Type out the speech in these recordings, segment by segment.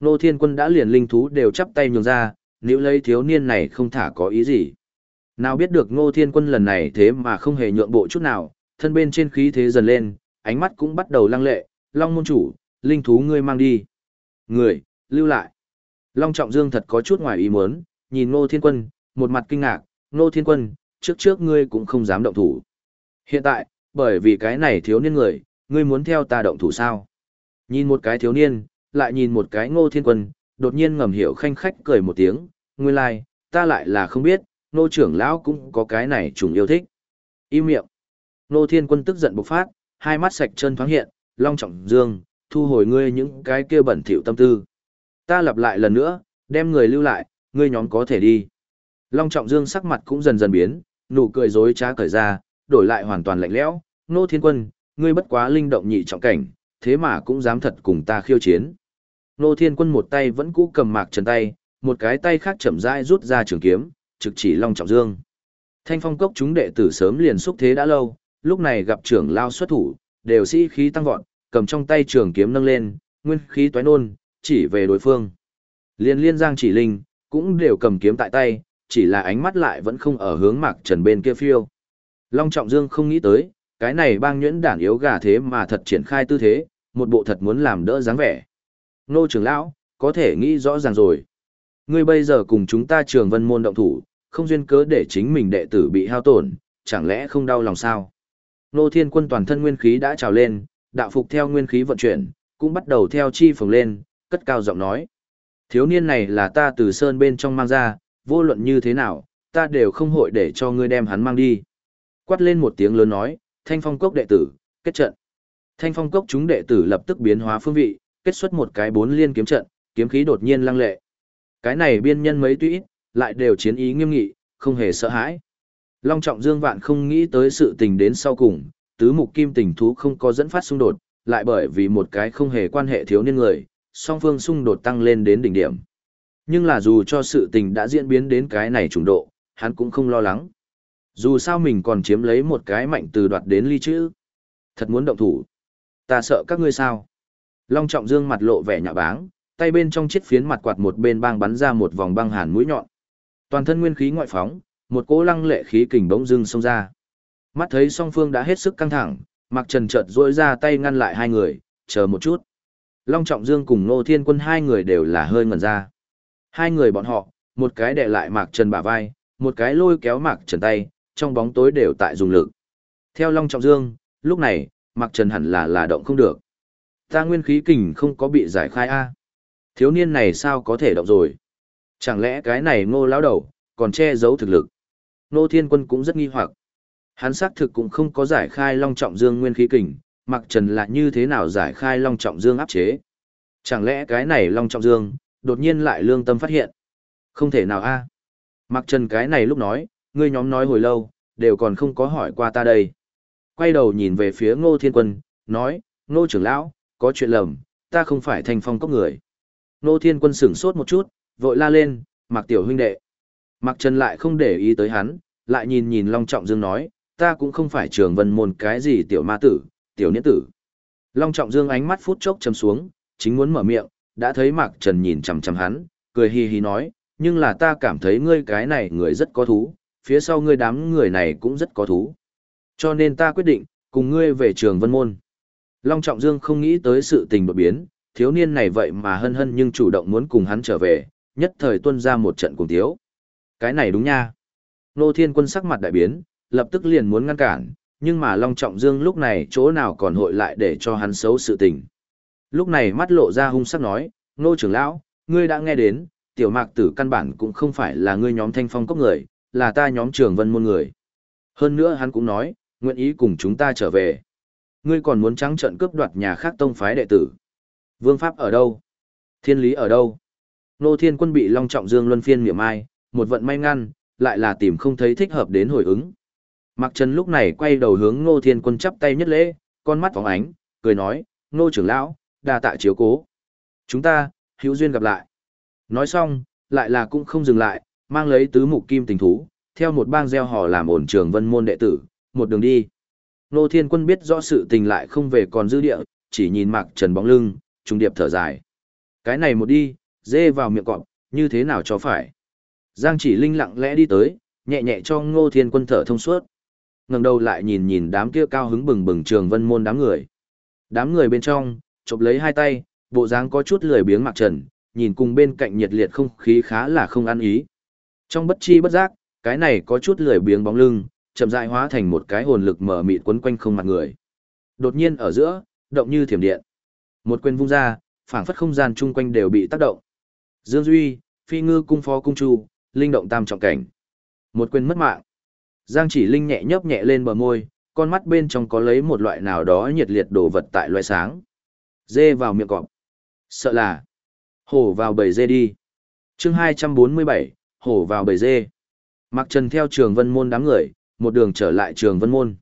Nô Thiên Quân đã liền linh thú đều chắp tay nhường ra, nếu lấy thiếu niên này không thả có ý gì. Nào biết được Ngô Thiên Quân lần này thế mà không hề nhượng bộ chút nào, thân bên trên khí thế dần lên, ánh mắt cũng bắt đầu lăng lệ, Long môn chủ, linh thú ngươi mang đi. Người, lưu lại. Long Trọng Dương thật có chút ngoài ý muốn, nhìn Ngô Thiên Quân, một mặt kinh ngạc, Ngô Thiên Quân, trước trước ngươi cũng không dám động thủ. Hiện tại, bởi vì cái này thiếu niên người, ngươi muốn theo ta động thủ sao? Nhìn một cái thiếu niên, lại nhìn một cái Ngô Thiên Quân, đột nhiên ngầm hiểu khanh khách cười một tiếng, nguyên lai, like, ta lại là không biết, Ngô trưởng lão cũng có cái này trùng yêu thích. Im miệng. Ngô Thiên Quân tức giận bộc phát, hai mắt sạch chân thoáng hiện, Long Trọng Dương, thu hồi ngươi những cái kia bẩn thỉu tâm tư. Ta lặp lại lần nữa, đem người lưu lại, ngươi nhóm có thể đi. Long Trọng Dương sắc mặt cũng dần dần biến, nụ cười dối trá cởi ra, đổi lại hoàn toàn lạnh lẽo. Nô Thiên Quân, ngươi bất quá linh động nhị trọng cảnh, thế mà cũng dám thật cùng ta khiêu chiến. Nô Thiên Quân một tay vẫn cũ cầm mạc trần tay, một cái tay khác chậm rãi rút ra trường kiếm, trực chỉ Long Trọng Dương. Thanh phong cốc chúng đệ tử sớm liền xúc thế đã lâu, lúc này gặp trưởng lao xuất thủ, đều sĩ khí tăng vọt, cầm trong tay trường kiếm nâng lên, nguyên khí toái nôn, chỉ về đối phương. Liên liên giang chỉ linh, cũng đều cầm kiếm tại tay, chỉ là ánh mắt lại vẫn không ở hướng mạc trần bên kia phiêu. Long Trọng Dương không nghĩ tới, cái này bang nhuyễn đản yếu gà thế mà thật triển khai tư thế, một bộ thật muốn làm đỡ dáng vẻ. Nô trưởng lão, có thể nghĩ rõ ràng rồi. Ngươi bây giờ cùng chúng ta trường vân môn động thủ, không duyên cớ để chính mình đệ tử bị hao tổn, chẳng lẽ không đau lòng sao? Nô thiên quân toàn thân nguyên khí đã trào lên, đạo phục theo nguyên khí vận chuyển, cũng bắt đầu theo chi phồng lên, cất cao giọng nói. Thiếu niên này là ta từ sơn bên trong mang ra, vô luận như thế nào, ta đều không hội để cho ngươi đem hắn mang đi. Quát lên một tiếng lớn nói, thanh phong cốc đệ tử, kết trận. Thanh phong cốc chúng đệ tử lập tức biến hóa phương vị, kết xuất một cái bốn liên kiếm trận, kiếm khí đột nhiên lăng lệ. Cái này biên nhân mấy tuy ít, lại đều chiến ý nghiêm nghị, không hề sợ hãi. Long trọng dương vạn không nghĩ tới sự tình đến sau cùng, tứ mục kim tình thú không có dẫn phát xung đột, lại bởi vì một cái không hề quan hệ thiếu niên người, song phương xung đột tăng lên đến đỉnh điểm. Nhưng là dù cho sự tình đã diễn biến đến cái này trùng độ, hắn cũng không lo lắng. Dù sao mình còn chiếm lấy một cái mạnh từ đoạt đến ly chữ. Thật muốn động thủ. Ta sợ các ngươi sao. Long trọng dương mặt lộ vẻ nhạ báng, tay bên trong chiếc phiến mặt quạt một bên băng bắn ra một vòng băng hàn mũi nhọn. Toàn thân nguyên khí ngoại phóng, một cỗ lăng lệ khí kình bỗng dưng xông ra. Mắt thấy song phương đã hết sức căng thẳng, Mặc Trần chợt duỗi ra tay ngăn lại hai người, chờ một chút. Long Trọng Dương cùng Nô Thiên Quân hai người đều là hơi ngẩn ra. Hai người bọn họ, một cái đè lại Mạc Trần bả vai, một cái lôi kéo Mạc Trần tay, trong bóng tối đều tại dùng lực. Theo Long Trọng Dương, lúc này, Mạc Trần hẳn là là động không được. Ta nguyên khí kình không có bị giải khai a. Thiếu niên này sao có thể động rồi? Chẳng lẽ cái này ngô lão đầu, còn che giấu thực lực? Nô Thiên Quân cũng rất nghi hoặc. Hắn xác thực cũng không có giải khai Long Trọng Dương nguyên khí kình, Mặc Trần là như thế nào giải khai Long Trọng Dương áp chế? Chẳng lẽ cái này Long Trọng Dương, đột nhiên lại lương tâm phát hiện? Không thể nào a. À? Trần cái này lúc nói, ngươi nhóm nói hồi lâu, đều còn không có hỏi qua ta đây. Quay đầu nhìn về phía Ngô Thiên Quân, nói, Ngô trưởng lão, có chuyện lầm, ta không phải thành phong cốc người. Nô Thiên Quân sửng sốt một chút, vội la lên, Mạc Tiểu huynh đệ. Mạc Trần lại không để ý tới hắn, lại nhìn nhìn Long Trọng Dương nói, ta cũng không phải trường vân môn cái gì tiểu ma tử, tiểu niễn tử. Long Trọng Dương ánh mắt phút chốc chầm xuống, chính muốn mở miệng, đã thấy Mạc Trần nhìn chằm chằm hắn, cười hi hi nói, nhưng là ta cảm thấy ngươi cái này người rất có thú, phía sau ngươi đám người này cũng rất có thú. Cho nên ta quyết định, cùng ngươi về trường vân môn. Long Trọng Dương không nghĩ tới sự tình đột biến, thiếu niên này vậy mà hân hân nhưng chủ động muốn cùng hắn trở về, nhất thời tuân ra một trận cùng thiếu. Cái này đúng nha. Nô Thiên Quân sắc mặt đại biến, lập tức liền muốn ngăn cản, nhưng mà Long Trọng Dương lúc này chỗ nào còn hội lại để cho hắn xấu sự tình. Lúc này mắt lộ ra hung sắc nói, Nô trưởng lão, ngươi đã nghe đến, tiểu mạc tử căn bản cũng không phải là ngươi nhóm thanh phong cốc người, là ta nhóm trường vân môn người. Hơn nữa hắn cũng nói, nguyện ý cùng chúng ta trở về. Ngươi còn muốn trắng trận cướp đoạt nhà khác tông phái đệ tử. Vương Pháp ở đâu? Thiên lý ở đâu? Nô Thiên Quân bị Long Trọng Dương luân phiên miệng ai, một vận may ngăn, lại là tìm không thấy thích hợp đến hồi ứng. Mạc Trần lúc này quay đầu hướng Nô Thiên Quân chắp tay nhất lễ, con mắt phóng ánh, cười nói, Nô trưởng lão, đa tạ chiếu cố. Chúng ta, hữu duyên gặp lại. Nói xong, lại là cũng không dừng lại, mang lấy tứ mục kim tình thú, theo một bang gieo hò làm ổn trường vân môn đệ tử, một đường đi. Nô Thiên Quân biết rõ sự tình lại không về còn dư địa, chỉ nhìn Mạc Trần bóng lưng, trung điệp thở dài. Cái này một đi, dê vào miệng cọp, như thế nào cho phải. Giang chỉ linh lặng lẽ đi tới, nhẹ nhẹ cho ngô thiên quân thở thông suốt. ngẩng đầu lại nhìn nhìn đám kia cao hứng bừng bừng trường vân môn đám người. Đám người bên trong, chụp lấy hai tay, bộ dáng có chút lười biếng Mạc trần, nhìn cùng bên cạnh nhiệt liệt không khí khá là không ăn ý. Trong bất chi bất giác, cái này có chút lười biếng bóng lưng, chậm rãi hóa thành một cái hồn lực mở mịt quấn quanh không mặt người. Đột nhiên ở giữa, động như thiểm điện. Một quyền vung ra, phảng phất không gian chung quanh đều bị tác động. Dương Duy, Phi Ngư cung phó cung chu, linh động tam trọng cảnh. Một quyền mất mạng. Giang Chỉ Linh nhẹ nhấp nhẹ lên bờ môi, con mắt bên trong có lấy một loại nào đó nhiệt liệt đồ vật tại loại sáng. Dê vào miệng cọp. Sợ là hổ vào bầy dê đi. Chương 247, hổ vào bầy dê. Mặc Trần theo Trường Vân môn đám người, một đường trở lại Trường Vân môn.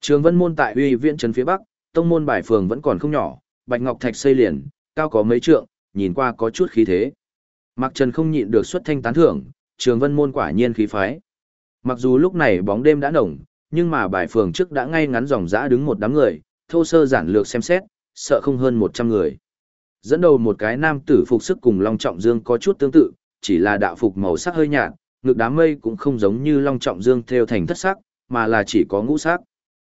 Trường Vân môn tại Uy Viễn trấn phía bắc, tông môn bài phường vẫn còn không nhỏ, bạch ngọc thạch xây liền, cao có mấy trượng, nhìn qua có chút khí thế. Mặc Trần không nhịn được xuất thanh tán thưởng, Trường Vân môn quả nhiên khí phái. Mặc dù lúc này bóng đêm đã nồng, nhưng mà bài phường trước đã ngay ngắn dòng dã đứng một đám người, thô sơ giản lược xem xét, sợ không hơn 100 người. Dẫn đầu một cái nam tử phục sức cùng Long Trọng Dương có chút tương tự, chỉ là đạo phục màu sắc hơi nhạt, ngực đám mây cũng không giống như Long Trọng Dương theo thành thất sắc, mà là chỉ có ngũ sắc.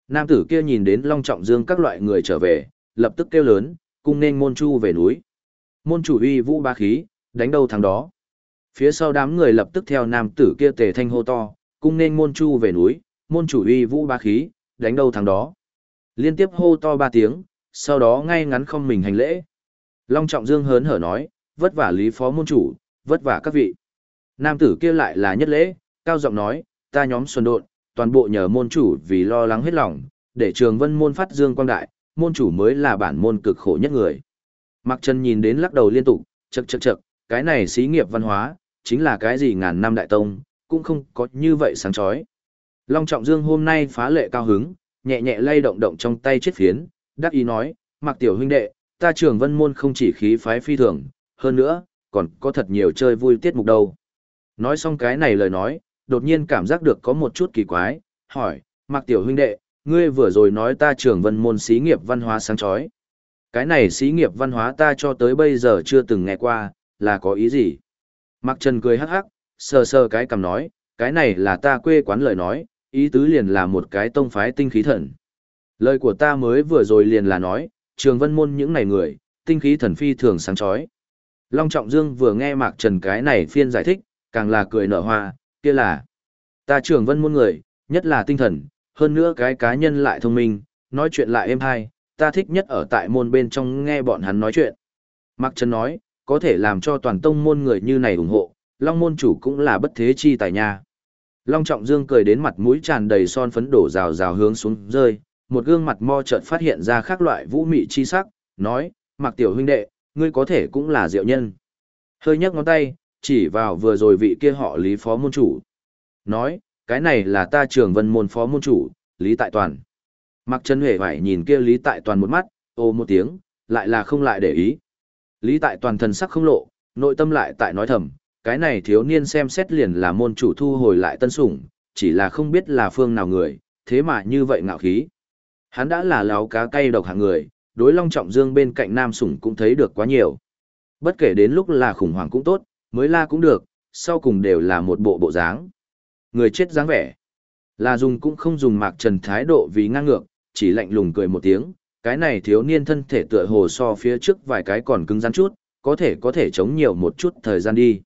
Nam tử kia nhìn đến Long Trọng Dương các loại người trở về, lập tức kêu lớn, cung nên môn chu về núi. Môn chủ uy vũ ba khí, đánh đâu thằng đó. Phía sau đám người lập tức theo nam tử kia tề thanh hô to, cung nên môn chu về núi, môn chủ uy vũ ba khí, đánh đâu thằng đó. Liên tiếp hô to ba tiếng, sau đó ngay ngắn không mình hành lễ. Long Trọng Dương hớn hở nói, vất vả lý phó môn chủ, vất vả các vị. Nam tử kia lại là nhất lễ, cao giọng nói, ta nhóm xuân độn, toàn bộ nhờ môn chủ vì lo lắng hết lòng, để trường vân môn phát dương quang đại, môn chủ mới là bản môn cực khổ nhất người. Mặc chân nhìn đến lắc đầu liên tục, chậc chậc chậc, cái này xí nghiệp văn hóa, chính là cái gì ngàn năm đại tông, cũng không có như vậy sáng chói. Long Trọng Dương hôm nay phá lệ cao hứng, nhẹ nhẹ lay động động trong tay chết phiến, đắc ý nói, mặc tiểu huynh đệ, ta trường vân môn không chỉ khí phái phi thường, hơn nữa, còn có thật nhiều chơi vui tiết mục đâu. Nói xong cái này lời nói, đột nhiên cảm giác được có một chút kỳ quái, hỏi, mặc tiểu huynh đệ, ngươi vừa rồi nói ta trường vân môn xí nghiệp văn hóa sáng chói. Cái này xí nghiệp văn hóa ta cho tới bây giờ chưa từng nghe qua, là có ý gì? Mặc trần cười hắc hắc, sờ sờ cái cầm nói, cái này là ta quê quán lời nói, ý tứ liền là một cái tông phái tinh khí thần. Lời của ta mới vừa rồi liền là nói, trường vân môn những này người, tinh khí thần phi thường sáng chói. Long Trọng Dương vừa nghe Mạc Trần cái này phiên giải thích, càng là cười nở hoa, kia là ta trường vân môn người, nhất là tinh thần, hơn nữa cái cá nhân lại thông minh, nói chuyện lại êm hay, ta thích nhất ở tại môn bên trong nghe bọn hắn nói chuyện. Mạc Trần nói, có thể làm cho toàn tông môn người như này ủng hộ, Long môn chủ cũng là bất thế chi tài nha. Long Trọng Dương cười đến mặt mũi tràn đầy son phấn đổ rào rào hướng xuống rơi, một gương mặt mo chợt phát hiện ra khác loại vũ mị chi sắc, nói, mặc tiểu huynh đệ, ngươi có thể cũng là diệu nhân. Hơi nhấc ngón tay, chỉ vào vừa rồi vị kia họ Lý Phó Môn Chủ. Nói, cái này là ta trường vân môn Phó Môn Chủ, Lý Tại Toàn. Mặc chân huệ phải nhìn kia Lý Tại Toàn một mắt, ô một tiếng, lại là không lại để ý. Lý Tại Toàn thần sắc không lộ, nội tâm lại tại nói thầm, cái này thiếu niên xem xét liền là môn chủ thu hồi lại tân sủng, chỉ là không biết là phương nào người, thế mà như vậy ngạo khí. Hắn đã là láo cá cay độc hạng người, đối Long Trọng Dương bên cạnh Nam Sủng cũng thấy được quá nhiều. Bất kể đến lúc là khủng hoảng cũng tốt, mới la cũng được, sau cùng đều là một bộ bộ dáng. Người chết dáng vẻ. Là dùng cũng không dùng mạc trần thái độ vì ngang ngược, chỉ lạnh lùng cười một tiếng, cái này thiếu niên thân thể tựa hồ so phía trước vài cái còn cứng rắn chút, có thể có thể chống nhiều một chút thời gian đi.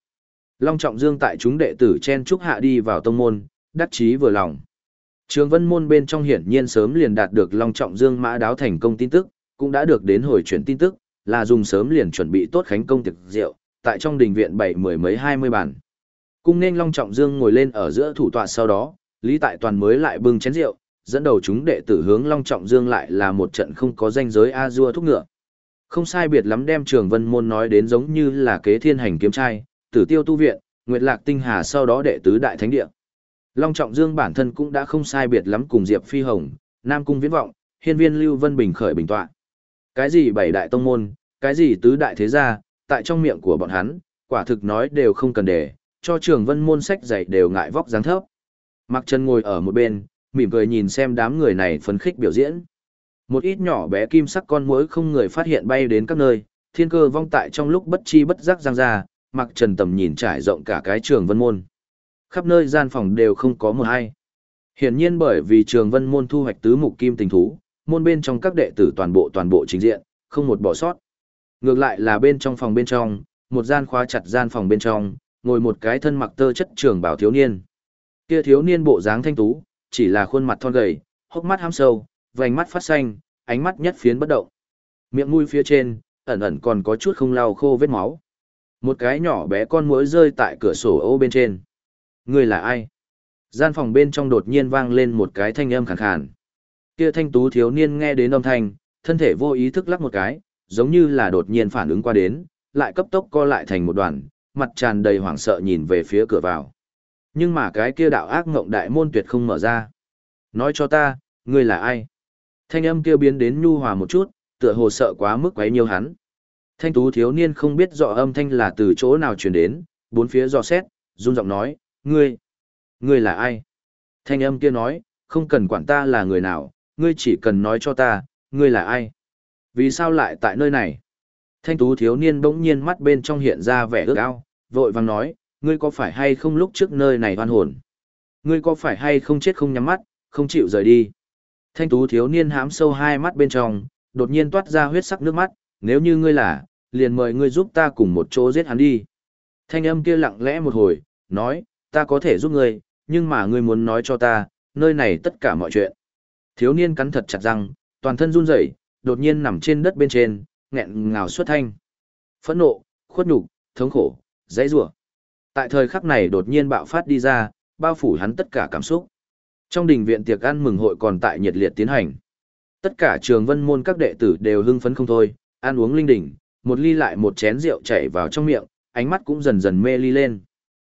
Long Trọng Dương tại chúng đệ tử chen trúc hạ đi vào tông môn, đắc chí vừa lòng. Trường Vân Môn bên trong hiển nhiên sớm liền đạt được Long Trọng Dương mã đáo thành công tin tức, cũng đã được đến hồi chuyển tin tức, là dùng sớm liền chuẩn bị tốt khánh công thực rượu, tại trong đình viện bảy mười mấy hai mươi bàn. Cung nên Long Trọng Dương ngồi lên ở giữa thủ tọa sau đó, Lý Tại Toàn mới lại bưng chén rượu, dẫn đầu chúng đệ tử hướng Long Trọng Dương lại là một trận không có danh giới a dua thúc ngựa. Không sai biệt lắm đem Trường Vân Môn nói đến giống như là kế thiên hành kiếm trai, tử tiêu tu viện, Nguyệt Lạc Tinh Hà sau đó đệ tứ đại thánh địa. Long Trọng Dương bản thân cũng đã không sai biệt lắm cùng Diệp Phi Hồng, Nam Cung Viễn Vọng, Hiên Viên Lưu Vân Bình khởi bình tọa. Cái gì bảy đại tông môn, cái gì tứ đại thế gia, tại trong miệng của bọn hắn, quả thực nói đều không cần để, cho trường vân môn sách dạy đều ngại vóc dáng thấp. Mặc chân ngồi ở một bên, mỉm cười nhìn xem đám người này phấn khích biểu diễn. Một ít nhỏ bé kim sắc con muỗi không người phát hiện bay đến các nơi, thiên cơ vong tại trong lúc bất chi bất giác giang ra, mặc trần tầm nhìn trải rộng cả cái trường vân môn. Khắp nơi gian phòng đều không có một ai. Hiển nhiên bởi vì trường vân môn thu hoạch tứ mục kim tình thú, môn bên trong các đệ tử toàn bộ toàn bộ chính diện, không một bỏ sót. Ngược lại là bên trong phòng bên trong, một gian khóa chặt gian phòng bên trong, ngồi một cái thân mặc tơ chất trường bảo thiếu niên. Kia thiếu niên bộ dáng thanh tú, chỉ là khuôn mặt thon gầy, hốc mắt ham sâu, vành mắt phát xanh, ánh mắt nhất phiến bất động. Miệng mũi phía trên, ẩn ẩn còn có chút không lau khô vết máu. Một cái nhỏ bé con muỗi rơi tại cửa sổ ô bên trên. Người là ai? Gian phòng bên trong đột nhiên vang lên một cái thanh âm khàn khàn. Kia thanh tú thiếu niên nghe đến âm thanh, thân thể vô ý thức lắc một cái, giống như là đột nhiên phản ứng qua đến, lại cấp tốc co lại thành một đoàn, mặt tràn đầy hoảng sợ nhìn về phía cửa vào. Nhưng mà cái kia đạo ác ngộng đại môn tuyệt không mở ra. Nói cho ta, ngươi là ai? Thanh âm kia biến đến nhu hòa một chút, tựa hồ sợ quá mức quấy nhiều hắn. Thanh tú thiếu niên không biết rõ âm thanh là từ chỗ nào truyền đến, bốn phía dò xét, run giọng nói, ngươi, ngươi là ai? Thanh âm kia nói, không cần quản ta là người nào, ngươi chỉ cần nói cho ta, ngươi là ai? Vì sao lại tại nơi này? Thanh tú thiếu niên bỗng nhiên mắt bên trong hiện ra vẻ ước ao, vội vàng nói, ngươi có phải hay không lúc trước nơi này hoan hồn? Ngươi có phải hay không chết không nhắm mắt, không chịu rời đi? Thanh tú thiếu niên hám sâu hai mắt bên trong, đột nhiên toát ra huyết sắc nước mắt, nếu như ngươi là, liền mời ngươi giúp ta cùng một chỗ giết hắn đi. Thanh âm kia lặng lẽ một hồi, nói, ta có thể giúp ngươi, nhưng mà ngươi muốn nói cho ta, nơi này tất cả mọi chuyện. Thiếu niên cắn thật chặt răng, toàn thân run rẩy, đột nhiên nằm trên đất bên trên, nghẹn ngào xuất thanh. Phẫn nộ, khuất nhục, thống khổ, dãy rủa. Tại thời khắc này đột nhiên bạo phát đi ra, bao phủ hắn tất cả cảm xúc. Trong đình viện tiệc ăn mừng hội còn tại nhiệt liệt tiến hành. Tất cả trường vân môn các đệ tử đều hưng phấn không thôi, ăn uống linh đỉnh, một ly lại một chén rượu chảy vào trong miệng, ánh mắt cũng dần dần mê ly lên.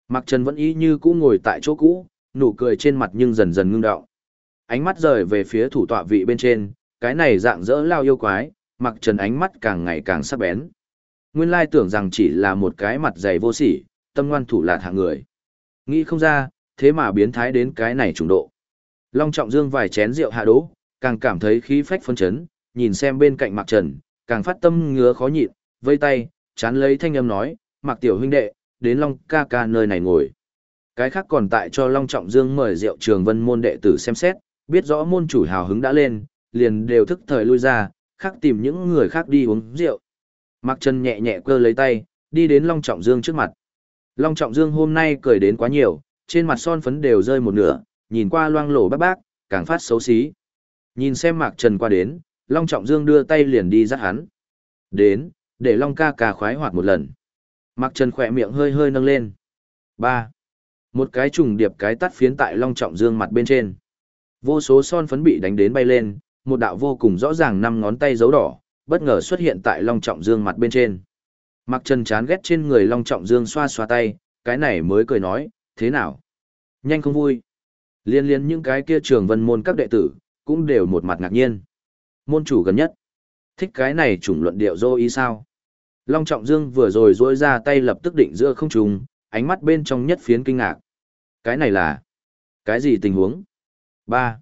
Mặc Trần vẫn y như cũ ngồi tại chỗ cũ, nụ cười trên mặt nhưng dần dần ngưng đọng. Ánh mắt rời về phía thủ tọa vị bên trên, cái này dạng dỡ lao yêu quái, Mặc Trần ánh mắt càng ngày càng sắc bén. Nguyên lai tưởng rằng chỉ là một cái mặt dày vô sỉ, tâm ngoan thủ lạt hạng người. Nghĩ không ra, thế mà biến thái đến cái này trùng độ. Long Trọng Dương vài chén rượu hạ đỗ, càng cảm thấy khí phách phân chấn, nhìn xem bên cạnh mặc Trần, càng phát tâm ngứa khó nhịn, vây tay, chán lấy thanh âm nói, mặc Tiểu huynh đệ, đến Long ca ca nơi này ngồi. Cái khác còn tại cho Long Trọng Dương mời rượu trường vân môn đệ tử xem xét, biết rõ môn chủ hào hứng đã lên, liền đều thức thời lui ra, khác tìm những người khác đi uống rượu. Mạc Trần nhẹ nhẹ cơ lấy tay, đi đến Long Trọng Dương trước mặt. Long Trọng Dương hôm nay cười đến quá nhiều, trên mặt son phấn đều rơi một nửa, nhìn qua loang lổ bác bác, càng phát xấu xí. Nhìn xem Mạc Trần qua đến, Long Trọng Dương đưa tay liền đi dắt hắn. Đến, để Long ca ca khoái hoạt một lần. Mạc Trần khỏe miệng hơi hơi nâng lên. ba Một cái trùng điệp cái tắt phiến tại Long Trọng Dương mặt bên trên. Vô số son phấn bị đánh đến bay lên, một đạo vô cùng rõ ràng năm ngón tay dấu đỏ, bất ngờ xuất hiện tại Long Trọng Dương mặt bên trên. mặc Trần chán ghét trên người Long Trọng Dương xoa xoa tay, cái này mới cười nói, thế nào? Nhanh không vui. Liên liên những cái kia trường vân môn các đệ tử, cũng đều một mặt ngạc nhiên. Môn chủ gần nhất. Thích cái này chủng luận điệu dô ý sao? Long Trọng Dương vừa rồi rỗi ra tay lập tức định giữa không trùng, ánh mắt bên trong nhất phiến kinh ngạc. Cái này là... Cái gì tình huống? ba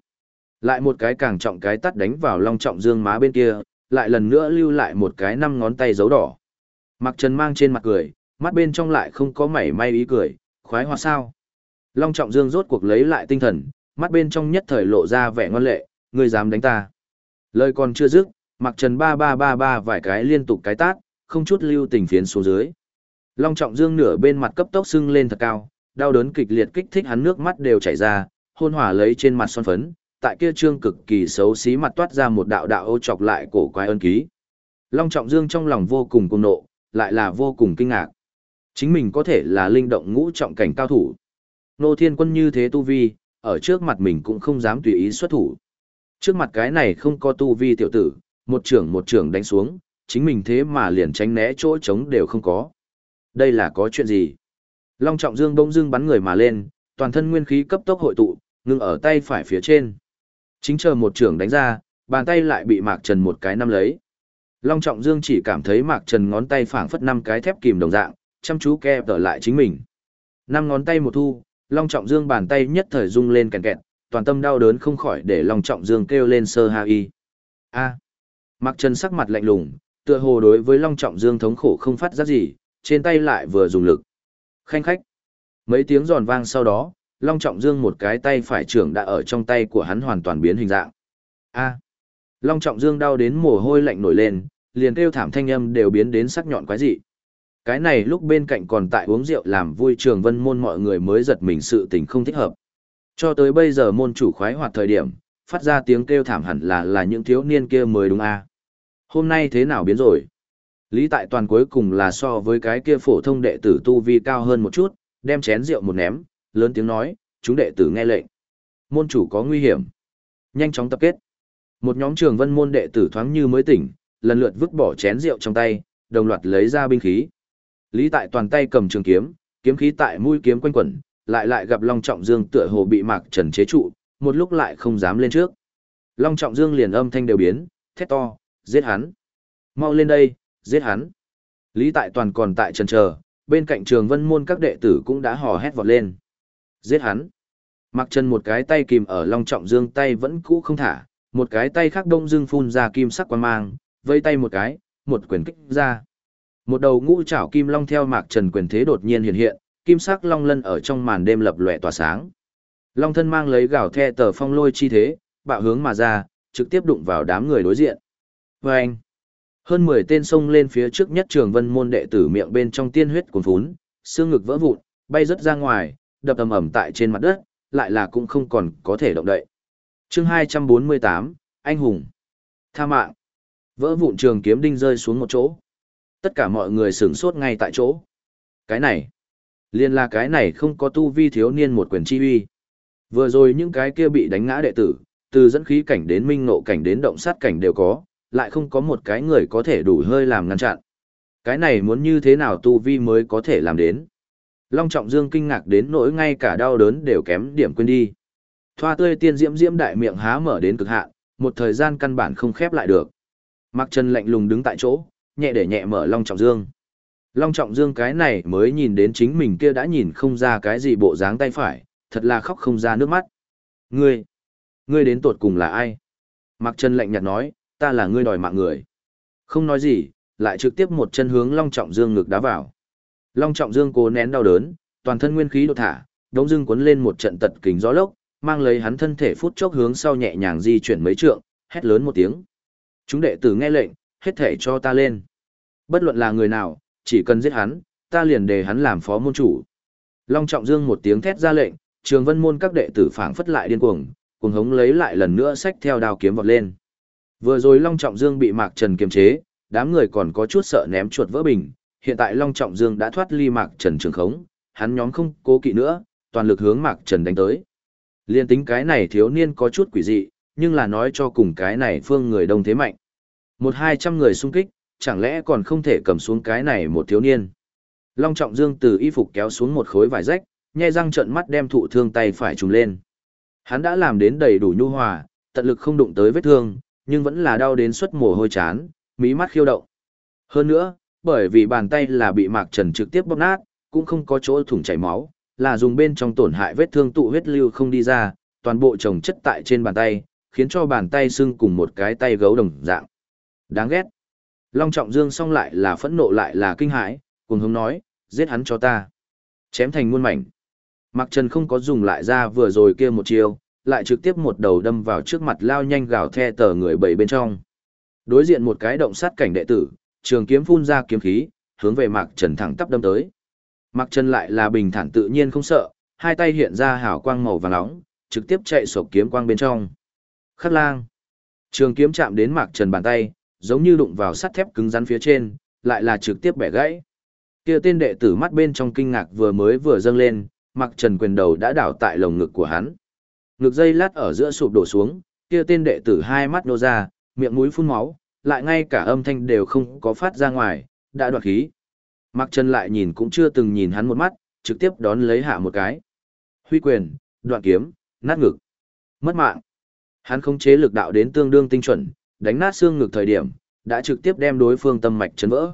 lại một cái càng trọng cái tắt đánh vào Long Trọng Dương má bên kia, lại lần nữa lưu lại một cái năm ngón tay dấu đỏ. Mặc Trần mang trên mặt cười, mắt bên trong lại không có mảy may ý cười, khoái hoa sao. Long Trọng Dương rốt cuộc lấy lại tinh thần, mắt bên trong nhất thời lộ ra vẻ ngoan lệ, ngươi dám đánh ta. Lời còn chưa dứt, Mặc Trần ba ba ba ba vài cái liên tục cái tát, không chút lưu tình phiến xuống dưới. Long Trọng Dương nửa bên mặt cấp tốc sưng lên thật cao, đau đớn kịch liệt kích thích hắn nước mắt đều chảy ra, hôn hỏa lấy trên mặt son phấn, tại kia trương cực kỳ xấu xí mặt toát ra một đạo đạo ô chọc lại cổ quái ân ký. Long Trọng Dương trong lòng vô cùng cuồng nộ, lại là vô cùng kinh ngạc. Chính mình có thể là linh động ngũ trọng cảnh cao thủ. Nô Thiên Quân như thế tu vi, ở trước mặt mình cũng không dám tùy ý xuất thủ. Trước mặt cái này không có tu vi tiểu tử, một trưởng một trưởng đánh xuống, chính mình thế mà liền tránh né chỗ trống đều không có. Đây là có chuyện gì? Long Trọng Dương bỗng dưng bắn người mà lên, toàn thân nguyên khí cấp tốc hội tụ, ngưng ở tay phải phía trên. Chính chờ một trưởng đánh ra, bàn tay lại bị Mạc Trần một cái nắm lấy. Long Trọng Dương chỉ cảm thấy Mạc Trần ngón tay phảng phất năm cái thép kìm đồng dạng, chăm chú kẹp ở lại chính mình. Năm ngón tay một thu, Long Trọng Dương bàn tay nhất thời rung lên kèn kẹt, toàn tâm đau đớn không khỏi để Long Trọng Dương kêu lên sơ ha y. A. Mạc Trần sắc mặt lạnh lùng, tựa hồ đối với Long Trọng Dương thống khổ không phát ra gì, trên tay lại vừa dùng lực. Khanh khách. Mấy tiếng giòn vang sau đó, Long Trọng Dương một cái tay phải trưởng đã ở trong tay của hắn hoàn toàn biến hình dạng. A. Long Trọng Dương đau đến mồ hôi lạnh nổi lên, liền kêu thảm thanh âm đều biến đến sắc nhọn quái dị. Cái này lúc bên cạnh còn tại uống rượu làm vui trường vân môn mọi người mới giật mình sự tình không thích hợp. Cho tới bây giờ môn chủ khoái hoạt thời điểm, phát ra tiếng kêu thảm hẳn là là những thiếu niên kia mới đúng a. Hôm nay thế nào biến rồi? Lý tại toàn cuối cùng là so với cái kia phổ thông đệ tử tu vi cao hơn một chút, đem chén rượu một ném, lớn tiếng nói, chúng đệ tử nghe lệnh. Môn chủ có nguy hiểm. Nhanh chóng tập kết. Một nhóm trường vân môn đệ tử thoáng như mới tỉnh, lần lượt vứt bỏ chén rượu trong tay, đồng loạt lấy ra binh khí. Lý tại toàn tay cầm trường kiếm, kiếm khí tại mũi kiếm quanh quẩn, lại lại gặp Long Trọng Dương tựa hồ bị Mạc Trần chế trụ, một lúc lại không dám lên trước. Long Trọng Dương liền âm thanh đều biến, thét to, giết hắn. Mau lên đây, giết hắn. Lý Tại Toàn còn tại trần chờ, bên cạnh trường vân môn các đệ tử cũng đã hò hét vọt lên. Giết hắn. Mặc Trần một cái tay kìm ở Long Trọng Dương tay vẫn cũ không thả, một cái tay khác đông dương phun ra kim sắc quang mang, vây tay một cái, một quyền kích ra. Một đầu ngũ trảo kim long theo Mạc Trần quyền thế đột nhiên hiện hiện, kim sắc long lân ở trong màn đêm lập lòe tỏa sáng. Long thân mang lấy gào the tờ phong lôi chi thế, bạo hướng mà ra, trực tiếp đụng vào đám người đối diện. Và anh, hơn 10 tên xông lên phía trước nhất trường vân môn đệ tử miệng bên trong tiên huyết cuồn phún, xương ngực vỡ vụn, bay rất ra ngoài, đập ầm ầm tại trên mặt đất, lại là cũng không còn có thể động đậy. Chương 248, anh hùng. Tha mạng. Vỡ vụn trường kiếm đinh rơi xuống một chỗ. Tất cả mọi người sửng sốt ngay tại chỗ. Cái này, liên là cái này không có tu vi thiếu niên một quyền chi uy. Vừa rồi những cái kia bị đánh ngã đệ tử, từ dẫn khí cảnh đến minh ngộ cảnh đến động sát cảnh đều có, lại không có một cái người có thể đủ hơi làm ngăn chặn. Cái này muốn như thế nào tu vi mới có thể làm đến. Long Trọng Dương kinh ngạc đến nỗi ngay cả đau đớn đều kém điểm quên đi. Thoa tươi tiên diễm diễm đại miệng há mở đến cực hạn, một thời gian căn bản không khép lại được. Mặc Trần lạnh lùng đứng tại chỗ, nhẹ để nhẹ mở Long Trọng Dương. Long Trọng Dương cái này mới nhìn đến chính mình kia đã nhìn không ra cái gì bộ dáng tay phải, thật là khóc không ra nước mắt. Ngươi, ngươi đến tột cùng là ai? Mặc Trần lạnh nhạt nói, ta là ngươi đòi mạng người. Không nói gì, lại trực tiếp một chân hướng Long Trọng Dương ngực đá vào. Long Trọng Dương cố nén đau đớn, toàn thân nguyên khí đột thả, đống dưng cuốn lên một trận tật kính gió lốc, mang lấy hắn thân thể phút chốc hướng sau nhẹ nhàng di chuyển mấy trượng, hét lớn một tiếng. Chúng đệ tử nghe lệnh, hết thể cho ta lên. Bất luận là người nào, chỉ cần giết hắn, ta liền đề hắn làm phó môn chủ. Long Trọng Dương một tiếng thét ra lệnh, trường vân môn các đệ tử phảng phất lại điên cuồng, cuồng hống lấy lại lần nữa xách theo đao kiếm vọt lên. Vừa rồi Long Trọng Dương bị Mạc Trần kiềm chế, đám người còn có chút sợ ném chuột vỡ bình, hiện tại Long Trọng Dương đã thoát ly Mạc Trần trường khống, hắn nhóm không cố kỵ nữa, toàn lực hướng Mạc Trần đánh tới. Liên tính cái này thiếu niên có chút quỷ dị, nhưng là nói cho cùng cái này phương người đông thế mạnh. Một hai trăm người xung kích, chẳng lẽ còn không thể cầm xuống cái này một thiếu niên. Long Trọng Dương từ y phục kéo xuống một khối vải rách, nhe răng trợn mắt đem thụ thương tay phải trùng lên. Hắn đã làm đến đầy đủ nhu hòa, tận lực không đụng tới vết thương, nhưng vẫn là đau đến suất mồ hôi chán, mí mắt khiêu động. Hơn nữa, bởi vì bàn tay là bị Mạc Trần trực tiếp bóp nát, cũng không có chỗ thủng chảy máu, là dùng bên trong tổn hại vết thương tụ huyết lưu không đi ra, toàn bộ chồng chất tại trên bàn tay, khiến cho bàn tay sưng cùng một cái tay gấu đồng dạng. Đáng ghét. Long Trọng Dương xong lại là phẫn nộ lại là kinh hãi, cùng hướng nói, giết hắn cho ta. Chém thành muôn mảnh. Mạc Trần không có dùng lại ra vừa rồi kia một chiêu, lại trực tiếp một đầu đâm vào trước mặt lao nhanh gào the tờ người bảy bên trong. Đối diện một cái động sát cảnh đệ tử, trường kiếm phun ra kiếm khí, hướng về Mạc Trần thẳng tắp đâm tới. Mạc Trần lại là bình thản tự nhiên không sợ, hai tay hiện ra hào quang màu vàng nóng, trực tiếp chạy sổ kiếm quang bên trong. Khắc lang. Trường kiếm chạm đến Mạc Trần bàn tay, giống như đụng vào sắt thép cứng rắn phía trên, lại là trực tiếp bẻ gãy. Kia tên đệ tử mắt bên trong kinh ngạc vừa mới vừa dâng lên, Mạc Trần quyền đầu đã đảo tại lồng ngực của hắn. Ngực dây lát ở giữa sụp đổ xuống, kia tên đệ tử hai mắt nô ra, miệng mũi phun máu, lại ngay cả âm thanh đều không có phát ra ngoài, đã đoạt khí. Mạc Trần lại nhìn cũng chưa từng nhìn hắn một mắt, trực tiếp đón lấy hạ một cái. Huy quyền, đoạn kiếm, nát ngực. Mất mạng. Hắn không chế lực đạo đến tương đương tinh chuẩn, đánh nát xương ngực thời điểm, đã trực tiếp đem đối phương tâm mạch chấn vỡ.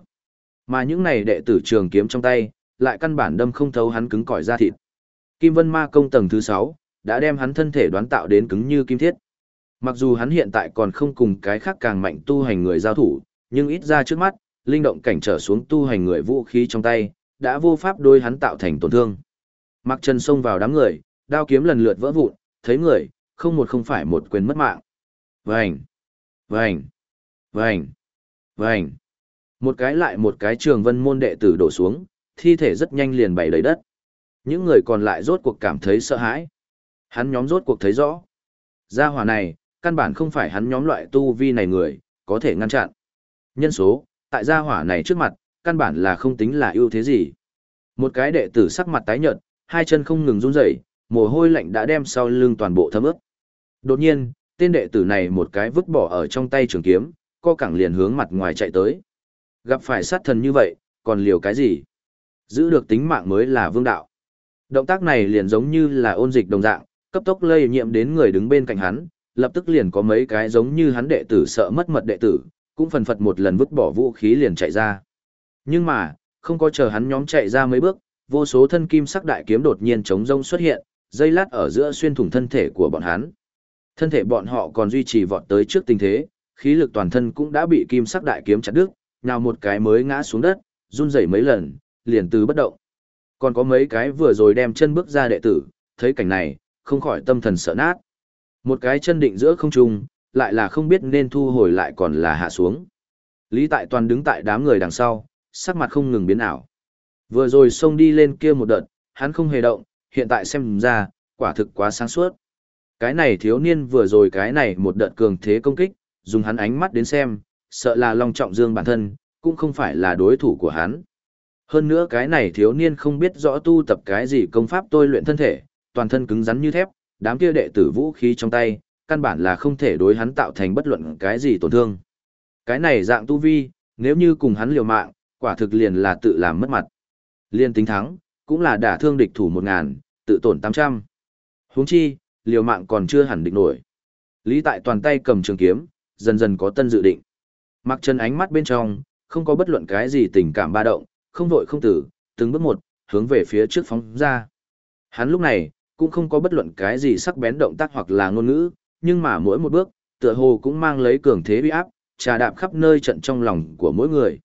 Mà những này đệ tử trường kiếm trong tay, lại căn bản đâm không thấu hắn cứng cỏi da thịt. Kim Vân Ma công tầng thứ 6, đã đem hắn thân thể đoán tạo đến cứng như kim thiết. Mặc dù hắn hiện tại còn không cùng cái khác càng mạnh tu hành người giao thủ, nhưng ít ra trước mắt, linh động cảnh trở xuống tu hành người vũ khí trong tay, đã vô pháp đối hắn tạo thành tổn thương. Mặc chân xông vào đám người, đao kiếm lần lượt vỡ vụn, thấy người, không một không phải một quyền mất mạng. Vành, vành, vành, vành. Một cái lại một cái trường vân môn đệ tử đổ xuống, thi thể rất nhanh liền bày đầy đất. Những người còn lại rốt cuộc cảm thấy sợ hãi. Hắn nhóm rốt cuộc thấy rõ. Gia hỏa này, căn bản không phải hắn nhóm loại tu vi này người, có thể ngăn chặn. Nhân số, tại gia hỏa này trước mặt, căn bản là không tính là ưu thế gì. Một cái đệ tử sắc mặt tái nhợt, hai chân không ngừng run rẩy, mồ hôi lạnh đã đem sau lưng toàn bộ thấm ướt. Đột nhiên, tên đệ tử này một cái vứt bỏ ở trong tay trường kiếm, co cẳng liền hướng mặt ngoài chạy tới. Gặp phải sát thần như vậy, còn liều cái gì? Giữ được tính mạng mới là vương đạo. Động tác này liền giống như là ôn dịch đồng dạng, cấp tốc lây nhiễm đến người đứng bên cạnh hắn, lập tức liền có mấy cái giống như hắn đệ tử sợ mất mật đệ tử, cũng phần phật một lần vứt bỏ vũ khí liền chạy ra. Nhưng mà, không có chờ hắn nhóm chạy ra mấy bước, vô số thân kim sắc đại kiếm đột nhiên chống rông xuất hiện, dây lát ở giữa xuyên thủng thân thể của bọn hắn. Thân thể bọn họ còn duy trì vọt tới trước tình thế, khí lực toàn thân cũng đã bị kim sắc đại kiếm chặt đứt, nào một cái mới ngã xuống đất, run rẩy mấy lần, liền từ bất động. Còn có mấy cái vừa rồi đem chân bước ra đệ tử, thấy cảnh này, không khỏi tâm thần sợ nát. Một cái chân định giữa không trung, lại là không biết nên thu hồi lại còn là hạ xuống. Lý Tại Toàn đứng tại đám người đằng sau, sắc mặt không ngừng biến ảo. Vừa rồi xông đi lên kia một đợt, hắn không hề động, hiện tại xem ra, quả thực quá sáng suốt. Cái này thiếu niên vừa rồi cái này một đợt cường thế công kích, dùng hắn ánh mắt đến xem, sợ là Long Trọng Dương bản thân, cũng không phải là đối thủ của hắn. Hơn nữa cái này thiếu niên không biết rõ tu tập cái gì công pháp tôi luyện thân thể, toàn thân cứng rắn như thép, đám kia đệ tử vũ khí trong tay, căn bản là không thể đối hắn tạo thành bất luận cái gì tổn thương. Cái này dạng tu vi, nếu như cùng hắn liều mạng, quả thực liền là tự làm mất mặt. Liên tính thắng, cũng là đả thương địch thủ một ngàn, tự tổn tám trăm. Huống chi, liều mạng còn chưa hẳn địch nổi. Lý tại toàn tay cầm trường kiếm, dần dần có tân dự định. Mặc chân ánh mắt bên trong, không có bất luận cái gì tình cảm ba động, không vội không tử, từng bước một, hướng về phía trước phóng ra. Hắn lúc này, cũng không có bất luận cái gì sắc bén động tác hoặc là ngôn ngữ, nhưng mà mỗi một bước, tựa hồ cũng mang lấy cường thế uy áp, trà đạp khắp nơi trận trong lòng của mỗi người.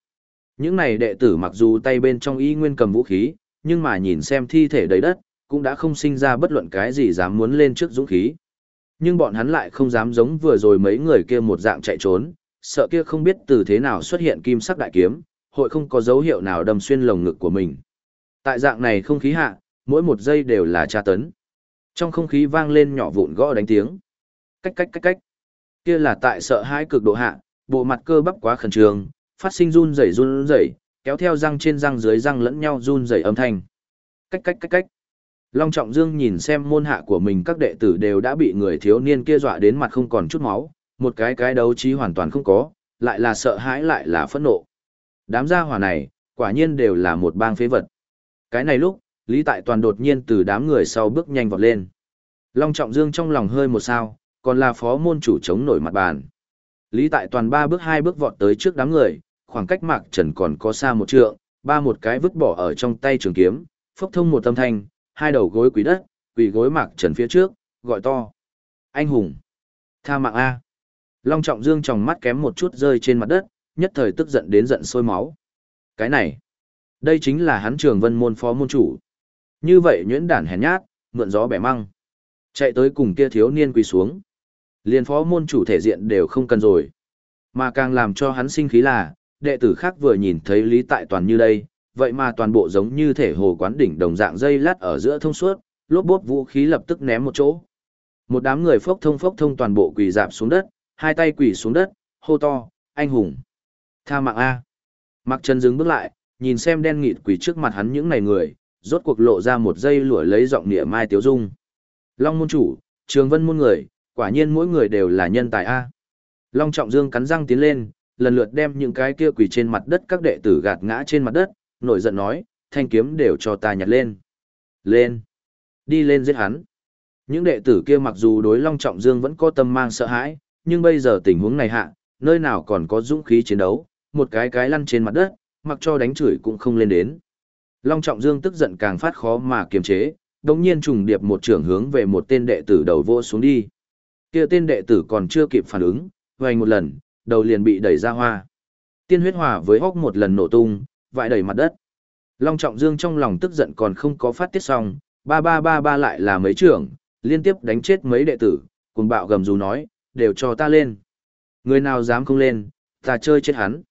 Những này đệ tử mặc dù tay bên trong y nguyên cầm vũ khí, nhưng mà nhìn xem thi thể đầy đất, cũng đã không sinh ra bất luận cái gì dám muốn lên trước dũng khí. Nhưng bọn hắn lại không dám giống vừa rồi mấy người kia một dạng chạy trốn, sợ kia không biết từ thế nào xuất hiện kim sắc đại kiếm, hội không có dấu hiệu nào đâm xuyên lồng ngực của mình. Tại dạng này không khí hạ, mỗi một giây đều là tra tấn. Trong không khí vang lên nhỏ vụn gõ đánh tiếng. Cách cách cách cách. Kia là tại sợ hãi cực độ hạ, bộ mặt cơ bắp quá khẩn trương, phát sinh run rẩy run rẩy, kéo theo răng trên răng dưới răng lẫn nhau run rẩy âm thanh. Cách cách cách cách. Long Trọng Dương nhìn xem môn hạ của mình các đệ tử đều đã bị người thiếu niên kia dọa đến mặt không còn chút máu, một cái cái đấu trí hoàn toàn không có, lại là sợ hãi lại là phẫn nộ. Đám gia hỏa này, quả nhiên đều là một bang phế vật. Cái này lúc, Lý Tại Toàn đột nhiên từ đám người sau bước nhanh vọt lên. Long Trọng Dương trong lòng hơi một sao, còn là phó môn chủ chống nổi mặt bàn. Lý Tại Toàn ba bước hai bước vọt tới trước đám người, khoảng cách Mạc Trần còn có xa một trượng, ba một cái vứt bỏ ở trong tay trường kiếm, phốc thông một tâm thanh, hai đầu gối quỳ đất, quỳ gối Mạc Trần phía trước, gọi to. Anh hùng! Tha mạng A! Long Trọng Dương tròng mắt kém một chút rơi trên mặt đất, nhất thời tức giận đến giận sôi máu. Cái này, đây chính là hắn trường vân môn phó môn chủ. Như vậy nhuyễn đản hèn nhát, mượn gió bẻ măng. Chạy tới cùng kia thiếu niên quỳ xuống. Liên phó môn chủ thể diện đều không cần rồi. Mà càng làm cho hắn sinh khí là, đệ tử khác vừa nhìn thấy Lý Tại Toàn như đây, vậy mà toàn bộ giống như thể hồ quán đỉnh đồng dạng dây lát ở giữa thông suốt, lốp bốp vũ khí lập tức ném một chỗ. Một đám người phốc thông phốc thông toàn bộ quỳ dạp xuống đất, hai tay quỳ xuống đất, hô to, anh hùng. Tha mạng A. Mặc chân dừng bước lại, nhìn xem đen nghịt quỳ trước mặt hắn những này người, rốt cuộc lộ ra một dây lụa lấy giọng nịa mai tiếu dung. Long môn chủ, trường vân môn người, quả nhiên mỗi người đều là nhân tài A. Long trọng dương cắn răng tiến lên, lần lượt đem những cái kia quỳ trên mặt đất các đệ tử gạt ngã trên mặt đất, nổi giận nói, thanh kiếm đều cho ta nhặt lên. Lên. Đi lên giết hắn. Những đệ tử kia mặc dù đối Long Trọng Dương vẫn có tâm mang sợ hãi, nhưng bây giờ tình huống này hạ, nơi nào còn có dũng khí chiến đấu, một cái cái lăn trên mặt đất, mặc cho đánh chửi cũng không lên đến. Long Trọng Dương tức giận càng phát khó mà kiềm chế, đồng nhiên trùng điệp một trưởng hướng về một tên đệ tử đầu vô xuống đi. Kia tên đệ tử còn chưa kịp phản ứng, vành một lần, đầu liền bị đẩy ra hoa. tiên huyết hòa với hốc một lần nổ tung, vãi đầy mặt đất. Long Trọng Dương trong lòng tức giận còn không có phát tiết xong, ba ba ba ba lại là mấy trưởng, liên tiếp đánh chết mấy đệ tử, cùng bạo gầm rú nói, đều cho ta lên. Người nào dám không lên, ta chơi chết hắn.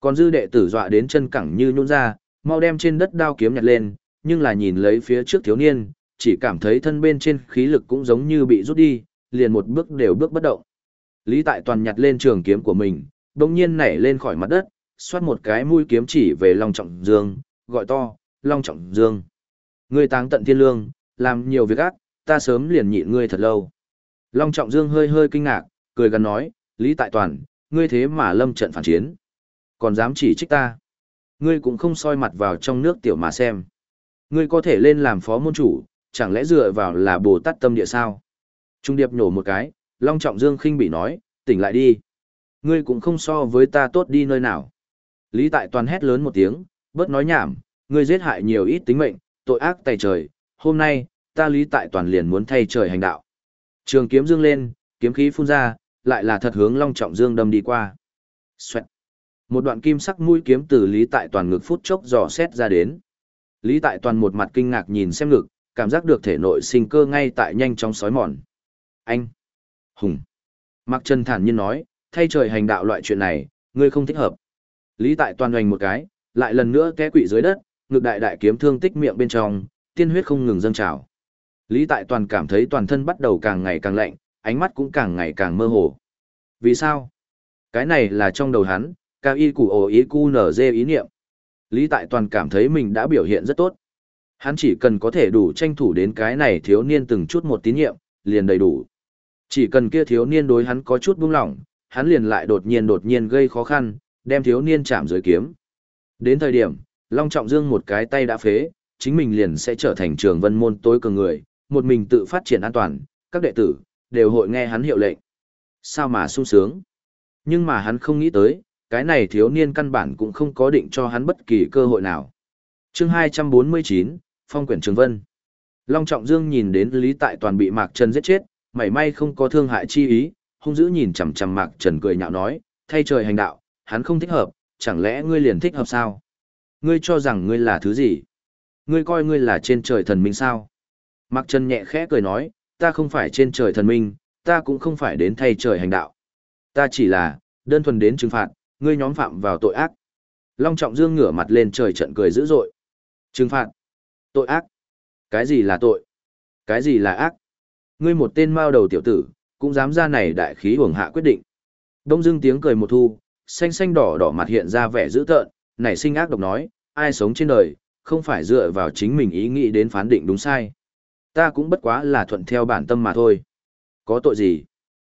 Còn dư đệ tử dọa đến chân cẳng như nhún ra, mau đem trên đất đao kiếm nhặt lên, nhưng là nhìn lấy phía trước thiếu niên, chỉ cảm thấy thân bên trên khí lực cũng giống như bị rút đi, liền một bước đều bước bất động. Lý Tại Toàn nhặt lên trường kiếm của mình, đồng nhiên nảy lên khỏi mặt đất, xoát một cái mũi kiếm chỉ về Long Trọng Dương, gọi to, Long Trọng Dương. Ngươi táng tận thiên lương, làm nhiều việc ác, ta sớm liền nhịn ngươi thật lâu. Long Trọng Dương hơi hơi kinh ngạc, cười gần nói, Lý Tại Toàn, ngươi thế mà lâm trận phản chiến. Còn dám chỉ trích ta. Ngươi cũng không soi mặt vào trong nước tiểu mà xem. Ngươi có thể lên làm phó môn chủ, chẳng lẽ dựa vào là Bồ Tát tâm địa sao? Trung điệp nhổ một cái, Long Trọng Dương khinh bị nói, tỉnh lại đi. Ngươi cũng không so với ta tốt đi nơi nào. Lý Tại Toàn hét lớn một tiếng, bớt nói nhảm, ngươi giết hại nhiều ít tính mệnh, tội ác tày trời, hôm nay, ta Lý Tại Toàn liền muốn thay trời hành đạo. Trường kiếm dương lên, kiếm khí phun ra, lại là thật hướng Long Trọng Dương đâm đi qua. Xoẹt. Một đoạn kim sắc mũi kiếm từ Lý Tại Toàn ngực phút chốc dò xét ra đến. Lý Tại Toàn một mặt kinh ngạc nhìn xem ngực, cảm giác được thể nội sinh cơ ngay tại nhanh chóng sói mòn. Anh! Hùng! Mạc Trần thản nhiên nói, thay trời hành đạo loại chuyện này, ngươi không thích hợp. Lý Tại Toàn hoành một cái, lại lần nữa té quỵ dưới đất, ngực đại đại kiếm thương tích miệng bên trong, tiên huyết không ngừng dâng trào. Lý Tại Toàn cảm thấy toàn thân bắt đầu càng ngày càng lạnh, ánh mắt cũng càng ngày càng mơ hồ. Vì sao? Cái này là trong đầu hắn, cao y cụ ổ ý cu nở dê ý niệm. Lý Tại Toàn cảm thấy mình đã biểu hiện rất tốt. Hắn chỉ cần có thể đủ tranh thủ đến cái này thiếu niên từng chút một tín nhiệm, liền đầy đủ. Chỉ cần kia thiếu niên đối hắn có chút buông lỏng, hắn liền lại đột nhiên đột nhiên gây khó khăn, đem thiếu niên chạm dưới kiếm. Đến thời điểm, Long Trọng Dương một cái tay đã phế, chính mình liền sẽ trở thành trường vân môn tối cường người, một mình tự phát triển an toàn, các đệ tử, đều hội nghe hắn hiệu lệnh. Sao mà sung sướng. Nhưng mà hắn không nghĩ tới, cái này thiếu niên căn bản cũng không có định cho hắn bất kỳ cơ hội nào. chương 249, Phong quyển Trường Vân. Long Trọng Dương nhìn đến Lý Tại Toàn bị Mạc Trần giết chết, mảy may không có thương hại chi ý, hung dữ nhìn chằm chằm Mạc Trần cười nhạo nói, thay trời hành đạo, hắn không thích hợp, chẳng lẽ ngươi liền thích hợp sao? Ngươi cho rằng ngươi là thứ gì? Ngươi coi ngươi là trên trời thần minh sao? Mạc Trần nhẹ khẽ cười nói, ta không phải trên trời thần minh, ta cũng không phải đến thay trời hành đạo. Ta chỉ là, đơn thuần đến trừng phạt, ngươi nhóm phạm vào tội ác. Long Trọng Dương ngửa mặt lên trời trận cười dữ dội. Trừng phạt. Tội ác. Cái gì là tội? Cái gì là ác? Ngươi một tên mao đầu tiểu tử, cũng dám ra này đại khí uổng hạ quyết định. Đông Dương tiếng cười một thu, xanh xanh đỏ đỏ mặt hiện ra vẻ dữ tợn, nảy sinh ác độc nói, ai sống trên đời, không phải dựa vào chính mình ý nghĩ đến phán định đúng sai. Ta cũng bất quá là thuận theo bản tâm mà thôi. Có tội gì?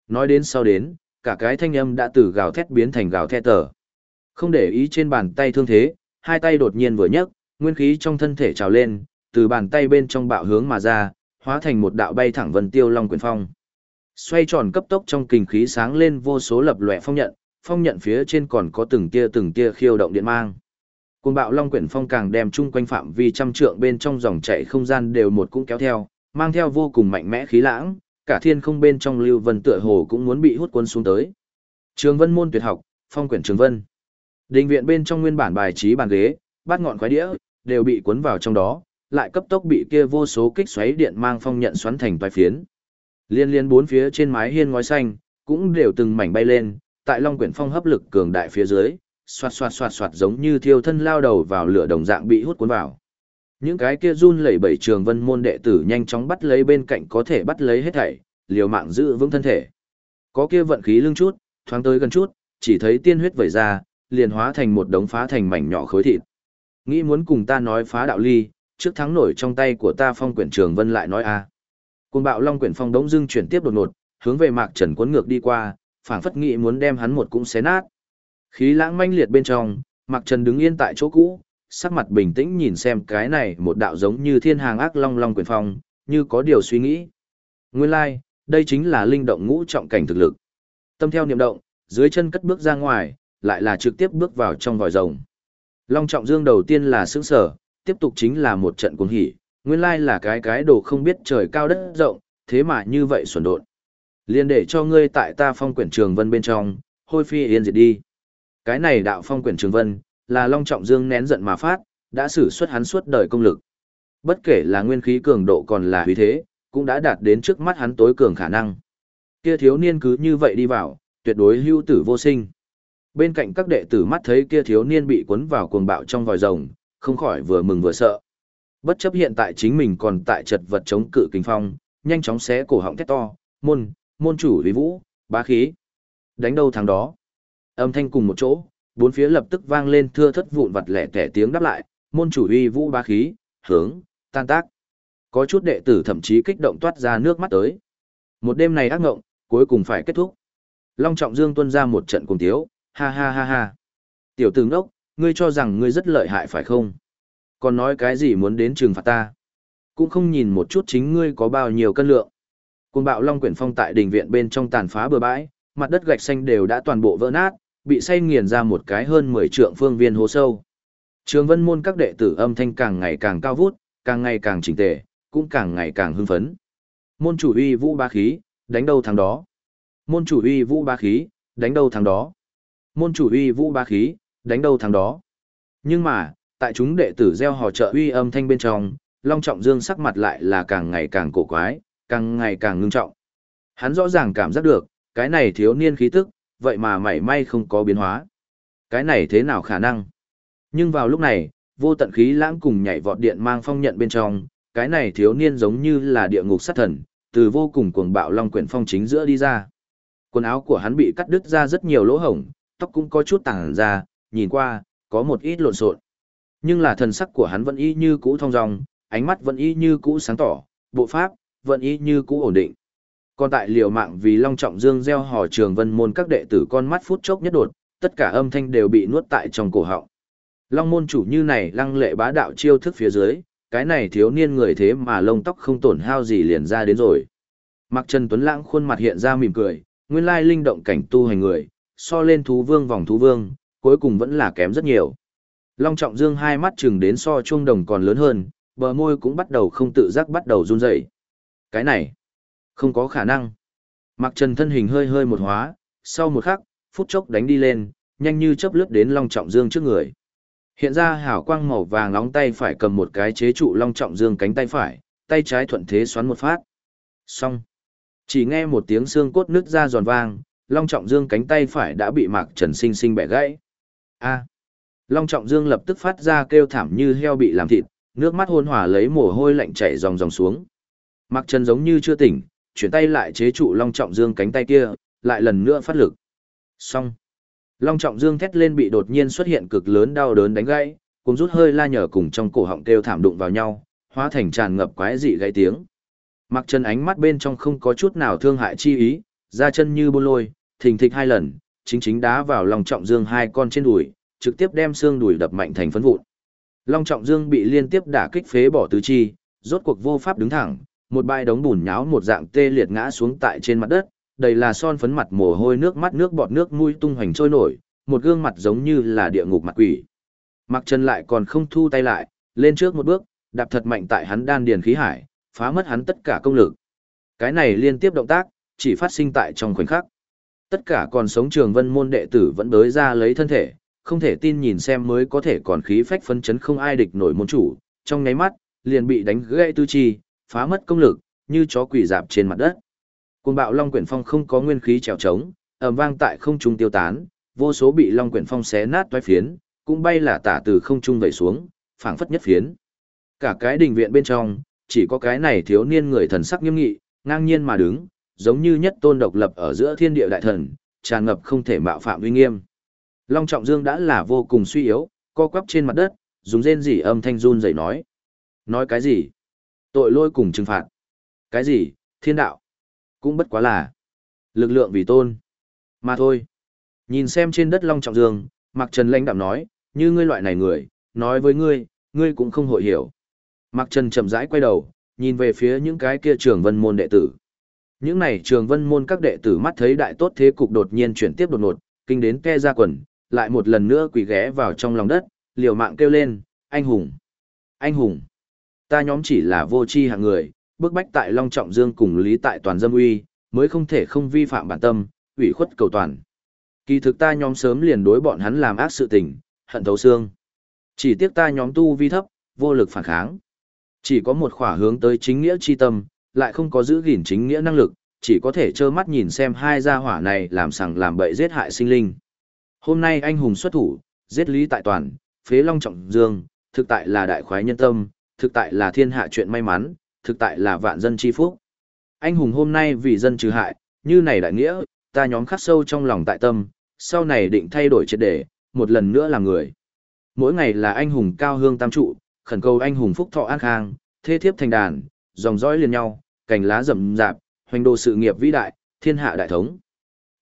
Nói đến sau đến, cả cái thanh âm đã từ gào thét biến thành gào thét tờ. Không để ý trên bàn tay thương thế, hai tay đột nhiên vừa nhấc, nguyên khí trong thân thể trào lên, từ bàn tay bên trong bạo hướng mà ra, hóa thành một đạo bay thẳng vân tiêu long quyền phong. Xoay tròn cấp tốc trong kinh khí sáng lên vô số lập lòe phong nhận, phong nhận phía trên còn có từng tia từng tia khiêu động điện mang. Cuồng bạo long quyển phong càng đem chung quanh phạm vi trăm trượng bên trong dòng chảy không gian đều một cũng kéo theo, mang theo vô cùng mạnh mẽ khí lãng, cả thiên không bên trong lưu vân tựa hồ cũng muốn bị hút cuốn xuống tới. Trường Vân môn tuyệt học, phong quyển Trường Vân. Đình viện bên trong nguyên bản bài trí bàn ghế, bát ngọn khoái đĩa, đều bị cuốn vào trong đó, lại cấp tốc bị kia vô số kích xoáy điện mang phong nhận xoắn thành vài phiến. Liên liên bốn phía trên mái hiên ngói xanh, cũng đều từng mảnh bay lên, tại Long Quyển Phong hấp lực cường đại phía dưới, xoạt xoạt xoạt xoạt giống như thiêu thân lao đầu vào lửa đồng dạng bị hút cuốn vào. Những cái kia run lẩy bẩy trường vân môn đệ tử nhanh chóng bắt lấy bên cạnh có thể bắt lấy hết thảy, liều mạng giữ vững thân thể. Có kia vận khí lưng chút, thoáng tới gần chút, chỉ thấy tiên huyết vẩy ra, liền hóa thành một đống phá thành mảnh nhỏ khối thịt. Nghĩ muốn cùng ta nói phá đạo ly, trước thắng nổi trong tay của ta phong quyển trường vân lại nói a. À. Cuồng bạo long quyển phong đống dưng chuyển tiếp đột ngột, hướng về Mạc Trần cuốn ngược đi qua, phảng phất nghĩ muốn đem hắn một cũng xé nát. Khí lãng manh liệt bên trong, Mạc Trần đứng yên tại chỗ cũ, sắc mặt bình tĩnh nhìn xem cái này một đạo giống như thiên hàng ác long long quyền phong, như có điều suy nghĩ. Nguyên lai, like, đây chính là linh động ngũ trọng cảnh thực lực. Tâm theo niệm động, dưới chân cất bước ra ngoài, lại là trực tiếp bước vào trong vòi rồng. Long trọng dương đầu tiên là sững sở, tiếp tục chính là một trận cuồng hỉ, nguyên lai là cái cái đồ không biết trời cao đất rộng, thế mà như vậy xuẩn độn. Liên để cho ngươi tại ta phong quyển trường vân bên trong, hôi phi yên diệt đi. Cái này đạo phong quyển trường vân, là Long Trọng Dương nén giận mà phát, đã sử xuất hắn suốt đời công lực. Bất kể là nguyên khí cường độ còn là uy thế, cũng đã đạt đến trước mắt hắn tối cường khả năng. Kia thiếu niên cứ như vậy đi vào, tuyệt đối hưu tử vô sinh. Bên cạnh các đệ tử mắt thấy kia thiếu niên bị cuốn vào cuồng bạo trong vòi rồng, không khỏi vừa mừng vừa sợ. Bất chấp hiện tại chính mình còn tại chật vật chống cự kinh phong, nhanh chóng xé cổ họng thét to, môn, môn chủ lý vũ, bá khí. Đánh đâu thằng đó. Âm thanh cùng một chỗ, bốn phía lập tức vang lên thưa thất vụn vặt lẻ tẻ tiếng đáp lại, môn chủ uy vũ bá khí, hướng, tan tác. Có chút đệ tử thậm chí kích động toát ra nước mắt tới. Một đêm này ác ngộng, cuối cùng phải kết thúc. Long Trọng Dương tuân ra một trận cùng tiếu, ha ha ha ha. Tiểu tử ngốc, ngươi cho rằng ngươi rất lợi hại phải không? Còn nói cái gì muốn đến trừng phạt ta? Cũng không nhìn một chút chính ngươi có bao nhiêu cân lượng. Cuồng bạo Long Quyển Phong tại đình viện bên trong tàn phá bừa bãi, mặt đất gạch xanh đều đã toàn bộ vỡ nát, bị say nghiền ra một cái hơn 10 trượng phương viên hố sâu. Trường Vân môn các đệ tử âm thanh càng ngày càng cao vút, càng ngày càng chỉnh tề, cũng càng ngày càng hưng phấn. Môn chủ uy vũ ba khí, đánh đâu thắng đó. Môn chủ uy vũ ba khí, đánh đâu thắng đó. Môn chủ uy vũ ba khí, đánh đâu thắng đó. Nhưng mà, tại chúng đệ tử gieo hò trợ uy âm thanh bên trong, Long Trọng Dương sắc mặt lại là càng ngày càng cổ quái, càng ngày càng ngưng trọng. Hắn rõ ràng cảm giác được, cái này thiếu niên khí tức, vậy mà mảy may không có biến hóa. Cái này thế nào khả năng? Nhưng vào lúc này, vô tận khí lãng cùng nhảy vọt điện mang phong nhận bên trong, cái này thiếu niên giống như là địa ngục sát thần, từ vô cùng cuồng bạo long quyển phong chính giữa đi ra. Quần áo của hắn bị cắt đứt ra rất nhiều lỗ hổng, tóc cũng có chút tàng ra, nhìn qua, có một ít lộn xộn. Nhưng là thần sắc của hắn vẫn y như cũ thong dong, ánh mắt vẫn y như cũ sáng tỏ, bộ pháp, vẫn y như cũ ổn định. Còn tại liều mạng vì Long Trọng Dương gieo hò trường vân môn các đệ tử con mắt phút chốc nhất đột, tất cả âm thanh đều bị nuốt tại trong cổ họng. Long môn chủ như này lăng lệ bá đạo chiêu thức phía dưới, cái này thiếu niên người thế mà lông tóc không tổn hao gì liền ra đến rồi. Mặc Trần Tuấn Lãng khuôn mặt hiện ra mỉm cười, nguyên lai linh động cảnh tu hành người, so lên thú vương vòng thú vương, cuối cùng vẫn là kém rất nhiều. Long Trọng Dương hai mắt chừng đến so chuông đồng còn lớn hơn, bờ môi cũng bắt đầu không tự giác bắt đầu run rẩy. Cái này, không có khả năng. Mặc Trần thân hình hơi hơi một hóa, sau một khắc, phút chốc đánh đi lên, nhanh như chớp lướt đến Long Trọng Dương trước người. Hiện ra hào quang màu vàng nóng tay phải cầm một cái chế trụ Long Trọng Dương cánh tay phải, tay trái thuận thế xoắn một phát. Xong. Chỉ nghe một tiếng xương cốt nứt ra giòn vang, Long Trọng Dương cánh tay phải đã bị Mạc Trần sinh sinh bẻ gãy. A. Long Trọng Dương lập tức phát ra kêu thảm như heo bị làm thịt, nước mắt hôn hỏa lấy mồ hôi lạnh chảy ròng ròng xuống. Mạc Trần giống như chưa tỉnh, chuyển tay lại chế trụ Long Trọng Dương cánh tay kia, lại lần nữa phát lực. Xong. Long Trọng Dương thét lên bị đột nhiên xuất hiện cực lớn đau đớn đánh gãy, cùng rút hơi la nhở cùng trong cổ họng kêu thảm đụng vào nhau, hóa thành tràn ngập quái dị gãy tiếng. Mặc chân ánh mắt bên trong không có chút nào thương hại chi ý, ra chân như bôn lôi, thình thịch hai lần, chính chính đá vào Long Trọng Dương hai con trên đùi, trực tiếp đem xương đùi đập mạnh thành phấn vụn. Long Trọng Dương bị liên tiếp đả kích phế bỏ tứ chi, rốt cuộc vô pháp đứng thẳng, một bãi đống bùn nháo một dạng tê liệt ngã xuống tại trên mặt đất, đầy là son phấn mặt mồ hôi nước mắt nước bọt nước mũi tung hoành trôi nổi, một gương mặt giống như là địa ngục mặt quỷ. Mặc chân lại còn không thu tay lại, lên trước một bước, đạp thật mạnh tại hắn đan điền khí hải, phá mất hắn tất cả công lực. Cái này liên tiếp động tác, chỉ phát sinh tại trong khoảnh khắc. Tất cả còn sống trường vân môn đệ tử vẫn đối ra lấy thân thể, không thể tin nhìn xem mới có thể còn khí phách phấn chấn không ai địch nổi môn chủ, trong ngáy mắt, liền bị đánh gãy tư chi, phá mất công lực, như chó quỷ dạp trên mặt đất. Cuồng bạo Long Quyển Phong không có nguyên khí trèo trống, ầm vang tại không trung tiêu tán, vô số bị Long Quyển Phong xé nát toái phiến, cũng bay là tả từ không trung vẩy xuống, phảng phất nhất phiến. Cả cái đình viện bên trong, chỉ có cái này thiếu niên người thần sắc nghiêm nghị, ngang nhiên mà đứng, giống như nhất tôn độc lập ở giữa thiên địa đại thần, tràn ngập không thể mạo phạm uy nghiêm. Long Trọng Dương đã là vô cùng suy yếu, co quắp trên mặt đất, dùng rên rỉ âm thanh run rẩy nói. Nói cái gì? Tội lôi cùng trừng phạt. Cái gì? Thiên đạo. Cũng bất quá là lực lượng vì tôn. Mà thôi. Nhìn xem trên đất Long Trọng Dương, Mạc Trần lãnh đạm nói, như ngươi loại này người, nói với ngươi, ngươi cũng không hội hiểu. Mạc Trần chậm rãi quay đầu, nhìn về phía những cái kia trường vân môn đệ tử. Những này trường vân môn các đệ tử mắt thấy đại tốt thế cục đột nhiên chuyển tiếp đột ngột, kinh đến ke ra quần, lại một lần nữa quỳ ghé vào trong lòng đất, liều mạng kêu lên, anh hùng, anh hùng. Ta nhóm chỉ là vô tri hạng người, bức bách tại Long Trọng Dương cùng Lý tại toàn dâm uy, mới không thể không vi phạm bản tâm, ủy khuất cầu toàn. Kỳ thực ta nhóm sớm liền đối bọn hắn làm ác sự tình, hận thấu xương. Chỉ tiếc ta nhóm tu vi thấp, vô lực phản kháng. Chỉ có một khỏa hướng tới chính nghĩa chi tâm, lại không có giữ gìn chính nghĩa năng lực, chỉ có thể trơ mắt nhìn xem hai gia hỏa này làm sằng làm bậy giết hại sinh linh. Hôm nay anh hùng xuất thủ, giết lý tại toàn, phế long trọng dương, thực tại là đại khoái nhân tâm, thực tại là thiên hạ chuyện may mắn, thực tại là vạn dân chi phúc. Anh hùng hôm nay vì dân trừ hại, như này đại nghĩa, ta nhóm khắc sâu trong lòng tại tâm, sau này định thay đổi triệt đề, một lần nữa làm người. Mỗi ngày là anh hùng cao hương tam trụ, khẩn cầu anh hùng phúc thọ an khang, thế thiếp thành đàn, dòng dõi liền nhau, cành lá rậm rạp, hoành đồ sự nghiệp vĩ đại, thiên hạ đại thống.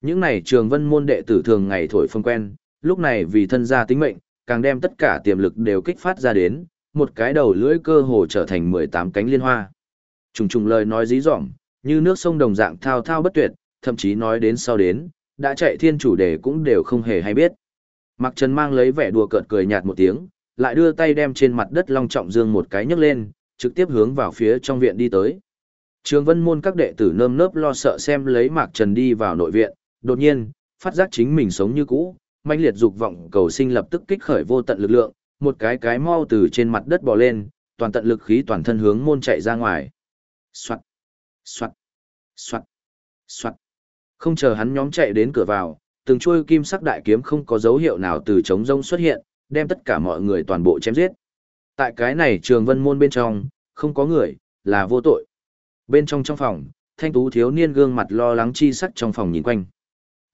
Những này trường vân môn đệ tử thường ngày thổi phong quen, lúc này vì thân gia tính mệnh, càng đem tất cả tiềm lực đều kích phát ra đến, một cái đầu lưỡi cơ hồ trở thành 18 cánh liên hoa. Trùng trùng lời nói dí dỏm, như nước sông đồng dạng thao thao bất tuyệt, thậm chí nói đến sau đến, đã chạy thiên chủ đề cũng đều không hề hay biết. Mặc Trần mang lấy vẻ đùa cợt cười nhạt một tiếng, lại đưa tay đem trên mặt đất long trọng dương một cái nhấc lên, trực tiếp hướng vào phía trong viện đi tới. Trường vân môn các đệ tử nơm nớp lo sợ xem lấy Mạc Trần đi vào nội viện, đột nhiên, phát giác chính mình sống như cũ, manh liệt dục vọng cầu sinh lập tức kích khởi vô tận lực lượng, một cái cái mau từ trên mặt đất bò lên, toàn tận lực khí toàn thân hướng môn chạy ra ngoài. Soạt, soạt, soạt, soạt. Không chờ hắn nhóm chạy đến cửa vào, từng chuôi kim sắc đại kiếm không có dấu hiệu nào từ trống rông xuất hiện, đem tất cả mọi người toàn bộ chém giết. Tại cái này trường vân môn bên trong, không có người, là vô tội. Bên trong trong phòng, thanh tú thiếu niên gương mặt lo lắng chi sắc trong phòng nhìn quanh.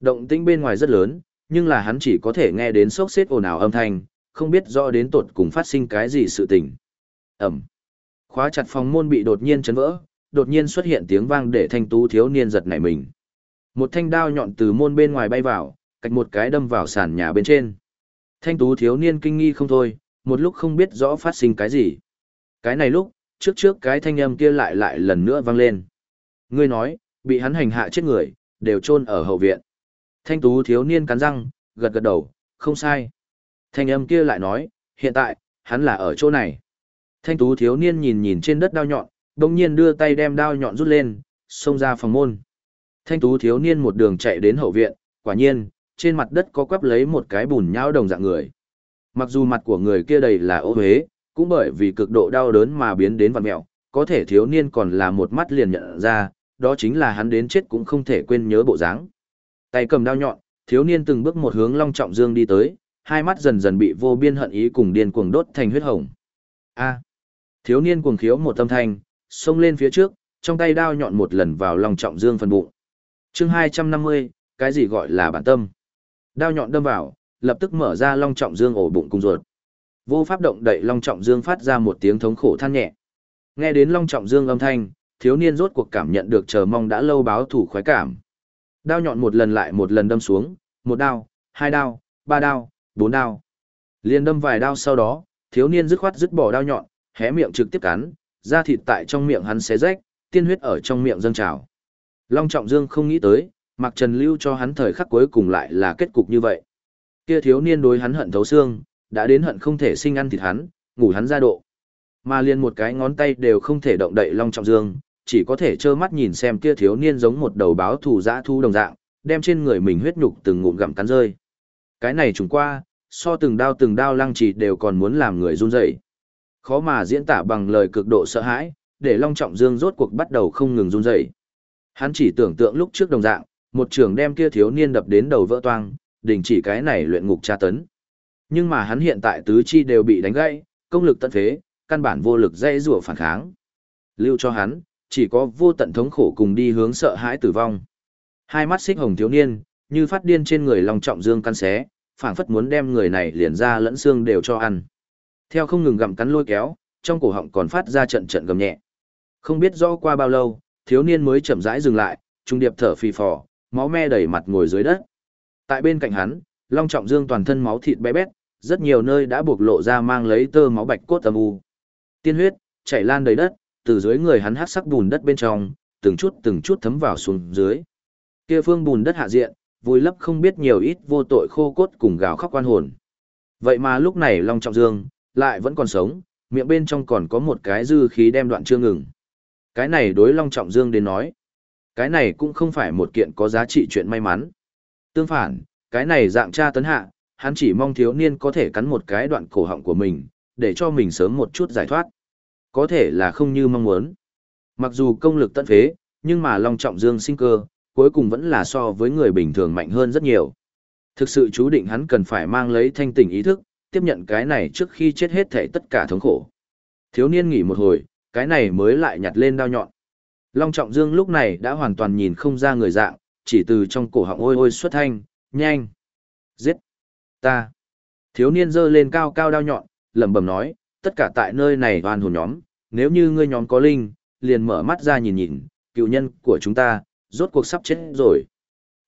Động tĩnh bên ngoài rất lớn, nhưng là hắn chỉ có thể nghe đến sốc xếp ồn ào âm thanh, không biết rõ đến tột cùng phát sinh cái gì sự tình. Ẩm. Khóa chặt phòng môn bị đột nhiên chấn vỡ, đột nhiên xuất hiện tiếng vang để thanh tú thiếu niên giật nảy mình. Một thanh đao nhọn từ môn bên ngoài bay vào, cạch một cái đâm vào sàn nhà bên trên. Thanh tú thiếu niên kinh nghi không thôi, một lúc không biết rõ phát sinh cái gì. Cái này lúc, trước trước cái thanh âm kia lại lại lần nữa vang lên. Ngươi nói, bị hắn hành hạ chết người, đều chôn ở hậu viện. Thanh tú thiếu niên cắn răng, gật gật đầu, không sai. Thanh âm kia lại nói, hiện tại, hắn là ở chỗ này. Thanh tú thiếu niên nhìn nhìn trên đất đao nhọn, đồng nhiên đưa tay đem đao nhọn rút lên, xông ra phòng môn. Thanh tú thiếu niên một đường chạy đến hậu viện, quả nhiên, trên mặt đất có quắp lấy một cái bùn nhão đồng dạng người. Mặc dù mặt của người kia đầy là ô huế, cũng bởi vì cực độ đau đớn mà biến đến vằn mẹo, có thể thiếu niên còn là một mắt liền nhận ra, đó chính là hắn đến chết cũng không thể quên nhớ bộ dáng. Tay cầm đao nhọn, thiếu niên từng bước một hướng Long Trọng Dương đi tới, hai mắt dần dần bị vô biên hận ý cùng điên cuồng đốt thành huyết hồng. A. Thiếu niên cuồng khiếu một tâm thanh, xông lên phía trước, trong tay đao nhọn một lần vào lòng Trọng Dương phần bụng. Chương 250, cái gì gọi là bản tâm? Đao nhọn đâm vào, lập tức mở ra Long Trọng Dương ổ bụng cùng ruột. Vô pháp động đậy Long Trọng Dương phát ra một tiếng thống khổ than nhẹ. Nghe đến Long Trọng Dương âm thanh, thiếu niên rốt cuộc cảm nhận được chờ mong đã lâu báo thủ khoái cảm. Đao nhọn một lần lại một lần đâm xuống, một đao, hai đao, ba đao, bốn đao. Liên đâm vài đao sau đó, thiếu niên dứt khoát dứt bỏ đao nhọn, hé miệng trực tiếp cắn, da thịt tại trong miệng hắn xé rách, tiên huyết ở trong miệng dâng trào. Long Trọng Dương không nghĩ tới, Mạc Trần lưu cho hắn thời khắc cuối cùng lại là kết cục như vậy. Kia thiếu niên đối hắn hận thấu xương, đã đến hận không thể sinh ăn thịt hắn, ngủ hắn ra độ. Mà liền một cái ngón tay đều không thể động đậy Long Trọng Dương, chỉ có thể trơ mắt nhìn xem kia thiếu niên giống một đầu báo thù dã thu đồng dạng, đem trên người mình huyết nhục từng ngụm gặm cắn rơi. Cái này trùng qua, so từng đao từng đao lăng trì đều còn muốn làm người run rẩy. Khó mà diễn tả bằng lời cực độ sợ hãi, để Long Trọng Dương rốt cuộc bắt đầu không ngừng run rẩy. Hắn chỉ tưởng tượng lúc trước đồng dạng, một trường đem kia thiếu niên đập đến đầu vỡ toang, đình chỉ cái này luyện ngục tra tấn. Nhưng mà hắn hiện tại tứ chi đều bị đánh gãy, công lực tận phế, căn bản vô lực dây rủa phản kháng. Lưu cho hắn, chỉ có vô tận thống khổ cùng đi hướng sợ hãi tử vong. Hai mắt xích hồng thiếu niên, như phát điên trên người Long Trọng Dương căn xé, phảng phất muốn đem người này liền ra lẫn xương đều cho ăn. Theo không ngừng gặm cắn lôi kéo, trong cổ họng còn phát ra trận trận gầm nhẹ. Không biết rõ qua bao lâu, thiếu niên mới chậm rãi dừng lại, trung điệp thở phì phò, máu me đầy mặt ngồi dưới đất. Tại bên cạnh hắn, Long Trọng Dương toàn thân máu thịt bé bét, rất nhiều nơi đã buộc lộ ra mang lấy tơ máu bạch cốt âm u. Tiên huyết chảy lan đầy đất, từ dưới người hắn hắc sắc bùn đất bên trong, từng chút từng chút thấm vào xuống dưới. Kia phương bùn đất hạ diện, vùi lấp không biết nhiều ít vô tội khô cốt cùng gào khóc quan hồn. Vậy mà lúc này Long Trọng Dương lại vẫn còn sống, miệng bên trong còn có một cái dư khí đem đoạn chưa ngừng. Cái này đối Long Trọng Dương đến nói, cái này cũng không phải một kiện có giá trị chuyện may mắn. Tương phản, Cái này dạng tra tấn hạ, hắn chỉ mong thiếu niên có thể cắn một cái đoạn cổ họng của mình, để cho mình sớm một chút giải thoát. Có thể là không như mong muốn. Mặc dù công lực tận phế, nhưng mà Long Trọng Dương sinh cơ, cuối cùng vẫn là so với người bình thường mạnh hơn rất nhiều. Thực sự chú định hắn cần phải mang lấy thanh tỉnh ý thức, tiếp nhận cái này trước khi chết hết thể tất cả thống khổ. Thiếu niên nghỉ một hồi, cái này mới lại nhặt lên đao nhọn. Long Trọng Dương lúc này đã hoàn toàn nhìn không ra người dạng, chỉ từ trong cổ họng ôi ôi xuất thanh, nhanh, giết, ta. Thiếu niên giơ lên cao cao đao nhọn, lẩm bẩm nói, tất cả tại nơi này hoàn hồn nhóm, nếu như ngươi nhóm có linh, liền mở mắt ra nhìn nhìn, cựu nhân của chúng ta, rốt cuộc sắp chết rồi.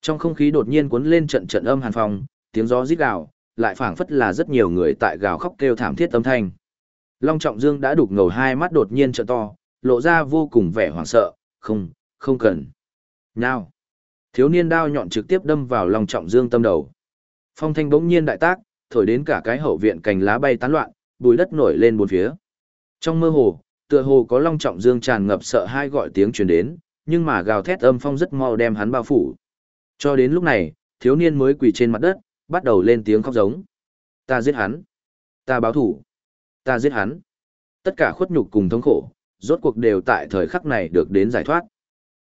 Trong không khí đột nhiên cuốn lên trận trận âm hàn phong, tiếng gió rít gào, lại phảng phất là rất nhiều người tại gào khóc kêu thảm thiết âm thanh. Long Trọng Dương đã đục ngầu hai mắt đột nhiên trợ to, lộ ra vô cùng vẻ hoảng sợ, không, không cần. Nào! Thiếu niên đao nhọn trực tiếp đâm vào Long Trọng Dương tâm đầu. Phong thanh bỗng nhiên đại tác, thổi đến cả cái hậu viện cành lá bay tán loạn, bùi đất nổi lên bốn phía. Trong mơ hồ, tựa hồ có Long Trọng Dương tràn ngập sợ hai gọi tiếng truyền đến, nhưng mà gào thét âm phong rất mau đem hắn bao phủ. Cho đến lúc này, thiếu niên mới quỳ trên mặt đất, bắt đầu lên tiếng khóc giống. Ta giết hắn. Ta báo thủ. Ta giết hắn. Tất cả khuất nhục cùng thống khổ, rốt cuộc đều tại thời khắc này được đến giải thoát.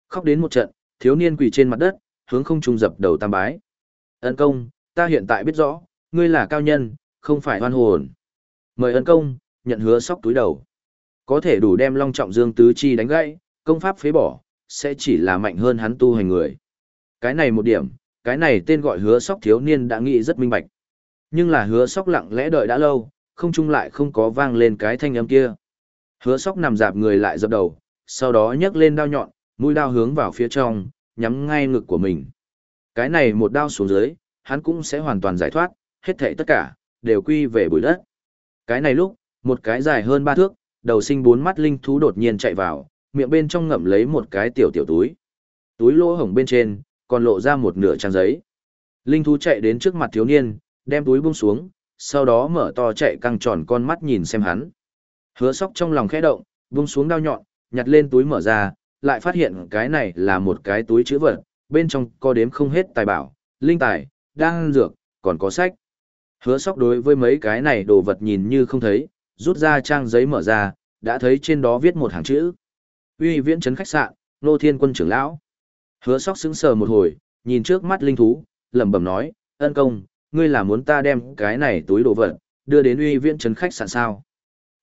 Khóc đến một trận, thiếu niên quỳ trên mặt đất, hướng không trung dập đầu tam bái. Ân công, ta hiện tại biết rõ, ngươi là cao nhân, không phải hoan hồn. Mời ân công, nhận hứa sóc túi đầu. Có thể đủ đem long trọng dương tứ chi đánh gãy, công pháp phế bỏ, sẽ chỉ là mạnh hơn hắn tu hành người. Cái này một điểm, cái này tên gọi hứa sóc thiếu niên đã nghĩ rất minh bạch. Nhưng là hứa sóc lặng lẽ đợi đã lâu, không chung lại không có vang lên cái thanh âm kia. Hứa sóc nằm dạp người lại dập đầu, sau đó nhấc lên đao nhọn, mũi đao hướng vào phía trong, nhắm ngay ngực của mình. Cái này một đao xuống dưới, hắn cũng sẽ hoàn toàn giải thoát, hết thảy tất cả, đều quy về bụi đất. Cái này lúc, một cái dài hơn ba thước, đầu sinh bốn mắt linh thú đột nhiên chạy vào, miệng bên trong ngậm lấy một cái tiểu tiểu túi. Túi lỗ hổng bên trên, còn lộ ra một nửa trang giấy. Linh thú chạy đến trước mặt thiếu niên, đem túi buông xuống, sau đó mở to chạy căng tròn con mắt nhìn xem hắn. Hứa sóc trong lòng khẽ động, buông xuống đao nhọn, nhặt lên túi mở ra, lại phát hiện cái này là một cái túi chữ vật, bên trong có đếm không hết tài bảo, linh tài, đan dược, còn có sách. Hứa sóc đối với mấy cái này đồ vật nhìn như không thấy, rút ra trang giấy mở ra, đã thấy trên đó viết một hàng chữ. Uy viễn trấn khách sạn, nô thiên quân trưởng lão. Hứa sóc sững sờ một hồi, nhìn trước mắt linh thú, lẩm bẩm nói, ân công, ngươi là muốn ta đem cái này túi đồ vật, đưa đến uy viễn trấn khách sạn sao.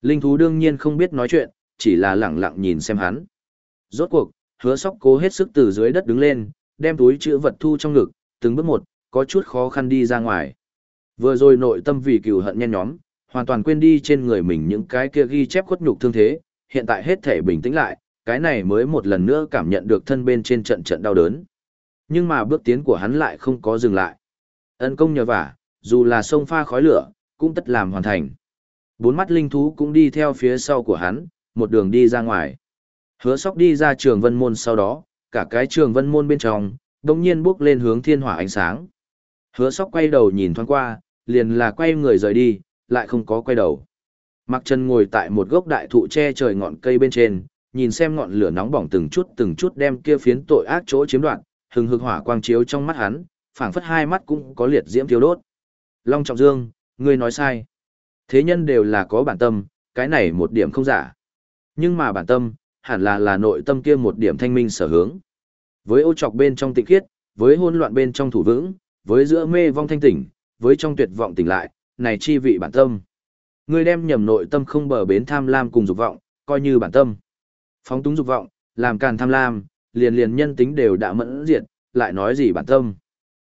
Linh thú đương nhiên không biết nói chuyện, chỉ là lẳng lặng nhìn xem hắn. Rốt cuộc, hứa sóc cố hết sức từ dưới đất đứng lên, đem túi chữ vật thu trong ngực, từng bước một, có chút khó khăn đi ra ngoài. Vừa rồi nội tâm vì cừu hận nhen nhóm, hoàn toàn quên đi trên người mình những cái kia ghi chép khuất nhục thương thế, hiện tại hết thể bình tĩnh lại, cái này mới một lần nữa cảm nhận được thân bên trên trận trận đau đớn. Nhưng mà bước tiến của hắn lại không có dừng lại. Ân công nhờ vả, dù là sông pha khói lửa, cũng tất làm hoàn thành. Bốn mắt linh thú cũng đi theo phía sau của hắn, một đường đi ra ngoài. Hứa sóc đi ra trường vân môn sau đó, cả cái trường vân môn bên trong, đồng nhiên bước lên hướng thiên hỏa ánh sáng. Hứa sóc quay đầu nhìn thoáng qua, liền là quay người rời đi, lại không có quay đầu. Mặc chân ngồi tại một gốc đại thụ che trời ngọn cây bên trên, nhìn xem ngọn lửa nóng bỏng từng chút từng chút đem kia phiến tội ác chỗ chiếm đoạt, hừng hực hỏa quang chiếu trong mắt hắn, phảng phất hai mắt cũng có liệt diễm thiêu đốt. Long Trọng Dương, ngươi nói sai. Thế nhân đều là có bản tâm, cái này một điểm không giả. Nhưng mà bản tâm, hẳn là là nội tâm kia một điểm thanh minh sở hướng. Với ô trọc bên trong tịnh khiết, với hỗn loạn bên trong thủ vững, với giữa mê vong thanh tỉnh, với trong tuyệt vọng tỉnh lại, này chi vị bản tâm. Ngươi đem nhầm nội tâm không bờ bến tham lam cùng dục vọng, coi như bản tâm. Phóng túng dục vọng, làm càn tham lam, liền liền nhân tính đều đã mẫn diệt, lại nói gì bản tâm.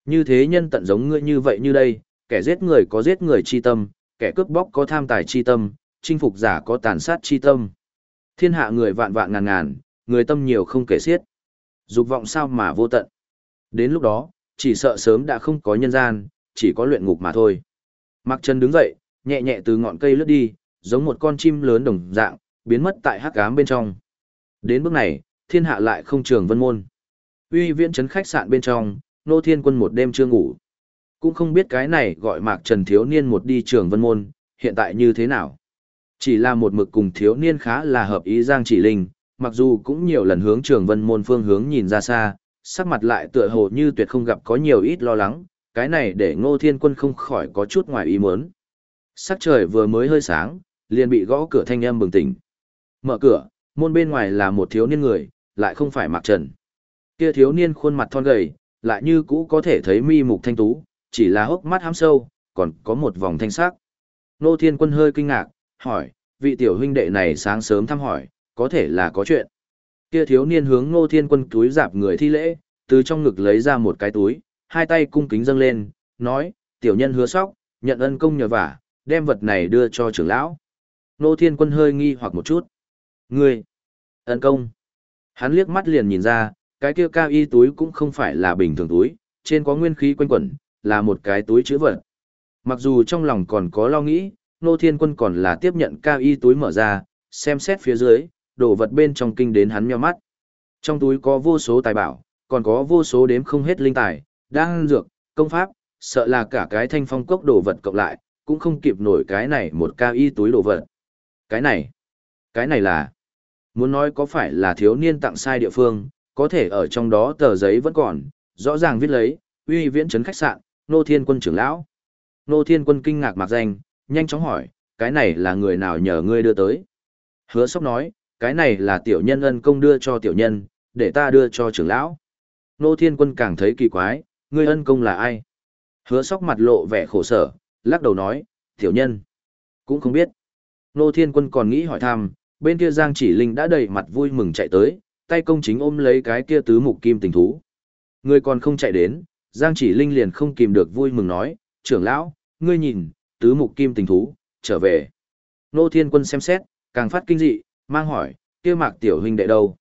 Như thế nhân tận giống ngươi như vậy như đây, kẻ giết người có giết người chi tâm, kẻ cướp bóc có tham tài chi tâm, chinh phục giả có tàn sát chi tâm. Thiên hạ người vạn vạn ngàn ngàn, người tâm nhiều không kể xiết. Dục vọng sao mà vô tận. Đến lúc đó, chỉ sợ sớm đã không có nhân gian, chỉ có luyện ngục mà thôi. Mặc chân đứng dậy, nhẹ nhẹ từ ngọn cây lướt đi, giống một con chim lớn đồng dạng, biến mất tại hắc ám bên trong. Đến bước này, thiên hạ lại không trường vân môn. Uy viễn trấn khách sạn bên trong, nô thiên quân một đêm chưa ngủ. Cũng không biết cái này gọi mạc trần thiếu niên một đi trường vân môn, hiện tại như thế nào. Chỉ là một mực cùng thiếu niên khá là hợp ý Giang Chỉ Linh, mặc dù cũng nhiều lần hướng trường vân môn phương hướng nhìn ra xa, sắc mặt lại tựa hồ như tuyệt không gặp có nhiều ít lo lắng, cái này để ngô thiên quân không khỏi có chút ngoài ý muốn. Sắc trời vừa mới hơi sáng, liền bị gõ cửa thanh âm bừng tỉnh. Mở cửa, môn bên ngoài là một thiếu niên người, lại không phải mặc trần. Kia thiếu niên khuôn mặt thon gầy, lại như cũ có thể thấy mi mục thanh tú, chỉ là hốc mắt hám sâu, còn có một vòng thanh sắc. Nô Thiên Quân hơi kinh ngạc, hỏi, vị tiểu huynh đệ này sáng sớm thăm hỏi, có thể là có chuyện. Kia thiếu niên hướng Nô Thiên Quân túi dạp người thi lễ, từ trong ngực lấy ra một cái túi, hai tay cung kính dâng lên, nói, tiểu nhân hứa sóc, nhận ân công nhờ vả, đem vật này đưa cho trưởng lão. Nô Thiên Quân hơi nghi hoặc một chút. Ngươi, ân công. Hắn liếc mắt liền nhìn ra, cái kia cao y túi cũng không phải là bình thường túi, trên có nguyên khí quanh quẩn, là một cái túi chứa vật. Mặc dù trong lòng còn có lo nghĩ, Nô Thiên Quân còn là tiếp nhận cao y túi mở ra, xem xét phía dưới, đồ vật bên trong kinh đến hắn nheo mắt. Trong túi có vô số tài bảo, còn có vô số đếm không hết linh tài, đan dược, công pháp, sợ là cả cái thanh phong cốc đồ vật cộng lại, cũng không kịp nổi cái này một cao y túi đồ vật. Cái này, cái này là, muốn nói có phải là thiếu niên tặng sai địa phương, có thể ở trong đó tờ giấy vẫn còn, rõ ràng viết lấy, uy viễn trấn khách sạn, nô thiên quân trưởng lão. Nô thiên quân kinh ngạc mặc danh, nhanh chóng hỏi, cái này là người nào nhờ ngươi đưa tới? Hứa sóc nói, cái này là tiểu nhân ân công đưa cho tiểu nhân, để ta đưa cho trưởng lão. Nô thiên quân càng thấy kỳ quái, ngươi ân công là ai? Hứa sóc mặt lộ vẻ khổ sở, lắc đầu nói, tiểu nhân. Cũng không biết. Nô thiên quân còn nghĩ hỏi thăm, bên kia Giang chỉ linh đã đầy mặt vui mừng chạy tới, tay công chính ôm lấy cái kia tứ mục kim tình thú. Người còn không chạy đến, Giang chỉ linh liền không kìm được vui mừng nói, trưởng lão, ngươi nhìn, tứ mục kim tình thú, trở về. Nô thiên quân xem xét, càng phát kinh dị, mang hỏi, kia mạc tiểu huynh đệ đâu?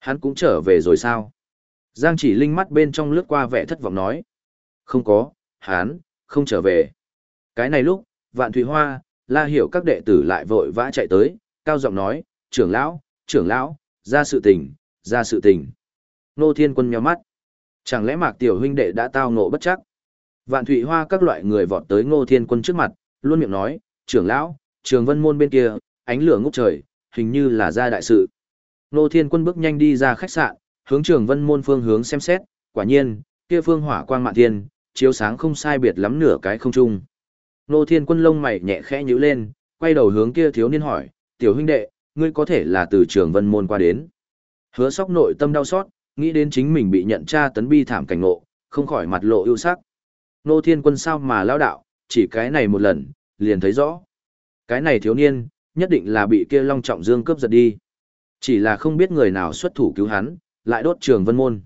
Hắn cũng trở về rồi sao? Giang chỉ linh mắt bên trong lướt qua vẻ thất vọng nói. Không có, hắn, không trở về. Cái này lúc, vạn thủy hoa, la hiểu các đệ tử lại vội vã chạy tới, cao giọng nói, trưởng lão, trưởng lão, ra sự tình, ra sự tình. Nô thiên quân nhó mắt. Chẳng lẽ mạc tiểu huynh đệ đã tao ngộ bất chắc? Vạn Thụy hoa các loại người vọt tới ngô thiên quân trước mặt, luôn miệng nói, trưởng lão, trường vân môn bên kia, ánh lửa ngút trời, hình như là ra đại sự. Ngô thiên quân bước nhanh đi ra khách sạn, hướng trường vân môn phương hướng xem xét, quả nhiên, kia phương hỏa quang mạn thiên, chiếu sáng không sai biệt lắm nửa cái không trung. Ngô thiên quân lông mày nhẹ khẽ nhíu lên, quay đầu hướng kia thiếu niên hỏi, tiểu huynh đệ, ngươi có thể là từ trường vân môn qua đến. Hứa sóc nội tâm đau xót, nghĩ đến chính mình bị nhận tra tấn bi thảm cảnh ngộ, không khỏi mặt lộ ưu sắc. Nô thiên quân sao mà lao đạo, chỉ cái này một lần, liền thấy rõ. Cái này thiếu niên, nhất định là bị kia long trọng dương cướp giật đi. Chỉ là không biết người nào xuất thủ cứu hắn, lại đốt trường vân môn.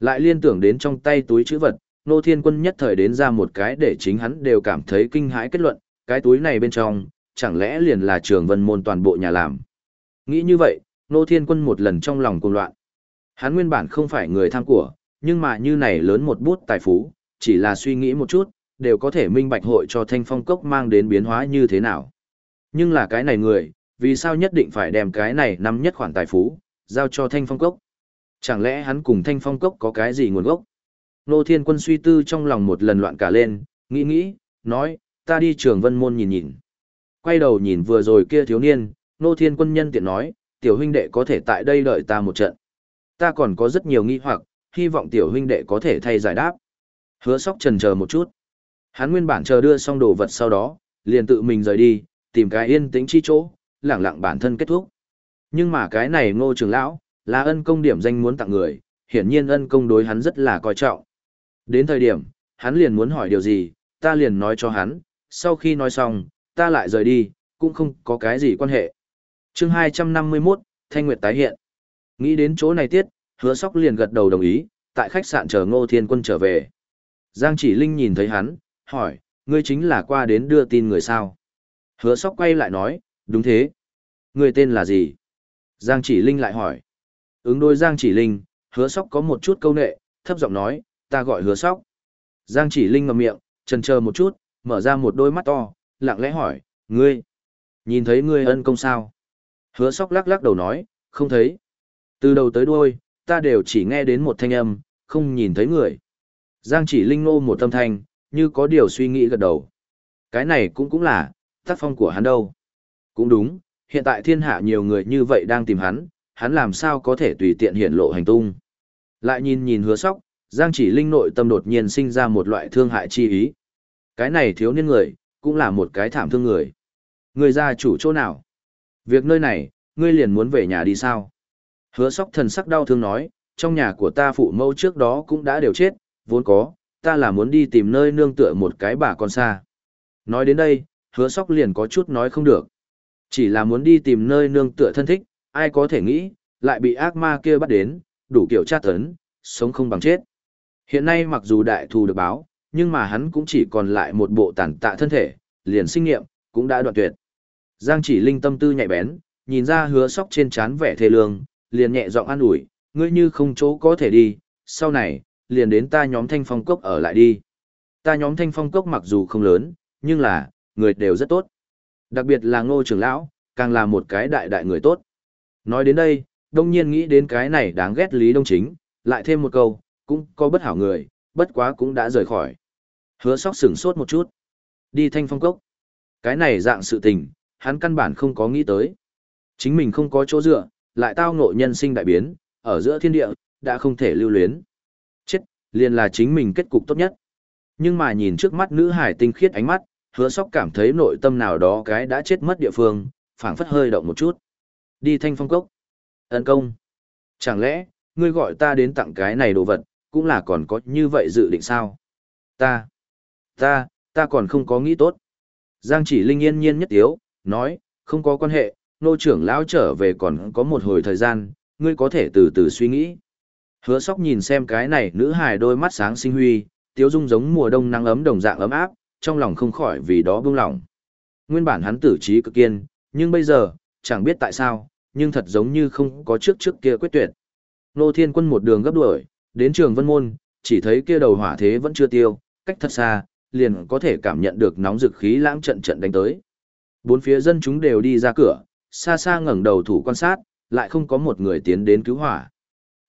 Lại liên tưởng đến trong tay túi chữ vật, nô thiên quân nhất thời đến ra một cái để chính hắn đều cảm thấy kinh hãi kết luận, cái túi này bên trong, chẳng lẽ liền là trường vân môn toàn bộ nhà làm. Nghĩ như vậy, nô thiên quân một lần trong lòng cuồng loạn. Hắn nguyên bản không phải người tham của, nhưng mà như này lớn một bút tài phú, chỉ là suy nghĩ một chút, đều có thể minh bạch hội cho thanh phong cốc mang đến biến hóa như thế nào. Nhưng là cái này người, vì sao nhất định phải đem cái này nắm nhất khoản tài phú, giao cho thanh phong cốc? Chẳng lẽ hắn cùng thanh phong cốc có cái gì nguồn gốc? Nô Thiên Quân suy tư trong lòng một lần loạn cả lên, nghĩ nghĩ, nói, ta đi trường vân môn nhìn nhìn. Quay đầu nhìn vừa rồi kia thiếu niên, Nô Thiên Quân nhân tiện nói, tiểu huynh đệ có thể tại đây đợi ta một trận. Ta còn có rất nhiều nghi hoặc, hy vọng tiểu huynh đệ có thể thay giải đáp. Hứa sóc trần chờ một chút. Hắn nguyên bản chờ đưa xong đồ vật sau đó, liền tự mình rời đi, tìm cái yên tĩnh chi chỗ, lẳng lặng bản thân kết thúc. Nhưng mà cái này ngô trưởng lão, là ân công điểm danh muốn tặng người, hiển nhiên ân công đối hắn rất là coi trọng. Đến thời điểm, hắn liền muốn hỏi điều gì, ta liền nói cho hắn, sau khi nói xong, ta lại rời đi, cũng không có cái gì quan hệ. chương 251, Thanh Nguyệt tái hiện. Nghĩ đến chỗ này tiết, hứa sóc liền gật đầu đồng ý, tại khách sạn chờ ngô thiên quân trở về. Giang chỉ linh nhìn thấy hắn, hỏi, ngươi chính là qua đến đưa tin người sao? Hứa sóc quay lại nói, đúng thế. Ngươi tên là gì? Giang chỉ linh lại hỏi. Ứng đôi Giang chỉ linh, hứa sóc có một chút câu nệ, thấp giọng nói, ta gọi hứa sóc. Giang chỉ linh ngậm miệng, chần chờ một chút, mở ra một đôi mắt to, lặng lẽ hỏi, ngươi, nhìn thấy ngươi ân công sao? Hứa sóc lắc lắc đầu nói, không thấy. Từ đầu tới đuôi, ta đều chỉ nghe đến một thanh âm, không nhìn thấy người. Giang chỉ linh nô một tâm thanh, như có điều suy nghĩ gật đầu. Cái này cũng cũng là, tác phong của hắn đâu. Cũng đúng, hiện tại thiên hạ nhiều người như vậy đang tìm hắn, hắn làm sao có thể tùy tiện hiện lộ hành tung. Lại nhìn nhìn hứa sóc, Giang chỉ linh nội tâm đột nhiên sinh ra một loại thương hại chi ý. Cái này thiếu niên người, cũng là một cái thảm thương người. Người gia chủ chỗ nào? Việc nơi này, ngươi liền muốn về nhà đi sao? Hứa sóc thần sắc đau thương nói, trong nhà của ta phụ mẫu trước đó cũng đã đều chết, vốn có, ta là muốn đi tìm nơi nương tựa một cái bà con xa. Nói đến đây, hứa sóc liền có chút nói không được. Chỉ là muốn đi tìm nơi nương tựa thân thích, ai có thể nghĩ, lại bị ác ma kia bắt đến, đủ kiểu tra tấn, sống không bằng chết. Hiện nay mặc dù đại thù được báo, nhưng mà hắn cũng chỉ còn lại một bộ tàn tạ thân thể, liền sinh nghiệm, cũng đã đoạn tuyệt. Giang chỉ linh tâm tư nhạy bén, nhìn ra hứa sóc trên chán vẻ thê lương, liền nhẹ giọng an ủi, ngươi như không chỗ có thể đi, sau này, liền đến ta nhóm thanh phong cốc ở lại đi. Ta nhóm thanh phong cốc mặc dù không lớn, nhưng là, người đều rất tốt. Đặc biệt là ngô trưởng lão, càng là một cái đại đại người tốt. Nói đến đây, đông nhiên nghĩ đến cái này đáng ghét Lý Đông Chính, lại thêm một câu, cũng có bất hảo người, bất quá cũng đã rời khỏi. Hứa sóc sửng sốt một chút. Đi thanh phong cốc. Cái này dạng sự tình, hắn căn bản không có nghĩ tới. Chính mình không có chỗ dựa, lại tao ngộ nhân sinh đại biến, ở giữa thiên địa, đã không thể lưu luyến. Chết, liền là chính mình kết cục tốt nhất. Nhưng mà nhìn trước mắt nữ hải tinh khiết ánh mắt, hứa sóc cảm thấy nội tâm nào đó cái đã chết mất địa phương, phảng phất hơi động một chút. Đi thanh phong cốc. Ấn công. Chẳng lẽ, ngươi gọi ta đến tặng cái này đồ vật, cũng là còn có như vậy dự định sao? Ta, ta, ta còn không có nghĩ tốt. Giang chỉ linh yên nhiên nhất yếu nói, không có quan hệ, nô trưởng lão trở về còn có một hồi thời gian, ngươi có thể từ từ suy nghĩ. Hứa sóc nhìn xem cái này nữ hài đôi mắt sáng sinh huy, tiếu dung giống mùa đông nắng ấm đồng dạng ấm áp, trong lòng không khỏi vì đó buông lỏng. Nguyên bản hắn tử trí cực kiên, nhưng bây giờ, chẳng biết tại sao, nhưng thật giống như không có trước trước kia quyết tuyệt. Nô Thiên Quân một đường gấp đuổi, đến trường Vân Môn, chỉ thấy kia đầu hỏa thế vẫn chưa tiêu, cách thật xa, liền có thể cảm nhận được nóng dực khí lãng trận trận đánh tới. Bốn phía dân chúng đều đi ra cửa, xa xa ngẩng đầu thủ quan sát, lại không có một người tiến đến cứu hỏa.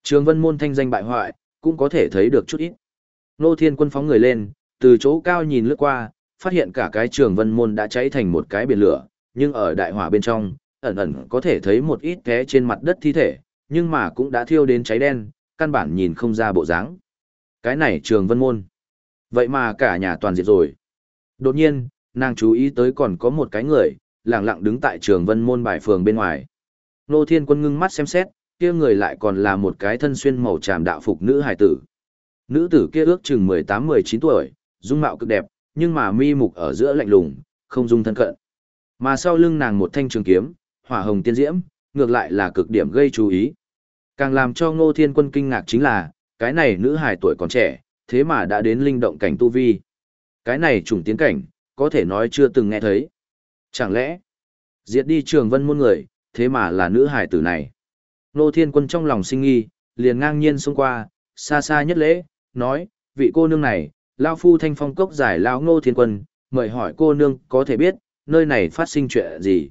Trường Vân Môn thanh danh bại hoại, cũng có thể thấy được chút ít. Nô Thiên Quân phóng người lên, từ chỗ cao nhìn lướt qua, phát hiện cả cái Trường Vân Môn đã cháy thành một cái biển lửa, nhưng ở đại hỏa bên trong, ẩn ẩn có thể thấy một ít té trên mặt đất thi thể, nhưng mà cũng đã thiêu đến cháy đen, căn bản nhìn không ra bộ dáng. Cái này Trường Vân Môn. Vậy mà cả nhà toàn diệt rồi. Đột nhiên, nàng chú ý tới còn có một cái người, lặng lặng đứng tại Trường Vân Môn bài phường bên ngoài. Nô Thiên Quân ngưng mắt xem xét, kia người lại còn là một cái thân xuyên màu tràm đạo phục nữ hài tử. Nữ tử kia ước chừng 18-19 tuổi, dung mạo cực đẹp, nhưng mà mi mục ở giữa lạnh lùng, không dung thân cận. Mà sau lưng nàng một thanh trường kiếm, hỏa hồng tiên diễm, ngược lại là cực điểm gây chú ý. Càng làm cho Ngô Thiên Quân kinh ngạc chính là, cái này nữ hài tuổi còn trẻ, thế mà đã đến linh động cảnh tu vi. Cái này trùng tiến cảnh, có thể nói chưa từng nghe thấy. Chẳng lẽ, diệt đi trường vân môn người, thế mà là nữ hài tử này. Nô Thiên Quân trong lòng sinh nghi, liền ngang nhiên xông qua, xa xa nhất lễ, nói, vị cô nương này, Lao Phu Thanh Phong Cốc giải Lao Ngô Thiên Quân, mời hỏi cô nương có thể biết, nơi này phát sinh chuyện gì.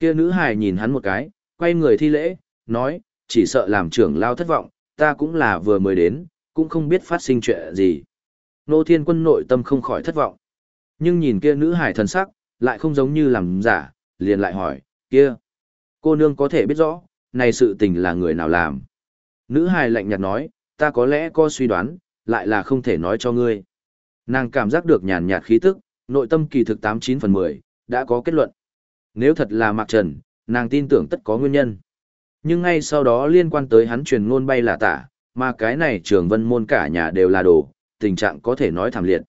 Kia nữ hài nhìn hắn một cái, quay người thi lễ, nói, chỉ sợ làm trưởng lao thất vọng, ta cũng là vừa mới đến, cũng không biết phát sinh chuyện gì. Nô Thiên Quân nội tâm không khỏi thất vọng. Nhưng nhìn kia nữ hải thần sắc, lại không giống như làm giả, liền lại hỏi, kia, cô nương có thể biết rõ, này sự tình là người nào làm. Nữ hài lạnh nhạt nói, ta có lẽ có suy đoán, lại là không thể nói cho ngươi. Nàng cảm giác được nhàn nhạt khí tức, nội tâm kỳ thực 89 phần 10, đã có kết luận. Nếu thật là Mạc Trần, nàng tin tưởng tất có nguyên nhân. Nhưng ngay sau đó liên quan tới hắn truyền ngôn bay là tả, mà cái này trường vân môn cả nhà đều là đồ, tình trạng có thể nói thảm liệt.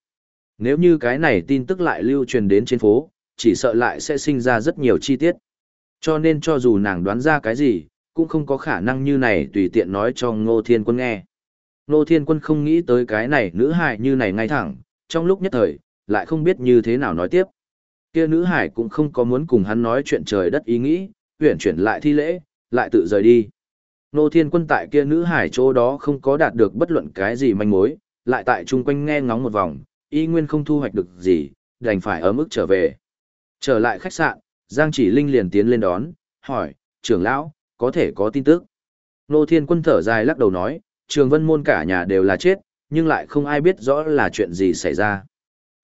Nếu như cái này tin tức lại lưu truyền đến trên phố, chỉ sợ lại sẽ sinh ra rất nhiều chi tiết. Cho nên cho dù nàng đoán ra cái gì, cũng không có khả năng như này tùy tiện nói cho Ngô Thiên Quân nghe. Ngô Thiên Quân không nghĩ tới cái này nữ hài như này ngay thẳng, trong lúc nhất thời, lại không biết như thế nào nói tiếp kia nữ hải cũng không có muốn cùng hắn nói chuyện trời đất ý nghĩ, huyển chuyển lại thi lễ, lại tự rời đi. Nô Thiên Quân tại kia nữ hải chỗ đó không có đạt được bất luận cái gì manh mối, lại tại chung quanh nghe ngóng một vòng, y nguyên không thu hoạch được gì, đành phải ở mức trở về. Trở lại khách sạn, Giang Chỉ Linh liền tiến lên đón, hỏi, trưởng lão, có thể có tin tức. Nô Thiên Quân thở dài lắc đầu nói, trường vân môn cả nhà đều là chết, nhưng lại không ai biết rõ là chuyện gì xảy ra.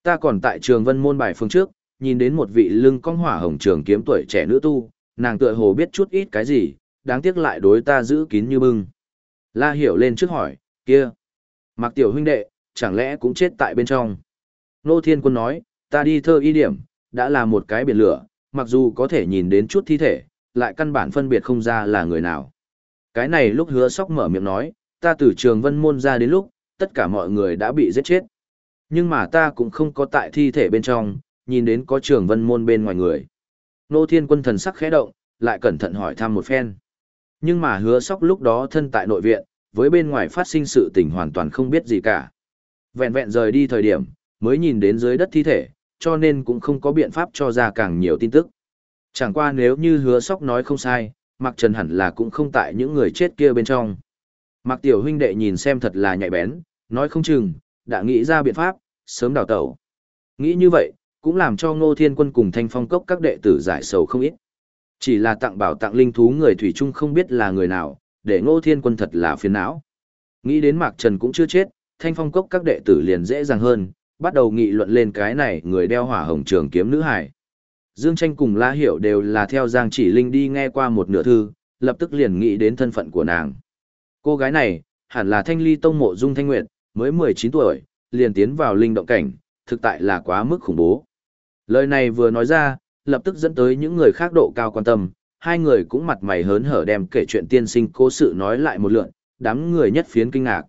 Ta còn tại trường vân môn bài phương trước, nhìn đến một vị lưng cong hỏa hồng trường kiếm tuổi trẻ nữ tu, nàng tựa hồ biết chút ít cái gì, đáng tiếc lại đối ta giữ kín như bưng. La hiểu lên trước hỏi, kia, Mạc Tiểu huynh đệ, chẳng lẽ cũng chết tại bên trong? Nô Thiên Quân nói, ta đi thơ y điểm, đã là một cái biển lửa, mặc dù có thể nhìn đến chút thi thể, lại căn bản phân biệt không ra là người nào. Cái này lúc hứa sóc mở miệng nói, ta từ trường vân môn ra đến lúc, tất cả mọi người đã bị giết chết. Nhưng mà ta cũng không có tại thi thể bên trong, nhìn đến có trường vân môn bên ngoài người. Nô Thiên Quân thần sắc khẽ động, lại cẩn thận hỏi thăm một phen. Nhưng mà hứa sóc lúc đó thân tại nội viện, với bên ngoài phát sinh sự tình hoàn toàn không biết gì cả. Vẹn vẹn rời đi thời điểm, mới nhìn đến dưới đất thi thể, cho nên cũng không có biện pháp cho ra càng nhiều tin tức. Chẳng qua nếu như hứa sóc nói không sai, Mạc Trần hẳn là cũng không tại những người chết kia bên trong. Mạc Tiểu huynh đệ nhìn xem thật là nhạy bén, nói không chừng, đã nghĩ ra biện pháp, sớm đào tẩu. Nghĩ như vậy, cũng làm cho Ngô Thiên Quân cùng Thanh Phong Cốc các đệ tử giải sầu không ít. Chỉ là tặng bảo tặng linh thú người Thủy Trung không biết là người nào, để Ngô Thiên Quân thật là phiền não. Nghĩ đến Mạc Trần cũng chưa chết, Thanh Phong Cốc các đệ tử liền dễ dàng hơn, bắt đầu nghị luận lên cái này người đeo hỏa hồng trường kiếm nữ hải. Dương Tranh cùng La Hiểu đều là theo Giang Chỉ Linh đi nghe qua một nửa thư, lập tức liền nghĩ đến thân phận của nàng. Cô gái này, hẳn là Thanh Ly Tông Mộ Dung Thanh Nguyệt, mới 19 tuổi, liền tiến vào linh động cảnh, thực tại là quá mức khủng bố. Lời này vừa nói ra, lập tức dẫn tới những người khác độ cao quan tâm, hai người cũng mặt mày hớn hở đem kể chuyện tiên sinh cố sự nói lại một lượn, đám người nhất phiến kinh ngạc.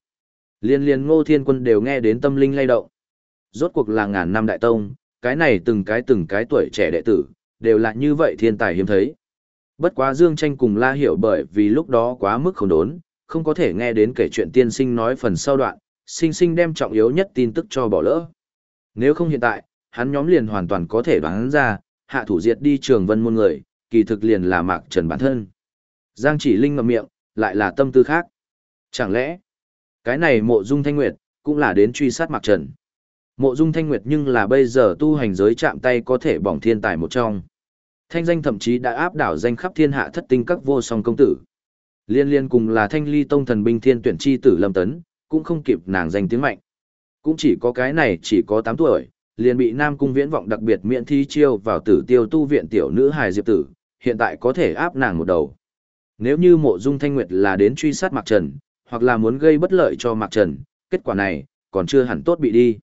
Liên liên ngô thiên quân đều nghe đến tâm linh lay động. Rốt cuộc là ngàn năm đại tông, cái này từng cái từng cái tuổi trẻ đệ tử, đều là như vậy thiên tài hiếm thấy. Bất quá Dương Tranh cùng La Hiểu bởi vì lúc đó quá mức không đốn, không có thể nghe đến kể chuyện tiên sinh nói phần sau đoạn, sinh sinh đem trọng yếu nhất tin tức cho bỏ lỡ. Nếu không hiện tại, hắn nhóm liền hoàn toàn có thể đoán ra, hạ thủ diệt đi trường vân môn người, kỳ thực liền là Mạc Trần bản thân. Giang chỉ linh ngậm miệng, lại là tâm tư khác. Chẳng lẽ, cái này mộ dung thanh nguyệt, cũng là đến truy sát Mạc Trần. Mộ dung thanh nguyệt nhưng là bây giờ tu hành giới chạm tay có thể bỏng thiên tài một trong. Thanh danh thậm chí đã áp đảo danh khắp thiên hạ thất tinh các vô song công tử. Liên liên cùng là thanh ly tông thần binh thiên tuyển chi tử lâm tấn, cũng không kịp nàng danh tiếng mạnh. Cũng chỉ có cái này chỉ có 8 tuổi, liền bị Nam Cung Viễn vọng đặc biệt miễn thi chiêu vào tử tiêu tu viện tiểu nữ hài Diệp Tử, hiện tại có thể áp nàng một đầu. Nếu như mộ dung thanh nguyệt là đến truy sát Mạc Trần, hoặc là muốn gây bất lợi cho Mạc Trần, kết quả này, còn chưa hẳn tốt bị đi.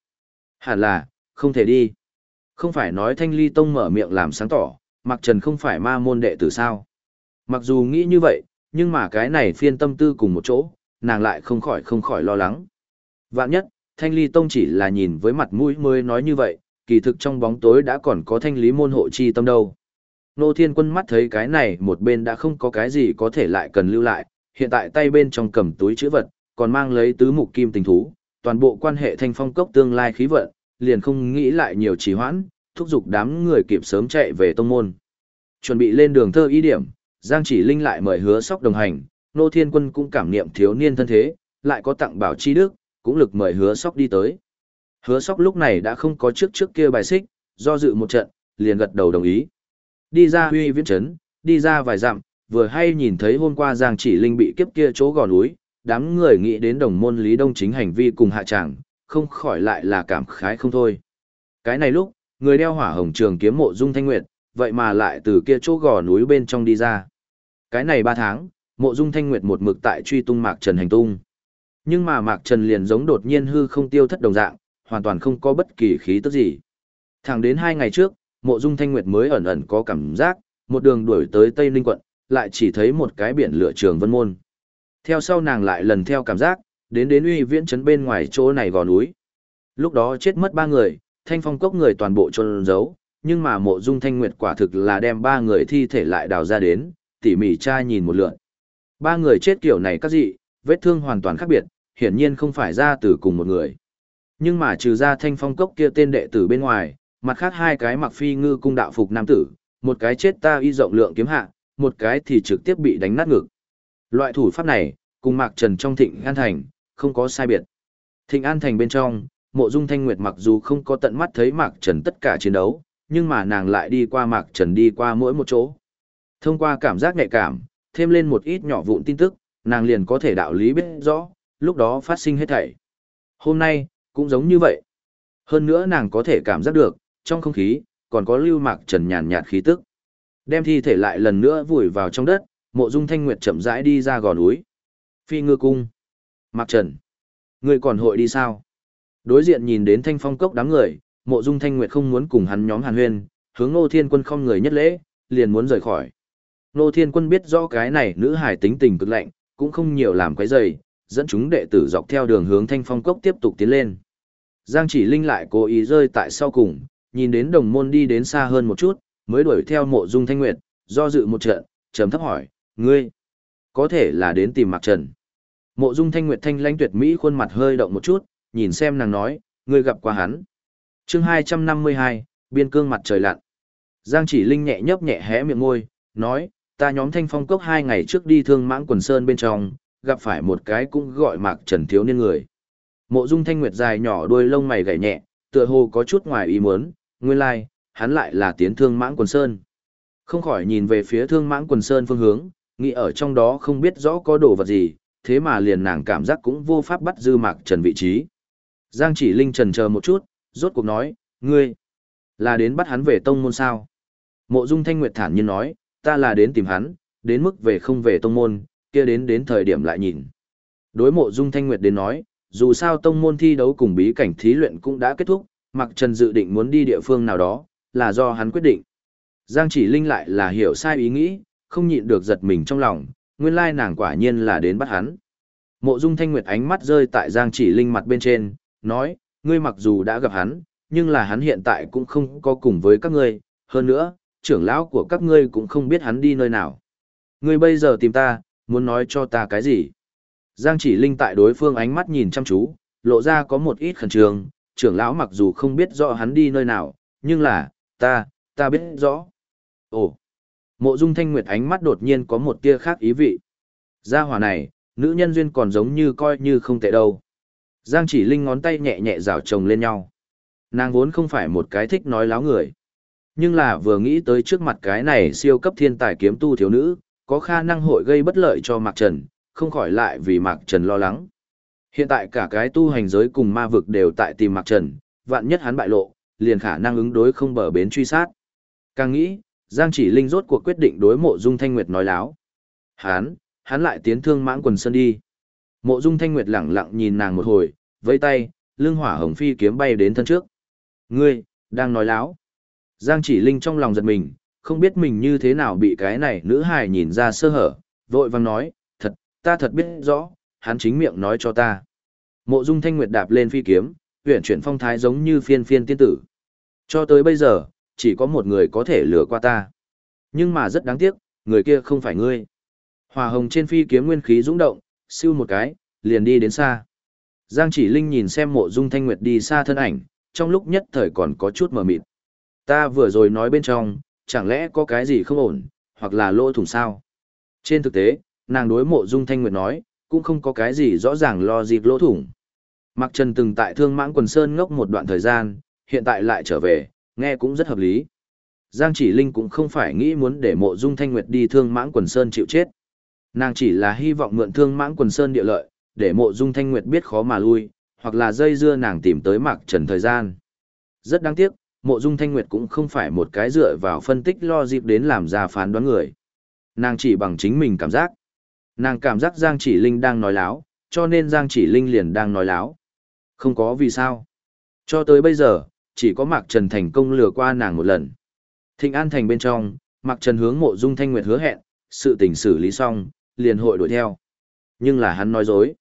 Hẳn là, không thể đi. Không phải nói thanh ly tông mở miệng làm sáng tỏ, Mạc Trần không phải ma môn đệ tử sao. Mặc dù nghĩ như vậy, nhưng mà cái này phiên tâm tư cùng một chỗ, nàng lại không khỏi không khỏi lo lắng. Vạn nhất, thanh ly tông chỉ là nhìn với mặt mũi mới nói như vậy, kỳ thực trong bóng tối đã còn có thanh lý môn hộ chi tâm đâu. Nô Thiên Quân mắt thấy cái này một bên đã không có cái gì có thể lại cần lưu lại, hiện tại tay bên trong cầm túi chữ vật, còn mang lấy tứ mục kim tình thú, toàn bộ quan hệ thanh phong cốc tương lai khí vận, liền không nghĩ lại nhiều trì hoãn, thúc giục đám người kịp sớm chạy về tông môn. Chuẩn bị lên đường thơ ý điểm, Giang Chỉ Linh lại mời hứa sóc đồng hành, Nô Thiên Quân cũng cảm niệm thiếu niên thân thế, lại có tặng bảo chi đức, cũng lực mời hứa sóc đi tới. Hứa sóc lúc này đã không có trước trước kia bài xích, do dự một trận, liền gật đầu đồng ý. Đi ra huy viễn trấn, đi ra vài dặm, vừa hay nhìn thấy hôm qua Giang Chỉ Linh bị kiếp kia chỗ gò núi, đám người nghĩ đến đồng môn Lý Đông chính hành vi cùng hạ tràng, không khỏi lại là cảm khái không thôi. Cái này lúc, người đeo hỏa hồng trường kiếm mộ dung thanh nguyệt, vậy mà lại từ kia chỗ gò núi bên trong đi ra. Cái này ba tháng, mộ dung thanh nguyệt một mực tại truy tung Mạc Trần hành tung. Nhưng mà Mạc Trần liền giống đột nhiên hư không tiêu thất đồng dạng, hoàn toàn không có bất kỳ khí tức gì. Thẳng đến hai ngày trước, mộ dung thanh nguyệt mới ẩn ẩn có cảm giác, một đường đuổi tới Tây Ninh quận, lại chỉ thấy một cái biển lửa trường vân môn. Theo sau nàng lại lần theo cảm giác, đến đến uy viễn trấn bên ngoài chỗ này gò núi. Lúc đó chết mất ba người, thanh phong cốc người toàn bộ trôn giấu, nhưng mà mộ dung thanh nguyệt quả thực là đem ba người thi thể lại đào ra đến, tỉ mỉ tra nhìn một lượt. Ba người chết kiểu này các dị, vết thương hoàn toàn khác biệt, hiển nhiên không phải ra từ cùng một người. Nhưng mà trừ ra thanh phong cốc kia tên đệ tử bên ngoài, mặt khác hai cái mặc phi ngư cung đạo phục nam tử, một cái chết ta y rộng lượng kiếm hạ, một cái thì trực tiếp bị đánh nát ngực. Loại thủ pháp này, cùng Mạc Trần trong Thịnh An Thành, không có sai biệt. Thịnh An Thành bên trong, mộ dung thanh nguyệt mặc dù không có tận mắt thấy Mạc Trần tất cả chiến đấu, nhưng mà nàng lại đi qua Mạc Trần đi qua mỗi một chỗ. Thông qua cảm giác nhạy cảm, thêm lên một ít nhỏ vụn tin tức, nàng liền có thể đạo lý biết rõ, lúc đó phát sinh hết thảy. Hôm nay, cũng giống như vậy. Hơn nữa nàng có thể cảm giác được, trong không khí, còn có lưu mạc trần nhàn nhạt khí tức. Đem thi thể lại lần nữa vùi vào trong đất, mộ dung thanh nguyệt chậm rãi đi ra gò núi. Phi ngư cung. Mạc trần. Ngươi còn hội đi sao? Đối diện nhìn đến thanh phong cốc đám người, mộ dung thanh nguyệt không muốn cùng hắn nhóm hàn huyên, hướng Ngô Thiên Quân không người nhất lễ, liền muốn rời khỏi. Ngô Thiên Quân biết rõ cái này nữ hải tính tình cực lạnh, cũng không nhiều làm quấy rầy, dẫn chúng đệ tử dọc theo đường hướng thanh phong cốc tiếp tục tiến lên. Giang chỉ linh lại cố ý rơi tại sau cùng, nhìn đến đồng môn đi đến xa hơn một chút, mới đuổi theo mộ dung thanh nguyệt, do dự một trận, trầm thấp hỏi, ngươi, có thể là đến tìm mặc Trần. Mộ dung thanh nguyệt thanh lãnh tuyệt mỹ khuôn mặt hơi động một chút, nhìn xem nàng nói, ngươi gặp qua hắn. chương 252, biên cương mặt trời lặn. Giang chỉ linh nhẹ nhấp nhẹ hé miệng môi, nói, ta nhóm thanh phong cốc hai ngày trước đi thương mãng quần sơn bên trong, gặp phải một cái cũng gọi Mạc Trần thiếu niên người. Mộ Dung Thanh Nguyệt dài nhỏ đuôi lông mày gảy nhẹ, tựa hồ có chút ngoài ý muốn, nguyên lai, like, hắn lại là tiến thương mãng quần sơn. Không khỏi nhìn về phía thương mãng quần sơn phương hướng, nghĩ ở trong đó không biết rõ có đồ vật gì, thế mà liền nàng cảm giác cũng vô pháp bắt dư mạc trần vị trí. Giang chỉ linh trần chờ một chút, rốt cuộc nói, ngươi, là đến bắt hắn về tông môn sao? Mộ Dung Thanh Nguyệt thản nhiên nói, ta là đến tìm hắn, đến mức về không về tông môn, kia đến đến thời điểm lại nhìn. Đối mộ Dung Thanh Nguyệt đến nói, dù sao tông môn thi đấu cùng bí cảnh thí luyện cũng đã kết thúc, Mạc Trần dự định muốn đi địa phương nào đó, là do hắn quyết định. Giang chỉ linh lại là hiểu sai ý nghĩ, không nhịn được giật mình trong lòng, nguyên lai nàng quả nhiên là đến bắt hắn. Mộ Dung Thanh Nguyệt ánh mắt rơi tại Giang chỉ linh mặt bên trên, nói, ngươi mặc dù đã gặp hắn, nhưng là hắn hiện tại cũng không có cùng với các ngươi, hơn nữa, trưởng lão của các ngươi cũng không biết hắn đi nơi nào. Ngươi bây giờ tìm ta, muốn nói cho ta cái gì? Giang chỉ linh tại đối phương ánh mắt nhìn chăm chú, lộ ra có một ít khẩn trương, trưởng lão mặc dù không biết rõ hắn đi nơi nào, nhưng là, ta, ta biết rõ. Ồ, mộ dung thanh nguyệt ánh mắt đột nhiên có một tia khác ý vị. Gia hỏa này, nữ nhân duyên còn giống như coi như không tệ đâu. Giang chỉ linh ngón tay nhẹ nhẹ rào chồng lên nhau. Nàng vốn không phải một cái thích nói láo người. Nhưng là vừa nghĩ tới trước mặt cái này siêu cấp thiên tài kiếm tu thiếu nữ, có khả năng hội gây bất lợi cho Mạc Trần, không khỏi lại vì Mạc Trần lo lắng. Hiện tại cả cái tu hành giới cùng ma vực đều tại tìm Mạc Trần, vạn nhất hắn bại lộ, liền khả năng ứng đối không bờ bến truy sát. Càng nghĩ, Giang Chỉ Linh rốt cuộc quyết định đối Mộ Dung Thanh Nguyệt nói láo. Hắn, hắn lại tiến thương mãng quần sơn đi. Mộ Dung Thanh Nguyệt lẳng lặng nhìn nàng một hồi, vẫy tay, lưng hỏa hồng phi kiếm bay đến thân trước. Ngươi, đang nói láo. Giang Chỉ Linh trong lòng giật mình, không biết mình như thế nào bị cái này nữ hài nhìn ra sơ hở, vội vang nói, thật, ta thật biết rõ, hắn chính miệng nói cho ta. Mộ Dung Thanh Nguyệt đạp lên phi kiếm, huyền chuyển phong thái giống như phiên phiên tiên tử. Cho tới bây giờ, chỉ có một người có thể lừa qua ta. Nhưng mà rất đáng tiếc, người kia không phải ngươi. Hòa hồng trên phi kiếm nguyên khí dũng động, siêu một cái, liền đi đến xa. Giang chỉ linh nhìn xem mộ dung thanh nguyệt đi xa thân ảnh, trong lúc nhất thời còn có chút mờ mịt. Ta vừa rồi nói bên trong, chẳng lẽ có cái gì không ổn, hoặc là lỗ thủng sao? Trên thực tế, nàng đối mộ dung thanh nguyệt nói, cũng không có cái gì rõ ràng lo dịp lỗ thủng. Mặc Trần từng tại Thương Mãng Quần Sơn ngốc một đoạn thời gian, hiện tại lại trở về, nghe cũng rất hợp lý. Giang Chỉ Linh cũng không phải nghĩ muốn để mộ dung thanh nguyệt đi Thương Mãng Quần Sơn chịu chết. Nàng chỉ là hy vọng mượn Thương Mãng Quần Sơn địa lợi, để mộ dung thanh nguyệt biết khó mà lui, hoặc là dây dưa nàng tìm tới Mạc Trần thời gian. Rất đáng tiếc, mộ dung thanh nguyệt cũng không phải một cái dựa vào phân tích lo dịp đến làm ra phán đoán người. Nàng chỉ bằng chính mình cảm giác. Nàng cảm giác Giang Chỉ Linh đang nói láo, cho nên Giang Chỉ Linh liền đang nói láo. Không có vì sao. Cho tới bây giờ, chỉ có Mạc Trần thành công lừa qua nàng một lần. Thịnh An thành bên trong, Mạc Trần hướng mộ dung thanh nguyệt hứa hẹn, sự tình xử lý xong, liền hội đuổi theo. Nhưng là hắn nói dối.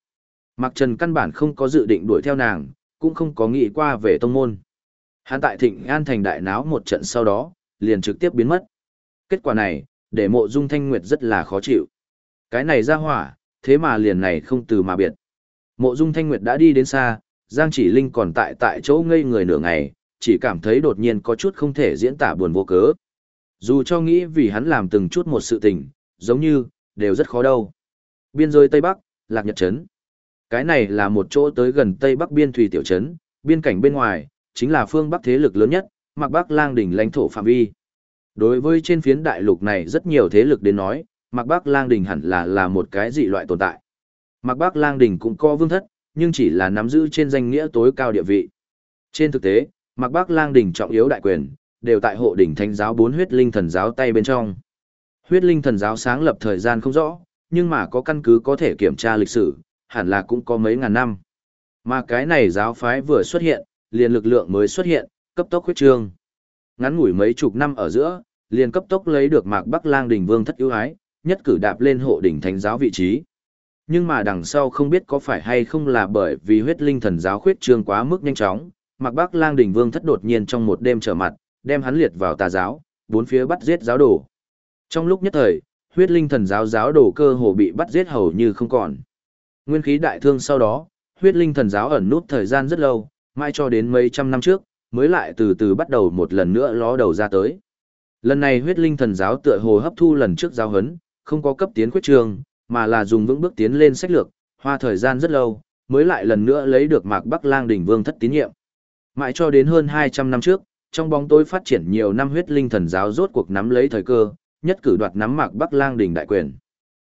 Mạc Trần căn bản không có dự định đuổi theo nàng, cũng không có nghĩ qua về tông môn. Hắn tại Thịnh An thành đại náo một trận sau đó, liền trực tiếp biến mất. Kết quả này, để mộ dung thanh nguyệt rất là khó chịu. Cái này ra hỏa, thế mà liền này không từ mà biệt. Mộ dung thanh nguyệt đã đi đến xa, Giang chỉ linh còn tại tại chỗ ngây người nửa ngày, chỉ cảm thấy đột nhiên có chút không thể diễn tả buồn vô cớ. Dù cho nghĩ vì hắn làm từng chút một sự tình, giống như, đều rất khó đâu. Biên giới Tây Bắc, Lạc Nhật Trấn. Cái này là một chỗ tới gần Tây Bắc biên thủy tiểu trấn, biên cảnh bên ngoài, chính là phương Bắc thế lực lớn nhất, mặc Bắc lang đỉnh lãnh thổ phạm vi. Đối với trên phiến đại lục này rất nhiều thế lực đến nói, mặc Bắc lang đỉnh hẳn là là một cái dị loại tồn tại. Mặc Bắc lang đỉnh cũng có vương thất, nhưng chỉ là nắm giữ trên danh nghĩa tối cao địa vị. Trên thực tế, Mặc Bắc Lang đỉnh trọng yếu đại quyền, đều tại hộ đỉnh thánh giáo bốn huyết linh thần giáo tay bên trong. Huyết linh thần giáo sáng lập thời gian không rõ, nhưng mà có căn cứ có thể kiểm tra lịch sử, hẳn là cũng có mấy ngàn năm. Mà cái này giáo phái vừa xuất hiện, liền lực lượng mới xuất hiện, cấp tốc huyết trương. Ngắn ngủi mấy chục năm ở giữa, liền cấp tốc lấy được Mạc Bắc Lang đỉnh vương thất ưu ái, nhất cử đạp lên hộ đỉnh thánh giáo vị trí. Nhưng mà đằng sau không biết có phải hay không là bởi vì huyết linh thần giáo khuyết trương quá mức nhanh chóng, Mạc Bắc Lang đỉnh vương thất đột nhiên trong một đêm trở mặt, đem hắn liệt vào tà giáo, bốn phía bắt giết giáo đồ. Trong lúc nhất thời, huyết linh thần giáo giáo đồ cơ hồ bị bắt giết hầu như không còn. Nguyên khí đại thương sau đó, huyết linh thần giáo ẩn nút thời gian rất lâu, mãi cho đến mấy trăm năm trước, mới lại từ từ bắt đầu một lần nữa ló đầu ra tới. Lần này huyết linh thần giáo tựa hồ hấp thu lần trước giáo hấn, không có cấp tiến quyết trường, mà là dùng vững bước tiến lên sách lược, hoa thời gian rất lâu, mới lại lần nữa lấy được mạc Bắc Lang đỉnh vương thất tín nhiệm. Mãi cho đến hơn 200 năm trước, trong bóng tối phát triển nhiều năm huyết linh thần giáo rốt cuộc nắm lấy thời cơ, nhất cử đoạt nắm mạc Bắc Lang đỉnh đại quyền.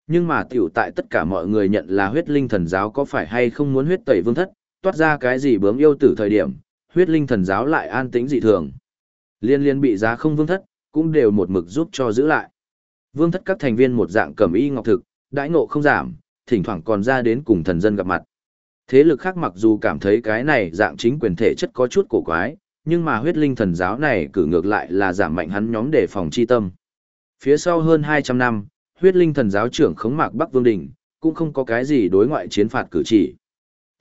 Nhưng mà tiểu tại tất cả mọi người nhận là huyết linh thần giáo có phải hay không muốn huyết tẩy vương thất, toát ra cái gì bướm yêu tử thời điểm, huyết linh thần giáo lại an tĩnh dị thường. Liên liên bị giá không vương thất, cũng đều một mực giúp cho giữ lại. Vương thất các thành viên một dạng cẩm y ngọc thực, đãi ngộ không giảm, thỉnh thoảng còn ra đến cùng thần dân gặp mặt. Thế lực khác mặc dù cảm thấy cái này dạng chính quyền thể chất có chút cổ quái, nhưng mà huyết linh thần giáo này cử ngược lại là giảm mạnh hắn nhóm để phòng chi tâm. Phía sau hơn 200 năm, huyết linh thần giáo trưởng khống mạc Bắc Vương Đình, cũng không có cái gì đối ngoại chiến phạt cử chỉ.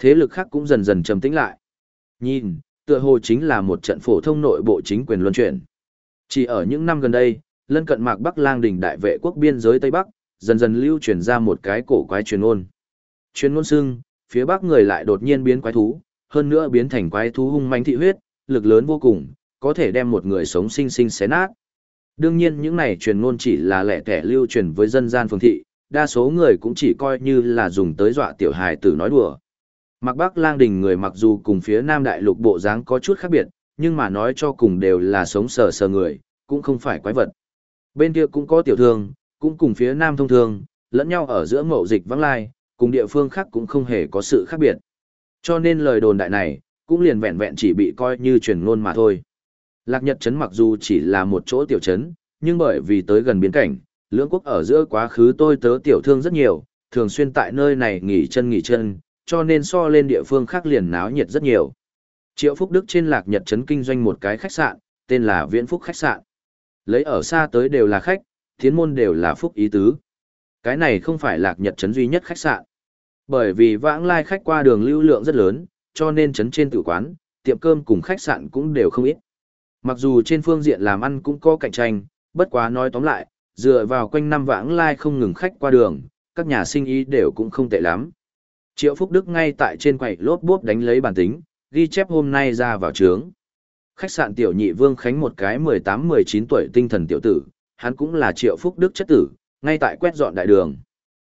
Thế lực khác cũng dần dần trầm tĩnh lại. Nhìn, tựa hồ chính là một trận phổ thông nội bộ chính quyền luân chuyển. Chỉ ở những năm gần đây, lân cận mạc Bắc Lang đỉnh đại vệ quốc biên giới Tây Bắc, dần dần lưu truyền ra một cái cổ quái truyền ngôn. Truyền ngôn xưng, phía Bắc người lại đột nhiên biến quái thú, hơn nữa biến thành quái thú hung manh thị huyết, lực lớn vô cùng, có thể đem một người sống sinh sinh xé nát. Đương nhiên những này truyền ngôn chỉ là lẻ tẻ lưu truyền với dân gian phương thị, đa số người cũng chỉ coi như là dùng tới dọa tiểu hài tử nói đùa. Mặc Bắc Lang Đình người mặc dù cùng phía Nam Đại Lục bộ dáng có chút khác biệt, nhưng mà nói cho cùng đều là sống sờ sờ người, cũng không phải quái vật. Bên kia cũng có tiểu thương, cũng cùng phía Nam thông thường, lẫn nhau ở giữa mậu dịch vắng lai, cùng địa phương khác cũng không hề có sự khác biệt. Cho nên lời đồn đại này, cũng liền vẹn vẹn chỉ bị coi như truyền ngôn mà thôi. Lạc Nhật Trấn mặc dù chỉ là một chỗ tiểu trấn, nhưng bởi vì tới gần biên cảnh, lưỡng quốc ở giữa quá khứ tôi tớ tiểu thương rất nhiều, thường xuyên tại nơi này nghỉ chân nghỉ chân, cho nên so lên địa phương khác liền náo nhiệt rất nhiều. Triệu Phúc Đức trên Lạc Nhật Trấn kinh doanh một cái khách sạn, tên là Viễn Phúc Khách sạn. Lấy ở xa tới đều là khách, thiến môn đều là phúc ý tứ. Cái này không phải Lạc Nhật Trấn duy nhất khách sạn. Bởi vì vãng lai khách qua đường lưu lượng rất lớn, cho nên trấn trên tử quán, tiệm cơm cùng khách sạn cũng đều không ít. Mặc dù trên phương diện làm ăn cũng có cạnh tranh, bất quá nói tóm lại, dựa vào quanh năm vãng lai không ngừng khách qua đường, các nhà sinh ý đều cũng không tệ lắm. Triệu Phúc Đức ngay tại trên quầy lốp bốp đánh lấy bản tính, ghi chép hôm nay ra vào trướng. Khách sạn tiểu nhị Vương Khánh một cái 18-19 tuổi tinh thần tiểu tử, hắn cũng là Triệu Phúc Đức chất tử, ngay tại quét dọn đại đường.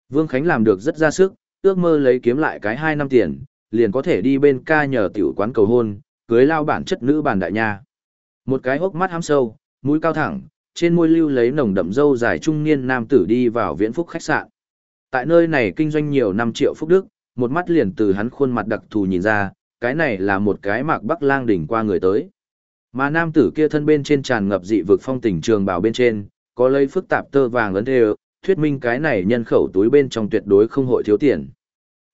Vương Khánh làm được rất ra sức, ước mơ lấy kiếm lại cái 2 năm tiền, liền có thể đi bên ca nhờ tiểu quán cầu hôn, cưới lao bản chất nữ bản đại nha. Một cái hốc mắt hám sâu, mũi cao thẳng, trên môi lưu lấy nồng đậm dâu dài trung niên nam tử đi vào viễn phúc khách sạn. Tại nơi này kinh doanh nhiều năm triệu phúc đức, một mắt liền từ hắn khuôn mặt đặc thù nhìn ra, cái này là một cái mạc bắc lang đỉnh qua người tới. Mà nam tử kia thân bên trên tràn ngập dị vực phong tình trường bảo bên trên, có lấy phức tạp tơ vàng lớn thê, thuyết minh cái này nhân khẩu túi bên trong tuyệt đối không hội thiếu tiền.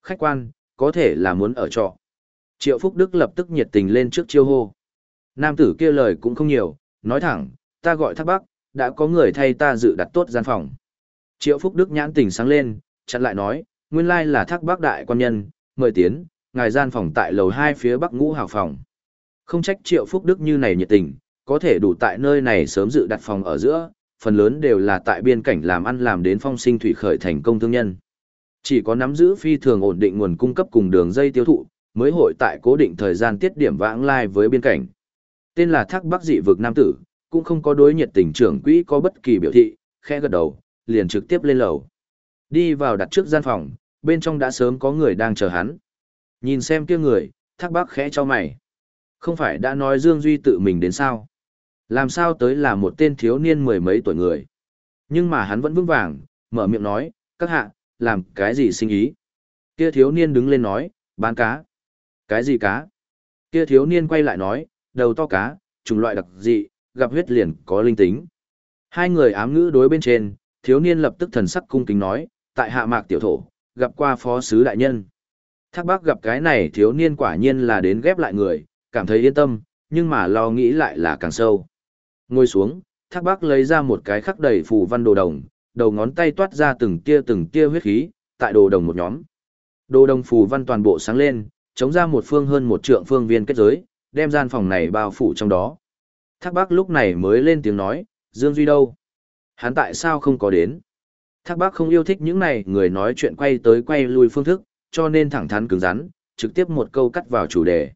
Khách quan, có thể là muốn ở trọ. Triệu Phúc Đức lập tức nhiệt tình lên trước chiêu hô. Nam tử kia lời cũng không nhiều, nói thẳng, ta gọi thác bắc, đã có người thay ta dự đặt tốt gian phòng. Triệu Phúc Đức nhãn tình sáng lên, chặn lại nói, nguyên lai là thác bắc đại quan nhân, mời tiến, ngài gian phòng tại lầu hai phía bắc ngũ hào phòng. Không trách Triệu Phúc Đức như này nhiệt tình, có thể đủ tại nơi này sớm dự đặt phòng ở giữa, phần lớn đều là tại biên cảnh làm ăn làm đến phong sinh thủy khởi thành công thương nhân. Chỉ có nắm giữ phi thường ổn định nguồn cung cấp cùng đường dây tiêu thụ, mới hội tại cố định thời gian tiết điểm vãng lai với biên cảnh. Tên là Thác Bắc dị vực nam tử, cũng không có đối nhiệt tình trưởng quỹ có bất kỳ biểu thị, khẽ gật đầu, liền trực tiếp lên lầu. Đi vào đặt trước gian phòng, bên trong đã sớm có người đang chờ hắn. Nhìn xem kia người, Thác bác khẽ cho mày. Không phải đã nói Dương Duy tự mình đến sao? Làm sao tới là một tên thiếu niên mười mấy tuổi người? Nhưng mà hắn vẫn vững vàng, mở miệng nói, các hạ, làm cái gì sinh ý? Kia thiếu niên đứng lên nói, bán cá. Cái gì cá? Kia thiếu niên quay lại nói, đầu to cá, chủng loại đặc dị, gặp huyết liền có linh tính. Hai người ám ngữ đối bên trên, thiếu niên lập tức thần sắc cung kính nói, tại hạ mạc tiểu thổ, gặp qua phó sứ đại nhân. Thác bác gặp cái này thiếu niên quả nhiên là đến ghép lại người, cảm thấy yên tâm, nhưng mà lo nghĩ lại là càng sâu. Ngồi xuống, thác bác lấy ra một cái khắc đầy phù văn đồ đồng, đầu ngón tay toát ra từng tia từng tia huyết khí, tại đồ đồng một nhóm. Đồ đồng phù văn toàn bộ sáng lên, chống ra một phương hơn một trượng phương viên kết giới, đem gian phòng này bao phủ trong đó. Thác bác lúc này mới lên tiếng nói, Dương Duy đâu? Hắn tại sao không có đến? Thác bác không yêu thích những này người nói chuyện quay tới quay lui phương thức, cho nên thẳng thắn cứng rắn, trực tiếp một câu cắt vào chủ đề.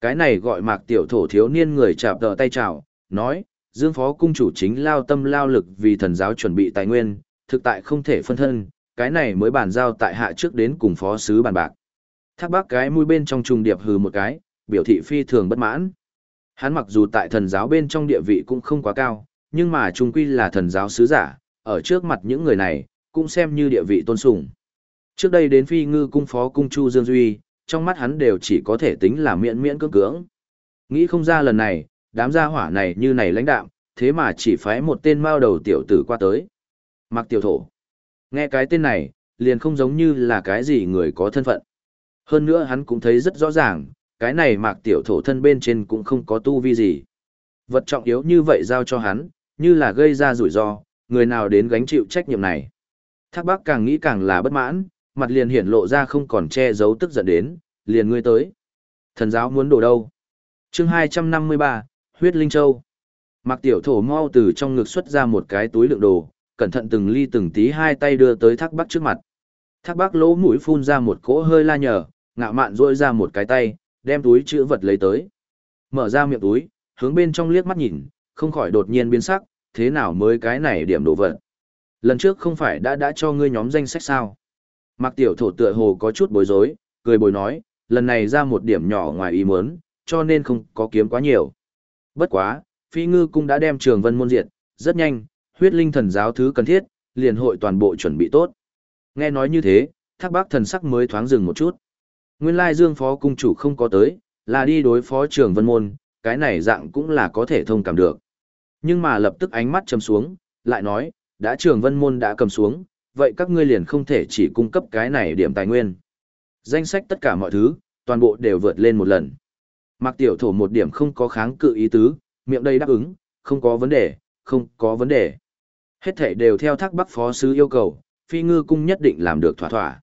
Cái này gọi mạc tiểu thổ thiếu niên người chạp tờ tay chào, nói, Dương Phó Cung chủ chính lao tâm lao lực vì thần giáo chuẩn bị tài nguyên, thực tại không thể phân thân, cái này mới bàn giao tại hạ trước đến cùng phó sứ bàn bạc. Thác bác cái mũi bên trong trùng điệp hừ một cái, biểu thị phi thường bất mãn. Hắn mặc dù tại thần giáo bên trong địa vị cũng không quá cao, nhưng mà trung quy là thần giáo sứ giả, ở trước mặt những người này, cũng xem như địa vị tôn sùng. Trước đây đến phi ngư cung phó cung Chu Dương Duy, trong mắt hắn đều chỉ có thể tính là miễn miễn cưỡng cưỡng. Nghĩ không ra lần này, đám gia hỏa này như này lãnh đạo, thế mà chỉ phái một tên mao đầu tiểu tử qua tới. Mặc tiểu thổ. Nghe cái tên này, liền không giống như là cái gì người có thân phận. Hơn nữa hắn cũng thấy rất rõ ràng, cái này mạc tiểu thổ thân bên trên cũng không có tu vi gì. Vật trọng yếu như vậy giao cho hắn, như là gây ra rủi ro, người nào đến gánh chịu trách nhiệm này. Thác bác càng nghĩ càng là bất mãn, mặt liền hiển lộ ra không còn che giấu tức giận đến, liền ngươi tới. Thần giáo muốn đổ đâu? chương 253, huyết linh châu. Mạc tiểu thổ mau từ trong ngực xuất ra một cái túi lượng đồ, cẩn thận từng ly từng tí hai tay đưa tới thác bác trước mặt. Thác bác lỗ mũi phun ra một cỗ hơi la nhở, ngạo mạn rôi ra một cái tay, đem túi chữ vật lấy tới. Mở ra miệng túi, hướng bên trong liếc mắt nhìn, không khỏi đột nhiên biến sắc, thế nào mới cái này điểm đồ vật. Lần trước không phải đã đã cho ngươi nhóm danh sách sao. Mạc tiểu thổ tựa hồ có chút bối rối, cười bồi nói, lần này ra một điểm nhỏ ngoài ý muốn, cho nên không có kiếm quá nhiều. Bất quá, phi ngư cũng đã đem trường vân môn diệt, rất nhanh, huyết linh thần giáo thứ cần thiết, liền hội toàn bộ chuẩn bị tốt. Nghe nói như thế, thác bác thần sắc mới thoáng dừng một chút. Nguyên lai dương phó cung chủ không có tới, là đi đối phó trường vân môn, cái này dạng cũng là có thể thông cảm được. Nhưng mà lập tức ánh mắt chầm xuống, lại nói, đã trường vân môn đã cầm xuống, vậy các ngươi liền không thể chỉ cung cấp cái này điểm tài nguyên. Danh sách tất cả mọi thứ, toàn bộ đều vượt lên một lần. Mạc tiểu thổ một điểm không có kháng cự ý tứ, miệng đây đáp ứng, không có vấn đề, không có vấn đề. Hết thể đều theo thác bắc phó sứ yêu cầu, phi ngư cung nhất định làm được thỏa thỏa.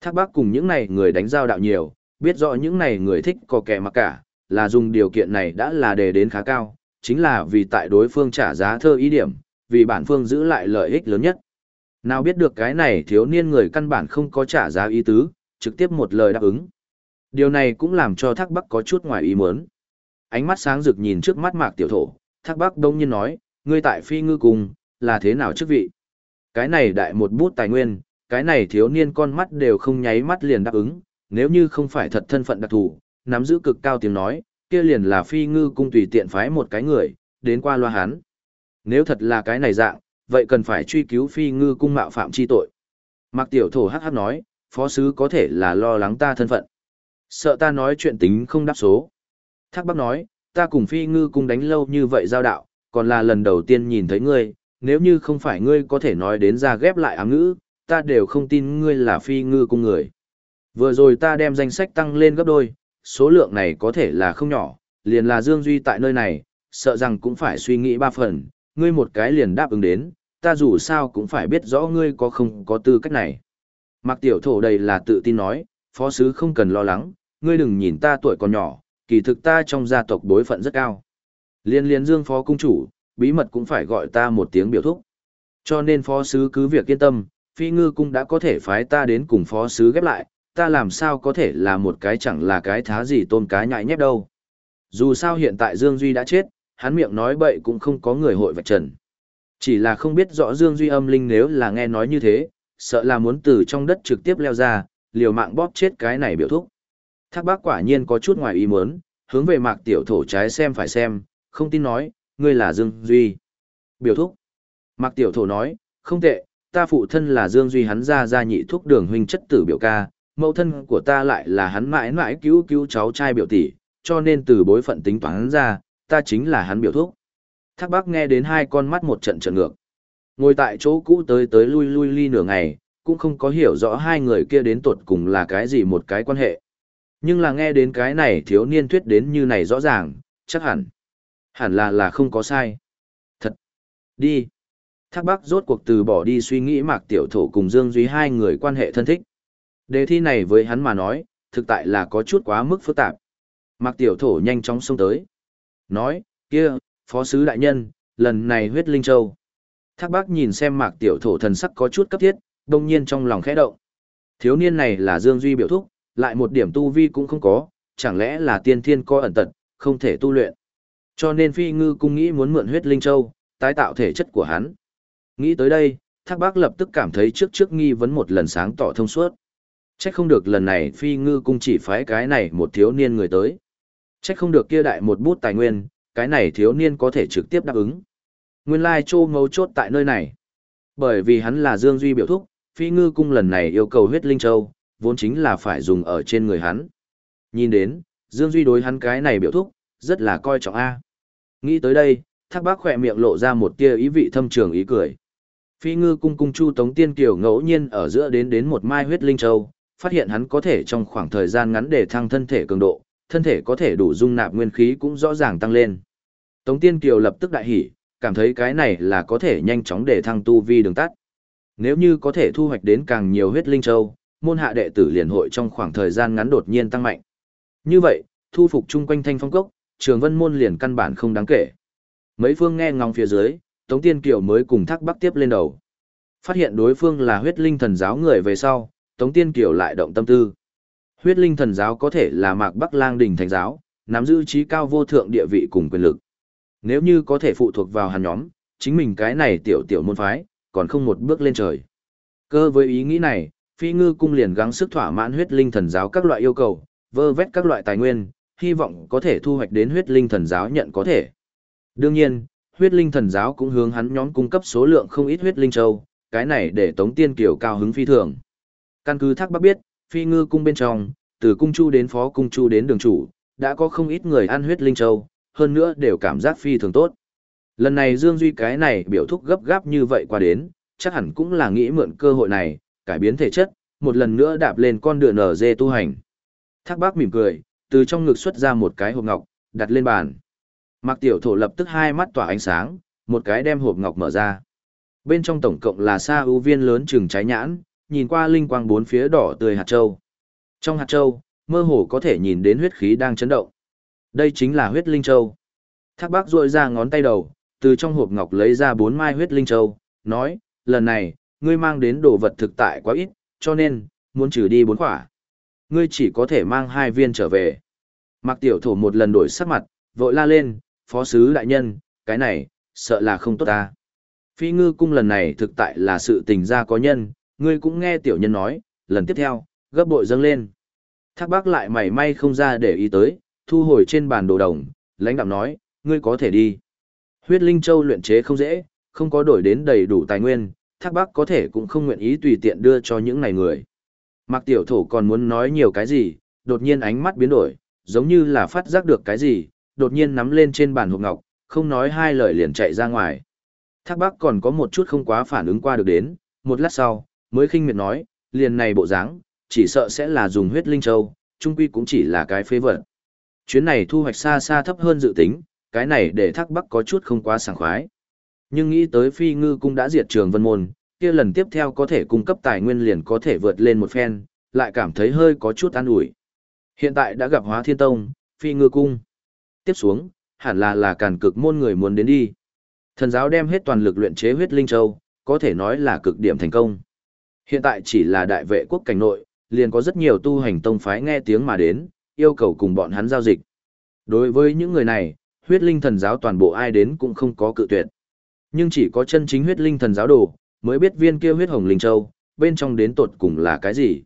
Thác bắc cùng những này người đánh giao đạo nhiều, biết rõ những này người thích có kẻ mặc cả, là dùng điều kiện này đã là đề đến khá cao, chính là vì tại đối phương trả giá thơ ý điểm, vì bản phương giữ lại lợi ích lớn nhất. Nào biết được cái này thiếu niên người căn bản không có trả giá ý tứ, trực tiếp một lời đáp ứng. Điều này cũng làm cho Thác Bắc có chút ngoài ý muốn. Ánh mắt sáng rực nhìn trước mắt Mạc Tiểu Thổ, Thác Bắc đông nhiên nói, ngươi tại phi ngư cùng, là thế nào chức vị? Cái này đại một bút tài nguyên, cái này thiếu niên con mắt đều không nháy mắt liền đáp ứng, nếu như không phải thật thân phận đặc thù, nắm giữ cực cao tiếng nói, kia liền là phi ngư cung tùy tiện phái một cái người, đến qua loa hán. Nếu thật là cái này dạng, vậy cần phải truy cứu phi ngư cung mạo phạm chi tội. Mạc Tiểu Thổ hắc hắc nói, phó sứ có thể là lo lắng ta thân phận. Sợ ta nói chuyện tính không đáp số. Thác bác nói, ta cùng phi ngư cung đánh lâu như vậy giao đạo, còn là lần đầu tiên nhìn thấy ngươi, nếu như không phải ngươi có thể nói đến ra ghép lại ám ngữ, ta đều không tin ngươi là phi ngư cung người. Vừa rồi ta đem danh sách tăng lên gấp đôi, số lượng này có thể là không nhỏ, liền là Dương Duy tại nơi này, sợ rằng cũng phải suy nghĩ ba phần, ngươi một cái liền đáp ứng đến, ta dù sao cũng phải biết rõ ngươi có không có tư cách này. Mạc Tiểu Thổ đây là tự tin nói, phó sứ không cần lo lắng, ngươi đừng nhìn ta tuổi còn nhỏ, kỳ thực ta trong gia tộc đối phận rất cao. Liên liên dương phó cung chủ, bí mật cũng phải gọi ta một tiếng biểu thúc. Cho nên phó sứ cứ việc yên tâm, phi ngư cung đã có thể phái ta đến cùng phó sứ ghép lại, ta làm sao có thể là một cái chẳng là cái thá gì tôm cá nhại nhép đâu. Dù sao hiện tại Dương Duy đã chết, hắn miệng nói bậy cũng không có người hội vạch trần. Chỉ là không biết rõ Dương Duy âm linh nếu là nghe nói như thế, sợ là muốn từ trong đất trực tiếp leo ra, liều mạng bóp chết cái này biểu thúc. Thác bác quả nhiên có chút ngoài ý muốn, hướng về mạc tiểu thổ trái xem phải xem, không tin nói, ngươi là Dương Duy. Biểu thúc. Mạc tiểu thổ nói, không tệ, ta phụ thân là Dương Duy hắn ra ra nhị thúc đường huynh chất tử biểu ca, mẫu thân của ta lại là hắn mãi mãi cứu cứu cháu trai biểu tỷ, cho nên từ bối phận tính toán ra, ta chính là hắn biểu thúc. Thác bác nghe đến hai con mắt một trận trận ngược. Ngồi tại chỗ cũ tới tới lui lui ly nửa ngày, cũng không có hiểu rõ hai người kia đến tuột cùng là cái gì một cái quan hệ. Nhưng là nghe đến cái này thiếu niên thuyết đến như này rõ ràng, chắc hẳn. Hẳn là là không có sai. Thật. Đi. Thác Bắc rốt cuộc từ bỏ đi suy nghĩ Mạc Tiểu Thổ cùng Dương Duy hai người quan hệ thân thích. Đề thi này với hắn mà nói, thực tại là có chút quá mức phức tạp. Mạc Tiểu Thổ nhanh chóng xông tới. Nói, kia, Phó Sứ Đại Nhân, lần này huyết linh châu. Thác bác nhìn xem Mạc Tiểu Thổ thần sắc có chút cấp thiết, đông nhiên trong lòng khẽ động. Thiếu niên này là Dương Duy biểu thúc, lại một điểm tu vi cũng không có, chẳng lẽ là tiên thiên coi ẩn tật, không thể tu luyện. Cho nên Phi Ngư cung nghĩ muốn mượn huyết linh châu, tái tạo thể chất của hắn. Nghĩ tới đây, Thác Bác lập tức cảm thấy trước trước nghi vấn một lần sáng tỏ thông suốt. Chắc không được lần này Phi Ngư cung chỉ phái cái này một thiếu niên người tới. Chắc không được kia đại một bút tài nguyên, cái này thiếu niên có thể trực tiếp đáp ứng. Nguyên lai trô ngấu chốt tại nơi này. Bởi vì hắn là Dương Duy biểu thúc, Phi Ngư cung lần này yêu cầu huyết linh châu, vốn chính là phải dùng ở trên người hắn. Nhìn đến, Dương Duy đối hắn cái này biểu thúc, rất là coi trọng A. Nghĩ tới đây, thác bác khỏe miệng lộ ra một tia ý vị thâm trường ý cười. Phi ngư cung cung chu tống tiên kiều ngẫu nhiên ở giữa đến đến một mai huyết linh châu, phát hiện hắn có thể trong khoảng thời gian ngắn để thăng thân thể cường độ, thân thể có thể đủ dung nạp nguyên khí cũng rõ ràng tăng lên. Tống tiên kiều lập tức đại hỉ, cảm thấy cái này là có thể nhanh chóng để thăng tu vi đường tắt. Nếu như có thể thu hoạch đến càng nhiều huyết linh châu, môn hạ đệ tử liền hội trong khoảng thời gian ngắn đột nhiên tăng mạnh. Như vậy, thu phục chung quanh thanh phong cốc, trường vân môn liền căn bản không đáng kể. Mấy phương nghe ngóng phía dưới, Tống Tiên Kiều mới cùng thác bắc tiếp lên đầu. Phát hiện đối phương là huyết linh thần giáo người về sau, Tống Tiên Kiều lại động tâm tư. Huyết linh thần giáo có thể là mạc bắc lang đình Thánh giáo, nắm giữ trí cao vô thượng địa vị cùng quyền lực. Nếu như có thể phụ thuộc vào hàn nhóm, chính mình cái này tiểu tiểu môn phái, còn không một bước lên trời. Cơ với ý nghĩ này, phi ngư cung liền gắng sức thỏa mãn huyết linh thần giáo các loại yêu cầu, vơ vét các loại tài nguyên, hy vọng có thể thu hoạch đến huyết linh thần giáo nhận có thể. Đương nhiên, huyết linh thần giáo cũng hướng hắn nhóm cung cấp số lượng không ít huyết linh châu, cái này để Tống Tiên Kiều cao hứng phi thường. Căn cứ thác bắc biết, phi ngư cung bên trong, từ cung chu đến phó cung chu đến đường chủ, đã có không ít người ăn huyết linh châu, hơn nữa đều cảm giác phi thường tốt. Lần này Dương Duy cái này biểu thúc gấp gáp như vậy qua đến, chắc hẳn cũng là nghĩ mượn cơ hội này, cải biến thể chất, một lần nữa đạp lên con đường nở dê tu hành. Thác bác mỉm cười, từ trong ngực xuất ra một cái hộp ngọc, đặt lên bàn. Mạc Tiểu Thổ lập tức hai mắt tỏa ánh sáng, một cái đem hộp ngọc mở ra. Bên trong tổng cộng là sa ưu viên lớn chừng trái nhãn, nhìn qua linh quang bốn phía đỏ tươi hạt châu. Trong hạt châu, mơ hồ có thể nhìn đến huyết khí đang chấn động. Đây chính là huyết linh châu. Thác bác ruội ra ngón tay đầu, từ trong hộp ngọc lấy ra bốn mai huyết linh châu, nói, lần này, ngươi mang đến đồ vật thực tại quá ít, cho nên, muốn trừ đi bốn quả. Ngươi chỉ có thể mang hai viên trở về. Mạc Tiểu Thổ một lần đổi sắc mặt, vội la lên, phó sứ đại nhân, cái này, sợ là không tốt ta. Phi ngư cung lần này thực tại là sự tình ra có nhân, ngươi cũng nghe tiểu nhân nói, lần tiếp theo, gấp bội dâng lên. Thác bác lại mảy may không ra để ý tới, thu hồi trên bàn đồ đồng, lãnh đạm nói, ngươi có thể đi. Huyết Linh Châu luyện chế không dễ, không có đổi đến đầy đủ tài nguyên, thác bác có thể cũng không nguyện ý tùy tiện đưa cho những này người. Mạc Tiểu Thổ còn muốn nói nhiều cái gì, đột nhiên ánh mắt biến đổi, giống như là phát giác được cái gì, đột nhiên nắm lên trên bàn hộp ngọc, không nói hai lời liền chạy ra ngoài. Thác bác còn có một chút không quá phản ứng qua được đến, một lát sau, mới khinh miệt nói, liền này bộ dáng, chỉ sợ sẽ là dùng huyết linh châu, trung quy cũng chỉ là cái phế vật. Chuyến này thu hoạch xa xa thấp hơn dự tính, cái này để thác bắc có chút không quá sảng khoái. Nhưng nghĩ tới phi ngư cũng đã diệt trường vân môn, kia lần tiếp theo có thể cung cấp tài nguyên liền có thể vượt lên một phen, lại cảm thấy hơi có chút an ủi. Hiện tại đã gặp hóa thiên tông, phi ngư cung. Tiếp xuống, hẳn là là càn cực môn người muốn đến đi. Thần giáo đem hết toàn lực luyện chế huyết linh châu, có thể nói là cực điểm thành công. Hiện tại chỉ là đại vệ quốc cảnh nội, liền có rất nhiều tu hành tông phái nghe tiếng mà đến, yêu cầu cùng bọn hắn giao dịch. Đối với những người này, huyết linh thần giáo toàn bộ ai đến cũng không có cự tuyệt. Nhưng chỉ có chân chính huyết linh thần giáo đồ, mới biết viên kia huyết hồng linh châu, bên trong đến tột cùng là cái gì.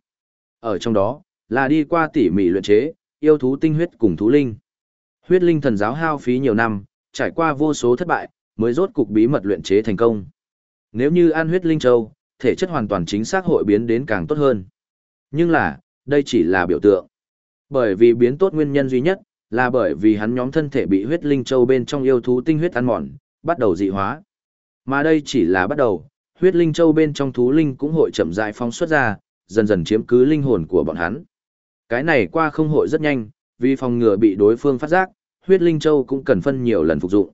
Ở trong đó, là đi qua tỉ mỉ luyện chế, yêu thú tinh huyết cùng thú linh. Huyết linh thần giáo hao phí nhiều năm, trải qua vô số thất bại, mới rốt cục bí mật luyện chế thành công. Nếu như ăn huyết linh châu, thể chất hoàn toàn chính xác hội biến đến càng tốt hơn. Nhưng là, đây chỉ là biểu tượng. Bởi vì biến tốt nguyên nhân duy nhất, là bởi vì hắn nhóm thân thể bị huyết linh châu bên trong yêu thú tinh huyết ăn mòn, bắt đầu dị hóa. Mà đây chỉ là bắt đầu, Huyết linh châu bên trong thú linh cũng hội chậm rãi phóng xuất ra, dần dần chiếm cứ linh hồn của bọn hắn. Cái này qua không hội rất nhanh, vì phòng ngừa bị đối phương phát giác, huyết linh châu cũng cần phân nhiều lần phục dụng.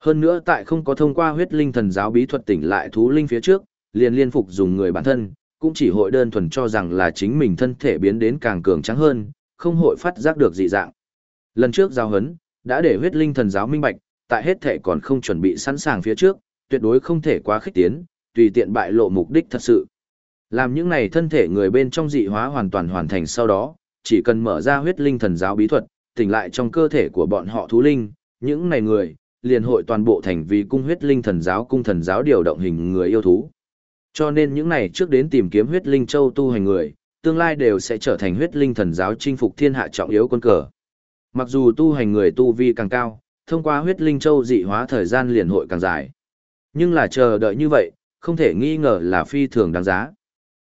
Hơn nữa tại không có thông qua huyết linh thần giáo bí thuật tỉnh lại thú linh phía trước, liền liên phục dùng người bản thân, cũng chỉ hội đơn thuần cho rằng là chính mình thân thể biến đến càng cường trắng hơn, không hội phát giác được dị dạng. Lần trước giao hấn, đã để huyết linh thần giáo minh bạch, tại hết thể còn không chuẩn bị sẵn sàng phía trước, tuyệt đối không thể quá khích tiến, tùy tiện bại lộ mục đích thật sự. Làm những này thân thể người bên trong dị hóa hoàn toàn hoàn thành sau đó, chỉ cần mở ra huyết linh thần giáo bí thuật, tỉnh lại trong cơ thể của bọn họ thú linh, những này người, liền hội toàn bộ thành vì cung huyết linh thần giáo cung thần giáo điều động hình người yêu thú. Cho nên những này trước đến tìm kiếm huyết linh châu tu hành người, tương lai đều sẽ trở thành huyết linh thần giáo chinh phục thiên hạ trọng yếu quân cờ. Mặc dù tu hành người tu vi càng cao, thông qua huyết linh châu dị hóa thời gian liền hội càng dài. Nhưng là chờ đợi như vậy, không thể nghi ngờ là phi thường đáng giá.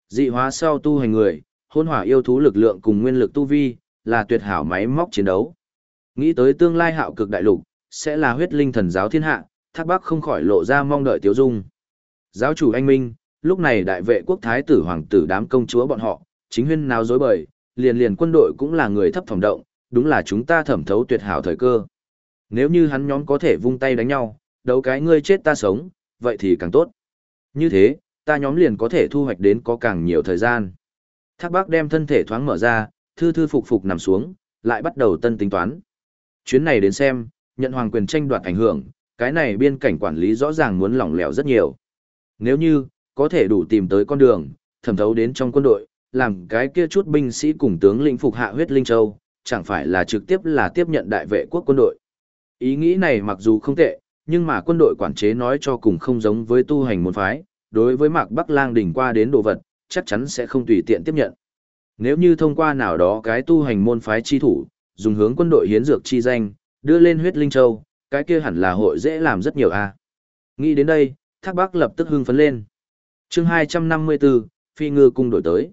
Dị hóa sau tu hành người, hôn hỏa yêu thú lực lượng cùng nguyên lực tu vi, là tuyệt hảo máy móc chiến đấu. Nghĩ tới tương lai hạo cực đại lục, sẽ là huyết linh thần giáo thiên hạ, thác bắc không khỏi lộ ra mong đợi tiếu dung. Giáo chủ anh Minh, lúc này đại vệ quốc thái tử hoàng tử đám công chúa bọn họ, chính huyên nào dối bời, liền liền quân đội cũng là người thấp phòng động, đúng là chúng ta thẩm thấu tuyệt hảo thời cơ. Nếu như hắn nhóm có thể vung tay đánh nhau, đấu cái ngươi chết ta sống, vậy thì càng tốt. Như thế, ta nhóm liền có thể thu hoạch đến có càng nhiều thời gian. Thác bác đem thân thể thoáng mở ra, thư thư phục phục nằm xuống, lại bắt đầu tân tính toán. Chuyến này đến xem, nhận hoàng quyền tranh đoạt ảnh hưởng, cái này biên cảnh quản lý rõ ràng muốn lỏng lẻo rất nhiều. Nếu như, có thể đủ tìm tới con đường, thẩm thấu đến trong quân đội, làm cái kia chút binh sĩ cùng tướng lĩnh phục hạ huyết linh châu, chẳng phải là trực tiếp là tiếp nhận đại vệ quốc quân đội. Ý nghĩ này mặc dù không tệ, nhưng mà quân đội quản chế nói cho cùng không giống với tu hành môn phái, đối với Mạc Bắc Lang đỉnh qua đến đồ vật, chắc chắn sẽ không tùy tiện tiếp nhận. Nếu như thông qua nào đó cái tu hành môn phái chi thủ, dùng hướng quân đội hiến dược chi danh, đưa lên huyết linh châu, cái kia hẳn là hội dễ làm rất nhiều a. Nghĩ đến đây, Thác Bắc lập tức hưng phấn lên. Chương 254, Phi Ngư cung đổi tới.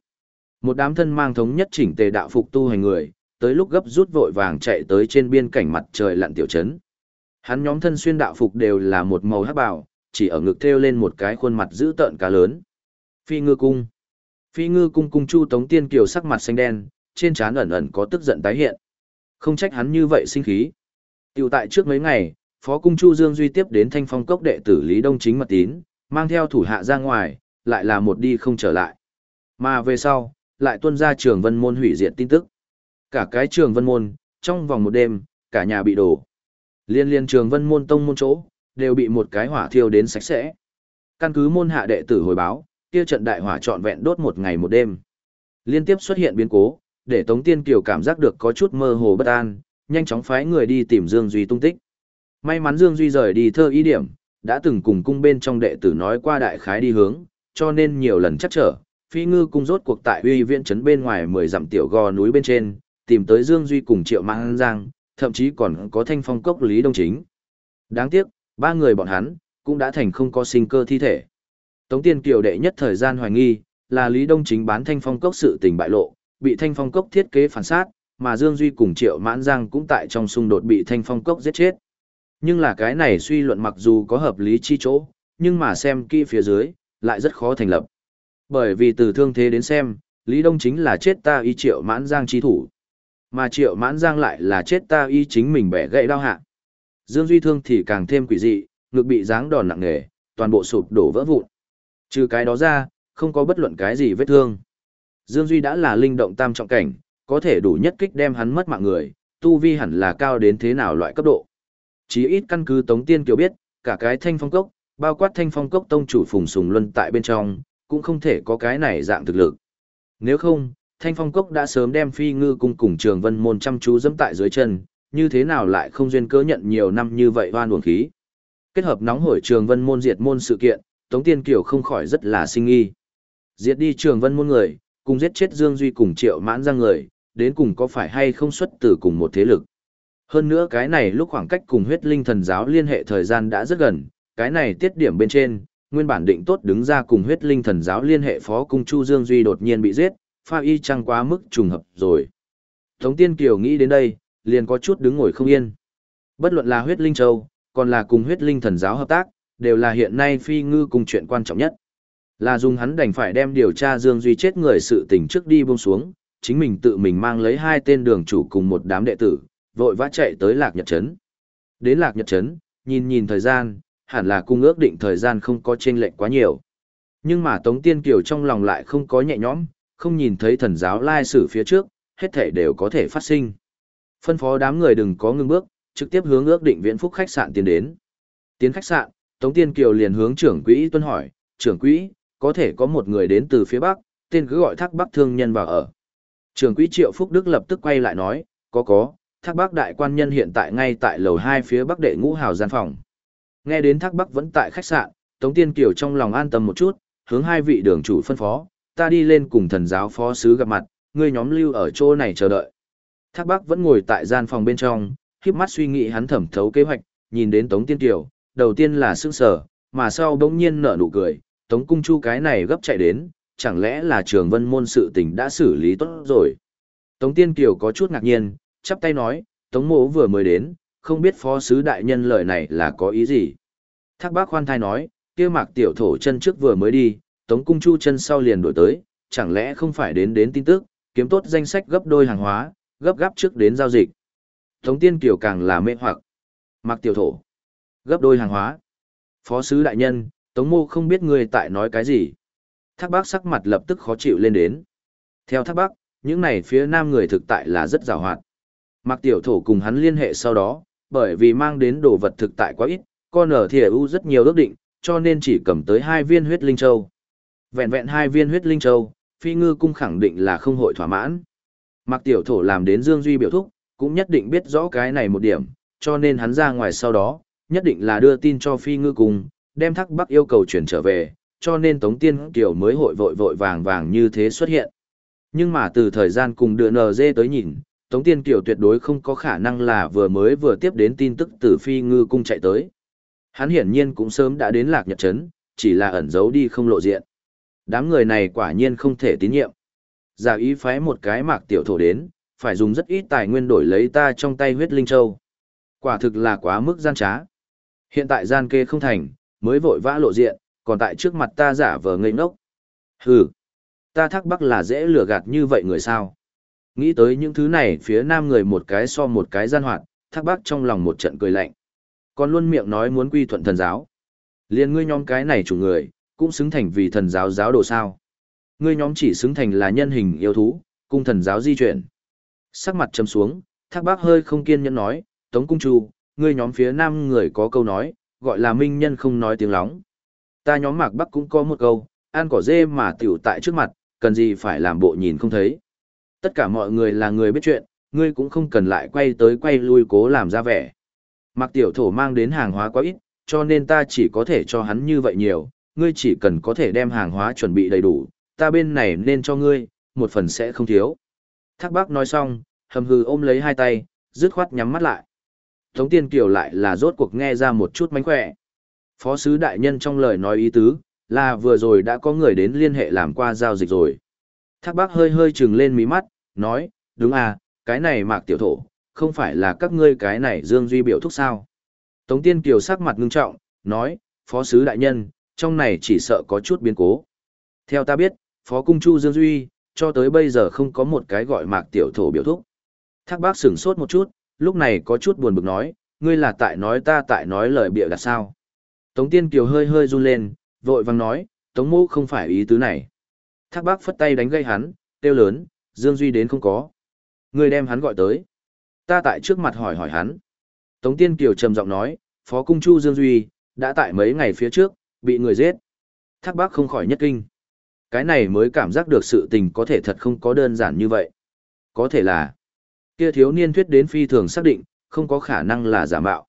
Một đám thân mang thống nhất chỉnh tề đạo phục tu hành người, tới lúc gấp rút vội vàng chạy tới trên biên cảnh mặt trời lặn tiểu trấn. Hắn nhóm thân xuyên đạo phục đều là một màu hắc bảo, chỉ ở ngực thêu lên một cái khuôn mặt dữ tợn cá lớn. Phi ngư cung. Phi ngư cung cung chu tống tiên kiều sắc mặt xanh đen, trên trán ẩn ẩn có tức giận tái hiện. Không trách hắn như vậy sinh khí. Tiểu tại trước mấy ngày, Phó cung chu Dương Duy tiếp đến thanh phong cốc đệ tử Lý Đông Chính mật tín, mang theo thủ hạ ra ngoài, lại là một đi không trở lại. Mà về sau, lại tuân ra trường vân môn hủy diệt tin tức. Cả cái trường vân môn, trong vòng một đêm, cả nhà bị đổ. Liên liên trường vân môn tông môn chỗ, đều bị một cái hỏa thiêu đến sạch sẽ. Căn cứ môn hạ đệ tử hồi báo, kia trận đại hỏa trọn vẹn đốt một ngày một đêm. Liên tiếp xuất hiện biến cố, để Tống Tiên Kiều cảm giác được có chút mơ hồ bất an, nhanh chóng phái người đi tìm Dương Duy tung tích. May mắn Dương Duy rời đi thơ ý điểm, đã từng cùng cung bên trong đệ tử nói qua đại khái đi hướng, cho nên nhiều lần chắc trở, phi ngư cung rốt cuộc tại uy viễn trấn bên ngoài mười dặm tiểu gò núi bên trên, tìm tới Dương Duy cùng Triệu Mãng Giang, thậm chí còn có thanh phong cốc Lý Đông Chính. Đáng tiếc, ba người bọn hắn, cũng đã thành không có sinh cơ thi thể. Tống Tiên Kiều đệ nhất thời gian hoài nghi, là Lý Đông Chính bán thanh phong cốc sự tình bại lộ, bị thanh phong cốc thiết kế phản sát, mà Dương Duy cùng Triệu Mãn Giang cũng tại trong xung đột bị thanh phong cốc giết chết. Nhưng là cái này suy luận mặc dù có hợp lý chi chỗ, nhưng mà xem kỹ phía dưới, lại rất khó thành lập. Bởi vì từ thương thế đến xem, Lý Đông chính là chết ta y Triệu Mãn Giang chi thủ. Mà Triệu Mãn Giang lại là chết ta y chính mình bẻ gãy đau hạ. Dương Duy thương thì càng thêm quỷ dị, ngực bị giáng đòn nặng nề, toàn bộ sụp đổ vỡ vụn. Trừ cái đó ra, không có bất luận cái gì vết thương. Dương Duy đã là linh động tam trọng cảnh, có thể đủ nhất kích đem hắn mất mạng người, tu vi hẳn là cao đến thế nào loại cấp độ. Chí ít căn cứ Tống Tiên Kiều biết, cả cái thanh phong cốc, bao quát thanh phong cốc tông chủ Phùng Sùng Luân tại bên trong, cũng không thể có cái này dạng thực lực. Nếu không, thanh phong cốc đã sớm đem phi ngư cung cùng trường vân môn chăm chú dẫm tại dưới chân, như thế nào lại không duyên cớ nhận nhiều năm như vậy hoan uổng khí. Kết hợp nóng hổi trường vân môn diệt môn sự kiện, Tống Tiên Kiều không khỏi rất là sinh nghi. Diệt đi trường vân môn người, cùng giết chết Dương Duy cùng triệu mãn ra người, đến cùng có phải hay không xuất từ cùng một thế lực. Hơn nữa cái này lúc khoảng cách cùng huyết linh thần giáo liên hệ thời gian đã rất gần, cái này tiết điểm bên trên, nguyên bản định tốt đứng ra cùng huyết linh thần giáo liên hệ phó cung Chu Dương Duy đột nhiên bị giết, pha y chăng quá mức trùng hợp rồi. Tống Tiên Kiều nghĩ đến đây, liền có chút đứng ngồi không yên. Bất luận là huyết linh châu, còn là cùng huyết linh thần giáo hợp tác, đều là hiện nay phi ngư cùng chuyện quan trọng nhất. Là dùng hắn đành phải đem điều tra Dương Duy chết người sự tình trước đi buông xuống, chính mình tự mình mang lấy hai tên đường chủ cùng một đám đệ tử, vội vã chạy tới Lạc Nhật Trấn. Đến Lạc Nhật Trấn, nhìn nhìn thời gian, hẳn là cung ước định thời gian không có chênh lệch quá nhiều. Nhưng mà Tống Tiên Kiều trong lòng lại không có nhẹ nhõm, không nhìn thấy thần giáo lai sử phía trước, hết thể đều có thể phát sinh. Phân phó đám người đừng có ngưng bước, trực tiếp hướng ước định viễn phúc khách sạn tiến đến. Tiến khách sạn, Tống Tiên Kiều liền hướng trưởng quỹ tuân hỏi, trưởng quỹ, có thể có một người đến từ phía Bắc, tên cứ gọi thác Bắc thương nhân vào ở. Trưởng quỹ Triệu Phúc Đức lập tức quay lại nói, có có, thác Bắc đại quan nhân hiện tại ngay tại lầu hai phía Bắc đệ ngũ hào gian phòng. Nghe đến thác Bắc vẫn tại khách sạn, Tống Tiên Kiều trong lòng an tâm một chút, hướng hai vị đường chủ phân phó, ta đi lên cùng thần giáo phó sứ gặp mặt, ngươi nhóm lưu ở chỗ này chờ đợi. Thác Bắc vẫn ngồi tại gian phòng bên trong, khiếp mắt suy nghĩ hắn thẩm thấu kế hoạch, nhìn đến Tống Tiên Kiều, đầu tiên là sững sờ, mà sau bỗng nhiên nở nụ cười, Tống Cung Chu cái này gấp chạy đến, chẳng lẽ là trường vân môn sự tình đã xử lý tốt rồi. Tống Tiên Kiều có chút ngạc nhiên, chắp tay nói, Tống Mộ vừa mới đến, không biết phó sứ đại nhân lời này là có ý gì. Thác bác khoan thai nói, kia mạc tiểu thổ chân trước vừa mới đi, Tống Cung Chu chân sau liền đổi tới, chẳng lẽ không phải đến đến tin tức, kiếm tốt danh sách gấp đôi hàng hóa, gấp gáp trước đến giao dịch. Tống Tiên Kiều càng là mê hoặc. Mạc tiểu thổ, gấp đôi hàng hóa. Phó sứ đại nhân, Tống Mô không biết người tại nói cái gì. Thác bác sắc mặt lập tức khó chịu lên đến. Theo thác bác, những này phía nam người thực tại là rất rào hoạt. Mạc tiểu thổ cùng hắn liên hệ sau đó, bởi vì mang đến đồ vật thực tại quá ít, con ở thìa u rất nhiều ước định, cho nên chỉ cầm tới hai viên huyết linh châu. Vẹn vẹn hai viên huyết linh châu, phi ngư cung khẳng định là không hội thỏa mãn. Mạc tiểu thổ làm đến Dương Duy biểu thúc, cũng nhất định biết rõ cái này một điểm, cho nên hắn ra ngoài sau đó, nhất định là đưa tin cho phi ngư cung, đem thắc bắc yêu cầu chuyển trở về, cho nên Tống Tiên Kiều mới hội vội vội vàng vàng như thế xuất hiện. Nhưng mà từ thời gian cùng đưa NG tới nhìn, Tống Tiên Kiều tuyệt đối không có khả năng là vừa mới vừa tiếp đến tin tức từ phi ngư cung chạy tới. Hắn hiển nhiên cũng sớm đã đến lạc nhật trấn, chỉ là ẩn giấu đi không lộ diện. Đám người này quả nhiên không thể tín nhiệm. Giả ý phái một cái mạc tiểu thổ đến, phải dùng rất ít tài nguyên đổi lấy ta trong tay huyết linh châu. Quả thực là quá mức gian trá. Hiện tại gian kê không thành, mới vội vã lộ diện, còn tại trước mặt ta giả vờ ngây ngốc. Hừ, ta thắc bắc là dễ lừa gạt như vậy người sao. Nghĩ tới những thứ này phía nam người một cái so một cái gian hoạt, thác bắc trong lòng một trận cười lạnh. Còn luôn miệng nói muốn quy thuận thần giáo. Liên ngươi nhóm cái này chủ người, cũng xứng thành vì thần giáo giáo đồ sao. Ngươi nhóm chỉ xứng thành là nhân hình yêu thú, cung thần giáo di chuyển. Sắc mặt trầm xuống, thác bác hơi không kiên nhẫn nói, Tống Cung Chu, ngươi nhóm phía nam người có câu nói, gọi là minh nhân không nói tiếng lóng. Ta nhóm mạc bắc cũng có một câu, ăn cỏ dê mà tiểu tại trước mặt, cần gì phải làm bộ nhìn không thấy. Tất cả mọi người là người biết chuyện, ngươi cũng không cần lại quay tới quay lui cố làm ra vẻ. Mạc tiểu thổ mang đến hàng hóa quá ít, cho nên ta chỉ có thể cho hắn như vậy nhiều, ngươi chỉ cần có thể đem hàng hóa chuẩn bị đầy đủ, ta bên này nên cho ngươi, một phần sẽ không thiếu. Thác bác nói xong, hầm hừ ôm lấy hai tay, dứt khoát nhắm mắt lại. Tống Tiên Kiều lại là rốt cuộc nghe ra một chút mánh khỏe. Phó sứ đại nhân trong lời nói ý tứ, là vừa rồi đã có người đến liên hệ làm qua giao dịch rồi. Thác bác hơi hơi trừng lên mí mắt, nói, đúng à, cái này mạc tiểu thổ, không phải là các ngươi cái này dương duy biểu thúc sao. Tống Tiên Kiều sắc mặt ngưng trọng, nói, phó sứ đại nhân, trong này chỉ sợ có chút biến cố. Theo ta biết, phó cung chu dương duy, cho tới bây giờ không có một cái gọi mạc tiểu thổ biểu thúc. Thác bác sửng sốt một chút, lúc này có chút buồn bực nói, ngươi là tại nói ta tại nói lời bịa đặt sao. Tống Tiên Kiều hơi hơi run lên, vội vàng nói, Tống Mô không phải ý tứ này. Thác bác phất tay đánh gây hắn, kêu lớn, Dương Duy đến không có. người đem hắn gọi tới. Ta tại trước mặt hỏi hỏi hắn. Tống Tiên Kiều trầm giọng nói, Phó Cung Chu Dương Duy, đã tại mấy ngày phía trước, bị người giết. Thác bác không khỏi nhất kinh. Cái này mới cảm giác được sự tình có thể thật không có đơn giản như vậy. Có thể là, kia thiếu niên thuyết đến phi thường xác định, không có khả năng là giả mạo.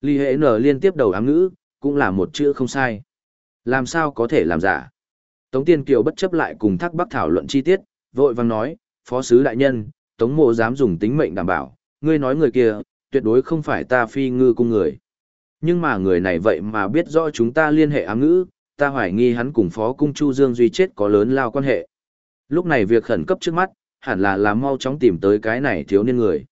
Ly hệ nở liên tiếp đầu ám ngữ, cũng là một chữ không sai. Làm sao có thể làm giả? Tống Tiên Kiều bất chấp lại cùng Thác Bắc thảo luận chi tiết, vội vàng nói, Phó sứ đại nhân, Tống Mộ dám dùng tính mệnh đảm bảo, ngươi nói người kia, tuyệt đối không phải ta phi ngư cung người. Nhưng mà người này vậy mà biết rõ chúng ta liên hệ ám ngữ, ta hoài nghi hắn cùng Phó Cung Chu Dương Duy chết có lớn lao quan hệ. Lúc này việc khẩn cấp trước mắt, hẳn là làm mau chóng tìm tới cái này thiếu niên người.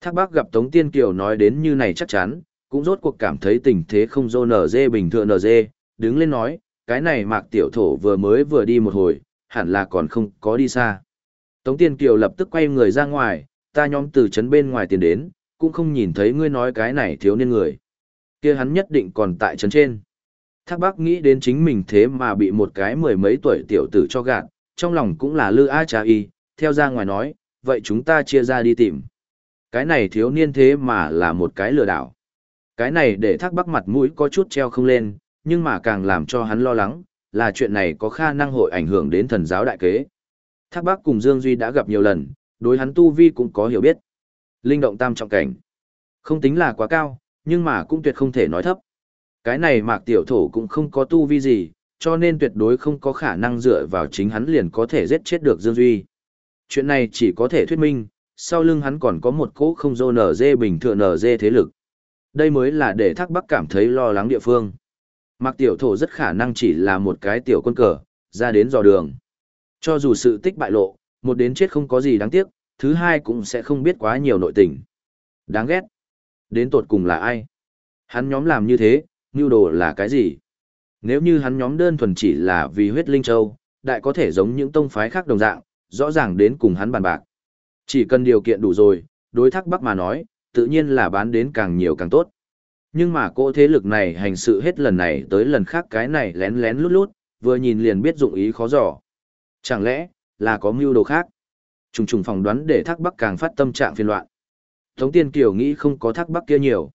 Thác bác gặp Tống Tiên Kiều nói đến như này chắc chắn, cũng rốt cuộc cảm thấy tình thế không dô nở dê bình thường nở dê, đứng lên nói, cái này mạc tiểu thổ vừa mới vừa đi một hồi, hẳn là còn không có đi xa. Tống Tiên Kiều lập tức quay người ra ngoài, ta nhóm từ trấn bên ngoài tiền đến, cũng không nhìn thấy ngươi nói cái này thiếu niên người. kia hắn nhất định còn tại trấn trên. Thác bác nghĩ đến chính mình thế mà bị một cái mười mấy tuổi tiểu tử cho gạt, trong lòng cũng là lư a trà y, theo ra ngoài nói, vậy chúng ta chia ra đi tìm. Cái này thiếu niên thế mà là một cái lừa đảo. Cái này để thác bắc mặt mũi có chút treo không lên, nhưng mà càng làm cho hắn lo lắng, là chuyện này có khả năng hội ảnh hưởng đến thần giáo đại kế. Thác bắc cùng Dương Duy đã gặp nhiều lần, đối hắn tu vi cũng có hiểu biết. Linh động tam trọng cảnh. Không tính là quá cao, nhưng mà cũng tuyệt không thể nói thấp. Cái này mạc tiểu thổ cũng không có tu vi gì, cho nên tuyệt đối không có khả năng dựa vào chính hắn liền có thể giết chết được Dương Duy. Chuyện này chỉ có thể thuyết minh, sau lưng hắn còn có một cỗ không dô nở dê bình thường nở dê thế lực. Đây mới là để thác bắc cảm thấy lo lắng địa phương. Mạc tiểu thổ rất khả năng chỉ là một cái tiểu quân cờ, ra đến dò đường. Cho dù sự tích bại lộ, một đến chết không có gì đáng tiếc, thứ hai cũng sẽ không biết quá nhiều nội tình. Đáng ghét. Đến tột cùng là ai? Hắn nhóm làm như thế, mưu đồ là cái gì? Nếu như hắn nhóm đơn thuần chỉ là vì huyết linh châu, đại có thể giống những tông phái khác đồng dạng, rõ ràng đến cùng hắn bàn bạc. Chỉ cần điều kiện đủ rồi, đối thác bắc mà nói, tự nhiên là bán đến càng nhiều càng tốt. Nhưng mà cỗ thế lực này hành sự hết lần này tới lần khác cái này lén lén lút lút, vừa nhìn liền biết dụng ý khó dò. Chẳng lẽ, là có mưu đồ khác? Trùng trùng phỏng đoán để thác bắc càng phát tâm trạng phiền loạn. Tống Tiên Kiều nghĩ không có thác bắc kia nhiều.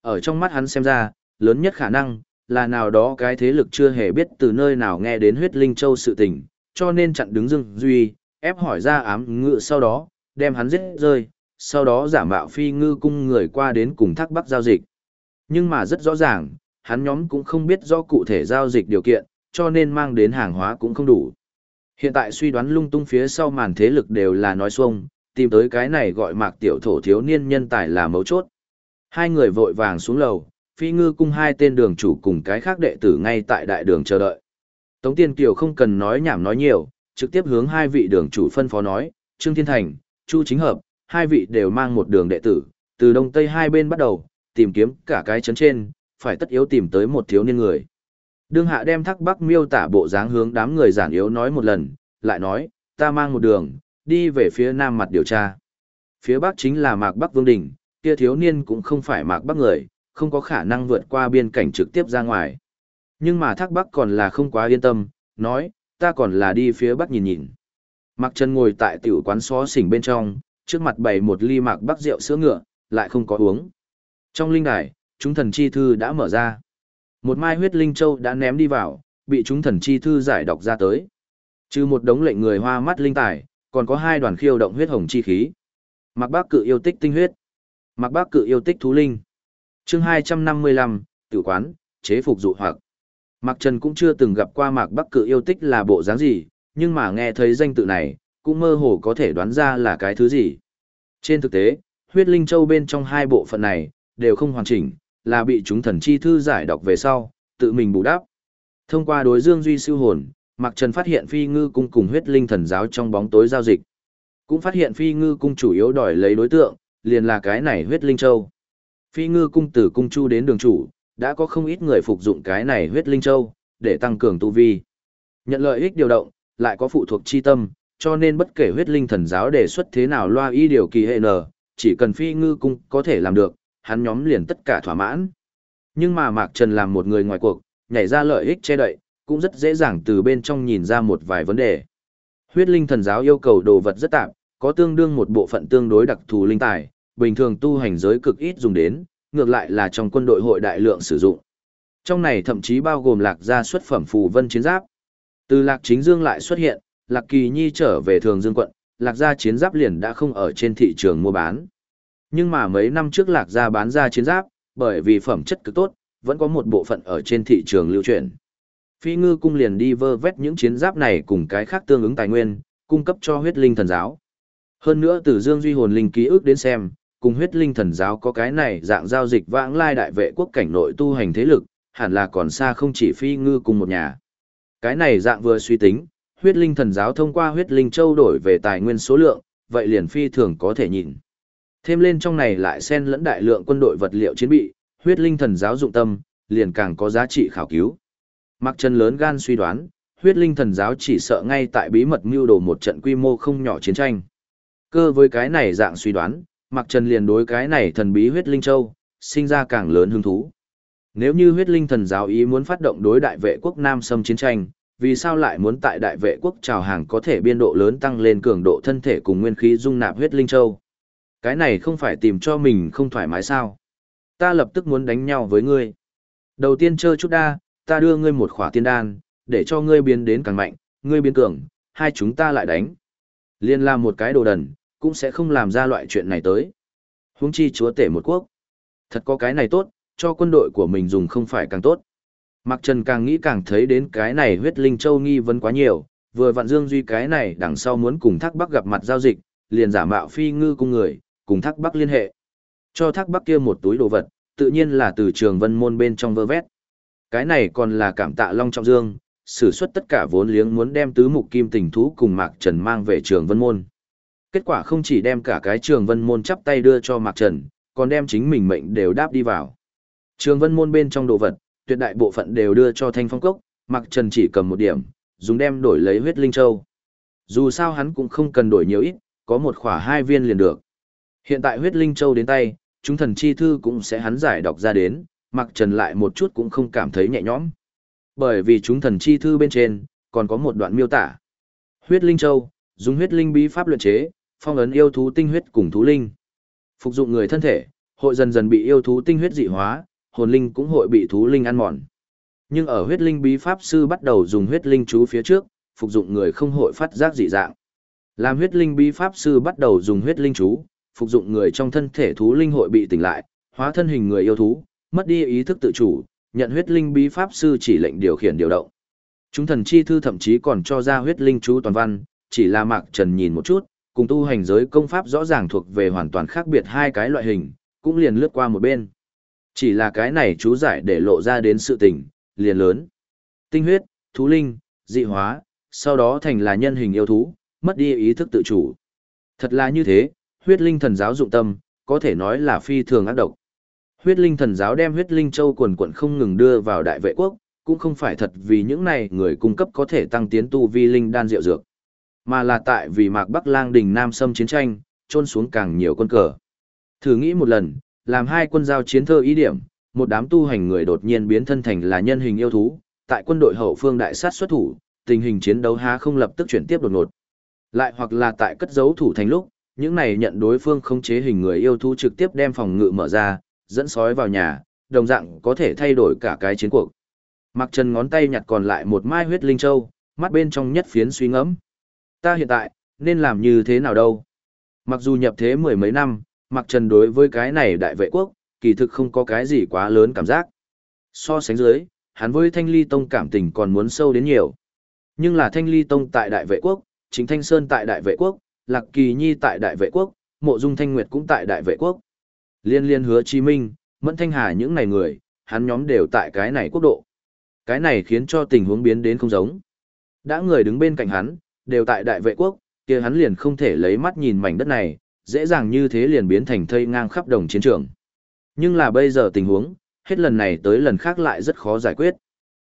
Ở trong mắt hắn xem ra, lớn nhất khả năng, là nào đó cái thế lực chưa hề biết từ nơi nào nghe đến huyết linh châu sự tình, cho nên chặn đứng dưng Duy, ép hỏi ra ám ngự sau đó, đem hắn giết rơi, sau đó giả mạo phi ngư cung người qua đến cùng thác bắc giao dịch. Nhưng mà rất rõ ràng, hắn nhóm cũng không biết do cụ thể giao dịch điều kiện, cho nên mang đến hàng hóa cũng không đủ. Hiện tại suy đoán lung tung phía sau màn thế lực đều là nói xuông, tìm tới cái này gọi mạc tiểu thổ thiếu niên nhân tài là mấu chốt. Hai người vội vàng xuống lầu, phi ngư cung hai tên đường chủ cùng cái khác đệ tử ngay tại đại đường chờ đợi. Tống Tiên Kiều không cần nói nhảm nói nhiều, trực tiếp hướng hai vị đường chủ phân phó nói, Trương Thiên Thành, Chu Chính Hợp, hai vị đều mang một đường đệ tử, từ đông tây hai bên bắt đầu, tìm kiếm cả cái chấn trên, phải tất yếu tìm tới một thiếu niên người. Đương hạ đem thắc bắc miêu tả bộ dáng hướng đám người giản yếu nói một lần, lại nói, ta mang một đường, đi về phía nam mặt điều tra. Phía bắc chính là Mạc Bắc Vương Đình, kia thiếu niên cũng không phải Mạc Bắc người, không có khả năng vượt qua biên cảnh trực tiếp ra ngoài. Nhưng mà thác bắc còn là không quá yên tâm, nói, ta còn là đi phía bắc nhìn nhìn. Mạc Trần ngồi tại tiểu quán xó xỉnh bên trong, trước mặt bày một ly mạc bắc rượu sữa ngựa, lại không có uống. Trong linh đài, chúng thần chi thư đã mở ra. Một mai huyết linh châu đã ném đi vào, bị chúng thần chi thư giải đọc ra tới. Trừ một đống lệnh người hoa mắt linh tài, còn có hai đoàn khiêu động huyết hồng chi khí. Mạc Bác cự yêu tích tinh huyết. Mạc Bác cự yêu tích thú linh. Chương 255, tử quán, chế phục dụ hoặc. Mạc Trần cũng chưa từng gặp qua Mạc Bắc cự yêu tích là bộ dáng gì, nhưng mà nghe thấy danh tự này, cũng mơ hồ có thể đoán ra là cái thứ gì. Trên thực tế, huyết linh châu bên trong hai bộ phận này, đều không hoàn chỉnh, là bị chúng thần chi thư giải đọc về sau, tự mình bù đắp. Thông qua đối dương duy siêu hồn, Mạc Trần phát hiện phi ngư cung cùng huyết linh thần giáo trong bóng tối giao dịch. Cũng phát hiện phi ngư cung chủ yếu đòi lấy đối tượng, liền là cái này huyết linh châu. Phi ngư cung từ cung chu đến đường chủ, đã có không ít người phục dụng cái này huyết linh châu, để tăng cường tu vi. Nhận lợi ích điều động, lại có phụ thuộc chi tâm, cho nên bất kể huyết linh thần giáo đề xuất thế nào loa y điều kỳ hệ nở, chỉ cần phi ngư cung có thể làm được, hắn nhóm liền tất cả thỏa mãn. Nhưng mà Mạc Trần làm một người ngoài cuộc, nhảy ra lợi ích che đậy, cũng rất dễ dàng từ bên trong nhìn ra một vài vấn đề. Huyết linh thần giáo yêu cầu đồ vật rất tạm, có tương đương một bộ phận tương đối đặc thù linh tài, bình thường tu hành giới cực ít dùng đến, ngược lại là trong quân đội hội đại lượng sử dụng. Trong này thậm chí bao gồm lạc gia xuất phẩm phù vân chiến giáp. Từ lạc chính dương lại xuất hiện, lạc kỳ nhi trở về thường dương quận, lạc gia chiến giáp liền đã không ở trên thị trường mua bán. Nhưng mà mấy năm trước lạc gia bán ra chiến giáp, bởi vì phẩm chất cực tốt, vẫn có một bộ phận ở trên thị trường lưu truyền Phi ngư cung liền đi vơ vét những chiến giáp này cùng cái khác tương ứng tài nguyên, cung cấp cho huyết linh thần giáo. Hơn nữa từ Dương Duy hồn linh ký ức đến xem, cùng huyết linh thần giáo có cái này dạng giao dịch vãng lai đại vệ quốc cảnh nội tu hành thế lực, hẳn là còn xa không chỉ phi ngư cùng một nhà. Cái này dạng vừa suy tính, huyết linh thần giáo thông qua huyết linh châu đổi về tài nguyên số lượng, vậy liền phi thường có thể nhìn. Thêm lên trong này lại xen lẫn đại lượng quân đội vật liệu chiến bị, huyết linh thần giáo dụng tâm, liền càng có giá trị khảo cứu. Mạc Trần lớn gan suy đoán, huyết linh thần giáo chỉ sợ ngay tại bí mật mưu đồ một trận quy mô không nhỏ chiến tranh. Cơ với cái này dạng suy đoán, Mạc Trần liền đối cái này thần bí huyết linh châu, sinh ra càng lớn hứng thú. Nếu như huyết linh thần giáo ý muốn phát động đối đại vệ quốc Nam xâm chiến tranh, vì sao lại muốn tại đại vệ quốc trào hàng có thể biên độ lớn tăng lên cường độ thân thể cùng nguyên khí dung nạp huyết linh châu? Cái này không phải tìm cho mình không thoải mái sao? Ta lập tức muốn đánh nhau với ngươi. Đầu tiên chơi chút đa, ta đưa ngươi một khỏa tiên đan, để cho ngươi biến đến càng mạnh, ngươi biến cường, hai chúng ta lại đánh. Liên làm một cái đồ đần, cũng sẽ không làm ra loại chuyện này tới. Huống chi chúa tể một quốc. Thật có cái này tốt, cho quân đội của mình dùng không phải càng tốt. Mạc Trần càng nghĩ càng thấy đến cái này huyết linh châu nghi vấn quá nhiều, vừa vạn Dương Duy cái này đằng sau muốn cùng Thác Bắc gặp mặt giao dịch, liền giả mạo phi ngư cung người, cùng Thác Bắc liên hệ. Cho Thác Bắc kia một túi đồ vật, tự nhiên là từ trường vân môn bên trong vơ vét. Cái này còn là cảm tạ Long Trọng Dương, sử xuất tất cả vốn liếng muốn đem tứ mục kim tình thú cùng Mạc Trần mang về trường vân môn. Kết quả không chỉ đem cả cái trường vân môn chắp tay đưa cho Mạc Trần, còn đem chính mình mệnh đều đáp đi vào. Trường vân môn bên trong đồ vật, tuyệt đại bộ phận đều đưa cho thanh phong cốc, Mạc Trần chỉ cầm một điểm, dùng đem đổi lấy huyết linh châu. Dù sao hắn cũng không cần đổi nhiều ít, có một khỏa hai viên liền được. Hiện tại huyết linh châu đến tay, chúng thần chi thư cũng sẽ hắn giải đọc ra đến, mặc Trần lại một chút cũng không cảm thấy nhẹ nhõm. Bởi vì chúng thần chi thư bên trên, còn có một đoạn miêu tả. Huyết linh châu, dùng huyết linh bí pháp luyện chế, phong ấn yêu thú tinh huyết cùng thú linh. Phục dụng người thân thể, hội dần dần bị yêu thú tinh huyết dị hóa, hồn linh cũng hội bị thú linh ăn mòn. Nhưng ở huyết linh bí pháp sư bắt đầu dùng huyết linh chú phía trước, phục dụng người không hội phát giác dị dạng. Làm huyết linh bí pháp sư bắt đầu dùng huyết linh chú, phục dụng người trong thân thể thú linh hội bị tỉnh lại, hóa thân hình người yêu thú, mất đi ý thức tự chủ, nhận huyết linh bí pháp sư chỉ lệnh điều khiển điều động. Chúng thần chi thư thậm chí còn cho ra huyết linh chú toàn văn, chỉ là Mạc Trần nhìn một chút, cùng tu hành giới công pháp rõ ràng thuộc về hoàn toàn khác biệt hai cái loại hình, cũng liền lướt qua một bên. Chỉ là cái này chú giải để lộ ra đến sự tình, liền lớn. Tinh huyết, thú linh, dị hóa, sau đó thành là nhân hình yêu thú, mất đi ý thức tự chủ. Thật là như thế, huyết linh thần giáo dụng tâm, có thể nói là phi thường ác độc. Huyết linh thần giáo đem huyết linh châu quần quần không ngừng đưa vào đại vệ quốc, cũng không phải thật vì những này người cung cấp có thể tăng tiến tu vi linh đan rượu dược, mà là tại vì mạc Bắc Lang đình Nam xâm chiến tranh, trôn xuống càng nhiều quân cờ. Thử nghĩ một lần, làm hai quân giao chiến thơ ý điểm, một đám tu hành người đột nhiên biến thân thành là nhân hình yêu thú, tại quân đội hậu phương đại sát xuất thủ, tình hình chiến đấu há không lập tức chuyển tiếp đột ngột. Lại hoặc là tại cất giấu thủ thành lúc, những này nhận đối phương không chế hình người yêu thú trực tiếp đem phòng ngự mở ra, dẫn sói vào nhà, đồng dạng có thể thay đổi cả cái chiến cuộc. Mặc Trần ngón tay nhặt còn lại một mai huyết linh châu, mắt bên trong nhất phiến suy ngẫm. Ta hiện tại, nên làm như thế nào đâu? Mặc dù nhập thế mười mấy năm, Mặc Trần đối với cái này đại vệ quốc, kỳ thực không có cái gì quá lớn cảm giác. So sánh dưới, hắn với Thanh Ly Tông cảm tình còn muốn sâu đến nhiều. Nhưng là Thanh Ly Tông tại đại vệ quốc, chính Thanh Sơn tại đại vệ quốc, Lạc Kỳ Nhi tại đại vệ quốc, Mộ Dung Thanh Nguyệt cũng tại đại vệ quốc. Liên liên hứa Chí Minh, Mẫn Thanh Hà những này người, hắn nhóm đều tại cái này quốc độ. Cái này khiến cho tình huống biến đến không giống. Đã người đứng bên cạnh hắn, đều tại đại vệ quốc, kia hắn liền không thể lấy mắt nhìn mảnh đất này, dễ dàng như thế liền biến thành thây ngang khắp đồng chiến trường. Nhưng là bây giờ tình huống, hết lần này tới lần khác lại rất khó giải quyết.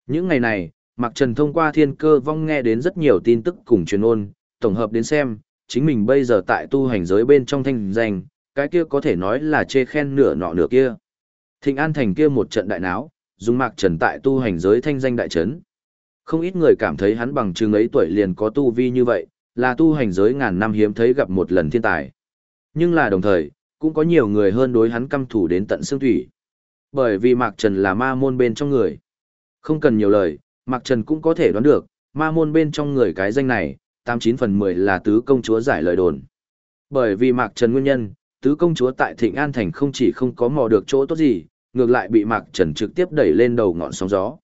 Những ngày này, Mạc Trần thông qua thiên cơ vong nghe đến rất nhiều tin tức cùng truyền ôn, tổng hợp đến xem, chính mình bây giờ tại tu hành giới bên trong thanh danh, cái kia có thể nói là chê khen nửa nọ nửa kia. Thịnh An Thành kia một trận đại náo, dùng Mạc Trần tại tu hành giới thanh danh đại trấn. Không ít người cảm thấy hắn bằng chừng ấy tuổi liền có tu vi như vậy, là tu hành giới ngàn năm hiếm thấy gặp một lần thiên tài. Nhưng là đồng thời, cũng có nhiều người hơn đối hắn căm thủ đến tận xương thủy. Bởi vì Mạc Trần là ma môn bên trong người. Không cần nhiều lời, Mạc Trần cũng có thể đoán được, ma môn bên trong người cái danh này, 89 phần 10 là tứ công chúa giải lời đồn. Bởi vì Mạc Trần nguyên nhân, tứ công chúa tại Thịnh An Thành không chỉ không có mò được chỗ tốt gì, ngược lại bị Mạc Trần trực tiếp đẩy lên đầu ngọn sóng gió.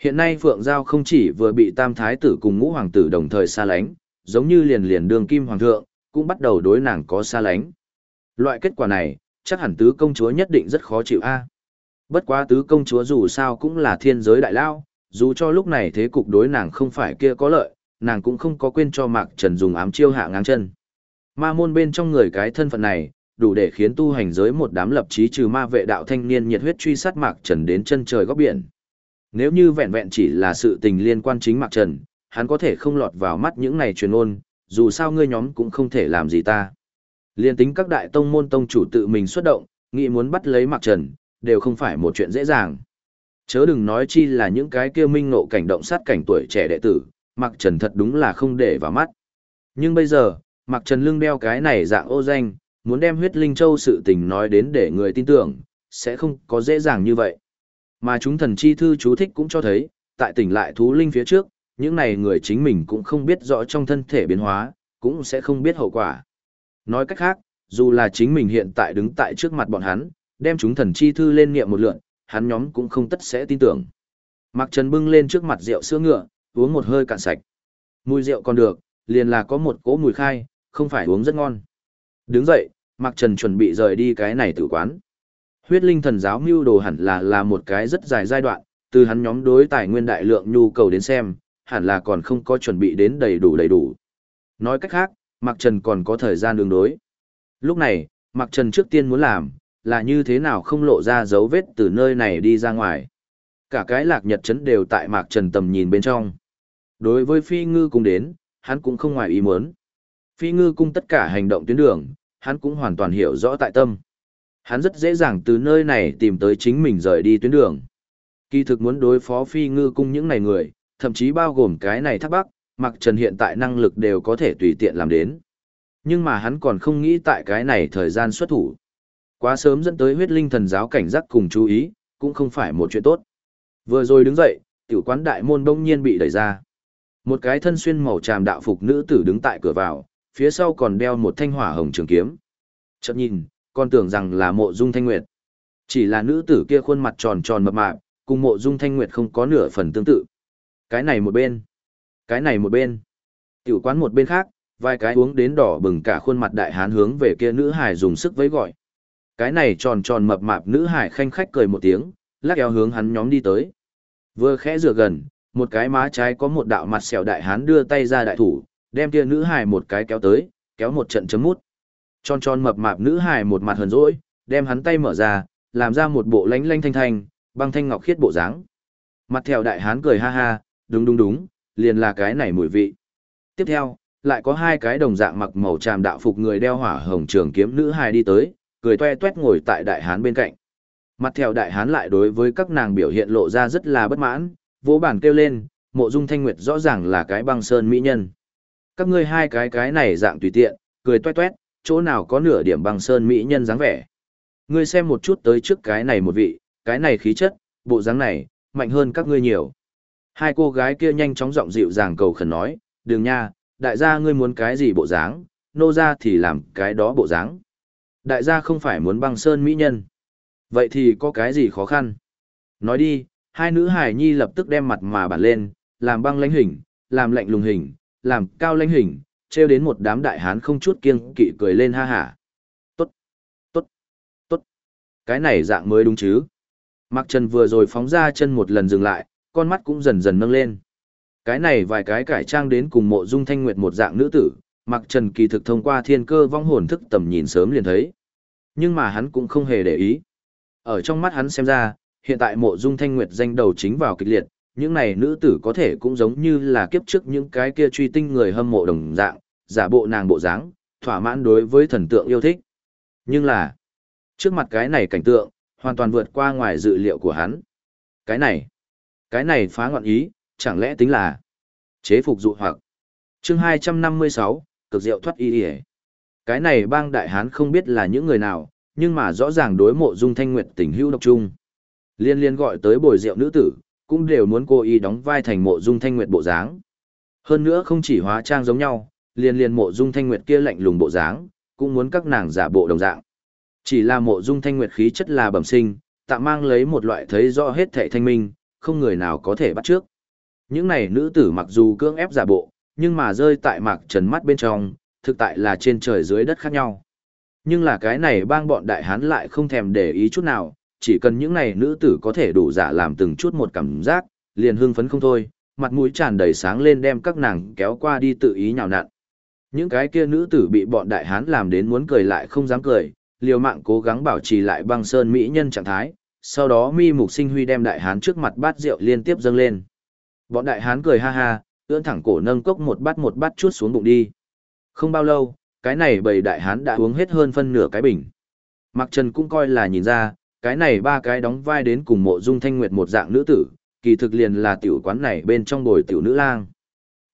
Hiện nay Phượng Giao không chỉ vừa bị Tam Thái tử cùng Ngũ Hoàng tử đồng thời xa lánh, giống như liền liền đường Kim Hoàng thượng, cũng bắt đầu đối nàng có xa lánh. Loại kết quả này, chắc hẳn tứ công chúa nhất định rất khó chịu a. Bất quá tứ công chúa dù sao cũng là thiên giới đại lao, dù cho lúc này thế cục đối nàng không phải kia có lợi, nàng cũng không có quên cho Mạc Trần dùng ám chiêu hạ ngang chân. Ma môn bên trong người cái thân phận này, đủ để khiến tu hành giới một đám lập chí trừ ma vệ đạo thanh niên nhiệt huyết truy sát Mạc Trần đến chân trời góc biển. Nếu như vẹn vẹn chỉ là sự tình liên quan chính Mạc Trần, hắn có thể không lọt vào mắt những này truyền ôn, dù sao ngươi nhóm cũng không thể làm gì ta. Liên tính các đại tông môn tông chủ tự mình xuất động, nghĩ muốn bắt lấy Mạc Trần, đều không phải một chuyện dễ dàng. Chớ đừng nói chi là những cái kia minh ngộ cảnh động sát cảnh tuổi trẻ đệ tử, Mạc Trần thật đúng là không để vào mắt. Nhưng bây giờ, Mạc Trần lưng đeo cái này dạng ô danh, muốn đem huyết linh châu sự tình nói đến để người tin tưởng, sẽ không có dễ dàng như vậy. Mà chúng thần chi thư chú thích cũng cho thấy, tại tỉnh lại thú linh phía trước, những này người chính mình cũng không biết rõ trong thân thể biến hóa, cũng sẽ không biết hậu quả. Nói cách khác, dù là chính mình hiện tại đứng tại trước mặt bọn hắn, đem chúng thần chi thư lên niệm một lượn, hắn nhóm cũng không tất sẽ tin tưởng. Mạc Trần bưng lên trước mặt rượu sữa ngựa, uống một hơi cạn sạch. Mùi rượu còn được, liền là có một cỗ mùi khai, không phải uống rất ngon. Đứng dậy, Mạc Trần chuẩn bị rời đi cái này tử quán. Huyết linh thần giáo mưu đồ hẳn là là một cái rất dài giai đoạn, từ hắn nhóm đối tài nguyên đại lượng nhu cầu đến xem, hẳn là còn không có chuẩn bị đến đầy đủ đầy đủ. Nói cách khác, Mạc Trần còn có thời gian đường đối. Lúc này, Mạc Trần trước tiên muốn làm, là như thế nào không lộ ra dấu vết từ nơi này đi ra ngoài. Cả cái lạc nhật trấn đều tại Mạc Trần tầm nhìn bên trong. Đối với Phi Ngư cung đến, hắn cũng không ngoài ý muốn. Phi Ngư cung tất cả hành động tuyến đường, hắn cũng hoàn toàn hiểu rõ tại tâm. Hắn rất dễ dàng từ nơi này tìm tới chính mình rời đi tuyến đường. Kỳ thực muốn đối phó Phi Ngư cung những này người, thậm chí bao gồm cái này thắc bắc, mặc Trần hiện tại năng lực đều có thể tùy tiện làm đến. Nhưng mà hắn còn không nghĩ tại cái này thời gian xuất thủ. Quá sớm dẫn tới huyết linh thần giáo cảnh giác cùng chú ý, cũng không phải một chuyện tốt. Vừa rồi đứng dậy, tiểu quán đại môn bỗng nhiên bị đẩy ra. Một cái thân xuyên màu tràm đạo phục nữ tử đứng tại cửa vào, phía sau còn đeo một thanh hỏa hồng trường kiếm. Chợt nhìn, còn tưởng rằng là mộ dung thanh nguyệt. Chỉ là nữ tử kia khuôn mặt tròn tròn mập mạp, cùng mộ dung thanh nguyệt không có nửa phần tương tự. Cái này một bên, cái này một bên. Tiểu quán một bên khác, vài cái uống đến đỏ bừng cả khuôn mặt đại hán hướng về kia nữ hải dùng sức vẫy gọi. Cái này tròn tròn mập mạp nữ hải khanh khách cười một tiếng, lắc eo hướng hắn nhóm đi tới. Vừa khẽ rửa gần, một cái má trái có một đạo mặt sẹo đại hán đưa tay ra đại thủ, đem kia nữ hài một cái kéo tới, kéo một trận chấm mút. Tròn tròn mập mạp nữ hài một mặt hờn dỗi, đem hắn tay mở ra, làm ra một bộ lánh lánh thanh thanh, băng thanh ngọc khiết bộ dáng. Mặt theo đại hán cười ha ha, đúng đúng đúng, liền là cái này mùi vị. Tiếp theo, lại có hai cái đồng dạng mặc màu tràm đạo phục người đeo hỏa hồng trường kiếm nữ hài đi tới, cười toe toét ngồi tại đại hán bên cạnh. Mặt theo đại hán lại đối với các nàng biểu hiện lộ ra rất là bất mãn, vỗ bản kêu lên, mộ dung thanh nguyệt rõ ràng là cái băng sơn mỹ nhân. Các ngươi hai cái cái này dạng tùy tiện, cười toe toét, chỗ nào có nửa điểm băng sơn mỹ nhân dáng vẻ. Ngươi xem một chút tới trước cái này một vị, cái này khí chất, bộ dáng này, mạnh hơn các ngươi nhiều. Hai cô gái kia nhanh chóng giọng dịu dàng cầu khẩn nói, Đường nha, đại gia ngươi muốn cái gì bộ dáng, nô ra thì làm cái đó bộ dáng. Đại gia không phải muốn băng sơn mỹ nhân. Vậy thì có cái gì khó khăn? Nói đi, hai nữ hài nhi lập tức đem mặt mà bản lên, làm băng lãnh hình, làm lạnh lùng hình, làm cao lãnh hình, treo đến một đám đại hán không chút kiêng kỵ cười lên ha hả. Tốt, tốt, tốt. Cái này dạng mới đúng chứ. Mặc Trần vừa rồi phóng ra chân một lần dừng lại, con mắt cũng dần dần nâng lên. Cái này vài cái cải trang đến cùng mộ dung thanh nguyệt một dạng nữ tử, mặc trần kỳ thực thông qua thiên cơ vong hồn thức tầm nhìn sớm liền thấy. Nhưng mà hắn cũng không hề để ý. Ở trong mắt hắn xem ra, hiện tại mộ dung thanh nguyệt danh đầu chính vào kịch liệt, những này nữ tử có thể cũng giống như là kiếp trước những cái kia truy tinh người hâm mộ đồng dạng, giả bộ nàng bộ dáng, thỏa mãn đối với thần tượng yêu thích. Nhưng là, trước mặt cái này cảnh tượng, hoàn toàn vượt qua ngoài dự liệu của hắn. Cái này, cái này phá ngoạn ý, chẳng lẽ tính là chế phục dụ hoặc. Chương 256, cực diệu thoát y y. Cái này bang đại hán không biết là những người nào, nhưng mà rõ ràng đối mộ dung thanh nguyệt tình hữu độc trung. Liên liên gọi tới bồi rượu nữ tử, cũng đều muốn cô y đóng vai thành mộ dung thanh nguyệt bộ dáng. Hơn nữa không chỉ hóa trang giống nhau, liên liên mộ dung thanh nguyệt kia lạnh lùng bộ dáng, cũng muốn các nàng giả bộ đồng dạng. Chỉ là mộ dung thanh nguyệt khí chất là bẩm sinh, tạm mang lấy một loại thấy rõ hết thảy thanh minh, không người nào có thể bắt trước. Những này nữ tử mặc dù cưỡng ép giả bộ, nhưng mà rơi tại mạc trần mắt bên trong, thực tại là trên trời dưới đất khác nhau. Nhưng là cái này bang bọn đại hán lại không thèm để ý chút nào, chỉ cần những này nữ tử có thể đủ giả làm từng chút một cảm giác, liền hưng phấn không thôi, mặt mũi tràn đầy sáng lên đem các nàng kéo qua đi tự ý nhào nặn. Những cái kia nữ tử bị bọn đại hán làm đến muốn cười lại không dám cười, liều mạng cố gắng bảo trì lại băng sơn mỹ nhân trạng thái, sau đó mi mục sinh huy đem đại hán trước mặt bát rượu liên tiếp dâng lên. Bọn đại hán cười ha ha, ưỡn thẳng cổ nâng cốc một bát một bát chuốt xuống bụng đi. Không bao lâu, cái này bầy đại hán đã uống hết hơn phân nửa cái bình. Mạc Trần cũng coi là nhìn ra, cái này ba cái đóng vai đến cùng mộ dung thanh nguyệt một dạng nữ tử, kỳ thực liền là tiểu quán này bên trong bồi tiểu nữ lang.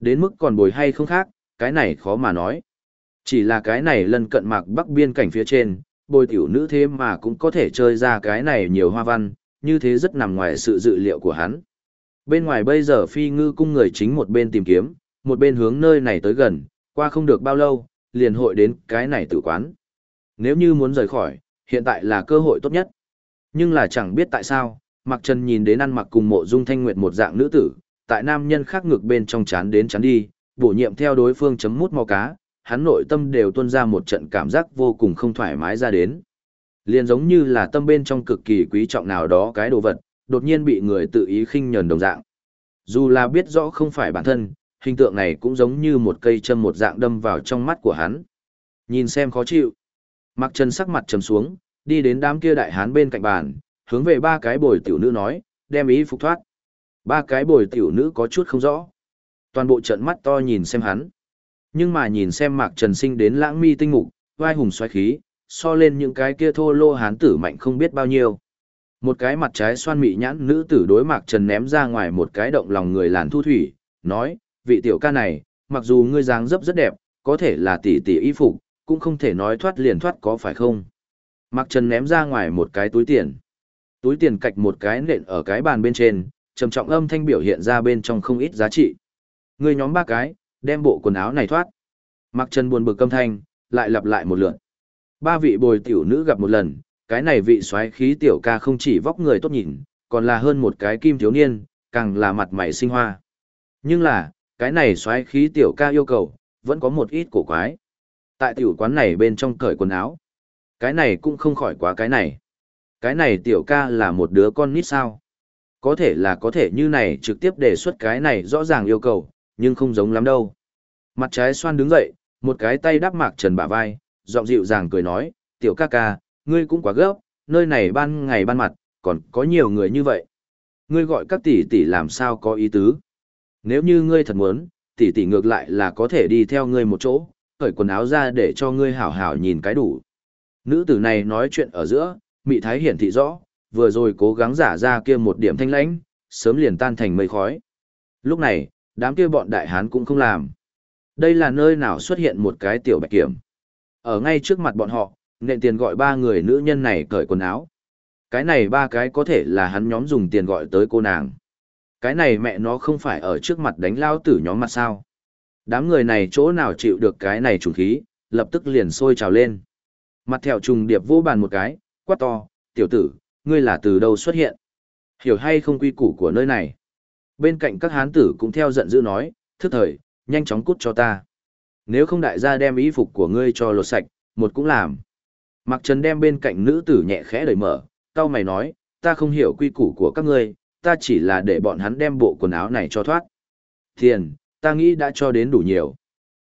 Đến mức còn bồi hay không khác, cái này khó mà nói. Chỉ là cái này lần cận mạc bắc biên cảnh phía trên, bồi tiểu nữ thế mà cũng có thể chơi ra cái này nhiều hoa văn, như thế rất nằm ngoài sự dự liệu của hắn. Bên ngoài bây giờ phi ngư cung người chính một bên tìm kiếm, một bên hướng nơi này tới gần, qua không được bao lâu, liền hội đến cái này tử quán. Nếu như muốn rời khỏi, hiện tại là cơ hội tốt nhất. Nhưng là chẳng biết tại sao, Mạc Trần nhìn đến ăn mặc cùng mộ dung thanh nguyệt một dạng nữ tử, tại nam nhân khác ngược bên trong chán đến chán đi, bổ nhiệm theo đối phương chấm mút mò cá, hắn nội tâm đều tuôn ra một trận cảm giác vô cùng không thoải mái ra đến. Liền giống như là tâm bên trong cực kỳ quý trọng nào đó cái đồ vật, đột nhiên bị người tự ý khinh nhờn đồng dạng. Dù là biết rõ không phải bản thân, hình tượng này cũng giống như một cây châm một dạng đâm vào trong mắt của hắn. Nhìn xem khó chịu. Mặc Trần sắc mặt trầm xuống, đi đến đám kia đại hán bên cạnh bàn, hướng về ba cái bồi tiểu nữ nói, đem ý phục thoát. Ba cái bồi tiểu nữ có chút không rõ. Toàn bộ trận mắt to nhìn xem hắn. Nhưng mà nhìn xem Mạc Trần sinh đến lãng mi tinh mục, vai hùng xoáy khí, so lên những cái kia thô lô hán tử mạnh không biết bao nhiêu. Một cái mặt trái xoan mị nhãn nữ tử đối Mạc Trần ném ra ngoài một cái động lòng người làn thu thủy, nói, vị tiểu ca này, mặc dù ngươi dáng dấp rất đẹp, có thể là tỷ tỷ y phục, cũng không thể nói thoát liền thoát có phải không? Mạc Trần ném ra ngoài một cái túi tiền. Túi tiền cạch một cái nện ở cái bàn bên trên, trầm trọng âm thanh biểu hiện ra bên trong không ít giá trị. người nhóm ba cái, đem bộ quần áo này thoát. Mạc Trần buồn bực âm thanh, lại lặp lại một lượt. Ba vị bồi tiểu nữ gặp một lần, cái này vị soái khí tiểu ca không chỉ vóc người tốt nhìn, còn là hơn một cái kim thiếu niên, càng là mặt mày sinh hoa. Nhưng là, cái này soái khí tiểu ca yêu cầu, vẫn có một ít cổ quái. Tại tiểu quán này bên trong cởi quần áo. Cái này cũng không khỏi quá cái này. Cái này tiểu ca là một đứa con nít sao. Có thể là có thể như này trực tiếp đề xuất cái này rõ ràng yêu cầu, nhưng không giống lắm đâu. Mặt trái xoan đứng dậy, một cái tay đắp mạc trần bả vai, giọng dịu dàng cười nói, tiểu ca ca, ngươi cũng quá gấp, nơi này ban ngày ban mặt, còn có nhiều người như vậy. Ngươi gọi các tỷ tỷ làm sao có ý tứ. Nếu như ngươi thật muốn, tỷ tỷ ngược lại là có thể đi theo ngươi một chỗ, cởi quần áo ra để cho ngươi hảo hảo nhìn cái đủ. Nữ tử này nói chuyện ở giữa, mị thái hiển thị rõ, vừa rồi cố gắng giả ra kia một điểm thanh lãnh, sớm liền tan thành mây khói. Lúc này, đám kia bọn đại hán cũng không làm. Đây là nơi nào xuất hiện một cái tiểu bạch kiểm. Ở ngay trước mặt bọn họ, nện tiền gọi ba người nữ nhân này cởi quần áo. Cái này ba cái có thể là hắn nhóm dùng tiền gọi tới cô nàng. Cái này mẹ nó không phải ở trước mặt đánh lao tử nhóm mặt sao. Đám người này chỗ nào chịu được cái này trùng khí, lập tức liền sôi trào lên. Mặt thẹo trùng điệp vô bàn một cái, quát to, tiểu tử, ngươi là từ đâu xuất hiện? Hiểu hay không quy củ của nơi này? Bên cạnh các hán tử cũng theo giận dữ nói, thức thời, nhanh chóng cút cho ta. Nếu không đại gia đem ý phục của ngươi cho lột sạch, một cũng làm. Mặc trần đem bên cạnh nữ tử nhẹ khẽ đẩy mở, tao mày nói, ta không hiểu quy củ của các ngươi, ta chỉ là để bọn hắn đem bộ quần áo này cho thoát. thiền, ta nghĩ đã cho đến đủ nhiều.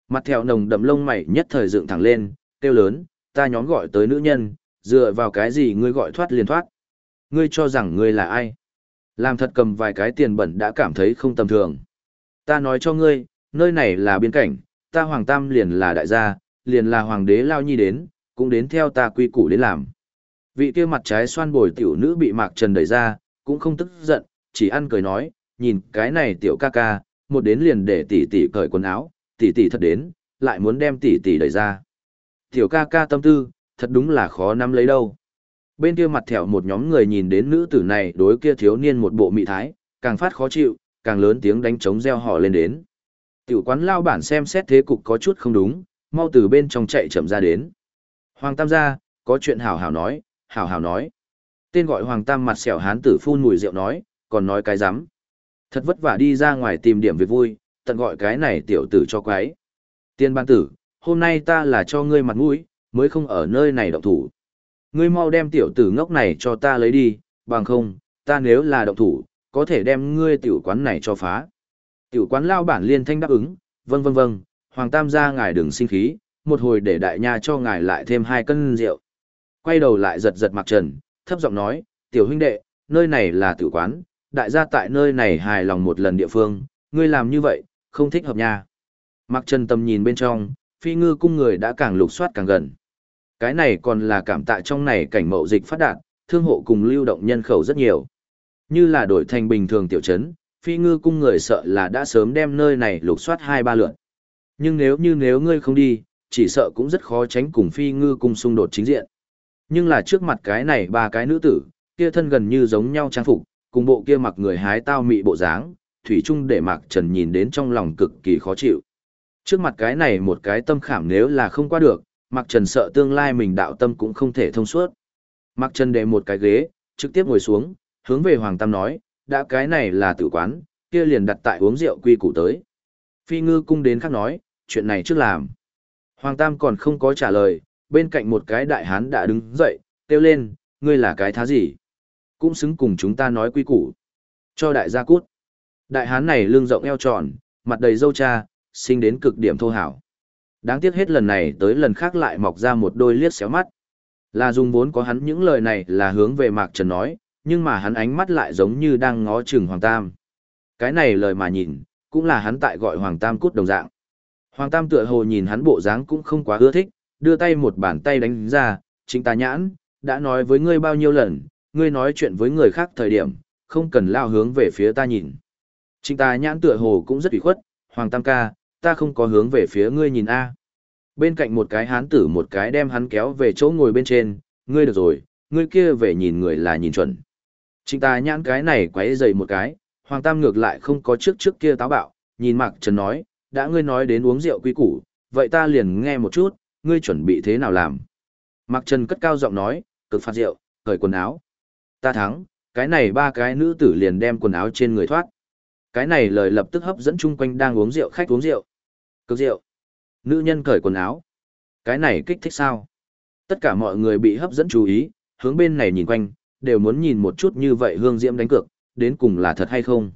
Mặt theo nồng đậm lông mày nhất thời dựng thẳng lên, kêu lớn, ta nhóm gọi tới nữ nhân, dựa vào cái gì ngươi gọi thoát liền thoát. Ngươi cho rằng ngươi là ai? Làm thật cầm vài cái tiền bẩn đã cảm thấy không tầm thường. Ta nói cho ngươi, nơi này là biên cảnh, ta Hoàng Tam liền là đại gia, liền là Hoàng đế Lao Nhi đến, cũng đến theo ta quy củ đến làm. Vị kia mặt trái xoan bồi tiểu nữ bị Mạc Trần đẩy ra, cũng không tức giận, chỉ ăn cười nói, nhìn cái này tiểu ca ca, một đến liền để tỷ tỷ cởi quần áo, tỷ tỷ thật đến, lại muốn đem tỷ tỷ đẩy ra. Tiểu ca ca tâm tư, thật đúng là khó nắm lấy đâu. Bên kia mặt thẹo một nhóm người nhìn đến nữ tử này đối kia thiếu niên một bộ mị thái, càng phát khó chịu, càng lớn tiếng đánh trống reo hò lên đến. Tiểu quán lao bản xem xét thế cục có chút không đúng, mau từ bên trong chạy chậm ra đến. Hoàng Tam gia, có chuyện hảo hảo nói, hảo hảo nói. Tên gọi Hoàng Tam mặt xẻo hán tử phun mùi rượu nói, còn nói cái rắm Thật vất vả đi ra ngoài tìm điểm việc vui, tận gọi cái này tiểu tử cho quái. Tiên ban tử, hôm nay ta là cho ngươi mặt mũi, mới không ở nơi này động thủ. Ngươi mau đem tiểu tử ngốc này cho ta lấy đi, bằng không, ta nếu là động thủ, có thể đem ngươi tiểu quán này cho phá. Tiểu quán lao bản liên thanh đáp ứng, vâng vâng vâng, Hoàng Tam gia ngài đừng sinh khí, một hồi để đại nha cho ngài lại thêm hai cân rượu. Quay đầu lại giật giật mặc trần, thấp giọng nói, tiểu huynh đệ, nơi này là tử quán, đại gia tại nơi này hài lòng một lần địa phương, ngươi làm như vậy, không thích hợp nha. Mặc Trần Tâm nhìn bên trong, phi ngư cung người đã càng lục soát càng gần. Cái này còn là cảm tạ trong này cảnh mậu dịch phát đạt, thương hộ cùng lưu động nhân khẩu rất nhiều. Như là đổi thành bình thường tiểu trấn, phi ngư cung người sợ là đã sớm đem nơi này lục soát hai ba lượt. Nhưng nếu như nếu ngươi không đi, chỉ sợ cũng rất khó tránh cùng phi ngư cung xung đột chính diện. Nhưng là trước mặt cái này ba cái nữ tử, kia thân gần như giống nhau trang phục, cùng bộ kia mặc người hái tao mị bộ dáng, thủy chung để Mạc Trần nhìn đến trong lòng cực kỳ khó chịu. Trước mặt cái này một cái tâm khảm nếu là không qua được, Mạc Trần sợ tương lai mình đạo tâm cũng không thể thông suốt. Mạc Trần để một cái ghế, trực tiếp ngồi xuống, hướng về Hoàng Tam nói, đã cái này là tử quán, kia liền đặt tại uống rượu quy củ tới. Phi ngư cung đến khác nói, chuyện này trước làm. Hoàng Tam còn không có trả lời, bên cạnh một cái đại hán đã đứng dậy, kêu lên, ngươi là cái thá gì? Cũng xứng cùng chúng ta nói quy củ. Cho đại gia cút. Đại hán này lưng rộng eo tròn, mặt đầy dâu cha, sinh đến cực điểm thô hảo. Đáng tiếc hết lần này tới lần khác lại mọc ra một đôi liếc xéo mắt. Là dùng vốn có hắn những lời này là hướng về Mạc Trần nói, nhưng mà hắn ánh mắt lại giống như đang ngó chừng Hoàng Tam. Cái này lời mà nhìn, cũng là hắn tại gọi Hoàng Tam cút đồng dạng. Hoàng Tam tựa hồ nhìn hắn bộ dáng cũng không quá ưa thích, đưa tay một bàn tay đánh ra, chính ta nhãn, đã nói với ngươi bao nhiêu lần, ngươi nói chuyện với người khác thời điểm, không cần lao hướng về phía ta nhìn. Chính ta nhãn tựa hồ cũng rất ủy khuất, Hoàng Tam ca, ta không có hướng về phía ngươi nhìn A. Bên cạnh một cái hán tử một cái đem hắn kéo về chỗ ngồi bên trên, ngươi được rồi, ngươi kia về nhìn người là nhìn chuẩn. Trịnh ta nhãn cái này quấy dày một cái, Hoàng Tam ngược lại không có trước trước kia táo bạo, nhìn Mạc Trần nói, đã ngươi nói đến uống rượu quý củ, vậy ta liền nghe một chút, ngươi chuẩn bị thế nào làm. Mạc Trần cất cao giọng nói, cực phạt rượu, cởi quần áo. Ta thắng, cái này ba cái nữ tử liền đem quần áo trên người thoát. Cái này lời lập tức hấp dẫn chung quanh đang uống rượu khách uống rượu. Cực rượu. Nữ nhân cởi quần áo. Cái này kích thích sao? Tất cả mọi người bị hấp dẫn chú ý, hướng bên này nhìn quanh, đều muốn nhìn một chút như vậy hương diễm đánh cược, đến cùng là thật hay không.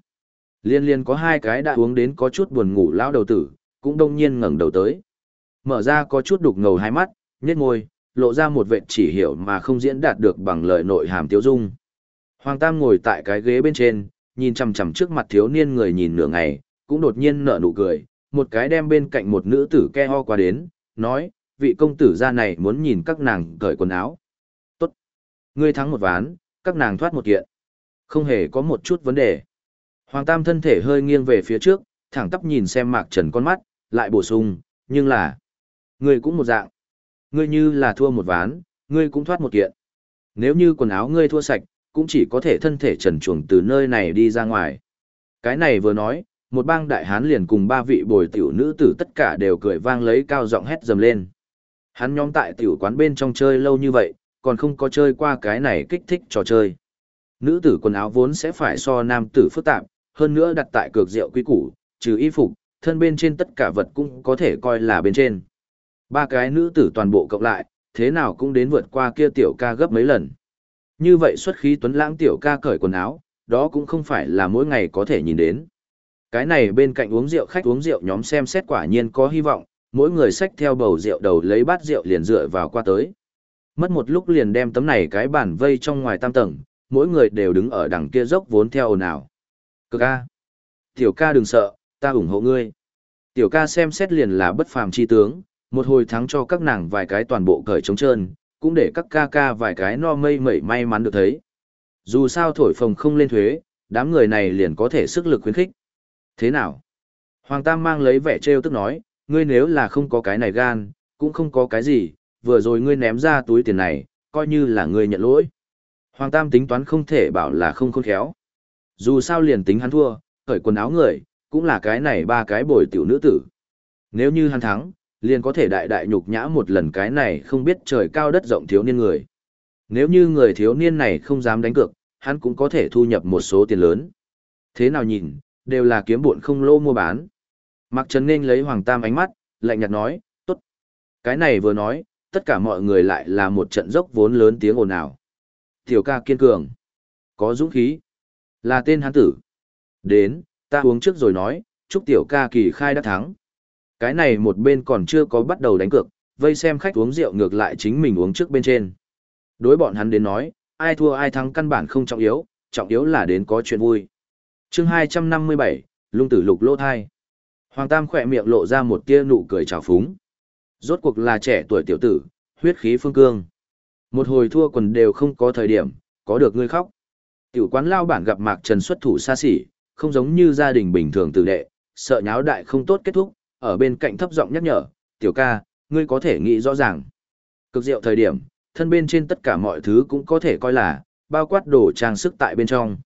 Liên liên có hai cái đã uống đến có chút buồn ngủ lão đầu tử, cũng đông nhiên ngẩng đầu tới. Mở ra có chút đục ngầu hai mắt, nhếch môi, lộ ra một vệt chỉ hiểu mà không diễn đạt được bằng lời nội hàm tiêu dung. Hoàng Tam ngồi tại cái ghế bên trên, nhìn chằm chằm trước mặt thiếu niên người nhìn nửa ngày, cũng đột nhiên nở nụ cười, một cái đem bên cạnh một nữ tử ke ho qua đến, nói, vị công tử gia này muốn nhìn các nàng cởi quần áo. Tốt. Ngươi thắng một ván, các nàng thoát một kiện. Không hề có một chút vấn đề. Hoàng Tam thân thể hơi nghiêng về phía trước, thẳng tắp nhìn xem Mạc Trần con mắt, lại bổ sung, nhưng là, ngươi cũng một dạng. Ngươi như là thua một ván, ngươi cũng thoát một kiện. Nếu như quần áo ngươi thua sạch, cũng chỉ có thể thân thể trần chuồng từ nơi này đi ra ngoài. Cái này vừa nói, một bang đại hán liền cùng ba vị bồi tiểu nữ tử tất cả đều cười vang lấy cao giọng hét dầm lên. Hắn nhóm tại tiểu quán bên trong chơi lâu như vậy, còn không có chơi qua cái này kích thích trò chơi. Nữ tử quần áo vốn sẽ phải so nam tử phức tạp, hơn nữa đặt tại cược rượu quý củ, trừ y phục, thân bên trên tất cả vật cũng có thể coi là bên trên. Ba cái nữ tử toàn bộ cộng lại, thế nào cũng đến vượt qua kia tiểu ca gấp mấy lần. Như vậy xuất khí tuấn lãng tiểu ca cởi quần áo, đó cũng không phải là mỗi ngày có thể nhìn đến. Cái này bên cạnh uống rượu khách uống rượu nhóm xem xét quả nhiên có hy vọng, mỗi người xách theo bầu rượu đầu lấy bát rượu liền dựa vào qua tới. Mất một lúc liền đem tấm này cái bản vây trong ngoài tam tầng, mỗi người đều đứng ở đằng kia dốc vốn theo ồn ào. Cực ca. Tiểu ca đừng sợ, ta ủng hộ ngươi. Tiểu ca xem xét liền là bất phàm chi tướng, một hồi thắng cho các nàng vài cái toàn bộ cởi trống trơn, cũng để các ca ca vài cái no mây mẩy may mắn được thấy. Dù sao thổi phồng không lên thuế, đám người này liền có thể sức lực khuyến khích. Thế nào? Hoàng Tam mang lấy vẻ trêu tức nói, ngươi nếu là không có cái này gan, cũng không có cái gì, vừa rồi ngươi ném ra túi tiền này, coi như là ngươi nhận lỗi. Hoàng Tam tính toán không thể bảo là không khôn khéo. Dù sao liền tính hắn thua, cởi quần áo người, cũng là cái này ba cái bồi tiểu nữ tử. Nếu như hắn thắng, liền có thể đại đại nhục nhã một lần cái này không biết trời cao đất rộng thiếu niên người. Nếu như người thiếu niên này không dám đánh cược, hắn cũng có thể thu nhập một số tiền lớn. Thế nào nhìn, đều là kiếm buồn không lô mua bán. Mạc Trần nên lấy Hoàng Tam ánh mắt, lạnh nhạt nói, tốt. Cái này vừa nói, tất cả mọi người lại là một trận dốc vốn lớn tiếng ồn ào. Tiểu ca kiên cường, có dũng khí, là tên hắn tử. Đến, ta uống trước rồi nói, chúc tiểu ca kỳ khai đã thắng. Cái này một bên còn chưa có bắt đầu đánh cược, vây xem khách uống rượu ngược lại chính mình uống trước bên trên. Đối bọn hắn đến nói, ai thua ai thắng căn bản không trọng yếu, trọng yếu là đến có chuyện vui chương 257, lung tử lục lô thai. Hoàng Tam khỏe miệng lộ ra một tia nụ cười trào phúng. Rốt cuộc là trẻ tuổi tiểu tử, huyết khí phương cương. Một hồi thua quần đều không có thời điểm, có được ngươi khóc. Tiểu quán lao bản gặp Mạc Trần xuất thủ xa xỉ, không giống như gia đình bình thường tử đệ, sợ nháo đại không tốt kết thúc, ở bên cạnh thấp giọng nhắc nhở, tiểu ca, ngươi có thể nghĩ rõ ràng. Cực diệu thời điểm, thân bên trên tất cả mọi thứ cũng có thể coi là, bao quát đồ trang sức tại bên trong.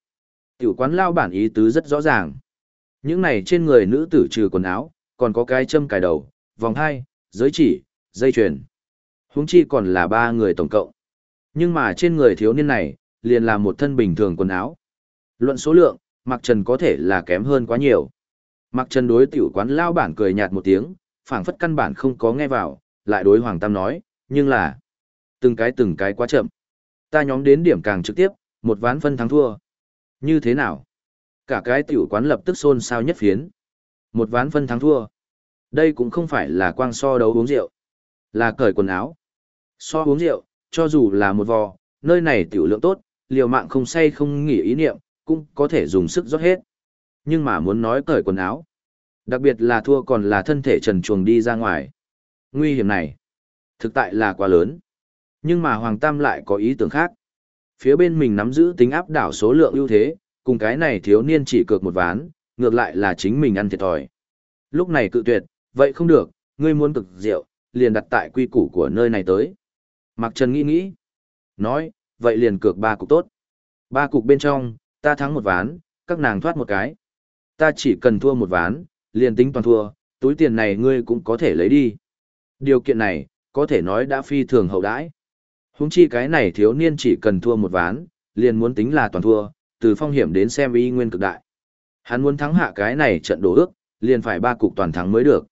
Tiểu quán lao bản ý tứ rất rõ ràng. Những này trên người nữ tử trừ quần áo, còn có cái châm cài đầu, vòng hai, giới chỉ, dây chuyền. Huống chi còn là ba người tổng cộng. Nhưng mà trên người thiếu niên này, liền là một thân bình thường quần áo. Luận số lượng, Mạc Trần có thể là kém hơn quá nhiều. Mạc Trần đối tiểu quán lao bản cười nhạt một tiếng, phảng phất căn bản không có nghe vào, lại đối Hoàng Tam nói, nhưng là từng cái từng cái quá chậm. Ta nhóm đến điểm càng trực tiếp, một ván phân thắng thua. Như thế nào? Cả cái tiểu quán lập tức xôn xao nhất phiến. Một ván phân thắng thua. Đây cũng không phải là quang so đấu uống rượu, là cởi quần áo. So uống rượu, cho dù là một vò, nơi này tiểu lượng tốt, liều mạng không say không nghỉ ý niệm, cũng có thể dùng sức rót hết. Nhưng mà muốn nói cởi quần áo, đặc biệt là thua còn là thân thể trần chuồng đi ra ngoài. Nguy hiểm này, thực tại là quá lớn. Nhưng mà Hoàng Tam lại có ý tưởng khác. Phía bên mình nắm giữ tính áp đảo số lượng ưu thế, cùng cái này thiếu niên chỉ cược một ván, ngược lại là chính mình ăn thiệt thòi. Lúc này cự tuyệt, vậy không được, ngươi muốn cực rượu, liền đặt tại quy củ của nơi này tới. Mạc Trần nghĩ nghĩ. Nói, vậy liền cược ba cục tốt. Ba cục bên trong, ta thắng một ván, các nàng thoát một cái. Ta chỉ cần thua một ván, liền tính toàn thua, túi tiền này ngươi cũng có thể lấy đi. Điều kiện này, có thể nói đã phi thường hậu đãi. Húng chi cái này thiếu niên chỉ cần thua một ván, liền muốn tính là toàn thua, từ phong hiểm đến xem y nguyên cực đại. Hắn muốn thắng hạ cái này trận đổ ước, liền phải ba cục toàn thắng mới được.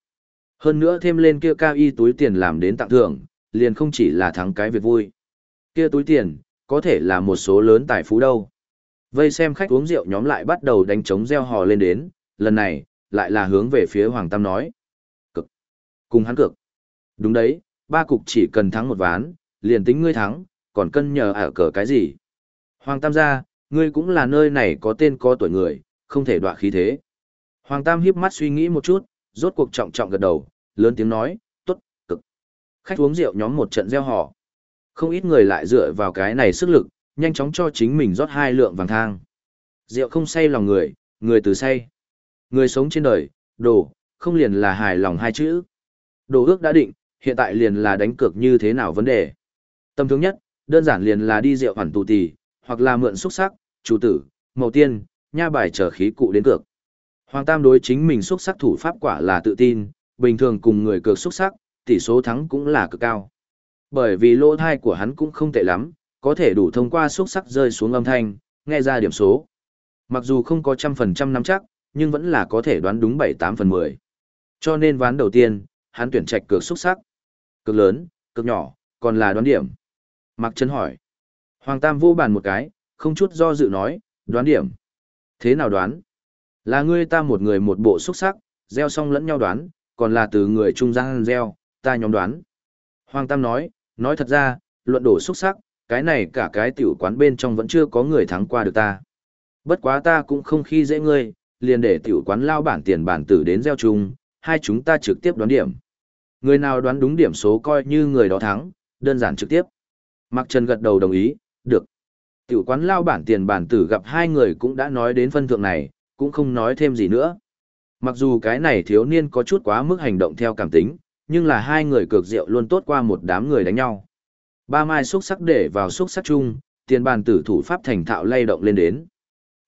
Hơn nữa thêm lên kia cao y túi tiền làm đến tặng thưởng, liền không chỉ là thắng cái việc vui. Kia túi tiền, có thể là một số lớn tài phú đâu. Vây xem khách uống rượu nhóm lại bắt đầu đánh trống reo hò lên đến, lần này, lại là hướng về phía Hoàng Tam nói. Cực. Cùng hắn cực. Đúng đấy, ba cục chỉ cần thắng một ván, liền tính ngươi thắng, còn cân nhờ ở cờ cái gì. Hoàng Tam gia, ngươi cũng là nơi này có tên có tuổi người, không thể đọa khí thế. Hoàng Tam hiếp mắt suy nghĩ một chút, rốt cuộc trọng trọng gật đầu, lớn tiếng nói, tốt, cực. Khách uống rượu nhóm một trận gieo họ. Không ít người lại dựa vào cái này sức lực, nhanh chóng cho chính mình rót hai lượng vàng thang. Rượu không say lòng người, người từ say. Người sống trên đời, đồ, không liền là hài lòng hai chữ. Đồ ước đã định, hiện tại liền là đánh cược như thế nào vấn đề. Tâm thường nhất, đơn giản liền là đi rượu hoàn tù tì, hoặc là mượn xúc sắc, chủ tử, màu tiên, nha bài trở khí cụ đến cược. Hoàng Tam đối chính mình xúc sắc thủ pháp quả là tự tin, bình thường cùng người cược xúc sắc, tỷ số thắng cũng là cực cao. Bởi vì lỗ thai của hắn cũng không tệ lắm, có thể đủ thông qua xúc sắc rơi xuống âm thanh, nghe ra điểm số. Mặc dù không có trăm phần trăm nắm chắc, nhưng vẫn là có thể đoán đúng 7-8 phần 10. Cho nên ván đầu tiên, hắn tuyển trạch cược xúc sắc. Cực lớn, cực nhỏ, còn là đoán điểm. Mạc Trần hỏi. Hoàng Tam vô bàn một cái, không chút do dự nói, đoán điểm. Thế nào đoán? Là ngươi ta một người một bộ xúc sắc, gieo xong lẫn nhau đoán, còn là từ người trung gian gieo, ta nhóm đoán. Hoàng Tam nói, nói thật ra, luận đổ xúc sắc, cái này cả cái tiểu quán bên trong vẫn chưa có người thắng qua được ta. Bất quá ta cũng không khi dễ ngươi, liền để tiểu quán lao bản tiền bản tử đến gieo chung, hai chúng ta trực tiếp đoán điểm. Người nào đoán đúng điểm số coi như người đó thắng, đơn giản trực tiếp. Mạc Trần gật đầu đồng ý, được. Tiểu quán lao bản tiền bản tử gặp hai người cũng đã nói đến phân thượng này, cũng không nói thêm gì nữa. Mặc dù cái này thiếu niên có chút quá mức hành động theo cảm tính, nhưng là hai người cược rượu luôn tốt qua một đám người đánh nhau. Ba mai xúc sắc để vào xúc sắc chung, tiền bàn tử thủ pháp thành thạo lay động lên đến.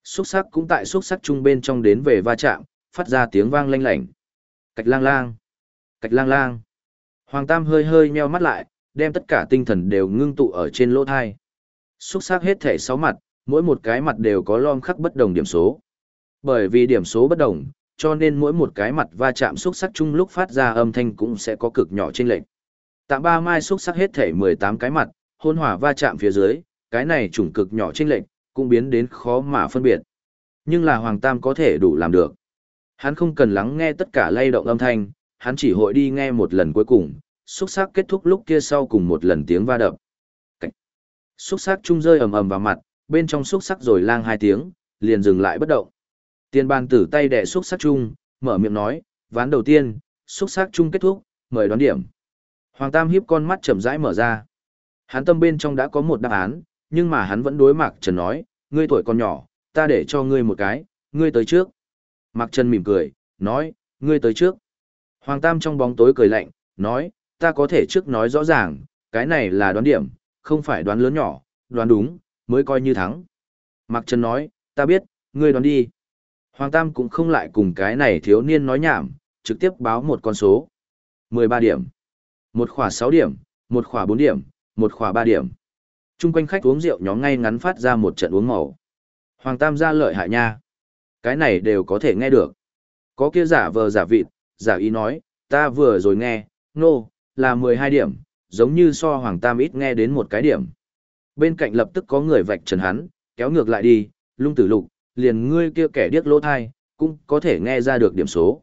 Xúc sắc cũng tại xúc sắc chung bên trong đến về va chạm, phát ra tiếng vang lanh lảnh. Cạch lang lang, cạch lang lang. Hoàng Tam hơi hơi nheo mắt lại, đem tất cả tinh thần đều ngưng tụ ở trên lỗ thai. xuất sắc hết thể sáu mặt, mỗi một cái mặt đều có lom khắc bất đồng điểm số. Bởi vì điểm số bất đồng, cho nên mỗi một cái mặt va chạm xúc sắc chung lúc phát ra âm thanh cũng sẽ có cực nhỏ chênh lệch. Tạm ba mai xúc sắc hết thể 18 cái mặt, hôn hỏa va chạm phía dưới, cái này chủng cực nhỏ chênh lệch, cũng biến đến khó mà phân biệt. Nhưng là Hoàng Tam có thể đủ làm được. Hắn không cần lắng nghe tất cả lay động âm thanh, hắn chỉ hội đi nghe một lần cuối cùng, xúc sắc kết thúc lúc kia sau cùng một lần tiếng va đập. Cạch, Xúc sắc chung rơi ầm ầm vào mặt, bên trong xúc sắc rồi lang hai tiếng, liền dừng lại bất động. Tiên bàn tử tay đẻ xúc sắc chung, mở miệng nói, ván đầu tiên, xúc sắc chung kết thúc, mời đoán điểm. Hoàng Tam hiếp con mắt chậm rãi mở ra. Hắn tâm bên trong đã có một đáp án, nhưng mà hắn vẫn đối Mạc Trần nói, ngươi tuổi còn nhỏ, ta để cho ngươi một cái, ngươi tới trước. Mạc Trần mỉm cười, nói, ngươi tới trước. Hoàng Tam trong bóng tối cười lạnh, nói, ta có thể trước nói rõ ràng, cái này là đoán điểm, không phải đoán lớn nhỏ, đoán đúng, mới coi như thắng. Mạc Trần nói, ta biết, ngươi đoán đi. Hoàng Tam cũng không lại cùng cái này thiếu niên nói nhảm, trực tiếp báo một con số. 13 điểm. Một khỏa 6 điểm, một khỏa 4 điểm, một khỏa 3 điểm. Trung quanh khách uống rượu nhóm ngay ngắn phát ra một trận uống màu. Hoàng Tam ra lợi hại nha. Cái này đều có thể nghe được. Có kia giả vờ giả vịt, giả ý nói, ta vừa rồi nghe, nô, no, là 12 điểm, giống như so Hoàng Tam ít nghe đến một cái điểm. Bên cạnh lập tức có người vạch trần hắn, kéo ngược lại đi, lung tử lục, liền ngươi kia kẻ điếc lỗ thai, cũng có thể nghe ra được điểm số.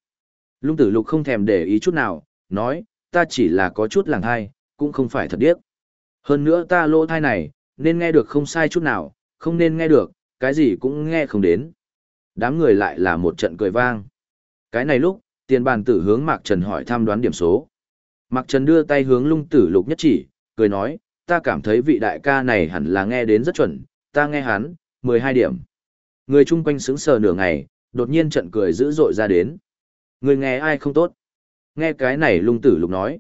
Lung tử lục không thèm để ý chút nào, nói, ta chỉ là có chút làng thai, cũng không phải thật điếc. Hơn nữa ta lỗ thai này, nên nghe được không sai chút nào, không nên nghe được, cái gì cũng nghe không đến. Đám người lại là một trận cười vang. Cái này lúc, tiền bàn tử hướng Mạc Trần hỏi thăm đoán điểm số. Mạc Trần đưa tay hướng lung tử lục nhất chỉ, cười nói, ta cảm thấy vị đại ca này hẳn là nghe đến rất chuẩn, ta nghe hắn, 12 điểm. Người chung quanh sững sờ nửa ngày, đột nhiên trận cười dữ dội ra đến. Người nghe ai không tốt? Nghe cái này lung tử lục nói.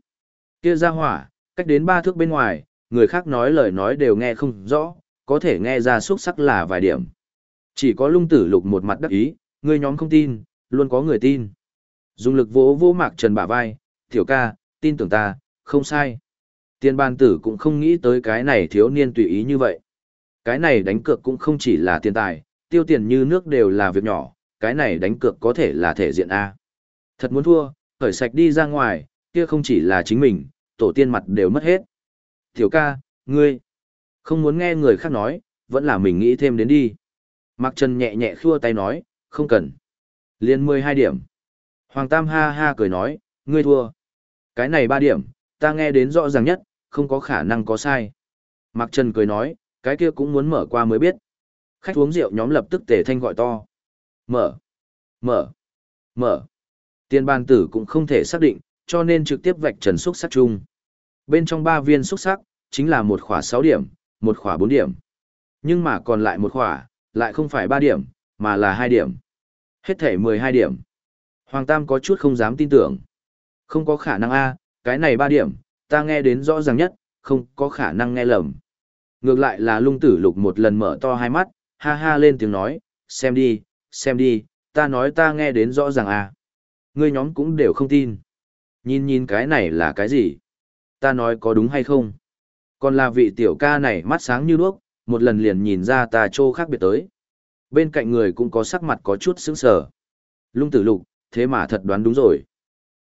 Kia ra hỏa, cách đến ba thước bên ngoài, người khác nói lời nói đều nghe không rõ, có thể nghe ra xuất sắc là vài điểm. Chỉ có lung tử lục một mặt đắc ý, người nhóm không tin, luôn có người tin. Dùng lực vỗ vỗ mạc trần bả vai, tiểu ca, tin tưởng ta, không sai. Tiên ban tử cũng không nghĩ tới cái này thiếu niên tùy ý như vậy. Cái này đánh cược cũng không chỉ là tiền tài, tiêu tiền như nước đều là việc nhỏ, cái này đánh cược có thể là thể diện A. Thật muốn thua, khởi sạch đi ra ngoài, kia không chỉ là chính mình, tổ tiên mặt đều mất hết. Tiểu ca, ngươi, không muốn nghe người khác nói, vẫn là mình nghĩ thêm đến đi. Mạc Trần nhẹ nhẹ khua tay nói, không cần. Liên 12 điểm. Hoàng Tam ha ha cười nói, ngươi thua. Cái này ba điểm, ta nghe đến rõ ràng nhất, không có khả năng có sai. Mạc Trần cười nói, cái kia cũng muốn mở qua mới biết. Khách uống rượu nhóm lập tức tề thanh gọi to. Mở, mở, mở. Tiền bàn tử cũng không thể xác định, cho nên trực tiếp vạch trần xúc sắc chung. Bên trong ba viên xúc sắc, chính là một khỏa 6 điểm, một khỏa 4 điểm. Nhưng mà còn lại một khỏa, lại không phải 3 điểm, mà là 2 điểm. Hết thể 12 điểm. Hoàng Tam có chút không dám tin tưởng. Không có khả năng A, cái này ba điểm, ta nghe đến rõ ràng nhất, không có khả năng nghe lầm. Ngược lại là lung tử lục một lần mở to hai mắt, ha ha lên tiếng nói, xem đi, xem đi, ta nói ta nghe đến rõ ràng à. Ngươi nhóm cũng đều không tin. Nhìn nhìn cái này là cái gì? Ta nói có đúng hay không? Còn là vị tiểu ca này mắt sáng như đuốc, một lần liền nhìn ra ta trô khác biệt tới. Bên cạnh người cũng có sắc mặt có chút sững sờ. Lung tử lục, thế mà thật đoán đúng rồi.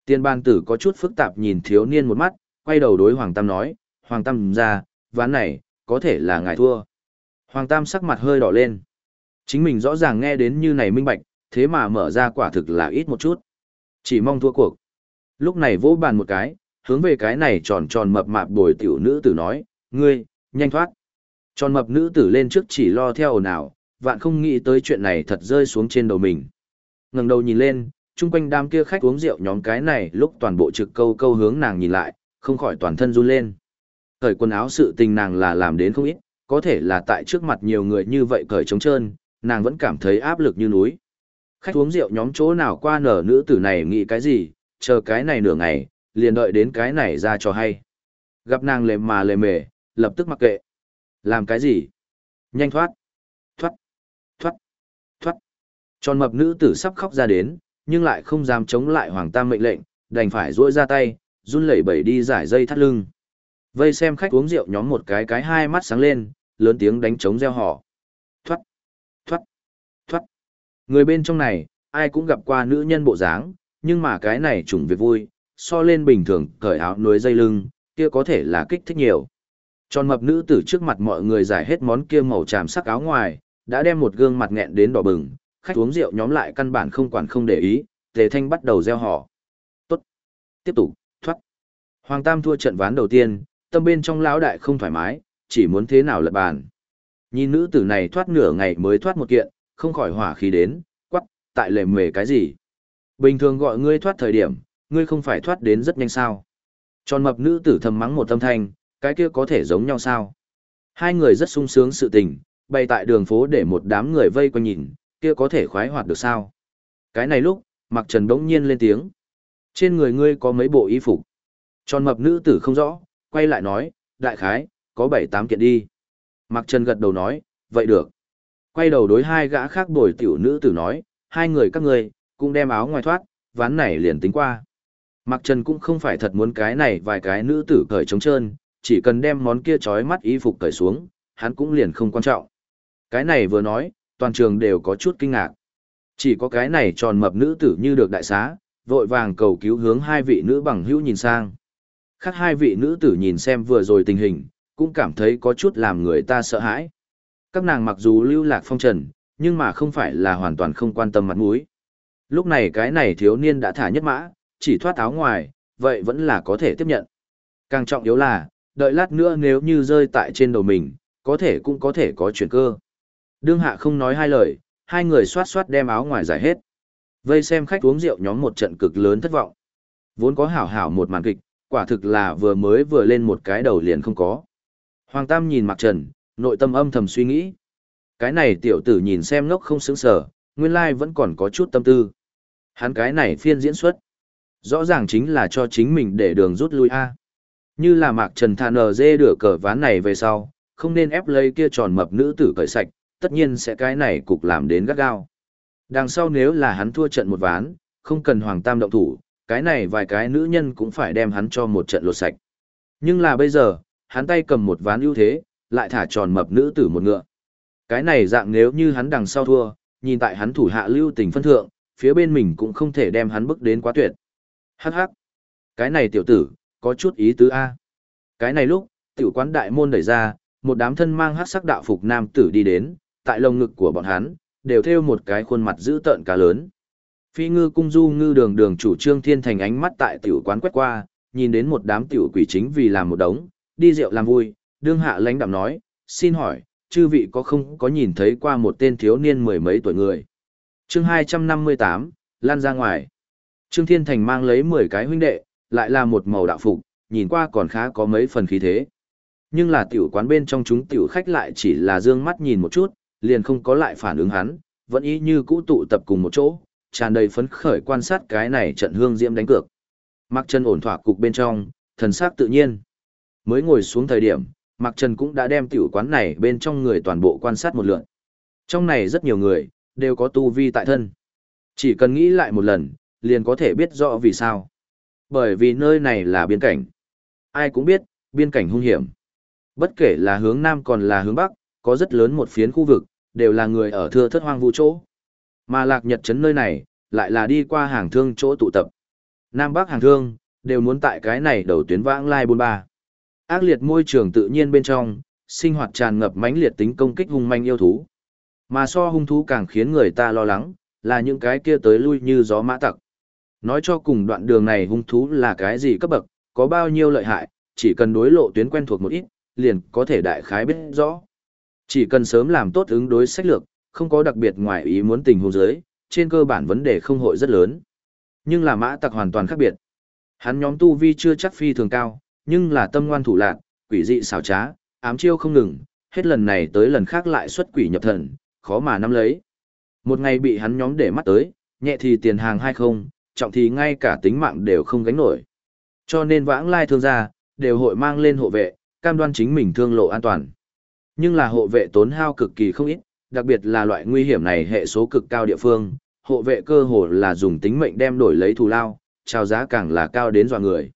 Tiên ban tử có chút phức tạp nhìn thiếu niên một mắt, quay đầu đối Hoàng Tam nói, Hoàng Tam ra, ván này, có thể là ngài thua. Hoàng Tam sắc mặt hơi đỏ lên. Chính mình rõ ràng nghe đến như này minh bạch, thế mà mở ra quả thực là ít một chút. Chỉ mong thua cuộc. Lúc này vỗ bàn một cái, hướng về cái này tròn tròn mập mạp bồi tiểu nữ tử nói, ngươi, nhanh thoát. Tròn mập nữ tử lên trước chỉ lo theo ồn ào, vạn không nghĩ tới chuyện này thật rơi xuống trên đầu mình. ngẩng đầu nhìn lên, chung quanh đám kia khách uống rượu nhóm cái này lúc toàn bộ trực câu câu hướng nàng nhìn lại, không khỏi toàn thân run lên. Cởi quần áo sự tình nàng là làm đến không ít, có thể là tại trước mặt nhiều người như vậy cởi trống trơn, nàng vẫn cảm thấy áp lực như núi. Khách uống rượu nhóm chỗ nào qua nở nữ tử này nghĩ cái gì, chờ cái này nửa ngày, liền đợi đến cái này ra cho hay. Gặp nàng lề mà lề mề, lập tức mặc kệ. Làm cái gì? Nhanh thoát. Thoát. Thoát. Thoát. Tròn mập nữ tử sắp khóc ra đến, nhưng lại không dám chống lại hoàng tam mệnh lệnh, đành phải duỗi ra tay, run lẩy bẩy đi giải dây thắt lưng. Vây xem khách uống rượu nhóm một cái cái hai mắt sáng lên, lớn tiếng đánh trống reo hò. Thoát, thoát, thoát. Người bên trong này, ai cũng gặp qua nữ nhân bộ dáng, nhưng mà cái này trùng việc vui, so lên bình thường cởi áo nối dây lưng, kia có thể là kích thích nhiều. Tròn mập nữ tử trước mặt mọi người giải hết món kia màu tràm sắc áo ngoài, đã đem một gương mặt nghẹn đến đỏ bừng, khách uống rượu nhóm lại căn bản không quản không để ý, Tề Thanh bắt đầu gieo họ. Tốt. Tiếp tục, thoát. Hoàng Tam thua trận ván đầu tiên, tâm bên trong lão đại không thoải mái, chỉ muốn thế nào lật bàn. Nhìn nữ tử này thoát nửa ngày mới thoát một kiện, không khỏi hỏa khí đến, quắc, tại lề mề cái gì. Bình thường gọi ngươi thoát thời điểm, ngươi không phải thoát đến rất nhanh sao. Tròn mập nữ tử thầm mắng một tâm thanh, cái kia có thể giống nhau sao. Hai người rất sung sướng sự tình, bày tại đường phố để một đám người vây quanh nhìn, kia có thể khoái hoạt được sao. Cái này lúc, Mặc Trần bỗng nhiên lên tiếng. Trên người ngươi có mấy bộ y phục. Tròn mập nữ tử không rõ, quay lại nói, đại khái, có bảy tám kiện đi. Mặc Trần gật đầu nói, vậy được. Quay đầu đối hai gã khác bồi tiểu nữ tử nói, hai người các ngươi cũng đem áo ngoài thoát, ván này liền tính qua. Mặc Trần cũng không phải thật muốn cái này vài cái nữ tử cởi trống trơn, chỉ cần đem món kia trói mắt y phục cởi xuống, hắn cũng liền không quan trọng. Cái này vừa nói, toàn trường đều có chút kinh ngạc. Chỉ có cái này tròn mập nữ tử như được đại xá, vội vàng cầu cứu hướng hai vị nữ bằng hữu nhìn sang. Khác hai vị nữ tử nhìn xem vừa rồi tình hình, cũng cảm thấy có chút làm người ta sợ hãi. Các nàng mặc dù lưu lạc phong trần, nhưng mà không phải là hoàn toàn không quan tâm mặt mũi. Lúc này cái này thiếu niên đã thả nhất mã, chỉ thoát áo ngoài, vậy vẫn là có thể tiếp nhận. Càng trọng yếu là, đợi lát nữa nếu như rơi tại trên đầu mình, có thể cũng có thể có chuyển cơ. Đương hạ không nói hai lời, hai người xoát xoát đem áo ngoài giải hết. Vây xem khách uống rượu nhóm một trận cực lớn thất vọng. Vốn có hảo hảo một màn kịch, quả thực là vừa mới vừa lên một cái đầu liền không có. Hoàng Tam nhìn Mạc Trần, nội tâm âm thầm suy nghĩ. Cái này tiểu tử nhìn xem ngốc không sững sờ, nguyên lai vẫn còn có chút tâm tư. Hắn cái này phiên diễn xuất. Rõ ràng chính là cho chính mình để đường rút lui A. Như là Mạc Trần thà nờ dê đửa cờ ván này về sau, không nên ép lấy kia tròn mập nữ tử cởi sạch, tất nhiên sẽ cái này cục làm đến gắt gao. Đằng sau nếu là hắn thua trận một ván, không cần Hoàng Tam động thủ, cái này vài cái nữ nhân cũng phải đem hắn cho một trận lột sạch. Nhưng là bây giờ, hắn tay cầm một ván ưu thế, lại thả tròn mập nữ tử một ngựa. Cái này dạng nếu như hắn đằng sau thua, nhìn tại hắn thủ hạ lưu tình phân thượng, phía bên mình cũng không thể đem hắn bức đến quá tuyệt. Hắc hắc. Cái này tiểu tử, có chút ý tứ A. Cái này lúc, tiểu quán đại môn đẩy ra, một đám thân mang hắc sắc đạo phục nam tử đi đến, tại lồng ngực của bọn hắn, đều theo một cái khuôn mặt dữ tợn cá lớn. Phi ngư cung du ngư đường đường chủ trương thiên thành ánh mắt tại tiểu quán quét qua, nhìn đến một đám tiểu quỷ chính vì làm một đống, đi rượu làm vui, đương hạ lãnh đạm nói, xin hỏi, chư vị có không có nhìn thấy qua một tên thiếu niên mười mấy tuổi người. chương 258, lan ra ngoài. Trương Thiên Thành mang lấy 10 cái huynh đệ, lại là một màu đạo phục, nhìn qua còn khá có mấy phần khí thế. Nhưng là tiểu quán bên trong chúng tiểu khách lại chỉ là dương mắt nhìn một chút, liền không có lại phản ứng hắn, vẫn ý như cũ tụ tập cùng một chỗ, tràn đầy phấn khởi quan sát cái này trận hương diễm đánh cược. Mặc chân ổn thỏa cục bên trong, thần sắc tự nhiên. Mới ngồi xuống thời điểm, Mặc Trần cũng đã đem tiểu quán này bên trong người toàn bộ quan sát một lượt. Trong này rất nhiều người, đều có tu vi tại thân. Chỉ cần nghĩ lại một lần, liền có thể biết rõ vì sao. Bởi vì nơi này là biên cảnh. Ai cũng biết, biên cảnh hung hiểm. Bất kể là hướng Nam còn là hướng Bắc, có rất lớn một phiến khu vực, đều là người ở thưa thất hoang vu chỗ. Mà lạc nhật trấn nơi này, lại là đi qua hàng thương chỗ tụ tập. Nam Bắc hàng thương, đều muốn tại cái này đầu tuyến vãng lai bôn ba. Ác liệt môi trường tự nhiên bên trong, sinh hoạt tràn ngập mãnh liệt tính công kích hung manh yêu thú. Mà so hung thú càng khiến người ta lo lắng, là những cái kia tới lui như gió mã tặc. Nói cho cùng đoạn đường này hung thú là cái gì cấp bậc, có bao nhiêu lợi hại, chỉ cần đối lộ tuyến quen thuộc một ít, liền có thể đại khái biết rõ. Chỉ cần sớm làm tốt ứng đối sách lược, không có đặc biệt ngoài ý muốn tình huống giới, trên cơ bản vấn đề không hội rất lớn. Nhưng là mã tặc hoàn toàn khác biệt. Hắn nhóm tu vi chưa chắc phi thường cao, nhưng là tâm ngoan thủ lạc, quỷ dị xảo trá, ám chiêu không ngừng, hết lần này tới lần khác lại xuất quỷ nhập thần, khó mà nắm lấy. Một ngày bị hắn nhóm để mắt tới, nhẹ thì tiền hàng hay không, trọng thì ngay cả tính mạng đều không gánh nổi. Cho nên vãng lai thương gia, đều hội mang lên hộ vệ, cam đoan chính mình thương lộ an toàn. Nhưng là hộ vệ tốn hao cực kỳ không ít, đặc biệt là loại nguy hiểm này hệ số cực cao địa phương, hộ vệ cơ hồ là dùng tính mệnh đem đổi lấy thù lao, trao giá càng là cao đến dọa người.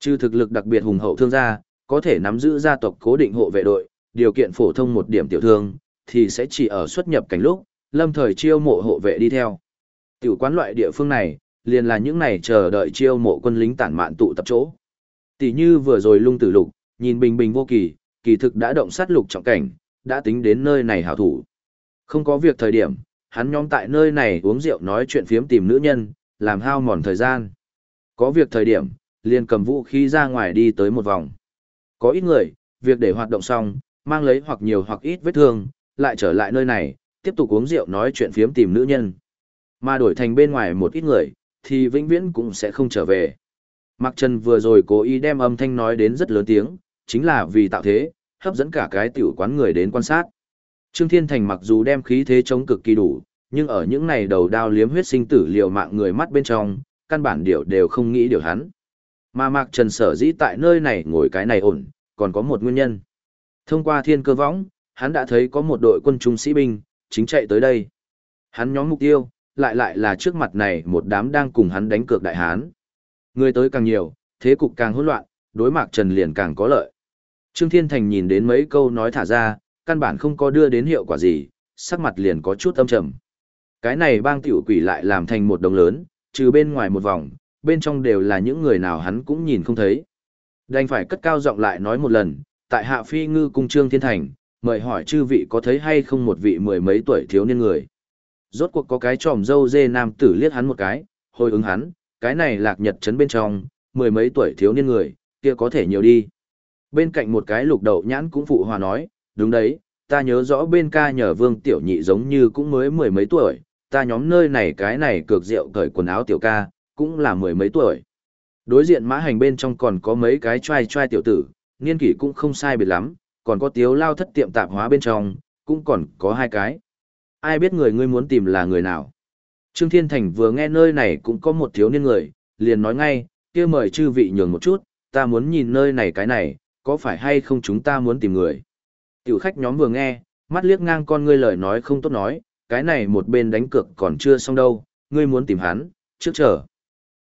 Trừ thực lực đặc biệt hùng hậu thương gia, có thể nắm giữ gia tộc cố định hộ vệ đội, điều kiện phổ thông một điểm tiểu thương, thì sẽ chỉ ở xuất nhập cảnh lúc, lâm thời chiêu mộ hộ vệ đi theo. Tiểu quán loại địa phương này, liền là những này chờ đợi chiêu mộ quân lính tản mạn tụ tập chỗ. Tỷ như vừa rồi lung tử lục, nhìn bình bình vô kỳ, kỳ thực đã động sát lục trọng cảnh, đã tính đến nơi này hảo thủ. Không có việc thời điểm, hắn nhóm tại nơi này uống rượu nói chuyện phiếm tìm nữ nhân, làm hao mòn thời gian. Có việc thời điểm, liền cầm vũ khí ra ngoài đi tới một vòng. Có ít người, việc để hoạt động xong, mang lấy hoặc nhiều hoặc ít vết thương, lại trở lại nơi này, tiếp tục uống rượu nói chuyện phiếm tìm nữ nhân. Mà đổi thành bên ngoài một ít người, thì vĩnh viễn cũng sẽ không trở về. Mạc Trần vừa rồi cố ý đem âm thanh nói đến rất lớn tiếng, chính là vì tạo thế, hấp dẫn cả cái tiểu quán người đến quan sát. Trương Thiên Thành mặc dù đem khí thế chống cực kỳ đủ, nhưng ở những này đầu đao liếm huyết sinh tử liều mạng người mắt bên trong, căn bản điều đều không nghĩ điều hắn. Mà Mạc Trần sở dĩ tại nơi này ngồi cái này ổn, còn có một nguyên nhân. Thông qua thiên cơ võng, hắn đã thấy có một đội quân trung sĩ binh, chính chạy tới đây. Hắn nhóm mục tiêu, lại lại là trước mặt này một đám đang cùng hắn đánh cược đại hán. Người tới càng nhiều, thế cục càng hỗn loạn, đối Mạc Trần liền càng có lợi. Trương Thiên Thành nhìn đến mấy câu nói thả ra, căn bản không có đưa đến hiệu quả gì, sắc mặt liền có chút âm trầm. Cái này bang tiểu quỷ lại làm thành một đồng lớn, trừ bên ngoài một vòng, bên trong đều là những người nào hắn cũng nhìn không thấy. Đành phải cất cao giọng lại nói một lần, tại hạ phi ngư cung trương thiên thành, mời hỏi chư vị có thấy hay không một vị mười mấy tuổi thiếu niên người. Rốt cuộc có cái tròm dâu dê nam tử liếc hắn một cái, hồi ứng hắn, cái này lạc nhật chấn bên trong, mười mấy tuổi thiếu niên người, kia có thể nhiều đi. Bên cạnh một cái lục đậu nhãn cũng phụ hòa nói, đúng đấy, ta nhớ rõ bên ca nhờ vương tiểu nhị giống như cũng mới mười mấy tuổi, ta nhóm nơi này cái này cược rượu cởi quần áo tiểu ca, cũng là mười mấy tuổi. Đối diện mã hành bên trong còn có mấy cái trai trai tiểu tử, niên kỷ cũng không sai biệt lắm, còn có tiếu lao thất tiệm tạp hóa bên trong, cũng còn có hai cái. Ai biết người ngươi muốn tìm là người nào? Trương Thiên Thành vừa nghe nơi này cũng có một thiếu niên người, liền nói ngay, kia mời chư vị nhường một chút, ta muốn nhìn nơi này cái này, có phải hay không chúng ta muốn tìm người. Tiểu khách nhóm vừa nghe, mắt liếc ngang con ngươi lời nói không tốt nói, cái này một bên đánh cược còn chưa xong đâu, ngươi muốn tìm hắn, trước chờ.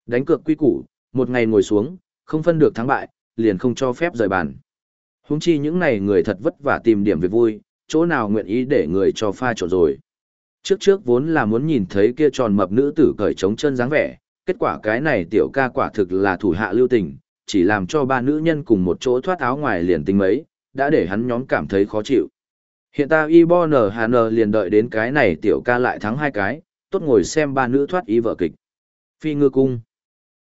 Đánh cược quy củ, một ngày ngồi xuống, không phân được thắng bại, liền không cho phép rời bàn. Húng chi những này người thật vất vả tìm điểm việc vui, chỗ nào nguyện ý để người cho pha trộn rồi. Trước trước vốn là muốn nhìn thấy kia tròn mập nữ tử cởi trống chân dáng vẻ, kết quả cái này tiểu ca quả thực là thủ hạ lưu tình, chỉ làm cho ba nữ nhân cùng một chỗ thoát áo ngoài liền tính mấy, đã để hắn nhóm cảm thấy khó chịu. Hiện ta y bo nở hà nở liền đợi đến cái này tiểu ca lại thắng hai cái, tốt ngồi xem ba nữ thoát ý vợ kịch. Phi ngư cung.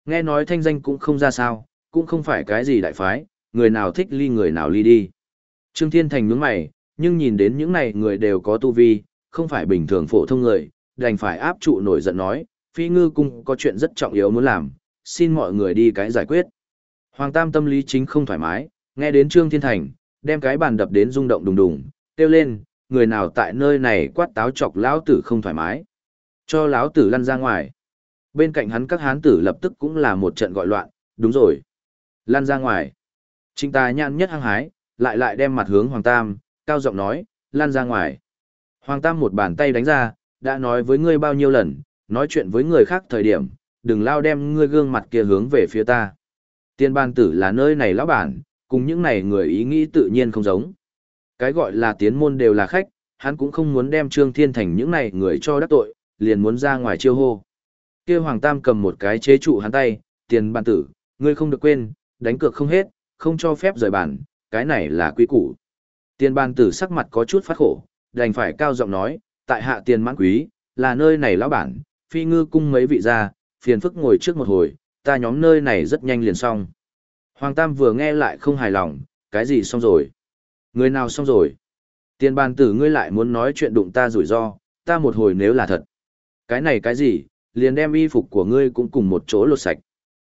Nghe nói thanh danh cũng không ra sao, cũng không phải cái gì đại phái, người nào thích ly người nào ly đi. Trương Thiên Thành nhướng mày, nhưng nhìn đến những này người đều có tu vi, không phải bình thường phổ thông người, đành phải áp trụ nổi giận nói, phi ngư cung có chuyện rất trọng yếu muốn làm, xin mọi người đi cái giải quyết. Hoàng Tam tâm lý chính không thoải mái, nghe đến Trương Thiên Thành, đem cái bàn đập đến rung động đùng đùng, kêu lên, người nào tại nơi này quát táo chọc lão tử không thoải mái. Cho lão tử lăn ra ngoài. Bên cạnh hắn các hán tử lập tức cũng là một trận gọi loạn, đúng rồi. Lăn ra ngoài. Trình ta nhãn nhất hăng hái, lại lại đem mặt hướng Hoàng Tam, cao giọng nói, lăn ra ngoài. Hoàng Tam một bàn tay đánh ra, đã nói với ngươi bao nhiêu lần, nói chuyện với người khác thời điểm, đừng lao đem ngươi gương mặt kia hướng về phía ta. Tiên ban tử là nơi này lão bản, cùng những này người ý nghĩ tự nhiên không giống. Cái gọi là tiến môn đều là khách, hắn cũng không muốn đem Trương Thiên Thành những này người cho đắc tội, liền muốn ra ngoài chiêu hô. Kia Hoàng Tam cầm một cái chế trụ hắn tay, tiền bàn tử, ngươi không được quên, đánh cược không hết, không cho phép rời bàn, cái này là quy củ. Tiền bàn tử sắc mặt có chút phát khổ, đành phải cao giọng nói, tại hạ tiền mãn quý, là nơi này lão bản, phi ngư cung mấy vị ra, phiền phức ngồi trước một hồi, ta nhóm nơi này rất nhanh liền xong. Hoàng Tam vừa nghe lại không hài lòng, cái gì xong rồi? Người nào xong rồi? Tiền bàn tử ngươi lại muốn nói chuyện đụng ta rủi ro, ta một hồi nếu là thật. Cái này cái gì, liền đem y phục của ngươi cũng cùng một chỗ lột sạch.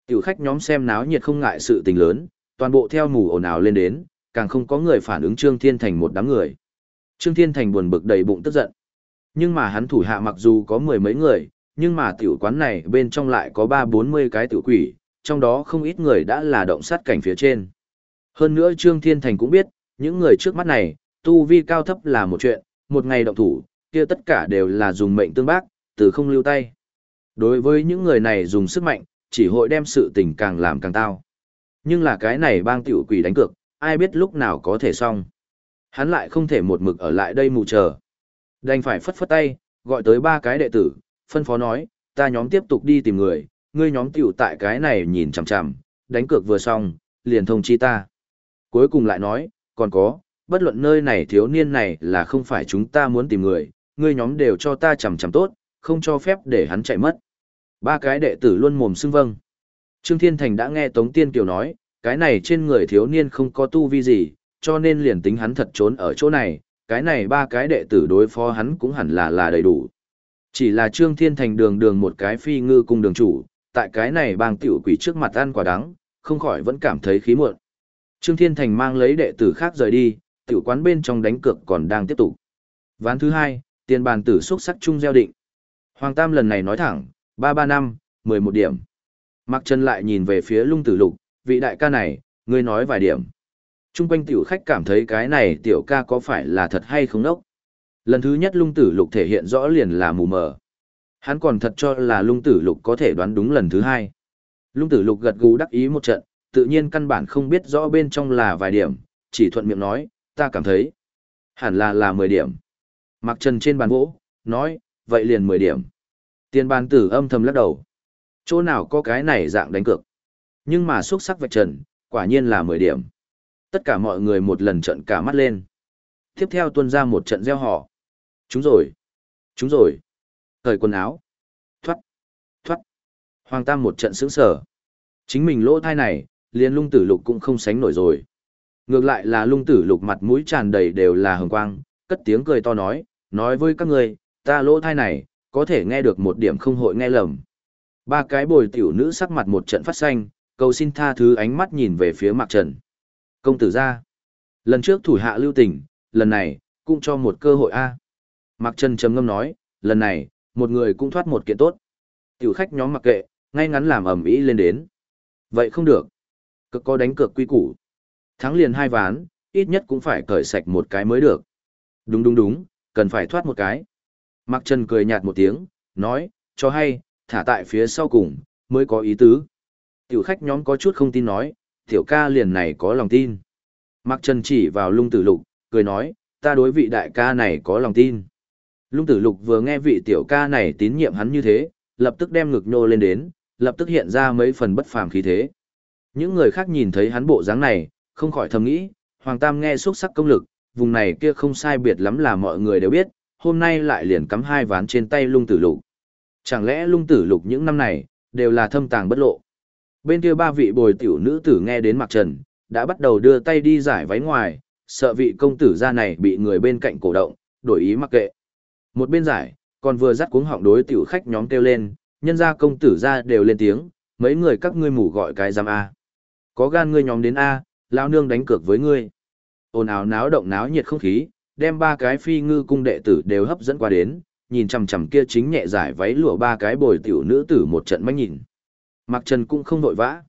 Tiểu khách nhóm xem náo nhiệt không ngại sự tình lớn, toàn bộ theo mù ồn ào lên đến, càng không có người phản ứng Trương Thiên Thành một đám người. Trương Thiên Thành buồn bực đầy bụng tức giận. Nhưng mà hắn thủ hạ mặc dù có mười mấy người, nhưng mà tiểu quán này bên trong lại có ba bốn mươi cái tiểu quỷ, trong đó không ít người đã là động sát cảnh phía trên. Hơn nữa Trương Thiên Thành cũng biết, những người trước mắt này, tu vi cao thấp là một chuyện, một ngày động thủ, kia tất cả đều là dùng mệnh tương bác, từ không lưu tay. Đối với những người này dùng sức mạnh, chỉ hội đem sự tình càng làm càng tao. Nhưng là cái này bang tiểu quỷ đánh cược, ai biết lúc nào có thể xong. Hắn lại không thể một mực ở lại đây mù chờ. Đành phải phất phất tay, gọi tới ba cái đệ tử, phân phó nói, ta nhóm tiếp tục đi tìm người, ngươi nhóm tiểu tại cái này nhìn chằm chằm, đánh cược vừa xong, liền thông chi ta. Cuối cùng lại nói, còn có, bất luận nơi này thiếu niên này là không phải chúng ta muốn tìm người, ngươi nhóm đều cho ta chằm chằm tốt, không cho phép để hắn chạy mất. Ba cái đệ tử luôn mồm xưng vâng. Trương Thiên Thành đã nghe Tống Tiên Kiều nói, cái này trên người thiếu niên không có tu vi gì, cho nên liền tính hắn thật trốn ở chỗ này, cái này ba cái đệ tử đối phó hắn cũng hẳn là là đầy đủ. Chỉ là Trương Thiên Thành đường đường một cái phi ngư cung đường chủ, tại cái này bang tiểu quỷ trước mặt ăn quả đắng, không khỏi vẫn cảm thấy khí muộn. Trương Thiên Thành mang lấy đệ tử khác rời đi, tiểu quán bên trong đánh cược còn đang tiếp tục. Ván thứ hai, tiền bàn tử xúc sắc chung gieo định. Hoàng Tam lần này nói thẳng, ba ba năm, mười một điểm. Mặc chân lại nhìn về phía lung tử lục, vị đại ca này, ngươi nói vài điểm. Trung quanh tiểu khách cảm thấy cái này tiểu ca có phải là thật hay không đốc. Lần thứ nhất lung tử lục thể hiện rõ liền là mù mờ. Hắn còn thật cho là lung tử lục có thể đoán đúng lần thứ hai. Lung tử lục gật gù đắc ý một trận, tự nhiên căn bản không biết rõ bên trong là vài điểm, chỉ thuận miệng nói, ta cảm thấy. Hẳn là là 10 điểm. Mặc trần trên bàn gỗ, nói, vậy liền 10 điểm. Tiền bàn tử âm thầm lắc đầu. Chỗ nào có cái này dạng đánh cược. Nhưng mà xuất sắc vạch trần, quả nhiên là 10 điểm. Tất cả mọi người một lần trận cả mắt lên. Tiếp theo tuân ra một trận gieo họ. Chúng rồi. Chúng rồi. Thời quần áo. Thoát. Thoát. Hoàng Tam một trận sững sở. Chính mình lỗ thai này, liền lung tử lục cũng không sánh nổi rồi. Ngược lại là lung tử lục mặt mũi tràn đầy đều là hồng quang, cất tiếng cười to nói, nói với các người, ta lỗ thai này, có thể nghe được một điểm không hội nghe lầm. Ba cái bồi tiểu nữ sắc mặt một trận phát xanh, cầu xin tha thứ ánh mắt nhìn về phía Mạc Trần. Công tử ra. Lần trước thủ hạ lưu tình, lần này, cũng cho một cơ hội a. Mạc Trần trầm ngâm nói, lần này, một người cũng thoát một kiện tốt. Tiểu khách nhóm mặc kệ, ngay ngắn làm ầm ĩ lên đến. Vậy không được. Cực có đánh cược quy củ. Thắng liền hai ván, ít nhất cũng phải cởi sạch một cái mới được. Đúng đúng đúng, cần phải thoát một cái. Mạc Trần cười nhạt một tiếng, nói, cho hay, thả tại phía sau cùng, mới có ý tứ. Tiểu khách nhóm có chút không tin nói, tiểu ca liền này có lòng tin. Mạc Trần chỉ vào lung tử lục, cười nói, ta đối vị đại ca này có lòng tin. Lung tử lục vừa nghe vị tiểu ca này tín nhiệm hắn như thế, lập tức đem ngực nhô lên đến, lập tức hiện ra mấy phần bất phàm khí thế. Những người khác nhìn thấy hắn bộ dáng này, không khỏi thầm nghĩ, Hoàng Tam nghe xuất sắc công lực, vùng này kia không sai biệt lắm là mọi người đều biết, hôm nay lại liền cắm hai ván trên tay lung tử lục. Chẳng lẽ lung tử lục những năm này, đều là thâm tàng bất lộ. Bên kia ba vị bồi tiểu nữ tử nghe đến mặt trần, đã bắt đầu đưa tay đi giải váy ngoài, sợ vị công tử ra này bị người bên cạnh cổ động, đổi ý mặc kệ. Một bên giải, còn vừa dắt cuống họng đối tiểu khách nhóm kêu lên, nhân gia công tử ra đều lên tiếng, mấy người các ngươi mủ gọi cái giam A. Có gan ngươi nhóm đến A, lao nương đánh cược với ngươi. Ồn ào náo động náo nhiệt không khí, đem ba cái phi ngư cung đệ tử đều hấp dẫn qua đến, nhìn chằm chằm kia chính nhẹ giải váy lụa ba cái bồi tiểu nữ tử một trận mách nhìn. Mặc Trần cũng không vội vã.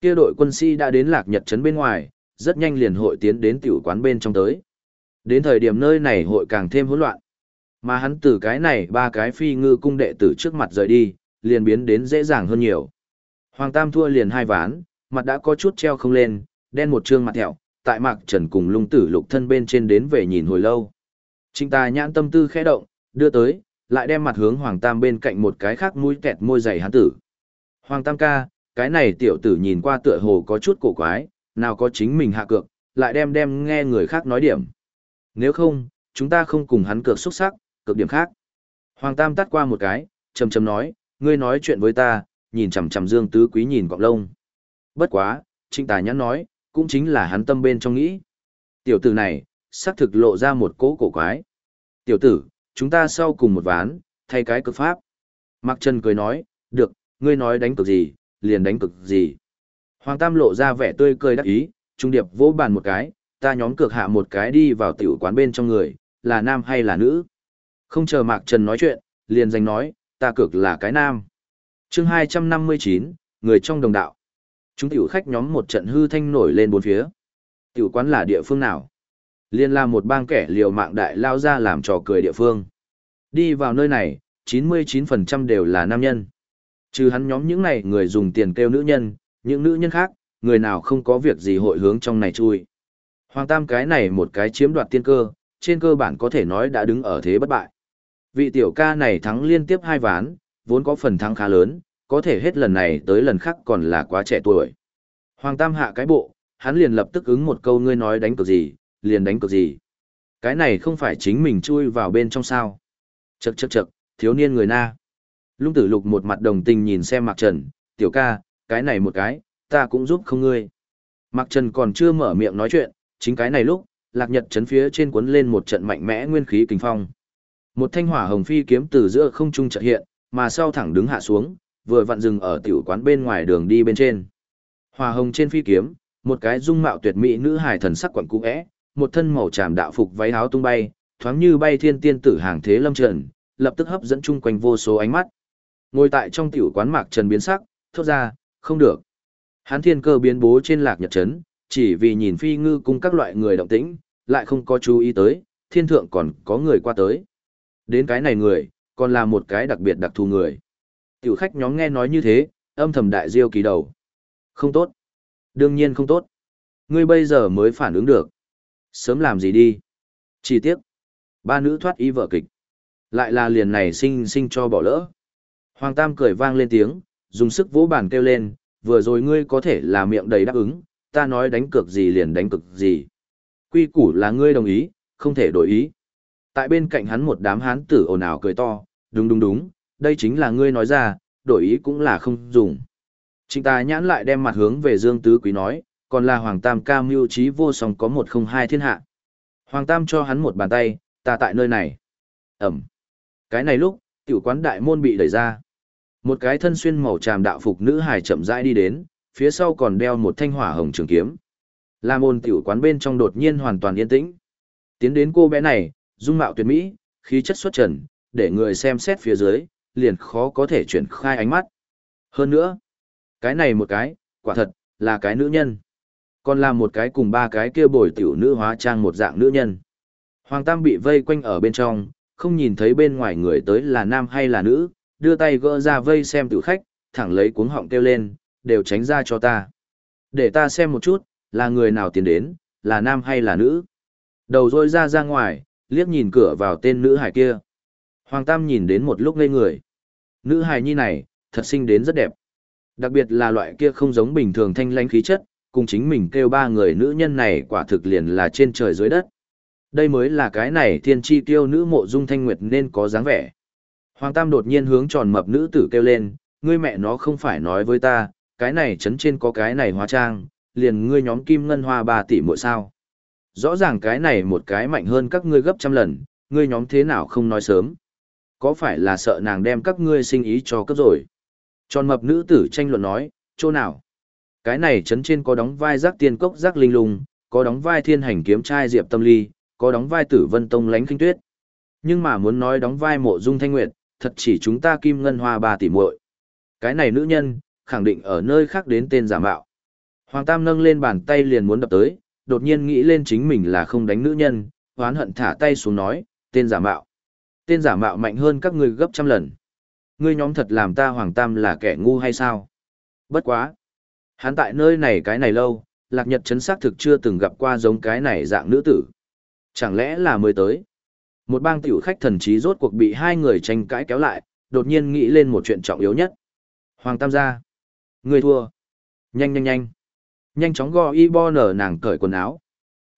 Kia đội quân sĩ si đã đến lạc nhật trấn bên ngoài, rất nhanh liền hội tiến đến tiểu quán bên trong tới. Đến thời điểm nơi này hội càng thêm hỗn loạn. Mà hắn từ cái này ba cái phi ngư cung đệ tử trước mặt rời đi, liền biến đến dễ dàng hơn nhiều. Hoàng Tam thua liền hai ván, mặt đã có chút treo không lên, đen một trương mặt thẹo, tại mạc trần cùng lung tử lục thân bên trên đến về nhìn hồi lâu. Trinh ta nhãn tâm tư khẽ động, đưa tới, lại đem mặt hướng Hoàng Tam bên cạnh một cái khác mũi kẹt môi dày hắn tử. Hoàng Tam ca, cái này tiểu tử nhìn qua tựa hồ có chút cổ quái, nào có chính mình hạ cược, lại đem đem nghe người khác nói điểm. Nếu không, chúng ta không cùng hắn cược xuất sắc, cực điểm khác. Hoàng Tam tắt qua một cái, chầm chầm nói, ngươi nói chuyện với ta, nhìn chằm chằm Dương Tứ Quý nhìn cọng lông. Bất quá, Trịnh Tài nhắn nói, cũng chính là hắn tâm bên trong nghĩ. Tiểu tử này, xác thực lộ ra một cỗ cổ quái. Tiểu tử, chúng ta sau cùng một ván, thay cái cực pháp. Mạc Trần cười nói, được, ngươi nói đánh cực gì, liền đánh cực gì. Hoàng Tam lộ ra vẻ tươi cười đắc ý, trung điệp vỗ bàn một cái, ta nhóm cược hạ một cái đi vào tiểu quán bên trong người, là nam hay là nữ. Không chờ Mạc Trần nói chuyện, liền giành nói, ta cược là cái nam. chương 259, người trong đồng đạo. Chúng tiểu khách nhóm một trận hư thanh nổi lên bốn phía. Tiểu quán là địa phương nào? Liên là một bang kẻ liều mạng đại lao ra làm trò cười địa phương. Đi vào nơi này, 99% đều là nam nhân. Trừ hắn nhóm những này người dùng tiền kêu nữ nhân, những nữ nhân khác, người nào không có việc gì hội hướng trong này chui. Hoàng Tam cái này một cái chiếm đoạt tiên cơ, trên cơ bản có thể nói đã đứng ở thế bất bại. Vị tiểu ca này thắng liên tiếp hai ván, vốn có phần thắng khá lớn, có thể hết lần này tới lần khác còn là quá trẻ tuổi. Hoàng Tam hạ cái bộ, hắn liền lập tức ứng một câu ngươi nói đánh cược gì, liền đánh cược gì. Cái này không phải chính mình chui vào bên trong sao. Chậc chậc chậc, thiếu niên người na. Lung tử lục một mặt đồng tình nhìn xem Mạc Trần, tiểu ca, cái này một cái, ta cũng giúp không ngươi. Mạc Trần còn chưa mở miệng nói chuyện, chính cái này lúc, lạc nhật chấn phía trên cuốn lên một trận mạnh mẽ nguyên khí kinh phong. Một thanh hỏa hồng phi kiếm từ giữa không trung chợt hiện, mà sau thẳng đứng hạ xuống, vừa vặn dừng ở tiểu quán bên ngoài đường đi bên trên. Hỏa hồng trên phi kiếm, một cái dung mạo tuyệt mỹ nữ hài thần sắc quẩn cũ é, một thân màu tràm đạo phục váy áo tung bay, thoáng như bay thiên tiên tử hàng thế lâm trần, lập tức hấp dẫn chung quanh vô số ánh mắt. Ngồi tại trong tiểu quán mạc trần biến sắc, thốt ra, không được. Hán thiên cơ biến bố trên lạc nhật trấn, chỉ vì nhìn phi ngư cung các loại người động tĩnh, lại không có chú ý tới, thiên thượng còn có người qua tới. Đến cái này người, còn là một cái đặc biệt đặc thù người. Tiểu khách nhóm nghe nói như thế, âm thầm đại diêu kỳ đầu. Không tốt. Đương nhiên không tốt. Ngươi bây giờ mới phản ứng được. Sớm làm gì đi. Chỉ tiếc. Ba nữ thoát y vợ kịch. Lại là liền này sinh sinh cho bỏ lỡ. Hoàng Tam cười vang lên tiếng, dùng sức vỗ bàn kêu lên, vừa rồi ngươi có thể là miệng đầy đáp ứng, ta nói đánh cược gì liền đánh cược gì. Quy củ là ngươi đồng ý, không thể đổi ý. Tại bên cạnh hắn một đám hán tử ồn ào cười to, đúng đúng đúng, đây chính là ngươi nói ra, đổi ý cũng là không dùng. Trịnh tà nhãn lại đem mặt hướng về Dương Tứ Quý nói, còn là Hoàng Tam ca mưu trí vô song có một không hai thiên hạ. Hoàng Tam cho hắn một bàn tay, ta tại nơi này. Ẩm. Cái này lúc, tiểu quán đại môn bị đẩy ra. Một cái thân xuyên màu tràm đạo phục nữ hài chậm rãi đi đến, phía sau còn đeo một thanh hỏa hồng trường kiếm. La môn tiểu quán bên trong đột nhiên hoàn toàn yên tĩnh. Tiến đến cô bé này, dung mạo tuyệt mỹ, khí chất xuất trần, để người xem xét phía dưới, liền khó có thể chuyển khai ánh mắt. Hơn nữa, cái này một cái, quả thật, là cái nữ nhân. Còn là một cái cùng ba cái kia bồi tiểu nữ hóa trang một dạng nữ nhân. Hoàng Tam bị vây quanh ở bên trong, không nhìn thấy bên ngoài người tới là nam hay là nữ, đưa tay gỡ ra vây xem tử khách, thẳng lấy cuống họng kêu lên, đều tránh ra cho ta. Để ta xem một chút, là người nào tiến đến, là nam hay là nữ. Đầu rôi ra ra ngoài, liếc nhìn cửa vào tên nữ hải kia. Hoàng Tam nhìn đến một lúc ngây người. Nữ hài nhi này, thật xinh đến rất đẹp. Đặc biệt là loại kia không giống bình thường thanh lãnh khí chất, cùng chính mình kêu ba người nữ nhân này quả thực liền là trên trời dưới đất. Đây mới là cái này thiên chi tiêu nữ mộ dung thanh nguyệt nên có dáng vẻ. Hoàng Tam đột nhiên hướng tròn mập nữ tử kêu lên, ngươi mẹ nó không phải nói với ta, cái này chấn trên có cái này hóa trang, liền ngươi nhóm kim ngân hoa ba tỷ mỗi sao. Rõ ràng cái này một cái mạnh hơn các ngươi gấp trăm lần, ngươi nhóm thế nào không nói sớm. Có phải là sợ nàng đem các ngươi sinh ý cho cấp rồi? Tròn mập nữ tử tranh luận nói, chỗ nào? Cái này chấn trên có đóng vai giác tiên cốc giác linh lùng, có đóng vai thiên hành kiếm trai diệp tâm ly, có đóng vai tử vân tông lánh kinh tuyết. Nhưng mà muốn nói đóng vai mộ dung thanh nguyệt, thật chỉ chúng ta kim ngân hoa ba tỷ muội. Cái này nữ nhân, khẳng định ở nơi khác đến tên giả mạo. Hoàng Tam nâng lên bàn tay liền muốn đập tới, đột nhiên nghĩ lên chính mình là không đánh nữ nhân, hoán hận thả tay xuống nói, tên giả mạo. Tên giả mạo mạnh hơn các ngươi gấp trăm lần. Ngươi nhóm thật làm ta Hoàng Tam là kẻ ngu hay sao? Bất quá. Hắn tại nơi này cái này lâu, Lạc Nhật chấn xác thực chưa từng gặp qua giống cái này dạng nữ tử. Chẳng lẽ là mới tới? Một bang tiểu khách thần trí rốt cuộc bị hai người tranh cãi kéo lại, đột nhiên nghĩ lên một chuyện trọng yếu nhất. Hoàng Tam gia. Ngươi thua. Nhanh nhanh nhanh. Nhanh chóng go y bo nở nàng cởi quần áo.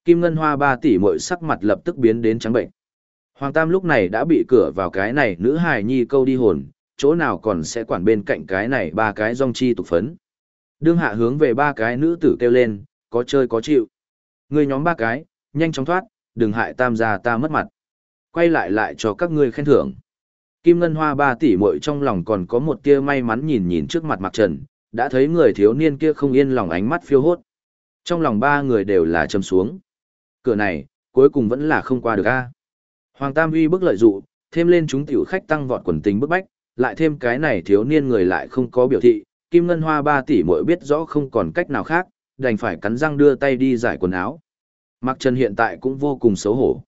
Kim Ngân Hoa ba tỷ mội sắc mặt lập tức biến đến trắng bệnh. Hoàng Tam lúc này đã bị cửa vào cái này nữ hài nhi câu đi hồn, chỗ nào còn sẽ quản bên cạnh cái này ba cái rong chi tục phấn. Đương hạ hướng về ba cái nữ tử kêu lên, có chơi có chịu. Người nhóm ba cái, nhanh chóng thoát, đừng hại Tam gia ta mất mặt. Quay lại lại cho các ngươi khen thưởng. Kim Ngân Hoa ba tỷ muội trong lòng còn có một tia may mắn nhìn nhìn trước mặt Mạc Trần, đã thấy người thiếu niên kia không yên lòng ánh mắt phiêu hốt. Trong lòng ba người đều là châm xuống. Cửa này, cuối cùng vẫn là không qua được a. Hoàng Tam uy bức lợi dụ, thêm lên chúng tiểu khách tăng vọt quần tính bức bách, lại thêm cái này thiếu niên người lại không có biểu thị, Kim Ngân Hoa ba tỷ muội biết rõ không còn cách nào khác, đành phải cắn răng đưa tay đi giải quần áo. mặc Trần hiện tại cũng vô cùng xấu hổ.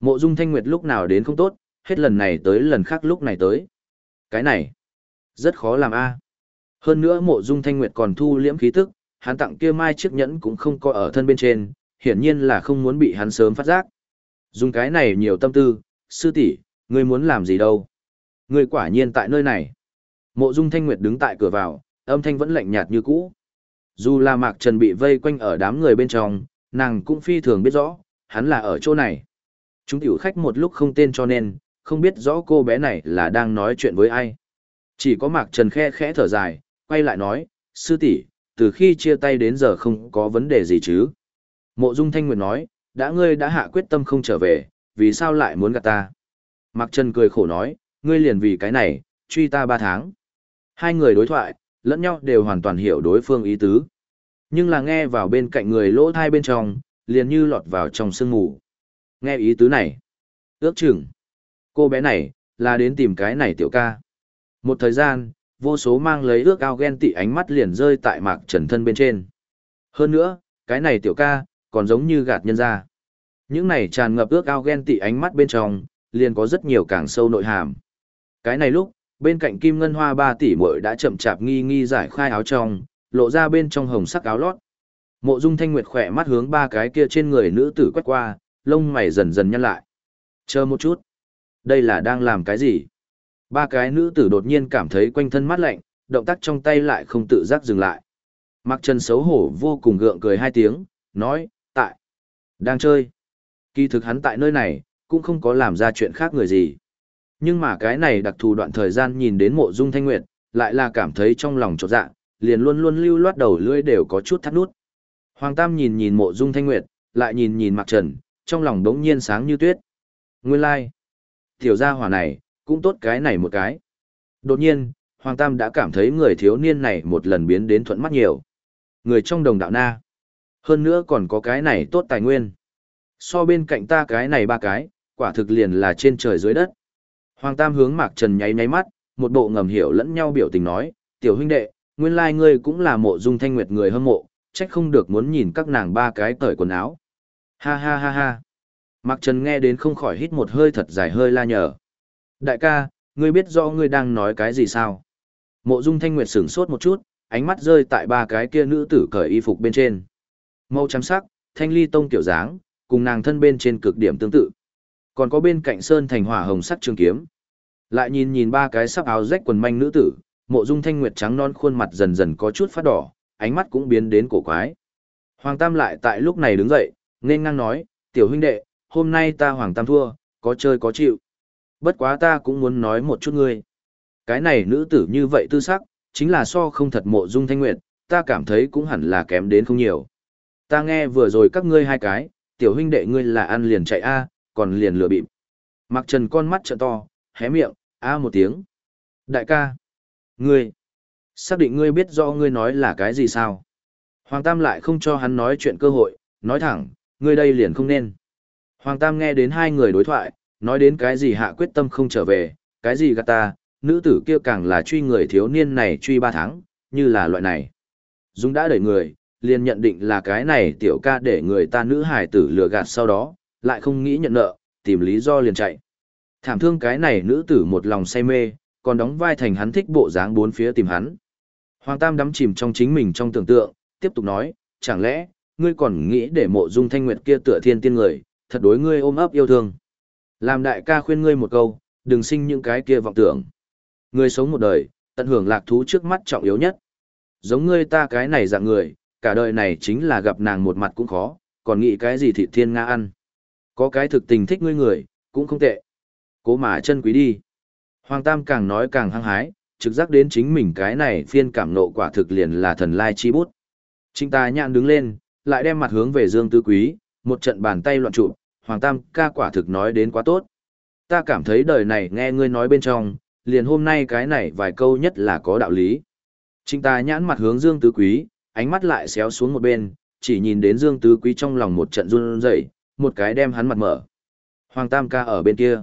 Mộ Dung Thanh Nguyệt lúc nào đến không tốt, hết lần này tới lần khác lúc này tới. Cái này, rất khó làm a. Hơn nữa Mộ Dung Thanh Nguyệt còn thu liễm khí tức, hắn tặng kia mai chiếc nhẫn cũng không có ở thân bên trên, hiển nhiên là không muốn bị hắn sớm phát giác. Dùng cái này nhiều tâm tư, sư tỷ, ngươi muốn làm gì đâu? Ngươi quả nhiên tại nơi này. Mộ Dung Thanh Nguyệt đứng tại cửa vào, âm thanh vẫn lạnh nhạt như cũ. Dù là Mạc Trần bị vây quanh ở đám người bên trong, nàng cũng phi thường biết rõ, hắn là ở chỗ này. Chúng tiểu khách một lúc không tên cho nên, không biết rõ cô bé này là đang nói chuyện với ai. Chỉ có Mạc Trần khe khẽ thở dài, quay lại nói, sư tỷ, từ khi chia tay đến giờ không có vấn đề gì chứ. Mộ Dung Thanh Nguyệt nói, đã ngươi đã hạ quyết tâm không trở về, vì sao lại muốn gặp ta? Mạc Trần cười khổ nói, ngươi liền vì cái này, truy ta ba tháng. Hai người đối thoại, lẫn nhau đều hoàn toàn hiểu đối phương ý tứ. Nhưng là nghe vào bên cạnh người lỗ thai bên trong, liền như lọt vào trong sương ngủ. Nghe ý tứ này. Ước chừng. Cô bé này, là đến tìm cái này tiểu ca. Một thời gian, vô số mang lấy ước ao ghen tị ánh mắt liền rơi tại mạc trần thân bên trên. Hơn nữa, cái này tiểu ca, còn giống như gạt nhân ra. Những này tràn ngập ước ao ghen tị ánh mắt bên trong, liền có rất nhiều càng sâu nội hàm. Cái này lúc, bên cạnh kim ngân hoa ba tỷ muội đã chậm chạp nghi nghi giải khai áo trong, lộ ra bên trong hồng sắc áo lót. Mộ Dung Thanh Nguyệt khỏe mắt hướng ba cái kia trên người nữ tử quét qua, lông mày dần dần nhăn lại. Chờ một chút. Đây là đang làm cái gì? Ba cái nữ tử đột nhiên cảm thấy quanh thân mát lạnh, động tác trong tay lại không tự giác dừng lại. Mặc Trần xấu hổ vô cùng gượng cười hai tiếng, nói, tại, đang chơi. Kỳ thực hắn tại nơi này, cũng không có làm ra chuyện khác người gì. Nhưng mà cái này đặc thù đoạn thời gian nhìn đến mộ dung thanh nguyệt, lại là cảm thấy trong lòng trột dạ, liền luôn luôn lưu loát đầu lưỡi đều có chút thắt nút. Hoàng Tam nhìn nhìn mộ dung thanh nguyệt, lại nhìn nhìn Mạc Trần, trong lòng đống nhiên sáng như tuyết. Nguyên lai, like. tiểu gia hỏa này, cũng tốt cái này một cái. Đột nhiên, Hoàng Tam đã cảm thấy người thiếu niên này một lần biến đến thuận mắt nhiều. Người trong đồng đạo na. Hơn nữa còn có cái này tốt tài nguyên. So bên cạnh ta cái này ba cái, quả thực liền là trên trời dưới đất. Hoàng Tam hướng Mạc Trần nháy nháy mắt, một bộ ngầm hiểu lẫn nhau biểu tình nói, tiểu huynh đệ, nguyên lai like ngươi cũng là mộ dung thanh nguyệt người hâm mộ, trách không được muốn nhìn các nàng ba cái cởi quần áo. Ha ha ha ha. Mạc Trần nghe đến không khỏi hít một hơi thật dài hơi la nhở. Đại ca, ngươi biết rõ ngươi đang nói cái gì sao? Mộ dung thanh nguyệt sửng sốt một chút, ánh mắt rơi tại ba cái kia nữ tử cởi y phục bên trên. Màu trắng sắc, thanh ly tông kiểu dáng, cùng nàng thân bên trên cực điểm tương tự. Còn có bên cạnh sơn thành hỏa hồng sắc trường kiếm. Lại nhìn nhìn ba cái sắc áo rách quần manh nữ tử, mộ dung thanh nguyệt trắng non khuôn mặt dần dần có chút phát đỏ, ánh mắt cũng biến đến cổ quái. Hoàng Tam lại tại lúc này đứng dậy, nên ngang nói, tiểu huynh đệ, hôm nay ta Hoàng Tam thua, có chơi có chịu. Bất quá ta cũng muốn nói một chút ngươi. Cái này nữ tử như vậy tư sắc, chính là so không thật mộ dung thanh nguyệt, ta cảm thấy cũng hẳn là kém đến không nhiều. Ta nghe vừa rồi các ngươi hai cái, tiểu huynh đệ ngươi là ăn liền chạy a, còn liền lừa bịp. Mặc trần con mắt trợ to, hé miệng, a một tiếng. Đại ca, ngươi, xác định ngươi biết rõ ngươi nói là cái gì sao? Hoàng Tam lại không cho hắn nói chuyện cơ hội, nói thẳng, ngươi đây liền không nên. Hoàng Tam nghe đến hai người đối thoại, nói đến cái gì hạ quyết tâm không trở về, cái gì gạt ta, nữ tử kia càng là truy người thiếu niên này truy ba tháng, như là loại này. Dung đã đẩy người, liền nhận định là cái này tiểu ca để người ta nữ hải tử lừa gạt sau đó, lại không nghĩ nhận nợ, tìm lý do liền chạy. Thảm thương cái này nữ tử một lòng say mê, còn đóng vai thành hắn thích bộ dáng bốn phía tìm hắn. Hoàng Tam đắm chìm trong chính mình trong tưởng tượng, tiếp tục nói, chẳng lẽ, ngươi còn nghĩ để mộ dung thanh nguyệt kia tựa thiên tiên người, thật đối ngươi ôm ấp yêu thương. Làm đại ca khuyên ngươi một câu, đừng sinh những cái kia vọng tưởng. Ngươi sống một đời, tận hưởng lạc thú trước mắt trọng yếu nhất. Giống ngươi ta cái này dạng người, cả đời này chính là gặp nàng một mặt cũng khó, còn nghĩ cái gì thì thiên nga ăn. Có cái thực tình thích ngươi người, cũng không tệ. Cố mà chân quý đi. Hoàng Tam càng nói càng hăng hái, trực giác đến chính mình cái này phiên cảm nộ quả thực liền là thần lai chi bút. Trinh ta nhạn đứng lên, lại đem mặt hướng về Dương Tư Quý, một trận bàn tay loạn trụ, Hoàng Tam ca quả thực nói đến quá tốt. Ta cảm thấy đời này nghe ngươi nói bên trong, liền hôm nay cái này vài câu nhất là có đạo lý. Trịnh ta nhãn mặt hướng Dương Tứ Quý, ánh mắt lại xéo xuống một bên, chỉ nhìn đến Dương Tứ Quý trong lòng một trận run rẩy, một cái đem hắn mặt mở. Hoàng Tam ca ở bên kia.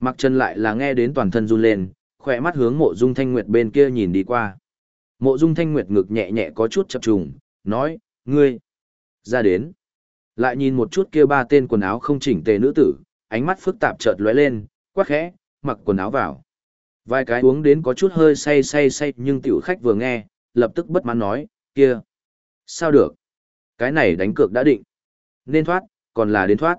Mặc chân lại là nghe đến toàn thân run lên, khỏe mắt hướng mộ dung thanh nguyệt bên kia nhìn đi qua. Mộ dung thanh nguyệt ngực nhẹ nhẹ có chút chập trùng, nói, ngươi, ra đến. Lại nhìn một chút kia ba tên quần áo không chỉnh tề nữ tử, ánh mắt phức tạp chợt lóe lên, quắc khẽ, mặc quần áo vào. Vài cái uống đến có chút hơi say say say nhưng tiểu khách vừa nghe, lập tức bất mãn nói, kia. Sao được? Cái này đánh cược đã định. Nên thoát, còn là đến thoát.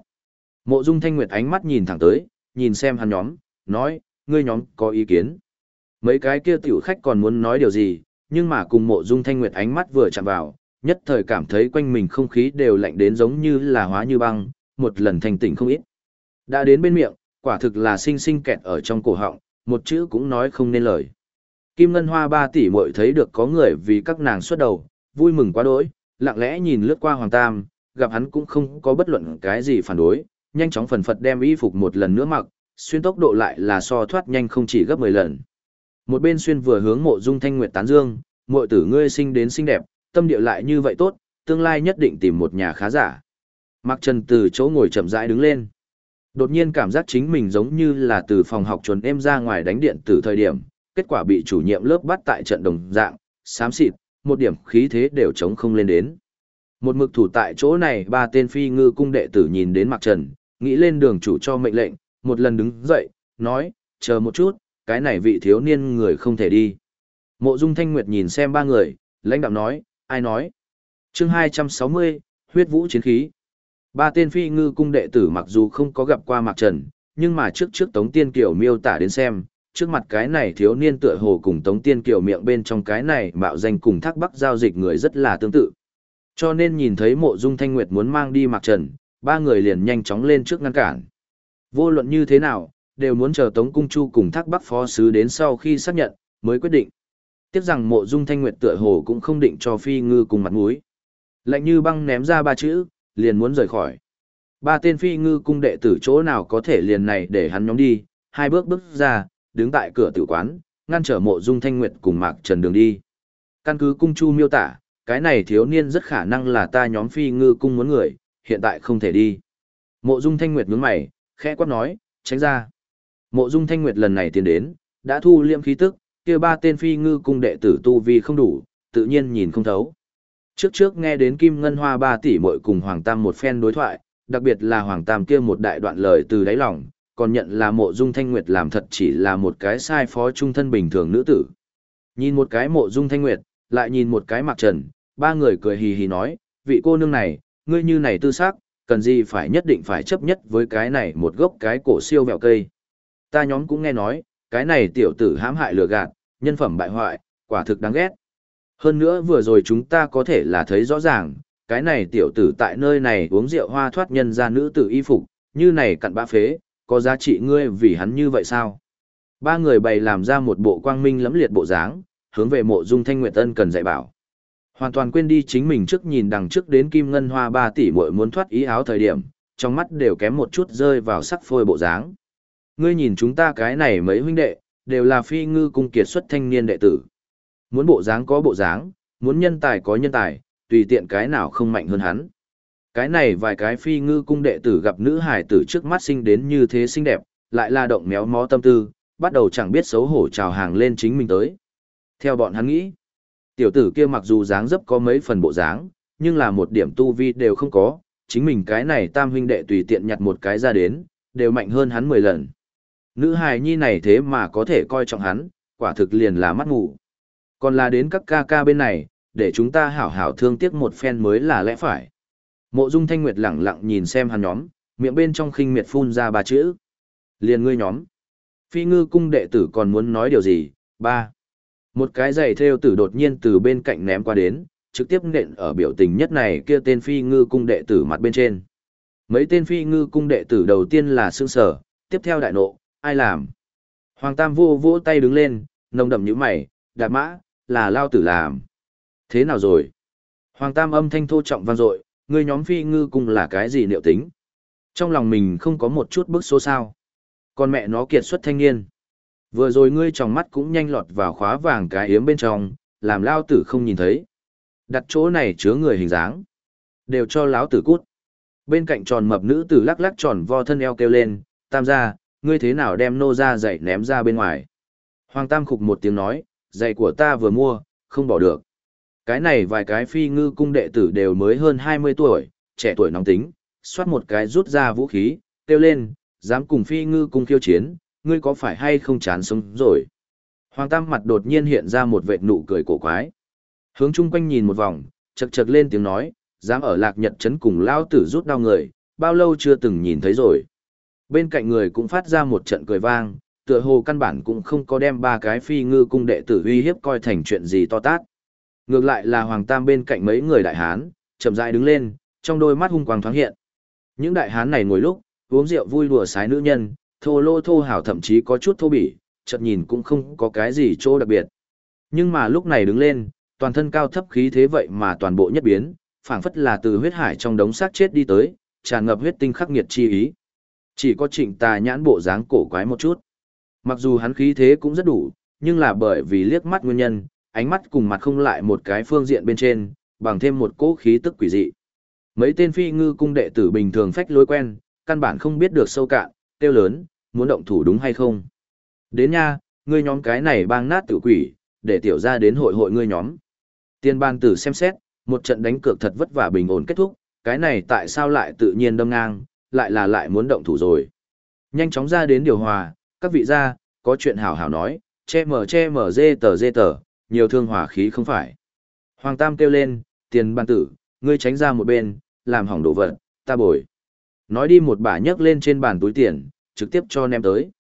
Mộ Dung Thanh Nguyệt ánh mắt nhìn thẳng tới, nhìn xem hắn nhóm, nói, ngươi nhóm có ý kiến. Mấy cái kia tiểu khách còn muốn nói điều gì, nhưng mà cùng Mộ Dung Thanh Nguyệt ánh mắt vừa chạm vào, nhất thời cảm thấy quanh mình không khí đều lạnh đến giống như là hóa như băng, một lần thành tỉnh không ít. Đã đến bên miệng, quả thực là sinh sinh kẹt ở trong cổ họng, một chữ cũng nói không nên lời. Kim Ngân Hoa ba tỷ muội thấy được có người vì các nàng xuất đầu, vui mừng quá đỗi, lặng lẽ nhìn lướt qua Hoàng Tam, gặp hắn cũng không có bất luận cái gì phản đối, nhanh chóng phần phật đem y phục một lần nữa mặc, xuyên tốc độ lại là so thoát nhanh không chỉ gấp 10 lần. Một bên xuyên vừa hướng mộ dung thanh nguyệt tán dương, muội tử ngươi sinh đến xinh đẹp, tâm địa lại như vậy tốt, tương lai nhất định tìm một nhà khá giả. Mạc Trần từ chỗ ngồi chậm rãi đứng lên. Đột nhiên cảm giác chính mình giống như là từ phòng học chuẩn em ra ngoài đánh điện từ thời điểm, kết quả bị chủ nhiệm lớp bắt tại trận đồng dạng, xám xịt, một điểm khí thế đều chống không lên đến. Một mực thủ tại chỗ này ba tên phi ngư cung đệ tử nhìn đến Mạc Trần, nghĩ lên đường chủ cho mệnh lệnh, một lần đứng dậy, nói, chờ một chút, cái này vị thiếu niên người không thể đi. Mộ Dung Thanh Nguyệt nhìn xem ba người, lãnh đạo nói, ai nói. chương 260, huyết vũ chiến khí. Ba tên phi ngư cung đệ tử mặc dù không có gặp qua Mạc Trần, nhưng mà trước trước Tống Tiên Kiều miêu tả đến xem, trước mặt cái này thiếu niên tựa hồ cùng Tống Tiên Kiều miệng bên trong cái này mạo danh cùng thác bắc giao dịch người rất là tương tự. Cho nên nhìn thấy mộ dung thanh nguyệt muốn mang đi Mạc Trần, ba người liền nhanh chóng lên trước ngăn cản. Vô luận như thế nào, đều muốn chờ Tống Cung Chu cùng thác bắc phó sứ đến sau khi xác nhận, mới quyết định. Tiếc rằng mộ dung thanh nguyệt tựa hồ cũng không định cho phi ngư cùng mặt mũi. Lạnh như băng ném ra ba chữ, liền muốn rời khỏi. Ba tên phi ngư cung đệ tử chỗ nào có thể liền này để hắn nhóm đi, hai bước bước ra, đứng tại cửa tử quán, ngăn trở mộ dung thanh nguyệt cùng mạc trần đường đi. Căn cứ cung chu miêu tả, cái này thiếu niên rất khả năng là ta nhóm phi ngư cung muốn người, hiện tại không thể đi. Mộ dung thanh nguyệt nhướng mày, khẽ quát nói, tránh ra. Mộ dung thanh nguyệt lần này tiến đến, đã thu liêm khí tức, kia ba tên phi ngư cung đệ tử tu vi không đủ, tự nhiên nhìn không thấu. Trước trước nghe đến Kim Ngân Hoa ba tỷ muội cùng Hoàng Tam một phen đối thoại, đặc biệt là Hoàng Tam kia một đại đoạn lời từ đáy lòng, còn nhận là mộ dung thanh nguyệt làm thật chỉ là một cái sai phó trung thân bình thường nữ tử. Nhìn một cái mộ dung thanh nguyệt, lại nhìn một cái mặc trần, ba người cười hì hì nói, vị cô nương này, ngươi như này tư xác, cần gì phải nhất định phải chấp nhất với cái này một gốc cái cổ siêu vẹo cây. Ta nhóm cũng nghe nói, cái này tiểu tử hãm hại lừa gạt, nhân phẩm bại hoại, quả thực đáng ghét. Hơn nữa vừa rồi chúng ta có thể là thấy rõ ràng, cái này tiểu tử tại nơi này uống rượu hoa thoát nhân ra nữ tử y phục, như này cặn bã phế, có giá trị ngươi vì hắn như vậy sao? Ba người bày làm ra một bộ quang minh lẫm liệt bộ dáng, hướng về mộ dung thanh nguyệt tân cần dạy bảo. Hoàn toàn quên đi chính mình trước nhìn đằng trước đến kim ngân hoa 3 tỷ muội muốn thoát ý áo thời điểm, trong mắt đều kém một chút rơi vào sắc phôi bộ dáng. Ngươi nhìn chúng ta cái này mấy huynh đệ, đều là phi ngư cung kiệt xuất thanh niên đệ tử. Muốn bộ dáng có bộ dáng, muốn nhân tài có nhân tài, tùy tiện cái nào không mạnh hơn hắn. Cái này vài cái phi ngư cung đệ tử gặp nữ hải tử trước mắt sinh đến như thế xinh đẹp, lại là động méo mó tâm tư, bắt đầu chẳng biết xấu hổ chào hàng lên chính mình tới. Theo bọn hắn nghĩ, tiểu tử kia mặc dù dáng dấp có mấy phần bộ dáng, nhưng là một điểm tu vi đều không có, chính mình cái này tam huynh đệ tùy tiện nhặt một cái ra đến, đều mạnh hơn hắn 10 lần. Nữ hài nhi này thế mà có thể coi trọng hắn, quả thực liền là mắt ngủ. Còn là đến các ca ca bên này, để chúng ta hảo hảo thương tiếc một phen mới là lẽ phải. Mộ Dung Thanh Nguyệt lẳng lặng nhìn xem hắn nhóm, miệng bên trong khinh miệt phun ra ba chữ. Liền ngươi nhóm. Phi ngư cung đệ tử còn muốn nói điều gì? Ba. Một cái giày theo tử đột nhiên từ bên cạnh ném qua đến, trực tiếp nện ở biểu tình nhất này kia tên phi ngư cung đệ tử mặt bên trên. Mấy tên phi ngư cung đệ tử đầu tiên là sương sở, tiếp theo đại nộ, ai làm? Hoàng Tam vô vỗ tay đứng lên, nồng đậm như mày, đạp mã, là lao tử làm. Thế nào rồi? Hoàng Tam âm thanh thô trọng vang dội, người nhóm phi ngư cùng là cái gì liệu tính? Trong lòng mình không có một chút bức số sao. Con mẹ nó kiệt xuất thanh niên. Vừa rồi ngươi trong mắt cũng nhanh lọt vào khóa vàng cái yếm bên trong, làm lao tử không nhìn thấy. Đặt chỗ này chứa người hình dáng. Đều cho lão tử cút. Bên cạnh tròn mập nữ tử lắc lắc tròn vo thân eo kêu lên, tam gia, ngươi thế nào đem nô ra dạy ném ra bên ngoài. Hoàng tam khục một tiếng nói, dạy của ta vừa mua, không bỏ được. Cái này vài cái phi ngư cung đệ tử đều mới hơn 20 tuổi, trẻ tuổi nóng tính, xoát một cái rút ra vũ khí, kêu lên, dám cùng phi ngư cung khiêu chiến, ngươi có phải hay không chán sống rồi? Hoàng Tam mặt đột nhiên hiện ra một vệt nụ cười cổ quái. Hướng chung quanh nhìn một vòng, chật chật lên tiếng nói, dám ở lạc nhật chấn cùng lao tử rút đau người, bao lâu chưa từng nhìn thấy rồi. Bên cạnh người cũng phát ra một trận cười vang, tựa hồ căn bản cũng không có đem ba cái phi ngư cung đệ tử uy hiếp coi thành chuyện gì to tát. Ngược lại là Hoàng Tam bên cạnh mấy người đại hán, chậm rãi đứng lên, trong đôi mắt hung quang thoáng hiện. Những đại hán này ngồi lúc, uống rượu vui đùa sái nữ nhân, thô lô thô hảo thậm chí có chút thô bỉ, chợt nhìn cũng không có cái gì chỗ đặc biệt. Nhưng mà lúc này đứng lên, toàn thân cao thấp khí thế vậy mà toàn bộ nhất biến, phảng phất là từ huyết hải trong đống xác chết đi tới, tràn ngập huyết tinh khắc nghiệt chi ý. Chỉ có trịnh tà nhãn bộ dáng cổ quái một chút. Mặc dù hắn khí thế cũng rất đủ, nhưng là bởi vì liếc mắt nguyên nhân, ánh mắt cùng mặt không lại một cái phương diện bên trên, bằng thêm một cỗ khí tức quỷ dị. Mấy tên phi ngư cung đệ tử bình thường phách lối quen, căn bản không biết được sâu cạn, tiêu lớn, muốn động thủ đúng hay không. Đến nha, ngươi nhóm cái này bang nát tự quỷ, để tiểu ra đến hội hội ngươi nhóm. Tiên ban tử xem xét, một trận đánh cược thật vất vả bình ổn kết thúc, cái này tại sao lại tự nhiên đâm ngang, lại là lại muốn động thủ rồi. Nhanh chóng ra đến điều hòa, các vị gia, có chuyện hảo hảo nói, che mở che mở dê tờ dê tờ, nhiều thương hỏa khí không phải. Hoàng Tam kêu lên, tiền ban tử, ngươi tránh ra một bên, làm hỏng đồ vật, ta bồi. Nói đi một bả nhấc lên trên bàn túi tiền, trực tiếp cho nem tới.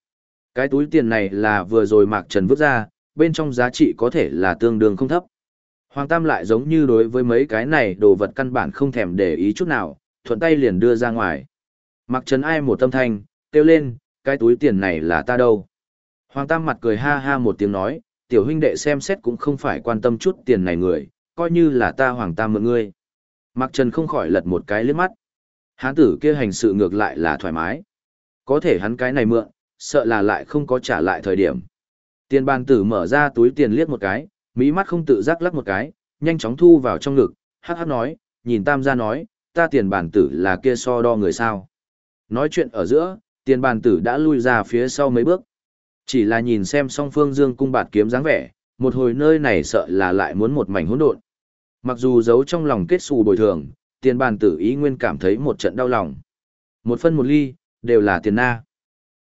Cái túi tiền này là vừa rồi Mạc Trần vứt ra, bên trong giá trị có thể là tương đương không thấp. Hoàng Tam lại giống như đối với mấy cái này đồ vật căn bản không thèm để ý chút nào, thuận tay liền đưa ra ngoài. Mạc Trấn ai một tâm thanh, kêu lên, cái túi tiền này là ta đâu. Hoàng Tam mặt cười ha ha một tiếng nói, tiểu huynh đệ xem xét cũng không phải quan tâm chút tiền này người, coi như là ta Hoàng Tam mượn ngươi. Mạc Trần không khỏi lật một cái liếc mắt. Hán tử kia hành sự ngược lại là thoải mái. Có thể hắn cái này mượn, sợ là lại không có trả lại thời điểm. Tiền bàn tử mở ra túi tiền liếc một cái, mỹ mắt không tự giác lắc một cái, nhanh chóng thu vào trong ngực, hát hát nói, nhìn tam gia nói, ta tiền bàn tử là kia so đo người sao. Nói chuyện ở giữa, tiền bàn tử đã lui ra phía sau mấy bước. Chỉ là nhìn xem song phương dương cung bạt kiếm dáng vẻ, một hồi nơi này sợ là lại muốn một mảnh hỗn độn. Mặc dù giấu trong lòng kết xù bồi thường, tiền bàn tử ý nguyên cảm thấy một trận đau lòng. Một phân một ly, đều là tiền na.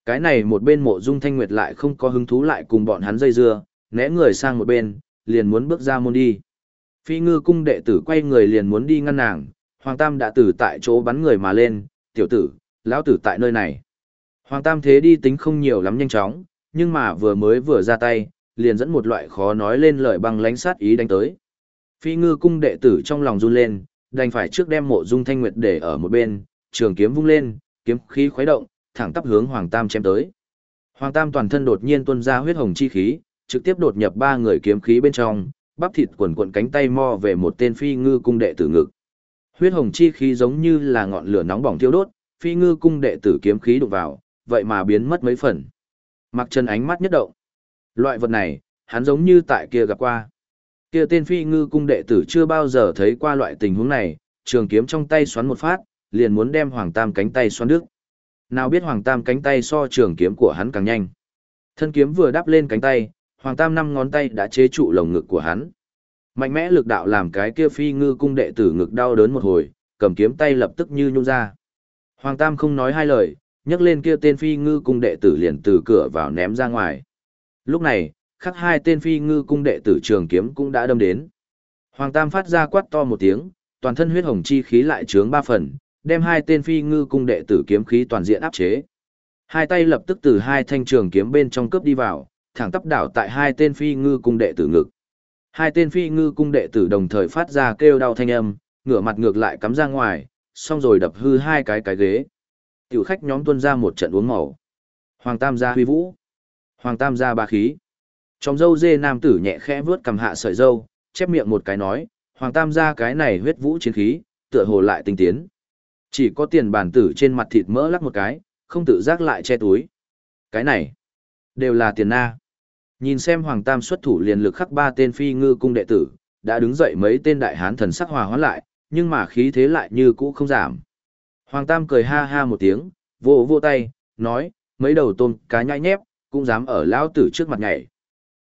Cái này một bên mộ dung thanh nguyệt lại không có hứng thú lại cùng bọn hắn dây dưa, né người sang một bên, liền muốn bước ra môn đi. Phi ngư cung đệ tử quay người liền muốn đi ngăn nàng, Hoàng Tam đã tử tại chỗ bắn người mà lên, tiểu tử, lão tử tại nơi này. Hoàng Tam thế đi tính không nhiều lắm nhanh chóng, nhưng mà vừa mới vừa ra tay, liền dẫn một loại khó nói lên lời bằng lánh sát ý đánh tới. Phi ngư cung đệ tử trong lòng run lên, đành phải trước đem mộ dung thanh nguyệt để ở một bên, trường kiếm vung lên, kiếm khí khuấy động, thẳng tắp hướng Hoàng Tam chém tới. Hoàng Tam toàn thân đột nhiên tuôn ra huyết hồng chi khí, trực tiếp đột nhập ba người kiếm khí bên trong, bắp thịt quần quần cánh tay mo về một tên phi ngư cung đệ tử ngực. Huyết hồng chi khí giống như là ngọn lửa nóng bỏng thiêu đốt, phi ngư cung đệ tử kiếm khí đụng vào, vậy mà biến mất mấy phần. Mặc chân ánh mắt nhất động. Loại vật này, hắn giống như tại kia gặp qua. Kia tên phi ngư cung đệ tử chưa bao giờ thấy qua loại tình huống này, trường kiếm trong tay xoắn một phát, liền muốn đem Hoàng Tam cánh tay xoắn đứt. Nào biết Hoàng Tam cánh tay so trường kiếm của hắn càng nhanh. Thân kiếm vừa đắp lên cánh tay, Hoàng Tam năm ngón tay đã chế trụ lồng ngực của hắn. Mạnh mẽ lực đạo làm cái kia phi ngư cung đệ tử ngực đau đớn một hồi, cầm kiếm tay lập tức như nhung ra. Hoàng Tam không nói hai lời, nhấc lên kia tên phi ngư cung đệ tử liền từ cửa vào ném ra ngoài. Lúc này, khắc hai tên phi ngư cung đệ tử trường kiếm cũng đã đâm đến. Hoàng Tam phát ra quát to một tiếng, toàn thân huyết hồng chi khí lại trướng ba phần, đem hai tên phi ngư cung đệ tử kiếm khí toàn diện áp chế. Hai tay lập tức từ hai thanh trường kiếm bên trong cướp đi vào, thẳng tắp đảo tại hai tên phi ngư cung đệ tử ngực. Hai tên phi ngư cung đệ tử đồng thời phát ra kêu đau thanh âm, ngửa mặt ngược lại cắm ra ngoài, xong rồi đập hư hai cái cái ghế. Tiểu khách nhóm tuân ra một trận uống màu. Hoàng Tam gia huy vũ. Hoàng Tam gia ba khí. Trong dâu dê nam tử nhẹ khẽ vướt cầm hạ sợi dâu, chép miệng một cái nói, Hoàng Tam gia cái này huyết vũ chiến khí, tựa hồ lại tinh tiến. Chỉ có tiền bản tử trên mặt thịt mỡ lắc một cái, không tự giác lại che túi. Cái này, đều là tiền na. Nhìn xem Hoàng Tam xuất thủ liền lực khắc ba tên phi ngư cung đệ tử, đã đứng dậy mấy tên đại hán thần sắc hòa hoãn lại, nhưng mà khí thế lại như cũ không giảm. Hoàng Tam cười ha ha một tiếng, vỗ vỗ tay, nói, mấy đầu tôm cá nhai nhép, cũng dám ở lão tử trước mặt nhảy.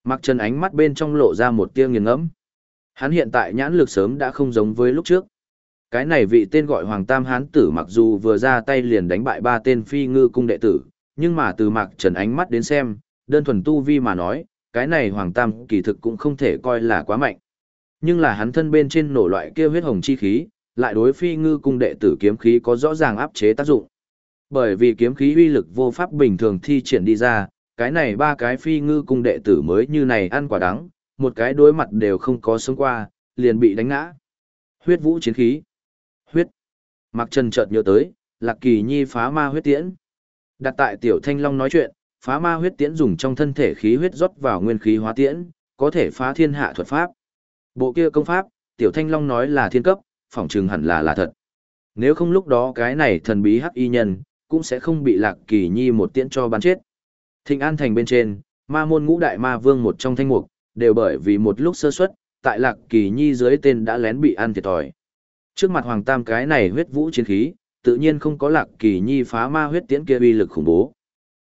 Mặc chân ánh mắt bên trong lộ ra một tia nghiền ngẫm. Hắn hiện tại nhãn lực sớm đã không giống với lúc trước. Cái này vị tên gọi Hoàng Tam Hán tử mặc dù vừa ra tay liền đánh bại ba tên phi ngư cung đệ tử, nhưng mà từ mặc trần ánh mắt đến xem, đơn thuần tu vi mà nói, cái này Hoàng Tam kỳ thực cũng không thể coi là quá mạnh. Nhưng là hắn thân bên trên nổ loại kia huyết hồng chi khí, lại đối phi ngư cung đệ tử kiếm khí có rõ ràng áp chế tác dụng. Bởi vì kiếm khí uy lực vô pháp bình thường thi triển đi ra, cái này ba cái phi ngư cung đệ tử mới như này ăn quả đắng, một cái đối mặt đều không có sống qua, liền bị đánh ngã. Huyết vũ chiến khí. Huyết. Mặc Trần chợt nhớ tới, Lạc Kỳ Nhi phá ma huyết tiễn. Đặt tại Tiểu Thanh Long nói chuyện, phá ma huyết tiễn dùng trong thân thể khí huyết rót vào nguyên khí hóa tiễn, có thể phá thiên hạ thuật pháp. Bộ kia công pháp, Tiểu Thanh Long nói là thiên cấp, phỏng chừng hẳn là là thật. Nếu không lúc đó cái này thần bí hắc y nhân, cũng sẽ không bị Lạc Kỳ Nhi một tiễn cho bắn chết. Thịnh An Thành bên trên, ma môn ngũ đại ma vương một trong thanh mục, đều bởi vì một lúc sơ suất, tại Lạc Kỳ Nhi dưới tên đã lén bị ăn thiệt thòi. Trước mặt Hoàng Tam cái này huyết vũ chiến khí, tự nhiên không có Lạc Kỳ Nhi phá ma huyết tiễn kia uy lực khủng bố.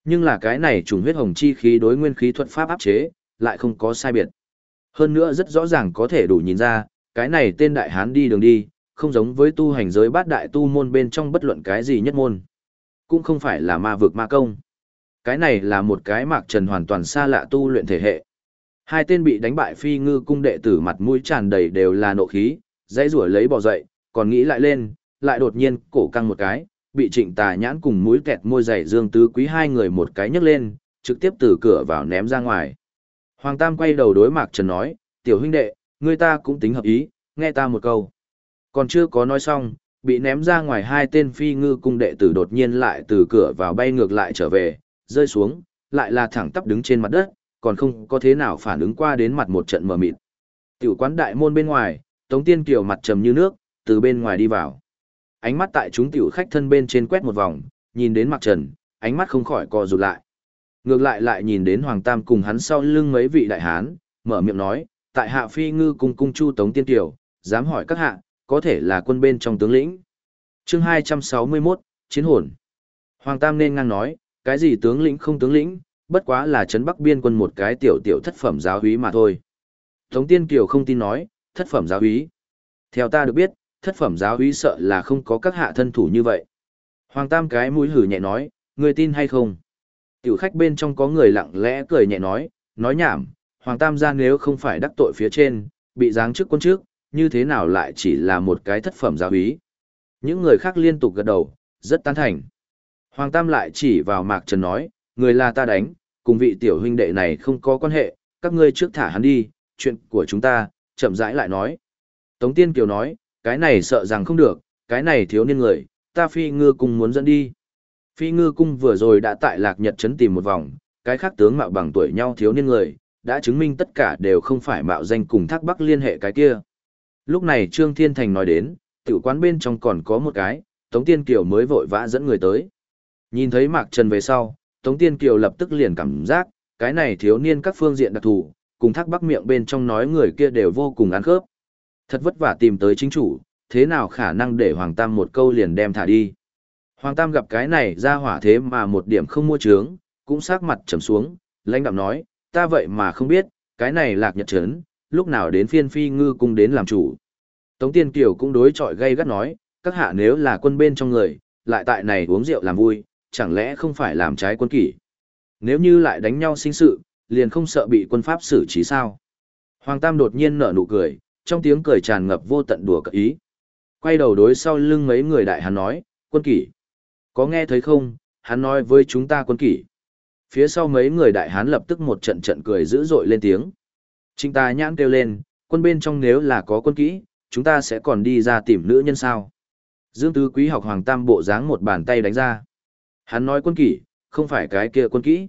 Nhưng là cái này trùng huyết hồng chi khí đối nguyên khí thuật pháp áp chế, lại không có sai biệt. Hơn nữa rất rõ ràng có thể đủ nhìn ra, cái này tên đại hán đi đường đi, không giống với tu hành giới bát đại tu môn bên trong bất luận cái gì nhất môn. Cũng không phải là ma vực ma công. Cái này là một cái mạc trần hoàn toàn xa lạ tu luyện thể hệ. Hai tên bị đánh bại phi ngư cung đệ tử mặt mũi tràn đầy đều là nộ khí, dãy rủa lấy bỏ dậy, còn nghĩ lại lên, lại đột nhiên cổ căng một cái, bị trịnh tà nhãn cùng mũi kẹt môi dày dương tứ quý hai người một cái nhấc lên, trực tiếp từ cửa vào ném ra ngoài. Hoàng Tam quay đầu đối Mạc Trần nói, tiểu huynh đệ, người ta cũng tính hợp ý, nghe ta một câu. Còn chưa có nói xong, bị ném ra ngoài hai tên phi ngư cung đệ tử đột nhiên lại từ cửa vào bay ngược lại trở về, rơi xuống, lại là thẳng tắp đứng trên mặt đất, còn không có thế nào phản ứng qua đến mặt một trận mờ mịt. Tiểu quán đại môn bên ngoài, Tống Tiên Kiều mặt trầm như nước, từ bên ngoài đi vào. Ánh mắt tại chúng tiểu khách thân bên trên quét một vòng, nhìn đến Mạc Trần, ánh mắt không khỏi co rụt lại. Ngược lại lại nhìn đến Hoàng Tam cùng hắn sau lưng mấy vị đại hán, mở miệng nói, tại hạ phi ngư cung cung chu Tống Tiên Kiều, dám hỏi các hạ, có thể là quân bên trong tướng lĩnh. chương 261, Chiến hồn. Hoàng Tam nên ngang nói, cái gì tướng lĩnh không tướng lĩnh, bất quá là trấn bắc biên quân một cái tiểu tiểu thất phẩm giáo úy mà thôi. Tống Tiên Kiều không tin nói, thất phẩm giáo úy. Theo ta được biết, thất phẩm giáo úy sợ là không có các hạ thân thủ như vậy. Hoàng Tam cái mũi hử nhẹ nói, người tin hay không? Tiểu khách bên trong có người lặng lẽ cười nhẹ nói, nói nhảm, Hoàng Tam gia nếu không phải đắc tội phía trên, bị giáng chức quân trước, như thế nào lại chỉ là một cái thất phẩm giáo úy? Những người khác liên tục gật đầu, rất tán thành. Hoàng Tam lại chỉ vào Mạc Trần nói, người là ta đánh, cùng vị tiểu huynh đệ này không có quan hệ, các ngươi trước thả hắn đi, chuyện của chúng ta, chậm rãi lại nói. Tống Tiên Kiều nói, cái này sợ rằng không được, cái này thiếu niên người, ta phi ngư cùng muốn dẫn đi. Phi ngư cung vừa rồi đã tại lạc nhật trấn tìm một vòng, cái khác tướng mạo bằng tuổi nhau thiếu niên người, đã chứng minh tất cả đều không phải mạo danh cùng thác bắc liên hệ cái kia. Lúc này Trương Thiên Thành nói đến, tiểu quán bên trong còn có một cái, Tống Tiên Kiều mới vội vã dẫn người tới. Nhìn thấy Mạc Trần về sau, Tống Tiên Kiều lập tức liền cảm giác, cái này thiếu niên các phương diện đặc thù, cùng thác bắc miệng bên trong nói người kia đều vô cùng ăn khớp. Thật vất vả tìm tới chính chủ, thế nào khả năng để Hoàng Tam một câu liền đem thả đi. Hoàng Tam gặp cái này ra hỏa thế mà một điểm không mua trướng, cũng sắc mặt trầm xuống, lãnh đạm nói, ta vậy mà không biết, cái này lạc nhật trấn, lúc nào đến phiên phi ngư cung đến làm chủ. Tống Tiên Kiều cũng đối chọi gay gắt nói, các hạ nếu là quân bên trong người, lại tại này uống rượu làm vui, chẳng lẽ không phải làm trái quân kỷ? Nếu như lại đánh nhau sinh sự, liền không sợ bị quân pháp xử trí sao? Hoàng Tam đột nhiên nở nụ cười, trong tiếng cười tràn ngập vô tận đùa cợt ý. Quay đầu đối sau lưng mấy người đại hắn nói, quân kỷ. Có nghe thấy không, hắn nói với chúng ta quân kỷ. Phía sau mấy người đại hán lập tức một trận trận cười dữ dội lên tiếng. Trinh ta nhãn kêu lên, quân bên trong nếu là có quân kỹ, chúng ta sẽ còn đi ra tìm nữ nhân sao. Dương Tứ Quý học Hoàng Tam bộ dáng một bàn tay đánh ra. Hắn nói quân kỷ, không phải cái kia quân kỹ.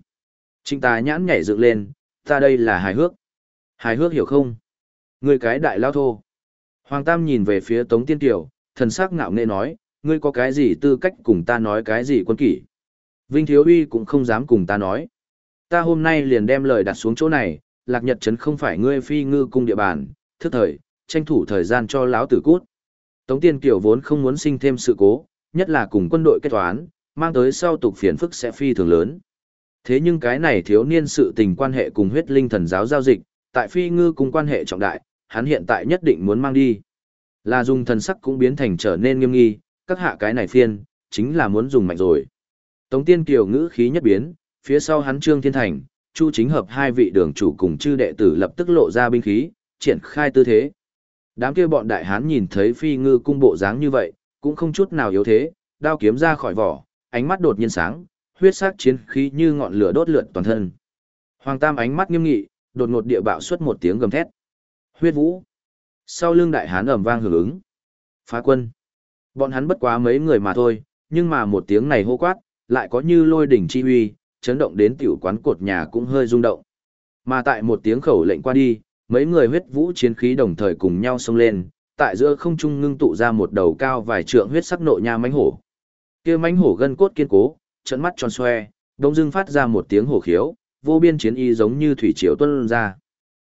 Trinh ta nhãn nhảy dựng lên, ta đây là hài hước. Hài hước hiểu không? Ngươi cái đại lao thô. Hoàng Tam nhìn về phía Tống Tiên Tiểu, thần sắc ngạo nghệ nói, ngươi có cái gì tư cách cùng ta nói cái gì quân kỷ? Vinh Thiếu Uy cũng không dám cùng ta nói. Ta hôm nay liền đem lời đặt xuống chỗ này, Lạc Nhật Trấn không phải ngươi phi ngư cung địa bàn, thức thời, tranh thủ thời gian cho lão tử cút. Tống Tiên Kiều vốn không muốn sinh thêm sự cố, nhất là cùng quân đội kết toán, mang tới sau tục phiền phức sẽ phi thường lớn. Thế nhưng cái này thiếu niên sự tình quan hệ cùng huyết linh thần giáo giao dịch, tại phi ngư cùng quan hệ trọng đại, hắn hiện tại nhất định muốn mang đi. Là dùng thần sắc cũng biến thành trở nên nghiêm nghi, các hạ cái này phiên, chính là muốn dùng mạnh rồi. Tống tiên kiều ngữ khí nhất biến, phía sau hắn trương thiên thành, chu chính hợp hai vị đường chủ cùng chư đệ tử lập tức lộ ra binh khí, triển khai tư thế. Đám kia bọn đại hán nhìn thấy phi ngư cung bộ dáng như vậy, cũng không chút nào yếu thế, đao kiếm ra khỏi vỏ, ánh mắt đột nhiên sáng, huyết sắc chiến khí như ngọn lửa đốt lượn toàn thân. Hoàng Tam ánh mắt nghiêm nghị, đột ngột địa bạo xuất một tiếng gầm thét. Huyết vũ. Sau lưng đại hán ầm vang hưởng ứng. Phá quân. Bọn hắn bất quá mấy người mà thôi, nhưng mà một tiếng này hô quát, lại có như lôi đỉnh chi huy, chấn động đến tiểu quán cột nhà cũng hơi rung động. Mà tại một tiếng khẩu lệnh qua đi, mấy người huyết vũ chiến khí đồng thời cùng nhau xông lên, tại giữa không trung ngưng tụ ra một đầu cao vài trượng huyết sắc nộ nha mãnh hổ. Kia mãnh hổ gân cốt kiên cố, trận mắt tròn xoe, đông dưng phát ra một tiếng hổ khiếu, vô biên chiến y giống như thủy triều tuôn ra.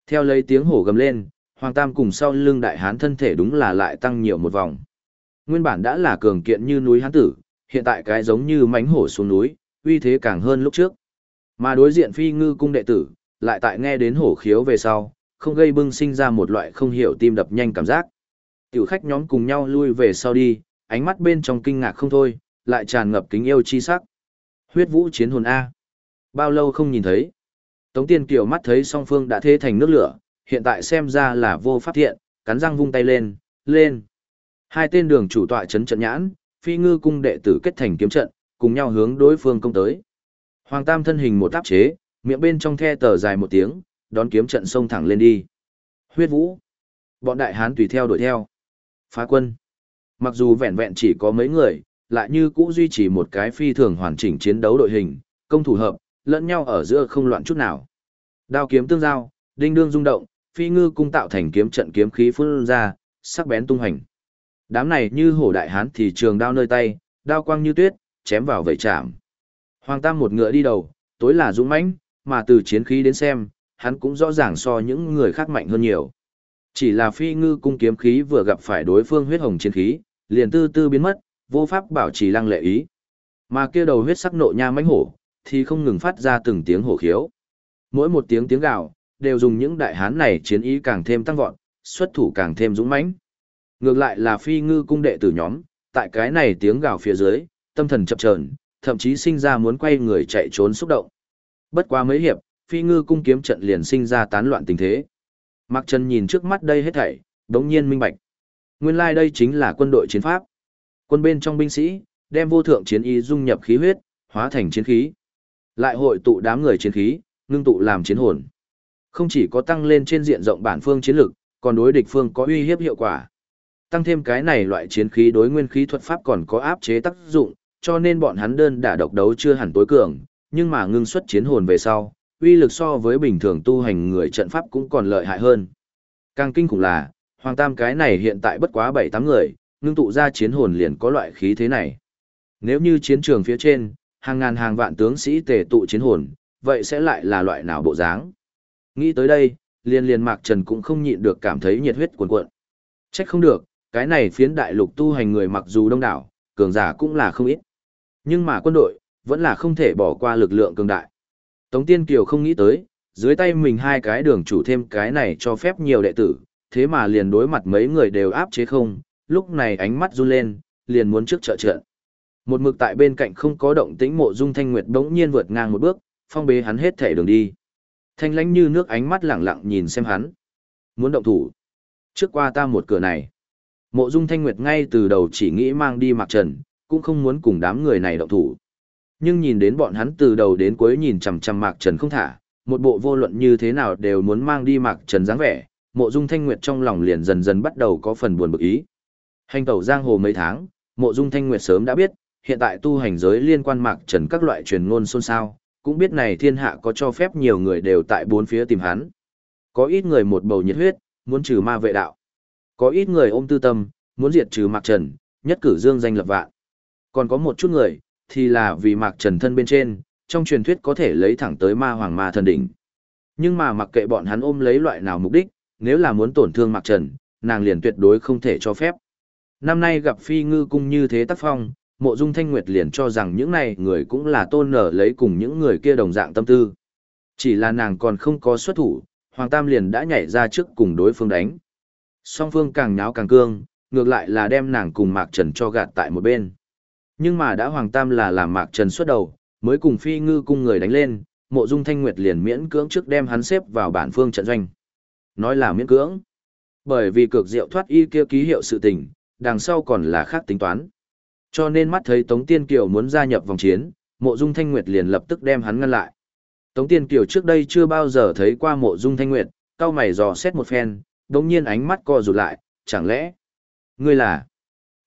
Theo lấy tiếng hổ gầm lên, Hoàng Tam cùng sau lưng đại hán thân thể đúng là lại tăng nhiều một vòng. Nguyên bản đã là cường kiện như núi hán tử, hiện tại cái giống như mánh hổ xuống núi, uy thế càng hơn lúc trước. Mà đối diện phi ngư cung đệ tử, lại tại nghe đến hổ khiếu về sau, không gây bưng sinh ra một loại không hiểu tim đập nhanh cảm giác. Tiểu khách nhóm cùng nhau lui về sau đi, ánh mắt bên trong kinh ngạc không thôi, lại tràn ngập kính yêu chi sắc. Huyết vũ chiến hồn A. Bao lâu không nhìn thấy. Tống tiên kiều mắt thấy song phương đã thế thành nước lửa, hiện tại xem ra là vô pháp thiện, cắn răng vung tay lên, lên. Hai tên đường chủ tọa chấn trận nhãn, phi ngư cung đệ tử kết thành kiếm trận, cùng nhau hướng đối phương công tới. Hoàng Tam thân hình một áp chế, miệng bên trong the tờ dài một tiếng, đón kiếm trận xông thẳng lên đi. Huyết vũ. Bọn đại hán tùy theo đuổi theo. Phá quân. Mặc dù vẹn vẹn chỉ có mấy người, lại như cũ duy trì một cái phi thường hoàn chỉnh chiến đấu đội hình, công thủ hợp, lẫn nhau ở giữa không loạn chút nào. Đao kiếm tương giao, đinh đương rung động, phi ngư cung tạo thành kiếm trận kiếm khí phun ra, sắc bén tung hành. Đám này như hổ đại hán thì trường đao nơi tay, đao quang như tuyết, chém vào vẩy chạm. Hoàng Tam một ngựa đi đầu, tối là dũng mãnh, mà từ chiến khí đến xem, hắn cũng rõ ràng so những người khác mạnh hơn nhiều. Chỉ là phi ngư cung kiếm khí vừa gặp phải đối phương huyết hồng chiến khí, liền tư tư biến mất, vô pháp bảo trì lăng lệ ý. Mà kia đầu huyết sắc nộ nha mãnh hổ, thì không ngừng phát ra từng tiếng hổ khiếu. Mỗi một tiếng tiếng gào, đều dùng những đại hán này chiến ý càng thêm tăng vọt, xuất thủ càng thêm dũng mãnh. Ngược lại là phi ngư cung đệ tử nhóm, tại cái này tiếng gào phía dưới, tâm thần chập chờn, thậm chí sinh ra muốn quay người chạy trốn xúc động. Bất quá mấy hiệp, phi ngư cung kiếm trận liền sinh ra tán loạn tình thế. Mạc Trần nhìn trước mắt đây hết thảy, đống nhiên minh bạch. Nguyên lai like đây chính là quân đội chiến pháp. Quân bên trong binh sĩ, đem vô thượng chiến ý dung nhập khí huyết, hóa thành chiến khí. Lại hội tụ đám người chiến khí, ngưng tụ làm chiến hồn. Không chỉ có tăng lên trên diện rộng bản phương chiến lực, còn đối địch phương có uy hiếp hiệu quả. Tăng thêm cái này loại chiến khí đối nguyên khí thuật pháp còn có áp chế tác dụng, cho nên bọn hắn đơn đả độc đấu chưa hẳn tối cường, nhưng mà ngưng xuất chiến hồn về sau, uy lực so với bình thường tu hành người trận pháp cũng còn lợi hại hơn. Càng kinh khủng là, Hoàng Tam cái này hiện tại bất quá 7-8 người, ngưng tụ ra chiến hồn liền có loại khí thế này. Nếu như chiến trường phía trên, hàng ngàn hàng vạn tướng sĩ tề tụ chiến hồn, vậy sẽ lại là loại nào bộ dáng? Nghĩ tới đây, liền liền Mạc Trần cũng không nhịn được cảm thấy nhiệt huyết cuồn cuộn. Trách không được, cái này phiến đại lục tu hành người mặc dù đông đảo, cường giả cũng là không ít. Nhưng mà quân đội, vẫn là không thể bỏ qua lực lượng cường đại. Tống Tiên Kiều không nghĩ tới, dưới tay mình hai cái đường chủ thêm cái này cho phép nhiều đệ tử, thế mà liền đối mặt mấy người đều áp chế không, lúc này ánh mắt run lên, liền muốn trước trợ trận. Một mực tại bên cạnh không có động tĩnh mộ dung thanh nguyệt đống nhiên vượt ngang một bước, phong bế hắn hết thể đường đi. Thanh lánh như nước ánh mắt lẳng lặng nhìn xem hắn. Muốn động thủ. Trước qua ta một cửa này. Mộ dung thanh nguyệt ngay từ đầu chỉ nghĩ mang đi mặc trần, cũng không muốn cùng đám người này động thủ. Nhưng nhìn đến bọn hắn từ đầu đến cuối nhìn chằm chằm Mạc Trần không thả, một bộ vô luận như thế nào đều muốn mang đi Mạc Trần dáng vẻ, Mộ Dung Thanh Nguyệt trong lòng liền dần dần bắt đầu có phần buồn bực ý. Hành tẩu giang hồ mấy tháng, Mộ Dung Thanh Nguyệt sớm đã biết, hiện tại tu hành giới liên quan Mạc Trần các loại truyền ngôn xôn xao, cũng biết này thiên hạ có cho phép nhiều người đều tại bốn phía tìm hắn. Có ít người một bầu nhiệt huyết, muốn trừ ma vệ đạo. Có ít người ôm tư tâm, muốn diệt trừ Mạc Trần, nhất cử dương danh lập vạn. Còn có một chút người, thì là vì Mạc Trần thân bên trên, trong truyền thuyết có thể lấy thẳng tới ma hoàng ma thần đỉnh. Nhưng mà mặc kệ bọn hắn ôm lấy loại nào mục đích, nếu là muốn tổn thương Mạc Trần, nàng liền tuyệt đối không thể cho phép. Năm nay gặp phi ngư cung như thế tác phong, mộ dung thanh nguyệt liền cho rằng những này người cũng là tôn nở lấy cùng những người kia đồng dạng tâm tư. Chỉ là nàng còn không có xuất thủ, Hoàng Tam liền đã nhảy ra trước cùng đối phương đánh. Song phương càng nháo càng cương, ngược lại là đem nàng cùng Mạc Trần cho gạt tại một bên. Nhưng mà đã Hoàng Tam là làm Mạc Trần xuất đầu, mới cùng phi ngư cung người đánh lên, mộ dung thanh nguyệt liền miễn cưỡng trước đem hắn xếp vào bản phương trận doanh. Nói là miễn cưỡng. Bởi vì cược rượu thoát y kia ký hiệu sự tình, đằng sau còn là khác tính toán. Cho nên mắt thấy Tống Tiên Kiều muốn gia nhập vòng chiến, mộ dung thanh nguyệt liền lập tức đem hắn ngăn lại. Tống Tiên Kiều trước đây chưa bao giờ thấy qua mộ dung thanh nguyệt, cao mày dò xét một phen, đồng nhiên ánh mắt co rụt lại, chẳng lẽ, ngươi là...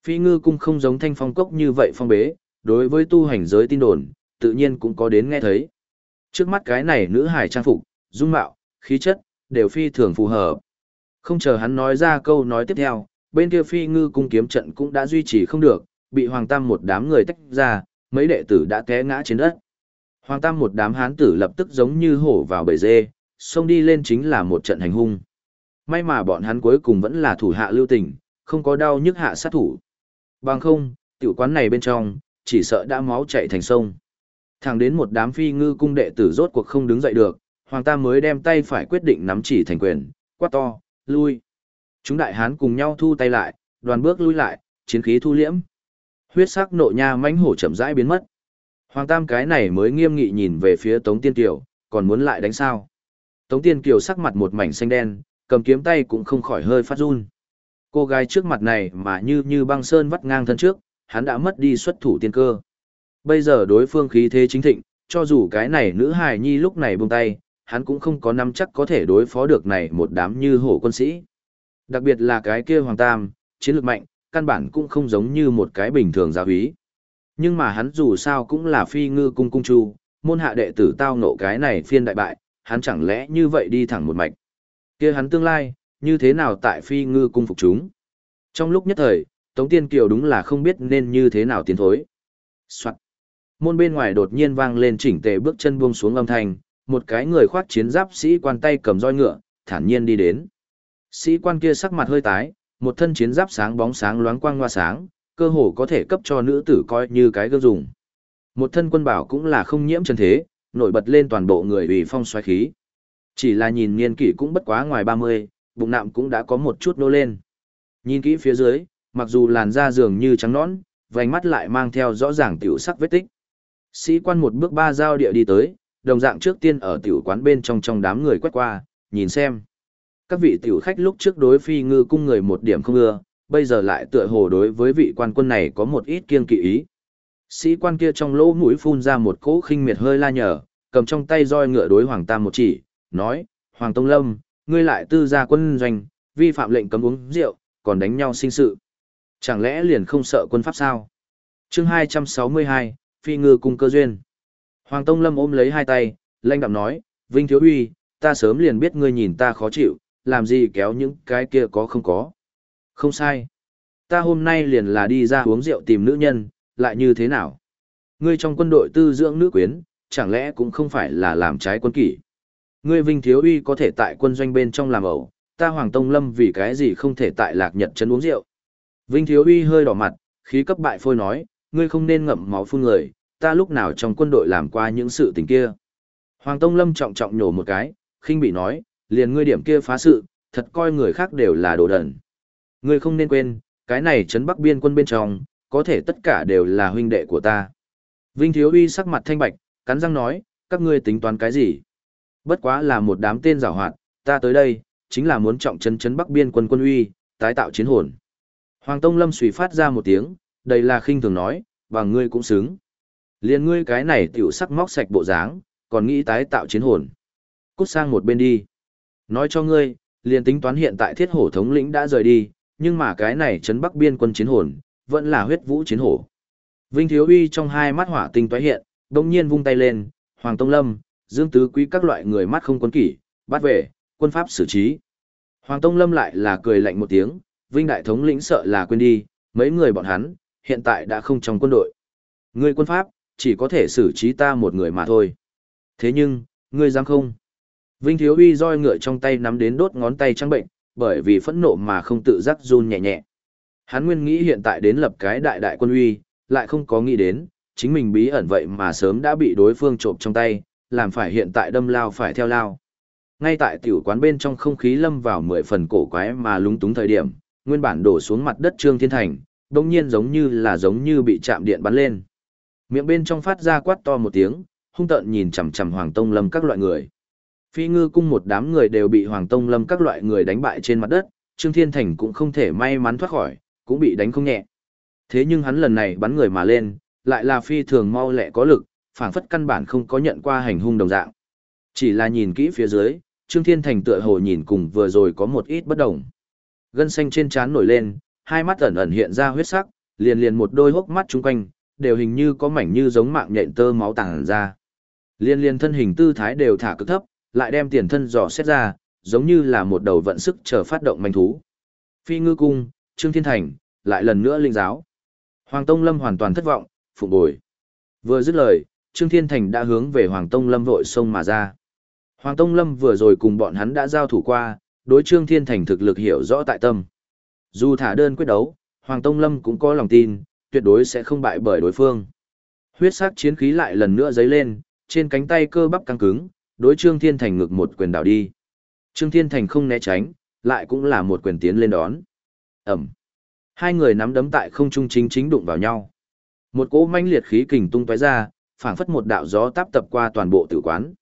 Phi ngư cung không giống thanh phong cốc như vậy phong bế, đối với tu hành giới tin đồn, tự nhiên cũng có đến nghe thấy. Trước mắt cái này nữ hài trang phục, dung mạo, khí chất, đều phi thường phù hợp. Không chờ hắn nói ra câu nói tiếp theo, bên kia phi ngư cung kiếm trận cũng đã duy trì không được, bị Hoàng Tam một đám người tách ra, mấy đệ tử đã té ngã trên đất. Hoàng Tam một đám hán tử lập tức giống như hổ vào bầy dê, xông đi lên chính là một trận hành hung. May mà bọn hắn cuối cùng vẫn là thủ hạ lưu tình, không có đau nhức hạ sát thủ. Bằng không, tiểu quán này bên trong, chỉ sợ đã máu chảy thành sông. Thẳng đến một đám phi ngư cung đệ tử rốt cuộc không đứng dậy được, Hoàng Tam mới đem tay phải quyết định nắm chỉ thành quyền, quát to, lui. Chúng đại hán cùng nhau thu tay lại, đoàn bước lui lại, chiến khí thu liễm. Huyết sắc nộ nha mãnh hổ chậm rãi biến mất. Hoàng Tam cái này mới nghiêm nghị nhìn về phía Tống Tiên Kiều, còn muốn lại đánh sao? Tống Tiên Kiều sắc mặt một mảnh xanh đen, cầm kiếm tay cũng không khỏi hơi phát run. Cô gái trước mặt này mà như như băng sơn vắt ngang thân trước, hắn đã mất đi xuất thủ tiên cơ. Bây giờ đối phương khí thế chính thịnh, cho dù cái này nữ hài nhi lúc này buông tay, hắn cũng không có nắm chắc có thể đối phó được này một đám như hổ quân sĩ. Đặc biệt là cái kia Hoàng Tam, chiến lược mạnh, căn bản cũng không giống như một cái bình thường giáo úy. Nhưng mà hắn dù sao cũng là phi ngư cung cung chu, môn hạ đệ tử tao nộ cái này phiên đại bại, hắn chẳng lẽ như vậy đi thẳng một mạch kia hắn tương lai, như thế nào tại phi ngư cung phục chúng. Trong lúc nhất thời, Tống Tiên Kiều đúng là không biết nên như thế nào tiến thối. Soạn. Môn bên ngoài đột nhiên vang lên chỉnh tề bước chân buông xuống âm thanh, một cái người khoác chiến giáp sĩ quan tay cầm roi ngựa, thản nhiên đi đến. Sĩ quan kia sắc mặt hơi tái, một thân chiến giáp sáng bóng sáng loáng quang hoa sáng, cơ hồ có thể cấp cho nữ tử coi như cái gương dùng. Một thân quân bảo cũng là không nhiễm trần thế, nổi bật lên toàn bộ người ủy phong xoáy khí. Chỉ là nhìn niên kỷ cũng bất quá ngoài 30, bụng nạm cũng đã có một chút nô lên. Nhìn kỹ phía dưới, mặc dù làn da dường như trắng nõn, vành mắt lại mang theo rõ ràng tiểu sắc vết tích. Sĩ quan một bước ba giao địa đi tới, đồng dạng trước tiên ở tiểu quán bên trong trong đám người quét qua, nhìn xem. Các vị tiểu khách lúc trước đối phi ngư cung người một điểm không ưa, bây giờ lại tựa hồ đối với vị quan quân này có một ít kiên kỵ ý. Sĩ quan kia trong lỗ mũi phun ra một cỗ khinh miệt hơi la nhở, cầm trong tay roi ngựa đối Hoàng Tam một chỉ, nói, Hoàng Tông Lâm, ngươi lại tư gia quân doanh, vi phạm lệnh cấm uống rượu, còn đánh nhau sinh sự. Chẳng lẽ liền không sợ quân pháp sao? chương 262, Phi ngư cung cơ duyên. Hoàng Tông Lâm ôm lấy hai tay, lanh đạm nói, Vinh Thiếu Uy, ta sớm liền biết ngươi nhìn ta khó chịu, làm gì kéo những cái kia có không có. Không sai. Ta hôm nay liền là đi ra uống rượu tìm nữ nhân, lại như thế nào? Ngươi trong quân đội tư dưỡng nữ quyến, chẳng lẽ cũng không phải là làm trái quân kỷ? Ngươi Vinh Thiếu Uy có thể tại quân doanh bên trong làm ẩu, ta Hoàng Tông Lâm vì cái gì không thể tại Lạc Nhật trấn uống rượu? Vinh Thiếu Uy hơi đỏ mặt, khí cấp bại phôi nói, ngươi không nên ngậm máu phun người, ta lúc nào trong quân đội làm qua những sự tình kia. Hoàng Tông Lâm trọng trọng nhổ một cái, khinh bị nói, liền ngươi điểm kia phá sự, thật coi người khác đều là đồ đần. Ngươi không nên quên, cái này trấn Bắc biên quân bên trong, có thể tất cả đều là huynh đệ của ta. Vinh Thiếu Uy sắc mặt thanh bạch, cắn răng nói, các ngươi tính toán cái gì? Bất quá là một đám tên giảo hoạt, ta tới đây, chính là muốn trọng trấn trấn Bắc biên quân quân uy, tái tạo chiến hồn. Hoàng Tông Lâm suy phát ra một tiếng, đây là khinh thường nói, và ngươi cũng xứng. Liên ngươi cái này tiểu sắc móc sạch bộ dáng, còn nghĩ tái tạo chiến hồn. Cút sang một bên đi. Nói cho ngươi, liền tính toán hiện tại thiết hổ thống lĩnh đã rời đi, nhưng mà cái này trấn bắc biên quân chiến hồn, vẫn là huyết vũ chiến hổ. Vinh Thiếu Uy trong hai mắt hỏa tinh tóe hiện, đột nhiên vung tay lên, Hoàng Tông Lâm, Dương Tứ Quý các loại người mắt không quân kỷ, bắt về, quân pháp xử trí. Hoàng Tông Lâm lại là cười lạnh một tiếng, Vinh Đại Thống lĩnh sợ là quên đi, mấy người bọn hắn, hiện tại đã không trong quân đội. Ngươi quân pháp, chỉ có thể xử trí ta một người mà thôi. Thế nhưng, ngươi dám không? Vinh Thiếu Uy roi ngựa trong tay nắm đến đốt ngón tay trắng bệnh, bởi vì phẫn nộ mà không tự giác run nhẹ nhẹ. Hắn nguyên nghĩ hiện tại đến lập cái đại đại quân uy, lại không có nghĩ đến, chính mình bí ẩn vậy mà sớm đã bị đối phương trộm trong tay, làm phải hiện tại đâm lao phải theo lao. Ngay tại tiểu quán bên trong không khí lâm vào mười phần cổ quái mà lúng túng thời điểm, nguyên bản đổ xuống mặt đất Trương Thiên Thành, đông nhiên giống như là giống như bị chạm điện bắn lên. Miệng bên trong phát ra quát to một tiếng, hung tợn nhìn chằm chằm Hoàng Tông Lâm các loại người. Phi ngư cung một đám người đều bị Hoàng Tông Lâm các loại người đánh bại trên mặt đất, Trương Thiên Thành cũng không thể may mắn thoát khỏi, cũng bị đánh không nhẹ. Thế nhưng hắn lần này bắn người mà lên, lại là phi thường mau lẹ có lực, phảng phất căn bản không có nhận qua hành hung đồng dạng. Chỉ là nhìn kỹ phía dưới, Trương Thiên Thành tựa hồ nhìn cùng vừa rồi có một ít bất đồng. Gân xanh trên trán nổi lên, hai mắt ẩn ẩn hiện ra huyết sắc, liền liền một đôi hốc mắt chung quanh, đều hình như có mảnh như giống mạng nhện tơ máu tàng ra. Liên liên thân hình tư thái đều thả cực thấp, lại đem tiền thân dò xét ra, giống như là một đầu vận sức chờ phát động manh thú. Phi ngư cung, Trương Thiên Thành, lại lần nữa linh giáo. Hoàng Tông Lâm hoàn toàn thất vọng, phụ bồi. Vừa dứt lời, Trương Thiên Thành đã hướng về Hoàng Tông Lâm vội sông mà ra. Hoàng Tông Lâm vừa rồi cùng bọn hắn đã giao thủ qua, đối Trương Thiên Thành thực lực hiểu rõ tại tâm. Dù thả đơn quyết đấu, Hoàng Tông Lâm cũng có lòng tin, tuyệt đối sẽ không bại bởi đối phương. Huyết sắc chiến khí lại lần nữa dấy lên, trên cánh tay cơ bắp căng cứng, đối Trương Thiên Thành ngực một quyền đảo đi. Trương Thiên Thành không né tránh, lại cũng là một quyền tiến lên đón. Ẩm. Hai người nắm đấm tại không trung chính chính đụng vào nhau. Một cỗ manh liệt khí kình tung tóe ra, phảng phất một đạo gió táp tập qua toàn bộ tử quán.